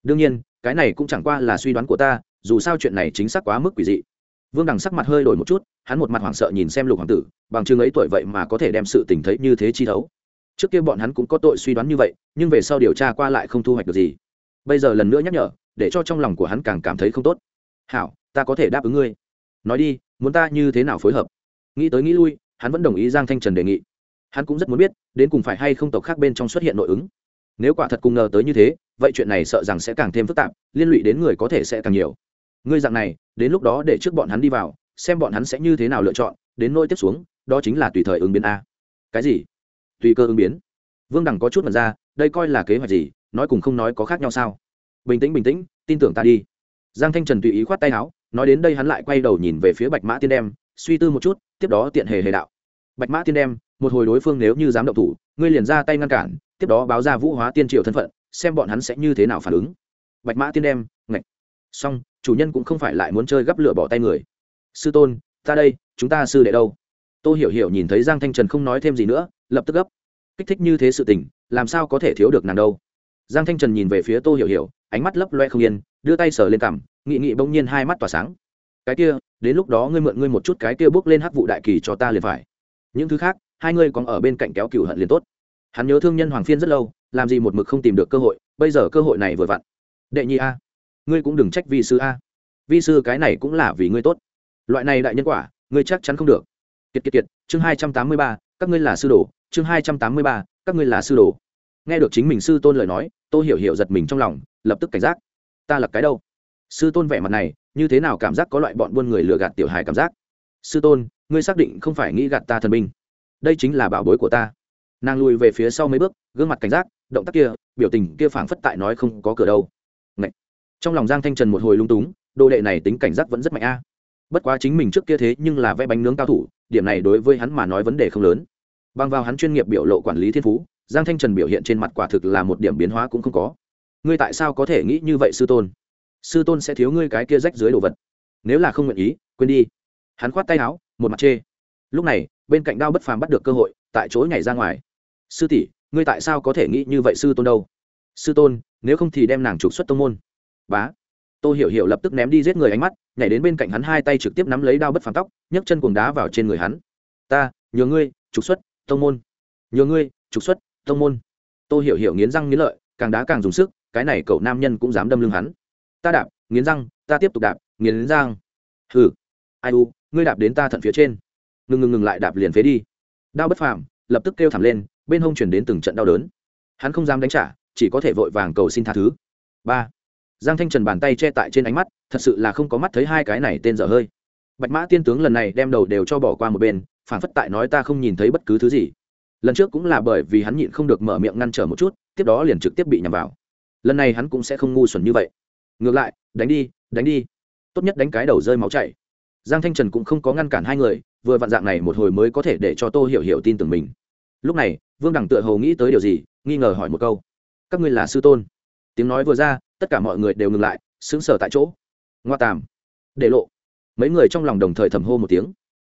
Đương nhiên, cái này cũng chẳng qua là suy đoán của ta, dù sao chuyện này chính xác quá mức quỷ dị. Vương đằng sắc mặt hơi đổi một chút, hắn một mặt hoảng sợ nhìn xem lục hoàng tử, bằng chứng ấy tuổi vậy mà có thể đem sự tình thấy như thế chi thấu trước kia bọn hắn cũng có tội suy đoán như vậy, nhưng về sau điều tra qua lại không thu hoạch được gì. Bây giờ lần nữa nhắc nhở, để cho trong lòng của hắn càng cảm thấy không tốt. Hảo, ta có thể đáp ứng ngươi. Nói đi, muốn ta như thế nào phối hợp? Nghĩ tới nghĩ lui, hắn vẫn đồng ý giang thanh trần đề nghị. Hắn cũng rất muốn biết, đến cùng phải hay không tộc khác bên trong xuất hiện nội ứng nếu quả thật cùng ngờ tới như thế, vậy chuyện này sợ rằng sẽ càng thêm phức tạp, liên lụy đến người có thể sẽ càng nhiều. Ngươi dạng này, đến lúc đó để trước bọn hắn đi vào, xem bọn hắn sẽ như thế nào lựa chọn, đến nôi tiếp xuống, đó chính là tùy thời ứng biến a. Cái gì? Tùy cơ ứng biến. Vương đằng có chút mật ra, đây coi là kế hoạch gì, nói cùng không nói có khác nhau sao? Bình tĩnh bình tĩnh, tin tưởng ta đi. Giang thanh trần tùy ý khoát tay áo, nói đến đây hắn lại quay đầu nhìn về phía bạch mã tiên đem, suy tư một chút, tiếp đó tiện hề hề đạo. Bạch mã tiên đem, một hồi đối phương nếu như dám động thủ, ngươi liền ra tay ngăn cản tiếp đó báo ra vũ hóa tiên triều thân phận, xem bọn hắn sẽ như thế nào phản ứng. Bạch mã tiên đem, ngạch. Xong, chủ nhân cũng không phải lại muốn chơi gắp lửa bỏ tay người. Sư tôn, ta đây, chúng ta sư đệ đâu? Tôi hiểu hiểu nhìn thấy giang thanh trần không nói thêm gì nữa, lập tức gấp. Kích thích như thế sự tình, làm sao có thể thiếu được nàng đâu? Giang thanh trần nhìn về phía tô hiểu hiểu, ánh mắt lấp loe không yên, đưa tay sờ lên cằm, nghị nghị bỗng nhiên hai mắt tỏa sáng. Cái kia, đến lúc đó ngươi mượn ngươi một chút cái kia bước lên hắc vụ đại kỳ cho ta liền phải. Những thứ khác, hai ngươi còn ở bên cạnh kéo cửu hận liền tốt hắn nhớ thương nhân hoàng phiên rất lâu, làm gì một mực không tìm được cơ hội, bây giờ cơ hội này vừa vặn. Đệ nhi a, ngươi cũng đừng trách vi sư a. Vi sư cái này cũng là vì ngươi tốt. Loại này đại nhân quả, ngươi chắc chắn không được. Kiệt kiệt kiệt, chương hai trăm tám mươi ba, các ngươi là sư đồ, chương hai trăm tám mươi ba, các ngươi là sư đồ. Nghe được chính mình sư tôn lời nói tôi hiểu hiểu giật mình trong lòng, lập tức cảnh giác. Ta là cái đâu? Sư tôn vẻ mặt này, như thế nào cảm giác có loại bọn buôn người lừa gạt tiểu hài cảm giác? Sư tôn, ngươi xác định không phải nghĩ gạt ta thần binh. Đây chính là bảo bối của ta nàng lùi về phía sau mấy bước, gương mặt cảnh giác, động tác kia, biểu tình kia phảng phất tại nói không có cửa đâu. Ngậy. trong lòng giang thanh trần một hồi lung túng, đồ đệ này tính cảnh giác vẫn rất mạnh a. Bất quá chính mình trước kia thế nhưng là vẽ bánh nướng cao thủ, điểm này đối với hắn mà nói vấn đề không lớn. Bằng vào hắn chuyên nghiệp biểu lộ quản lý thiên phú, giang thanh trần biểu hiện trên mặt quả thực là một điểm biến hóa cũng không có. Ngươi tại sao có thể nghĩ như vậy, sư tôn? Sư tôn sẽ thiếu ngươi cái kia rách dưới đồ vật. Nếu là không nguyện ý, quên đi. Hắn khoát tay áo, một mặt chê. Lúc này, bên cạnh đao bất phàm bắt được cơ hội, tại chỗ nhảy ra ngoài sư tỷ, ngươi tại sao có thể nghĩ như vậy sư tôn đâu? Sư tôn, nếu không thì đem nàng trục xuất tông môn. Bá. Tôi hiểu hiểu lập tức ném đi giết người ánh mắt, nhảy đến bên cạnh hắn hai tay trực tiếp nắm lấy đao bất phàm tóc, nhấc chân cuồng đá vào trên người hắn. Ta, nhờ ngươi, trục xuất, tông môn. Nhờ ngươi, trục xuất, tông môn. Tôi hiểu hiểu nghiến răng nghiến lợi, càng đá càng dùng sức, cái này cậu nam nhân cũng dám đâm lưng hắn. Ta đạp, nghiến răng, ta tiếp tục đạp, nghiến răng. Hừ. Ai u, ngươi đạp đến ta thận phía trên. Ngừng ngừng ngừng lại đạp liền phế đi. Đao bất phàm, lập tức kêu thảm lên bên hông chuyển đến từng trận đau đớn. Hắn không dám đánh trả, chỉ có thể vội vàng cầu xin tha thứ. Ba. Giang thanh trần bàn tay che tại trên ánh mắt, thật sự là không có mắt thấy hai cái này tên dở hơi. Bạch mã tiên tướng lần này đem đầu đều cho bỏ qua một bên, phản phất tại nói ta không nhìn thấy bất cứ thứ gì. Lần trước cũng là bởi vì hắn nhịn không được mở miệng ngăn trở một chút, tiếp đó liền trực tiếp bị nhằm vào. Lần này hắn cũng sẽ không ngu xuẩn như vậy. Ngược lại, đánh đi đánh đi. Tốt nhất đánh cái đầu rơi máu chảy. Giang thanh trần cũng không có ngăn cản hai người, vừa vặn dạng này một hồi mới có thể để cho tô hiểu hiểu tin tưởng mình lúc này vương đẳng tựa hồ nghĩ tới điều gì nghi ngờ hỏi một câu. Các ngươi là sư tôn? Tiếng nói vừa ra tất cả mọi người đều ngừng lại sững sờ tại chỗ. Ngoa tàm. Để lộ. Mấy người trong lòng đồng thời thầm hô một tiếng.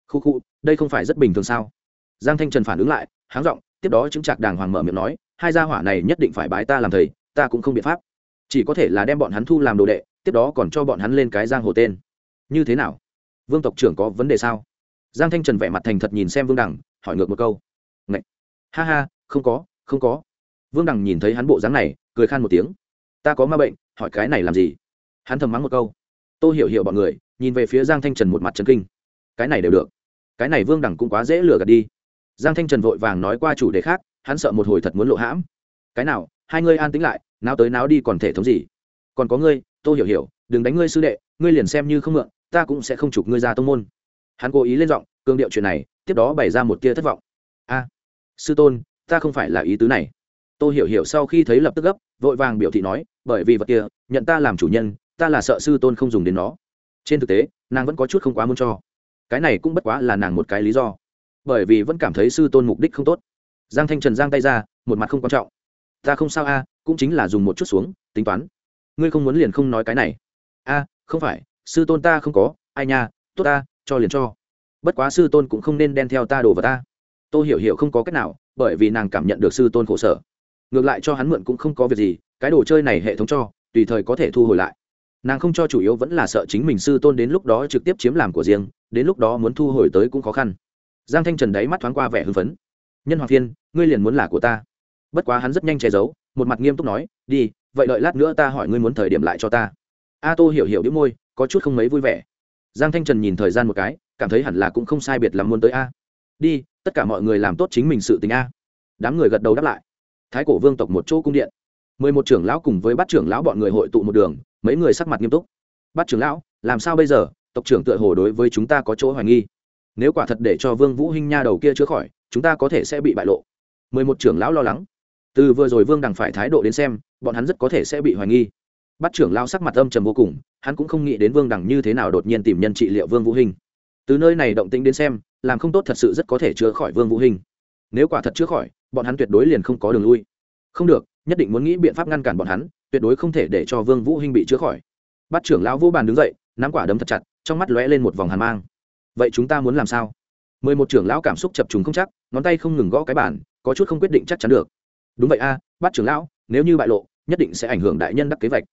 Khu khu đây không phải rất bình thường sao? Giang thanh trần phản ứng lại háng r ộ n g tiếp đó chứng chạc đàng hoàng mở miệng nói hai gia hỏa này nhất định phải bái ta làm thầy ta cũng không biện pháp. Chỉ có thể là đem bọn hắn thu làm đồ đệ tiếp đó còn cho bọn hắn lên cái giang hồ tên. Như thế nào? Vương tộc trưởng có vấn đề sao? Giang thanh trần vẻ mặt thành thật nhìn xem vương đẳng, hỏi ngược một câu ha ha, không có không có. Vương đằng nhìn thấy hắn bộ dáng này, cười khan một tiếng. Ta có ma bệnh, hỏi cái này làm gì? Hắn thầm mắng một câu. Tôi hiểu hiểu bọn người, nhìn về phía giang thanh trần một mặt trần kinh. Cái này đều được. Cái này vương đằng cũng quá dễ lừa gạt đi. Giang thanh trần vội vàng nói qua chủ đề khác, hắn sợ một hồi thật muốn lộ hãm. Cái nào, hai ngươi an tính lại nào tới nào đi còn thể thống gì? Còn có ngươi tôi hiểu hiểu, đừng đánh ngươi sư đệ, ngươi liền xem như không mượn, ta cũng sẽ không chụp ngươi ra tông môn. Hắn cố ý lên giọng cương điệu chuyện này, tiếp đó bày ra một tia thất vọng sư tôn, ta không phải là ý tứ này. Tôi hiểu hiểu sau khi thấy lập tức gấp, vội vàng biểu thị nói, bởi vì vật kia, nhận ta làm chủ nhân, ta là sợ sư tôn không dùng đến nó. Trên thực tế, nàng vẫn có chút không quá muốn cho. Cái này cũng bất quá là nàng một cái lý do. Bởi vì vẫn cảm thấy sư tôn mục đích không tốt. Giang thanh trần giang tay ra, một mặt không quan trọng. Ta không sao a, cũng chính là dùng một chút xuống, tính toán. Ngươi không muốn liền không nói cái này. A, không phải, sư tôn ta không có, ai nha, tốt ta, cho liền cho. Bất quá sư tôn cũng không nên đen theo ta đồ vào ta tôi hiểu hiểu không có cách nào bởi vì nàng cảm nhận được sư tôn khổ sở. Ngược lại cho hắn mượn cũng không có việc gì cái đồ chơi này hệ thống cho tùy thời có thể thu hồi lại. Nàng không cho chủ yếu vẫn là sợ chính mình sư tôn đến lúc đó trực tiếp chiếm làm của riêng đến lúc đó muốn thu hồi tới cũng khó khăn. Giang thanh trần đáy mắt thoáng qua vẻ hưng phấn. Nhân hoàng thiên, ngươi liền muốn là của ta? Bất quá hắn rất nhanh che giấu một mặt nghiêm túc nói đi vậy đợi lát nữa ta hỏi ngươi muốn thời điểm lại cho ta. A tô hiểu hiểu đĩu môi có chút không mấy vui vẻ. Giang thanh trần nhìn thời gian một cái cảm thấy hẳn là cũng không sai biệt lắm muốn tới a. Đi tất cả mọi người làm tốt chính mình sự tình a. Đám người gật đầu đáp lại. Thái cổ vương tộc một chỗ cung điện. Mười một trưởng lão cùng với bát trưởng lão bọn người hội tụ một đường, mấy người sắc mặt nghiêm túc. Bát trưởng lão, làm sao bây giờ? Tộc trưởng tựa hồ đối với chúng ta có chỗ hoài nghi. Nếu quả thật để cho vương vũ hinh nha đầu kia chữa khỏi, chúng ta có thể sẽ bị bại lộ. Mười một trưởng lão lo lắng. Từ vừa rồi vương đằng phải thái độ đến xem, bọn hắn rất có thể sẽ bị hoài nghi. Bắt trưởng lao sắc mặt âm trầm vô cùng, hắn cũng không nghĩ đến vương đằng như thế nào đột nhiên tìm nhân trị liệu vương vũ hình từ nơi này động tĩnh đến xem làm không tốt thật sự rất có thể chữa khỏi vương vũ hình. Nếu quả thật chữa khỏi, bọn hắn tuyệt đối liền không có đường lui. Không được, nhất định muốn nghĩ biện pháp ngăn cản bọn hắn, tuyệt đối không thể để cho vương vũ hình bị chữa khỏi. Bắt trưởng lão vô bàn đứng dậy, nắm quả đấm thật chặt, trong mắt lóe lên một vòng hàn mang. Vậy chúng ta muốn làm sao? Mười một trưởng lão cảm xúc chập trùng không chắc, ngón tay không ngừng gõ cái bản có chút không quyết định chắc chắn được. Đúng vậy a bắt trưởng lão, nếu như bại lộ, nhất định sẽ ảnh hưởng đại nhân đắc kế vạch.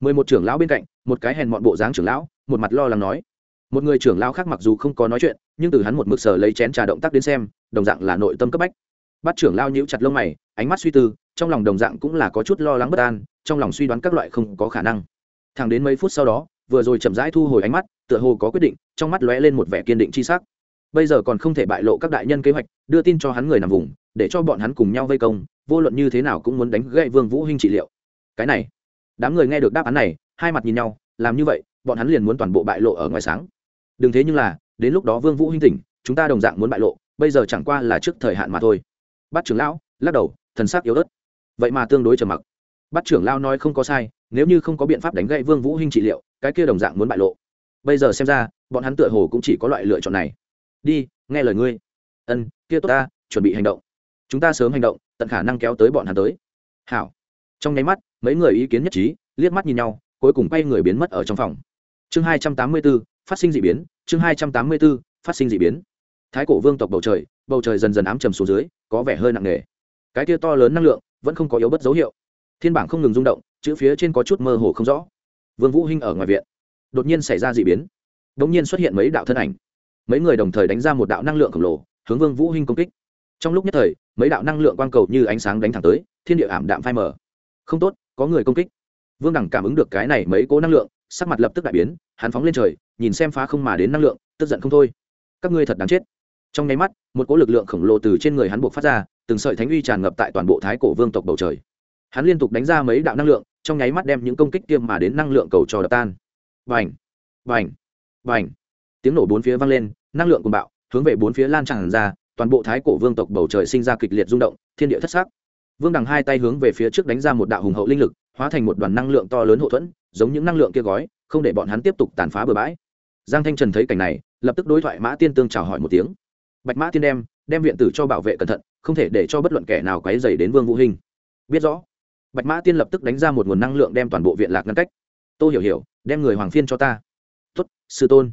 Mười một trưởng lão bên cạnh, một cái hèn mọn bộ dáng trưởng lão, một mặt lo lắng nói một người trưởng lao khác mặc dù không có nói chuyện, nhưng từ hắn một mực sờ lấy chén trà động tác đến xem, đồng dạng là nội tâm cấp bách. Bắt trưởng lao nhíu chặt lông mày, ánh mắt suy tư, trong lòng đồng dạng cũng là có chút lo lắng bất an, trong lòng suy đoán các loại không có khả năng. Thẳng đến mấy phút sau đó, vừa rồi chậm rãi thu hồi ánh mắt, tựa hồ có quyết định, trong mắt lóe lên một vẻ kiên định chi sắc. Bây giờ còn không thể bại lộ các đại nhân kế hoạch, đưa tin cho hắn người nằm vùng, để cho bọn hắn cùng nhau vây công, vô luận như thế nào cũng muốn đánh gậy vương vũ hinh trị liệu. Cái này, đám người nghe được đáp án này, hai mặt nhìn nhau, làm như vậy, bọn hắn liền muốn toàn bộ bại lộ ở ngoài sáng đừng thế nhưng là, đến lúc đó vương vũ hinh tỉnh, chúng ta đồng dạng muốn bại lộ, bây giờ chẳng qua là trước thời hạn mà thôi. Bắt trưởng lão, lắc đầu, thần sắc yếu ớt. Vậy mà tương đối trầm mặc. Bắt trưởng lão nói không có sai, nếu như không có biện pháp đánh gãy vương vũ hinh trị liệu, cái kia đồng dạng muốn bại lộ. Bây giờ xem ra, bọn hắn tựa hồ cũng chỉ có loại lựa chọn này. Đi, nghe lời ngươi. Ân, kia tốt ta, chuẩn bị hành động. Chúng ta sớm hành động, tận khả năng kéo tới bọn hắn tới. Hảo. Trong nháy mắt, mấy người ý kiến nhất trí, liếc mắt nhìn nhau, cuối cùng quay người biến mất ở trong phòng. Chương hai trăm tám mươi b ố phát sinh d ị biến, chương hai trăm tám mươi b ố phát sinh d ị biến. Thái cổ vương tộc bầu trời bầu trời dần dần ám trầm xuống dưới, có vẻ hơi nặng nề. Cái tia to lớn năng lượng vẫn không có yếu bất dấu hiệu. Thiên bảng không ngừng rung động, chữ phía trên có chút mơ hồ không rõ. Vương vũ hinh ở ngoài viện, đột nhiên xảy ra d ị biến. Đ ỗ n g nhiên xuất hiện mấy đạo thân ảnh. Mấy người đồng thời đánh ra một đạo năng lượng khổng lồ, hướng vương vũ hinh công kích. Trong lúc nhất thời, mấy đạo năng lượng quang cầu như ánh sáng đánh thẳng tới, thiên địa ảm đạm phai mờ. Không tốt, có người công kích. Vương đẳng cảm ứng được cái này mấy cố năng lượng, sắc mặt lập tức đại biến, hắn phóng lên trời nhìn xem phá không mà đến năng lượng, tức giận không thôi. Các ngươi thật đáng chết. Trong nháy mắt, một cỗ lực lượng khổng lồ từ trên người hắn buộc phát ra, từng sợi thánh uy tràn ngập tại toàn bộ thái cổ vương tộc bầu trời. Hắn liên tục đánh ra mấy đạo năng lượng, trong nháy mắt đem những công kích tiêm mà đến năng lượng cầu trò đập tan. Vành vành vành tiếng nổ bốn phía vang lên, năng lượng cùng bạo, hướng về bốn phía lan tràn ra, toàn bộ thái cổ vương tộc bầu trời sinh ra kịch liệt rung động, thiên địa thất sắc. Vương đằng hai tay hướng về phía trước đánh ra một đạo hùng hậu linh lực, hóa thành một đoàn năng lượng to lớn hậu thuẫn, giống những năng lượng kia gói, không để bọn hắn tiếp tục tàn phá bừa bãi giang thanh trần thấy cảnh này, lập tức đối thoại mã tiên tương chào hỏi một tiếng. Bạch mã tiên đem đem viện tử cho bảo vệ cẩn thận, không thể để cho bất luận kẻ nào quấy dày đến vương vũ hình biết rõ, bạch mã tiên lập tức đánh ra một nguồn năng lượng đem toàn bộ viện lạc ngăn cách. Tôi hiểu hiểu, đem người hoàng phiên cho ta. Tuất sư tôn.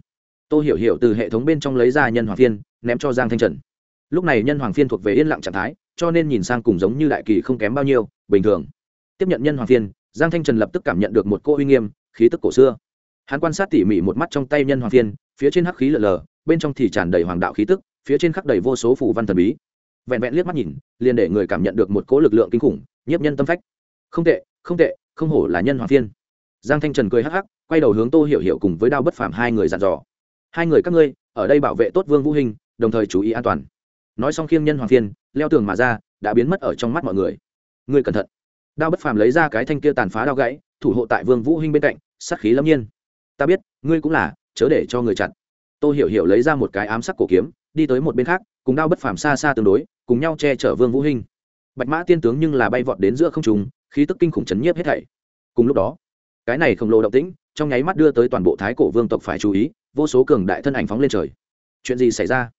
Tôi hiểu hiểu từ hệ thống bên trong lấy ra nhân hoàng phiên, ném cho giang thanh trần. Lúc này nhân hoàng phiên thuộc về yên lặng trạng thái, cho nên nhìn sang cùng giống như đại kỳ không kém bao nhiêu, bình thường. Tiếp nhận nhân hoàng phiên, giang thanh trần lập tức cảm nhận được một cô uy nghiêm, khí tức cổ xưa hắn quan sát tỉ mỉ một mắt trong tay nhân hoàng phiên, phía trên hắc khí lờ lờ, bên trong thì tràn đầy hoàng đạo khí tức, phía trên khắc đầy vô số phủ văn thần bí. Vẹn vẹn liếc mắt nhìn, liền để người cảm nhận được một cỗ lực lượng kinh khủng, nhiếp nhân tâm phách. Không tệ không tệ, không hổ là nhân hoàng phiên. Giang thanh trần cười hắc hắc, quay đầu hướng tô hiểu hiểu cùng với đao bất phàm hai người dặn dò. Hai người các ngươi, ở đây bảo vệ tốt vương vũ hình đồng thời chú ý an toàn. Nói xong khiêng nhân hoàng phiên, leo tường mà ra, đã biến mất ở trong mắt mọi người. Ngươi cẩn thận. Đao bất phàm lấy ra cái thanh kia tàn phá đao gãy, thủ hộ tại vương vũ hinh bên cạnh, sát khí lâm nhiên ta biết, ngươi cũng là, chớ để cho người chặn tô hiểu hiểu lấy ra một cái ám sắc cổ kiếm, đi tới một bên khác, cùng đao bất phàm xa xa tương đối, cùng nhau che chở vương vũ hinh. Bạch mã tiên tướng nhưng là bay vọt đến giữa không trung, khí tức kinh khủng chấn nhiếp hết thảy. Cùng lúc đó, cái này khổng lồ động tĩnh, trong nháy mắt đưa tới toàn bộ thái cổ vương tộc phải chú ý, vô số cường đại thân ảnh phóng lên trời. Chuyện gì xảy ra?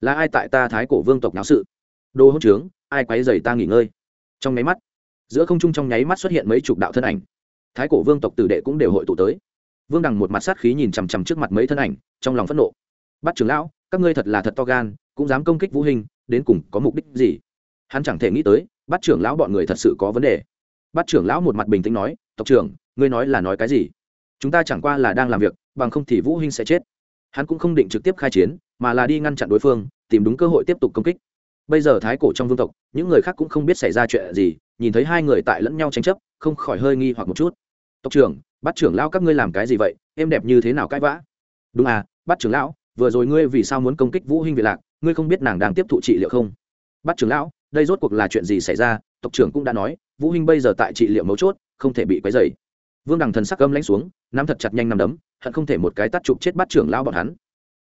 Là ai tại ta thái cổ vương tộc náo sự? Đồ hỗn trướng, ai quấy rầy ta nghỉ ngơi? Trong nháy mắt, giữa không trung trong nháy mắt xuất hiện mấy chục đạo thân ảnh. Thái cổ vương tộc tử đệ cũng đều hội tụ tới vương đằng một mặt sát khí nhìn chằm chằm trước mặt mấy thân ảnh, trong lòng phẫn nộ. Bắt trưởng lão, các ngươi thật là thật to gan, cũng dám công kích vũ hình đến cùng có mục đích gì? Hắn chẳng thể nghĩ tới bắt trưởng lão bọn người thật sự có vấn đề. Bắt trưởng lão một mặt bình tĩnh nói, tộc trưởng, ngươi nói là nói cái gì? Chúng ta chẳng qua là đang làm việc, bằng không thì vũ hinh sẽ chết. Hắn cũng không định trực tiếp khai chiến, mà là đi ngăn chặn đối phương, tìm đúng cơ hội tiếp tục công kích. Bây giờ thái cổ trong vương tộc, những người khác cũng không biết xảy ra chuyện gì, nhìn thấy hai người tại lẫn nhau tranh chấp, không khỏi hơi nghi hoặc một chút. Tộc trưởng bắt trưởng lão các ngươi làm cái gì vậy? Em đẹp như thế nào cãi vã? Đúng à bắt trưởng lão, vừa rồi ngươi vì sao muốn công kích vũ hinh việt lạc? Ngươi không biết nàng đang tiếp thụ trị liệu không? Bắt trưởng lão, đây rốt cuộc là chuyện gì xảy ra? Tộc trưởng cũng đã nói, vũ hinh bây giờ tại trị liệu mấu chốt, không thể bị quấy rầy. Vương đằng thần sắc âm lãnh xuống, nắm thật chặt nhanh nắm đấm, hận không thể một cái tát chụp chết bắt trưởng lão bọn hắn.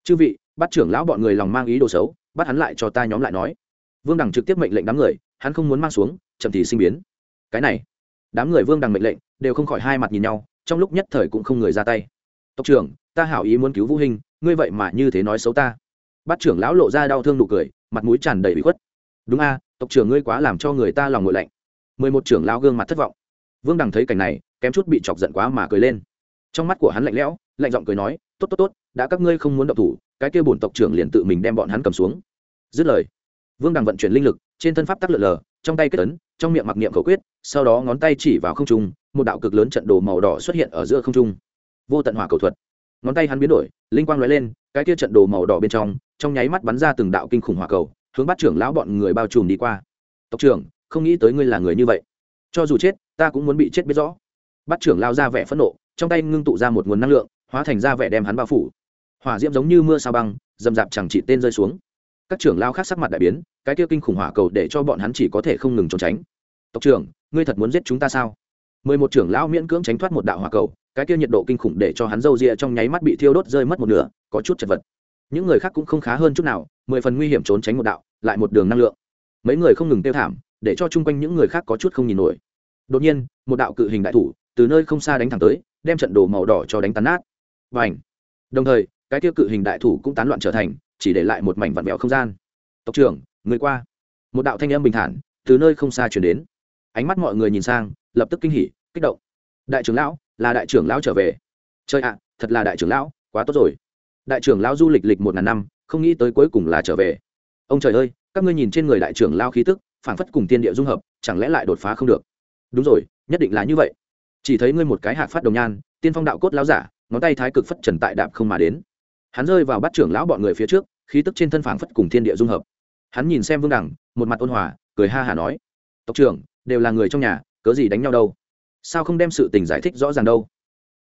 Chư vị, bắt trưởng lão bọn người lòng mang ý đồ xấu, bắt hắn lại cho ta nhóm lại nói. Vương đằng trực tiếp mệnh lệnh đám người, hắn không muốn mang xuống, chậm thì sinh biến. Cái này, đám người vương đằng mệnh lệnh, đều không khỏi hai mặt nhìn nhau trong lúc nhất thời cũng không người ra tay. Tộc trưởng, ta hảo ý muốn cứu vũ hình ngươi vậy mà như thế nói xấu ta. Bắt trưởng lão lộ ra đau thương nụ cười, mặt mũi tràn đầy bị khuất. Đúng a, tộc trưởng ngươi quá làm cho người ta lòng ngội lạnh. Mười một trưởng lão gương mặt thất vọng. Vương đằng thấy cảnh này, kém chút bị chọc giận quá mà cười lên. Trong mắt của hắn lạnh lẽo, lạnh giọng cười nói, tốt tốt tốt, đã các ngươi không muốn động thủ, cái kia bổn tộc trưởng liền tự mình đem bọn hắn cầm xuống. Dứt lời, vương đằng vận chuyển linh lực, trên thân pháp tắc lượn lờ, trong tay kết ấn, trong miệng mặc niệm khẩu quyết, sau đó ngón tay chỉ vào không trung một đạo cực lớn trận đồ màu đỏ xuất hiện ở giữa không trung. Vô tận hỏa cầu thuật. Ngón tay hắn biến đổi, linh quang lóe lên, cái kia trận đồ màu đỏ bên trong trong nháy mắt bắn ra từng đạo kinh khủng hỏa cầu, hướng bắt trưởng lão bọn người bao trùm đi qua. Tộc trưởng, không nghĩ tới ngươi là người như vậy. Cho dù chết, ta cũng muốn bị chết biết rõ. Bắt trưởng lao ra vẻ phẫn nộ, trong tay ngưng tụ ra một nguồn năng lượng, hóa thành ra vẻ đem hắn bao phủ. Hỏa diễm giống như mưa sao băng, dầm dạp chẳng chỉ tên rơi xuống. Các trưởng lao khác sắc mặt đại biến, cái kia kinh khủng hỏa cầu để cho bọn hắn chỉ có thể không ngừng trốn tránh. Tộc trưởng, ngươi thật muốn giết chúng ta sao? Mười một trưởng lão miễn cưỡng tránh thoát một đạo hỏa cầu, cái kia nhiệt độ kinh khủng để cho hắn râu ria trong nháy mắt bị thiêu đốt rơi mất một nửa, có chút chật vật. Những người khác cũng không khá hơn chút nào, mười phần nguy hiểm trốn tránh một đạo, lại một đường năng lượng. Mấy người không ngừng tiêu thảm, để cho chung quanh những người khác có chút không nhìn nổi. Đột nhiên, một đạo cự hình đại thủ từ nơi không xa đánh thẳng tới, đem trận đồ màu đỏ cho đánh tán nát. Và ảnh đồng thời, cái tiêu cự hình đại thủ cũng tán loạn trở thành, chỉ để lại một mảnh vặn vẹo không gian. Tộc trưởng, người qua. Một đạo thanh âm bình thản từ nơi không xa chuyển đến. Ánh mắt mọi người nhìn sang lập tức kinh hỉ, kích động. Đại trưởng lão, là đại trưởng lão trở về. Chơi ạ, thật là đại trưởng lão, quá tốt rồi. Đại trưởng lão du lịch lịch một ngàn năm, không nghĩ tới cuối cùng là trở về. Ông trời ơi, các ngươi nhìn trên người đại trưởng lão khí tức phản phất cùng tiên địa dung hợp, chẳng lẽ lại đột phá không được? Đúng rồi, nhất định là như vậy. Chỉ thấy ngươi một cái hạc phát đồng nhan, tiên phong đạo cốt lão giả, ngón tay thái cực phất trần tại đạp không mà đến. Hắn rơi vào bắt trưởng lão bọn người phía trước, khí tức trên thân phản phất cùng thiên địa dung hợp. Hắn nhìn xem vương đẳng một mặt ôn hòa, cười ha hả nói. Tộc trưởng, đều là người trong nhà cớ gì đánh nhau đâu? Sao không đem sự tình giải thích rõ ràng đâu?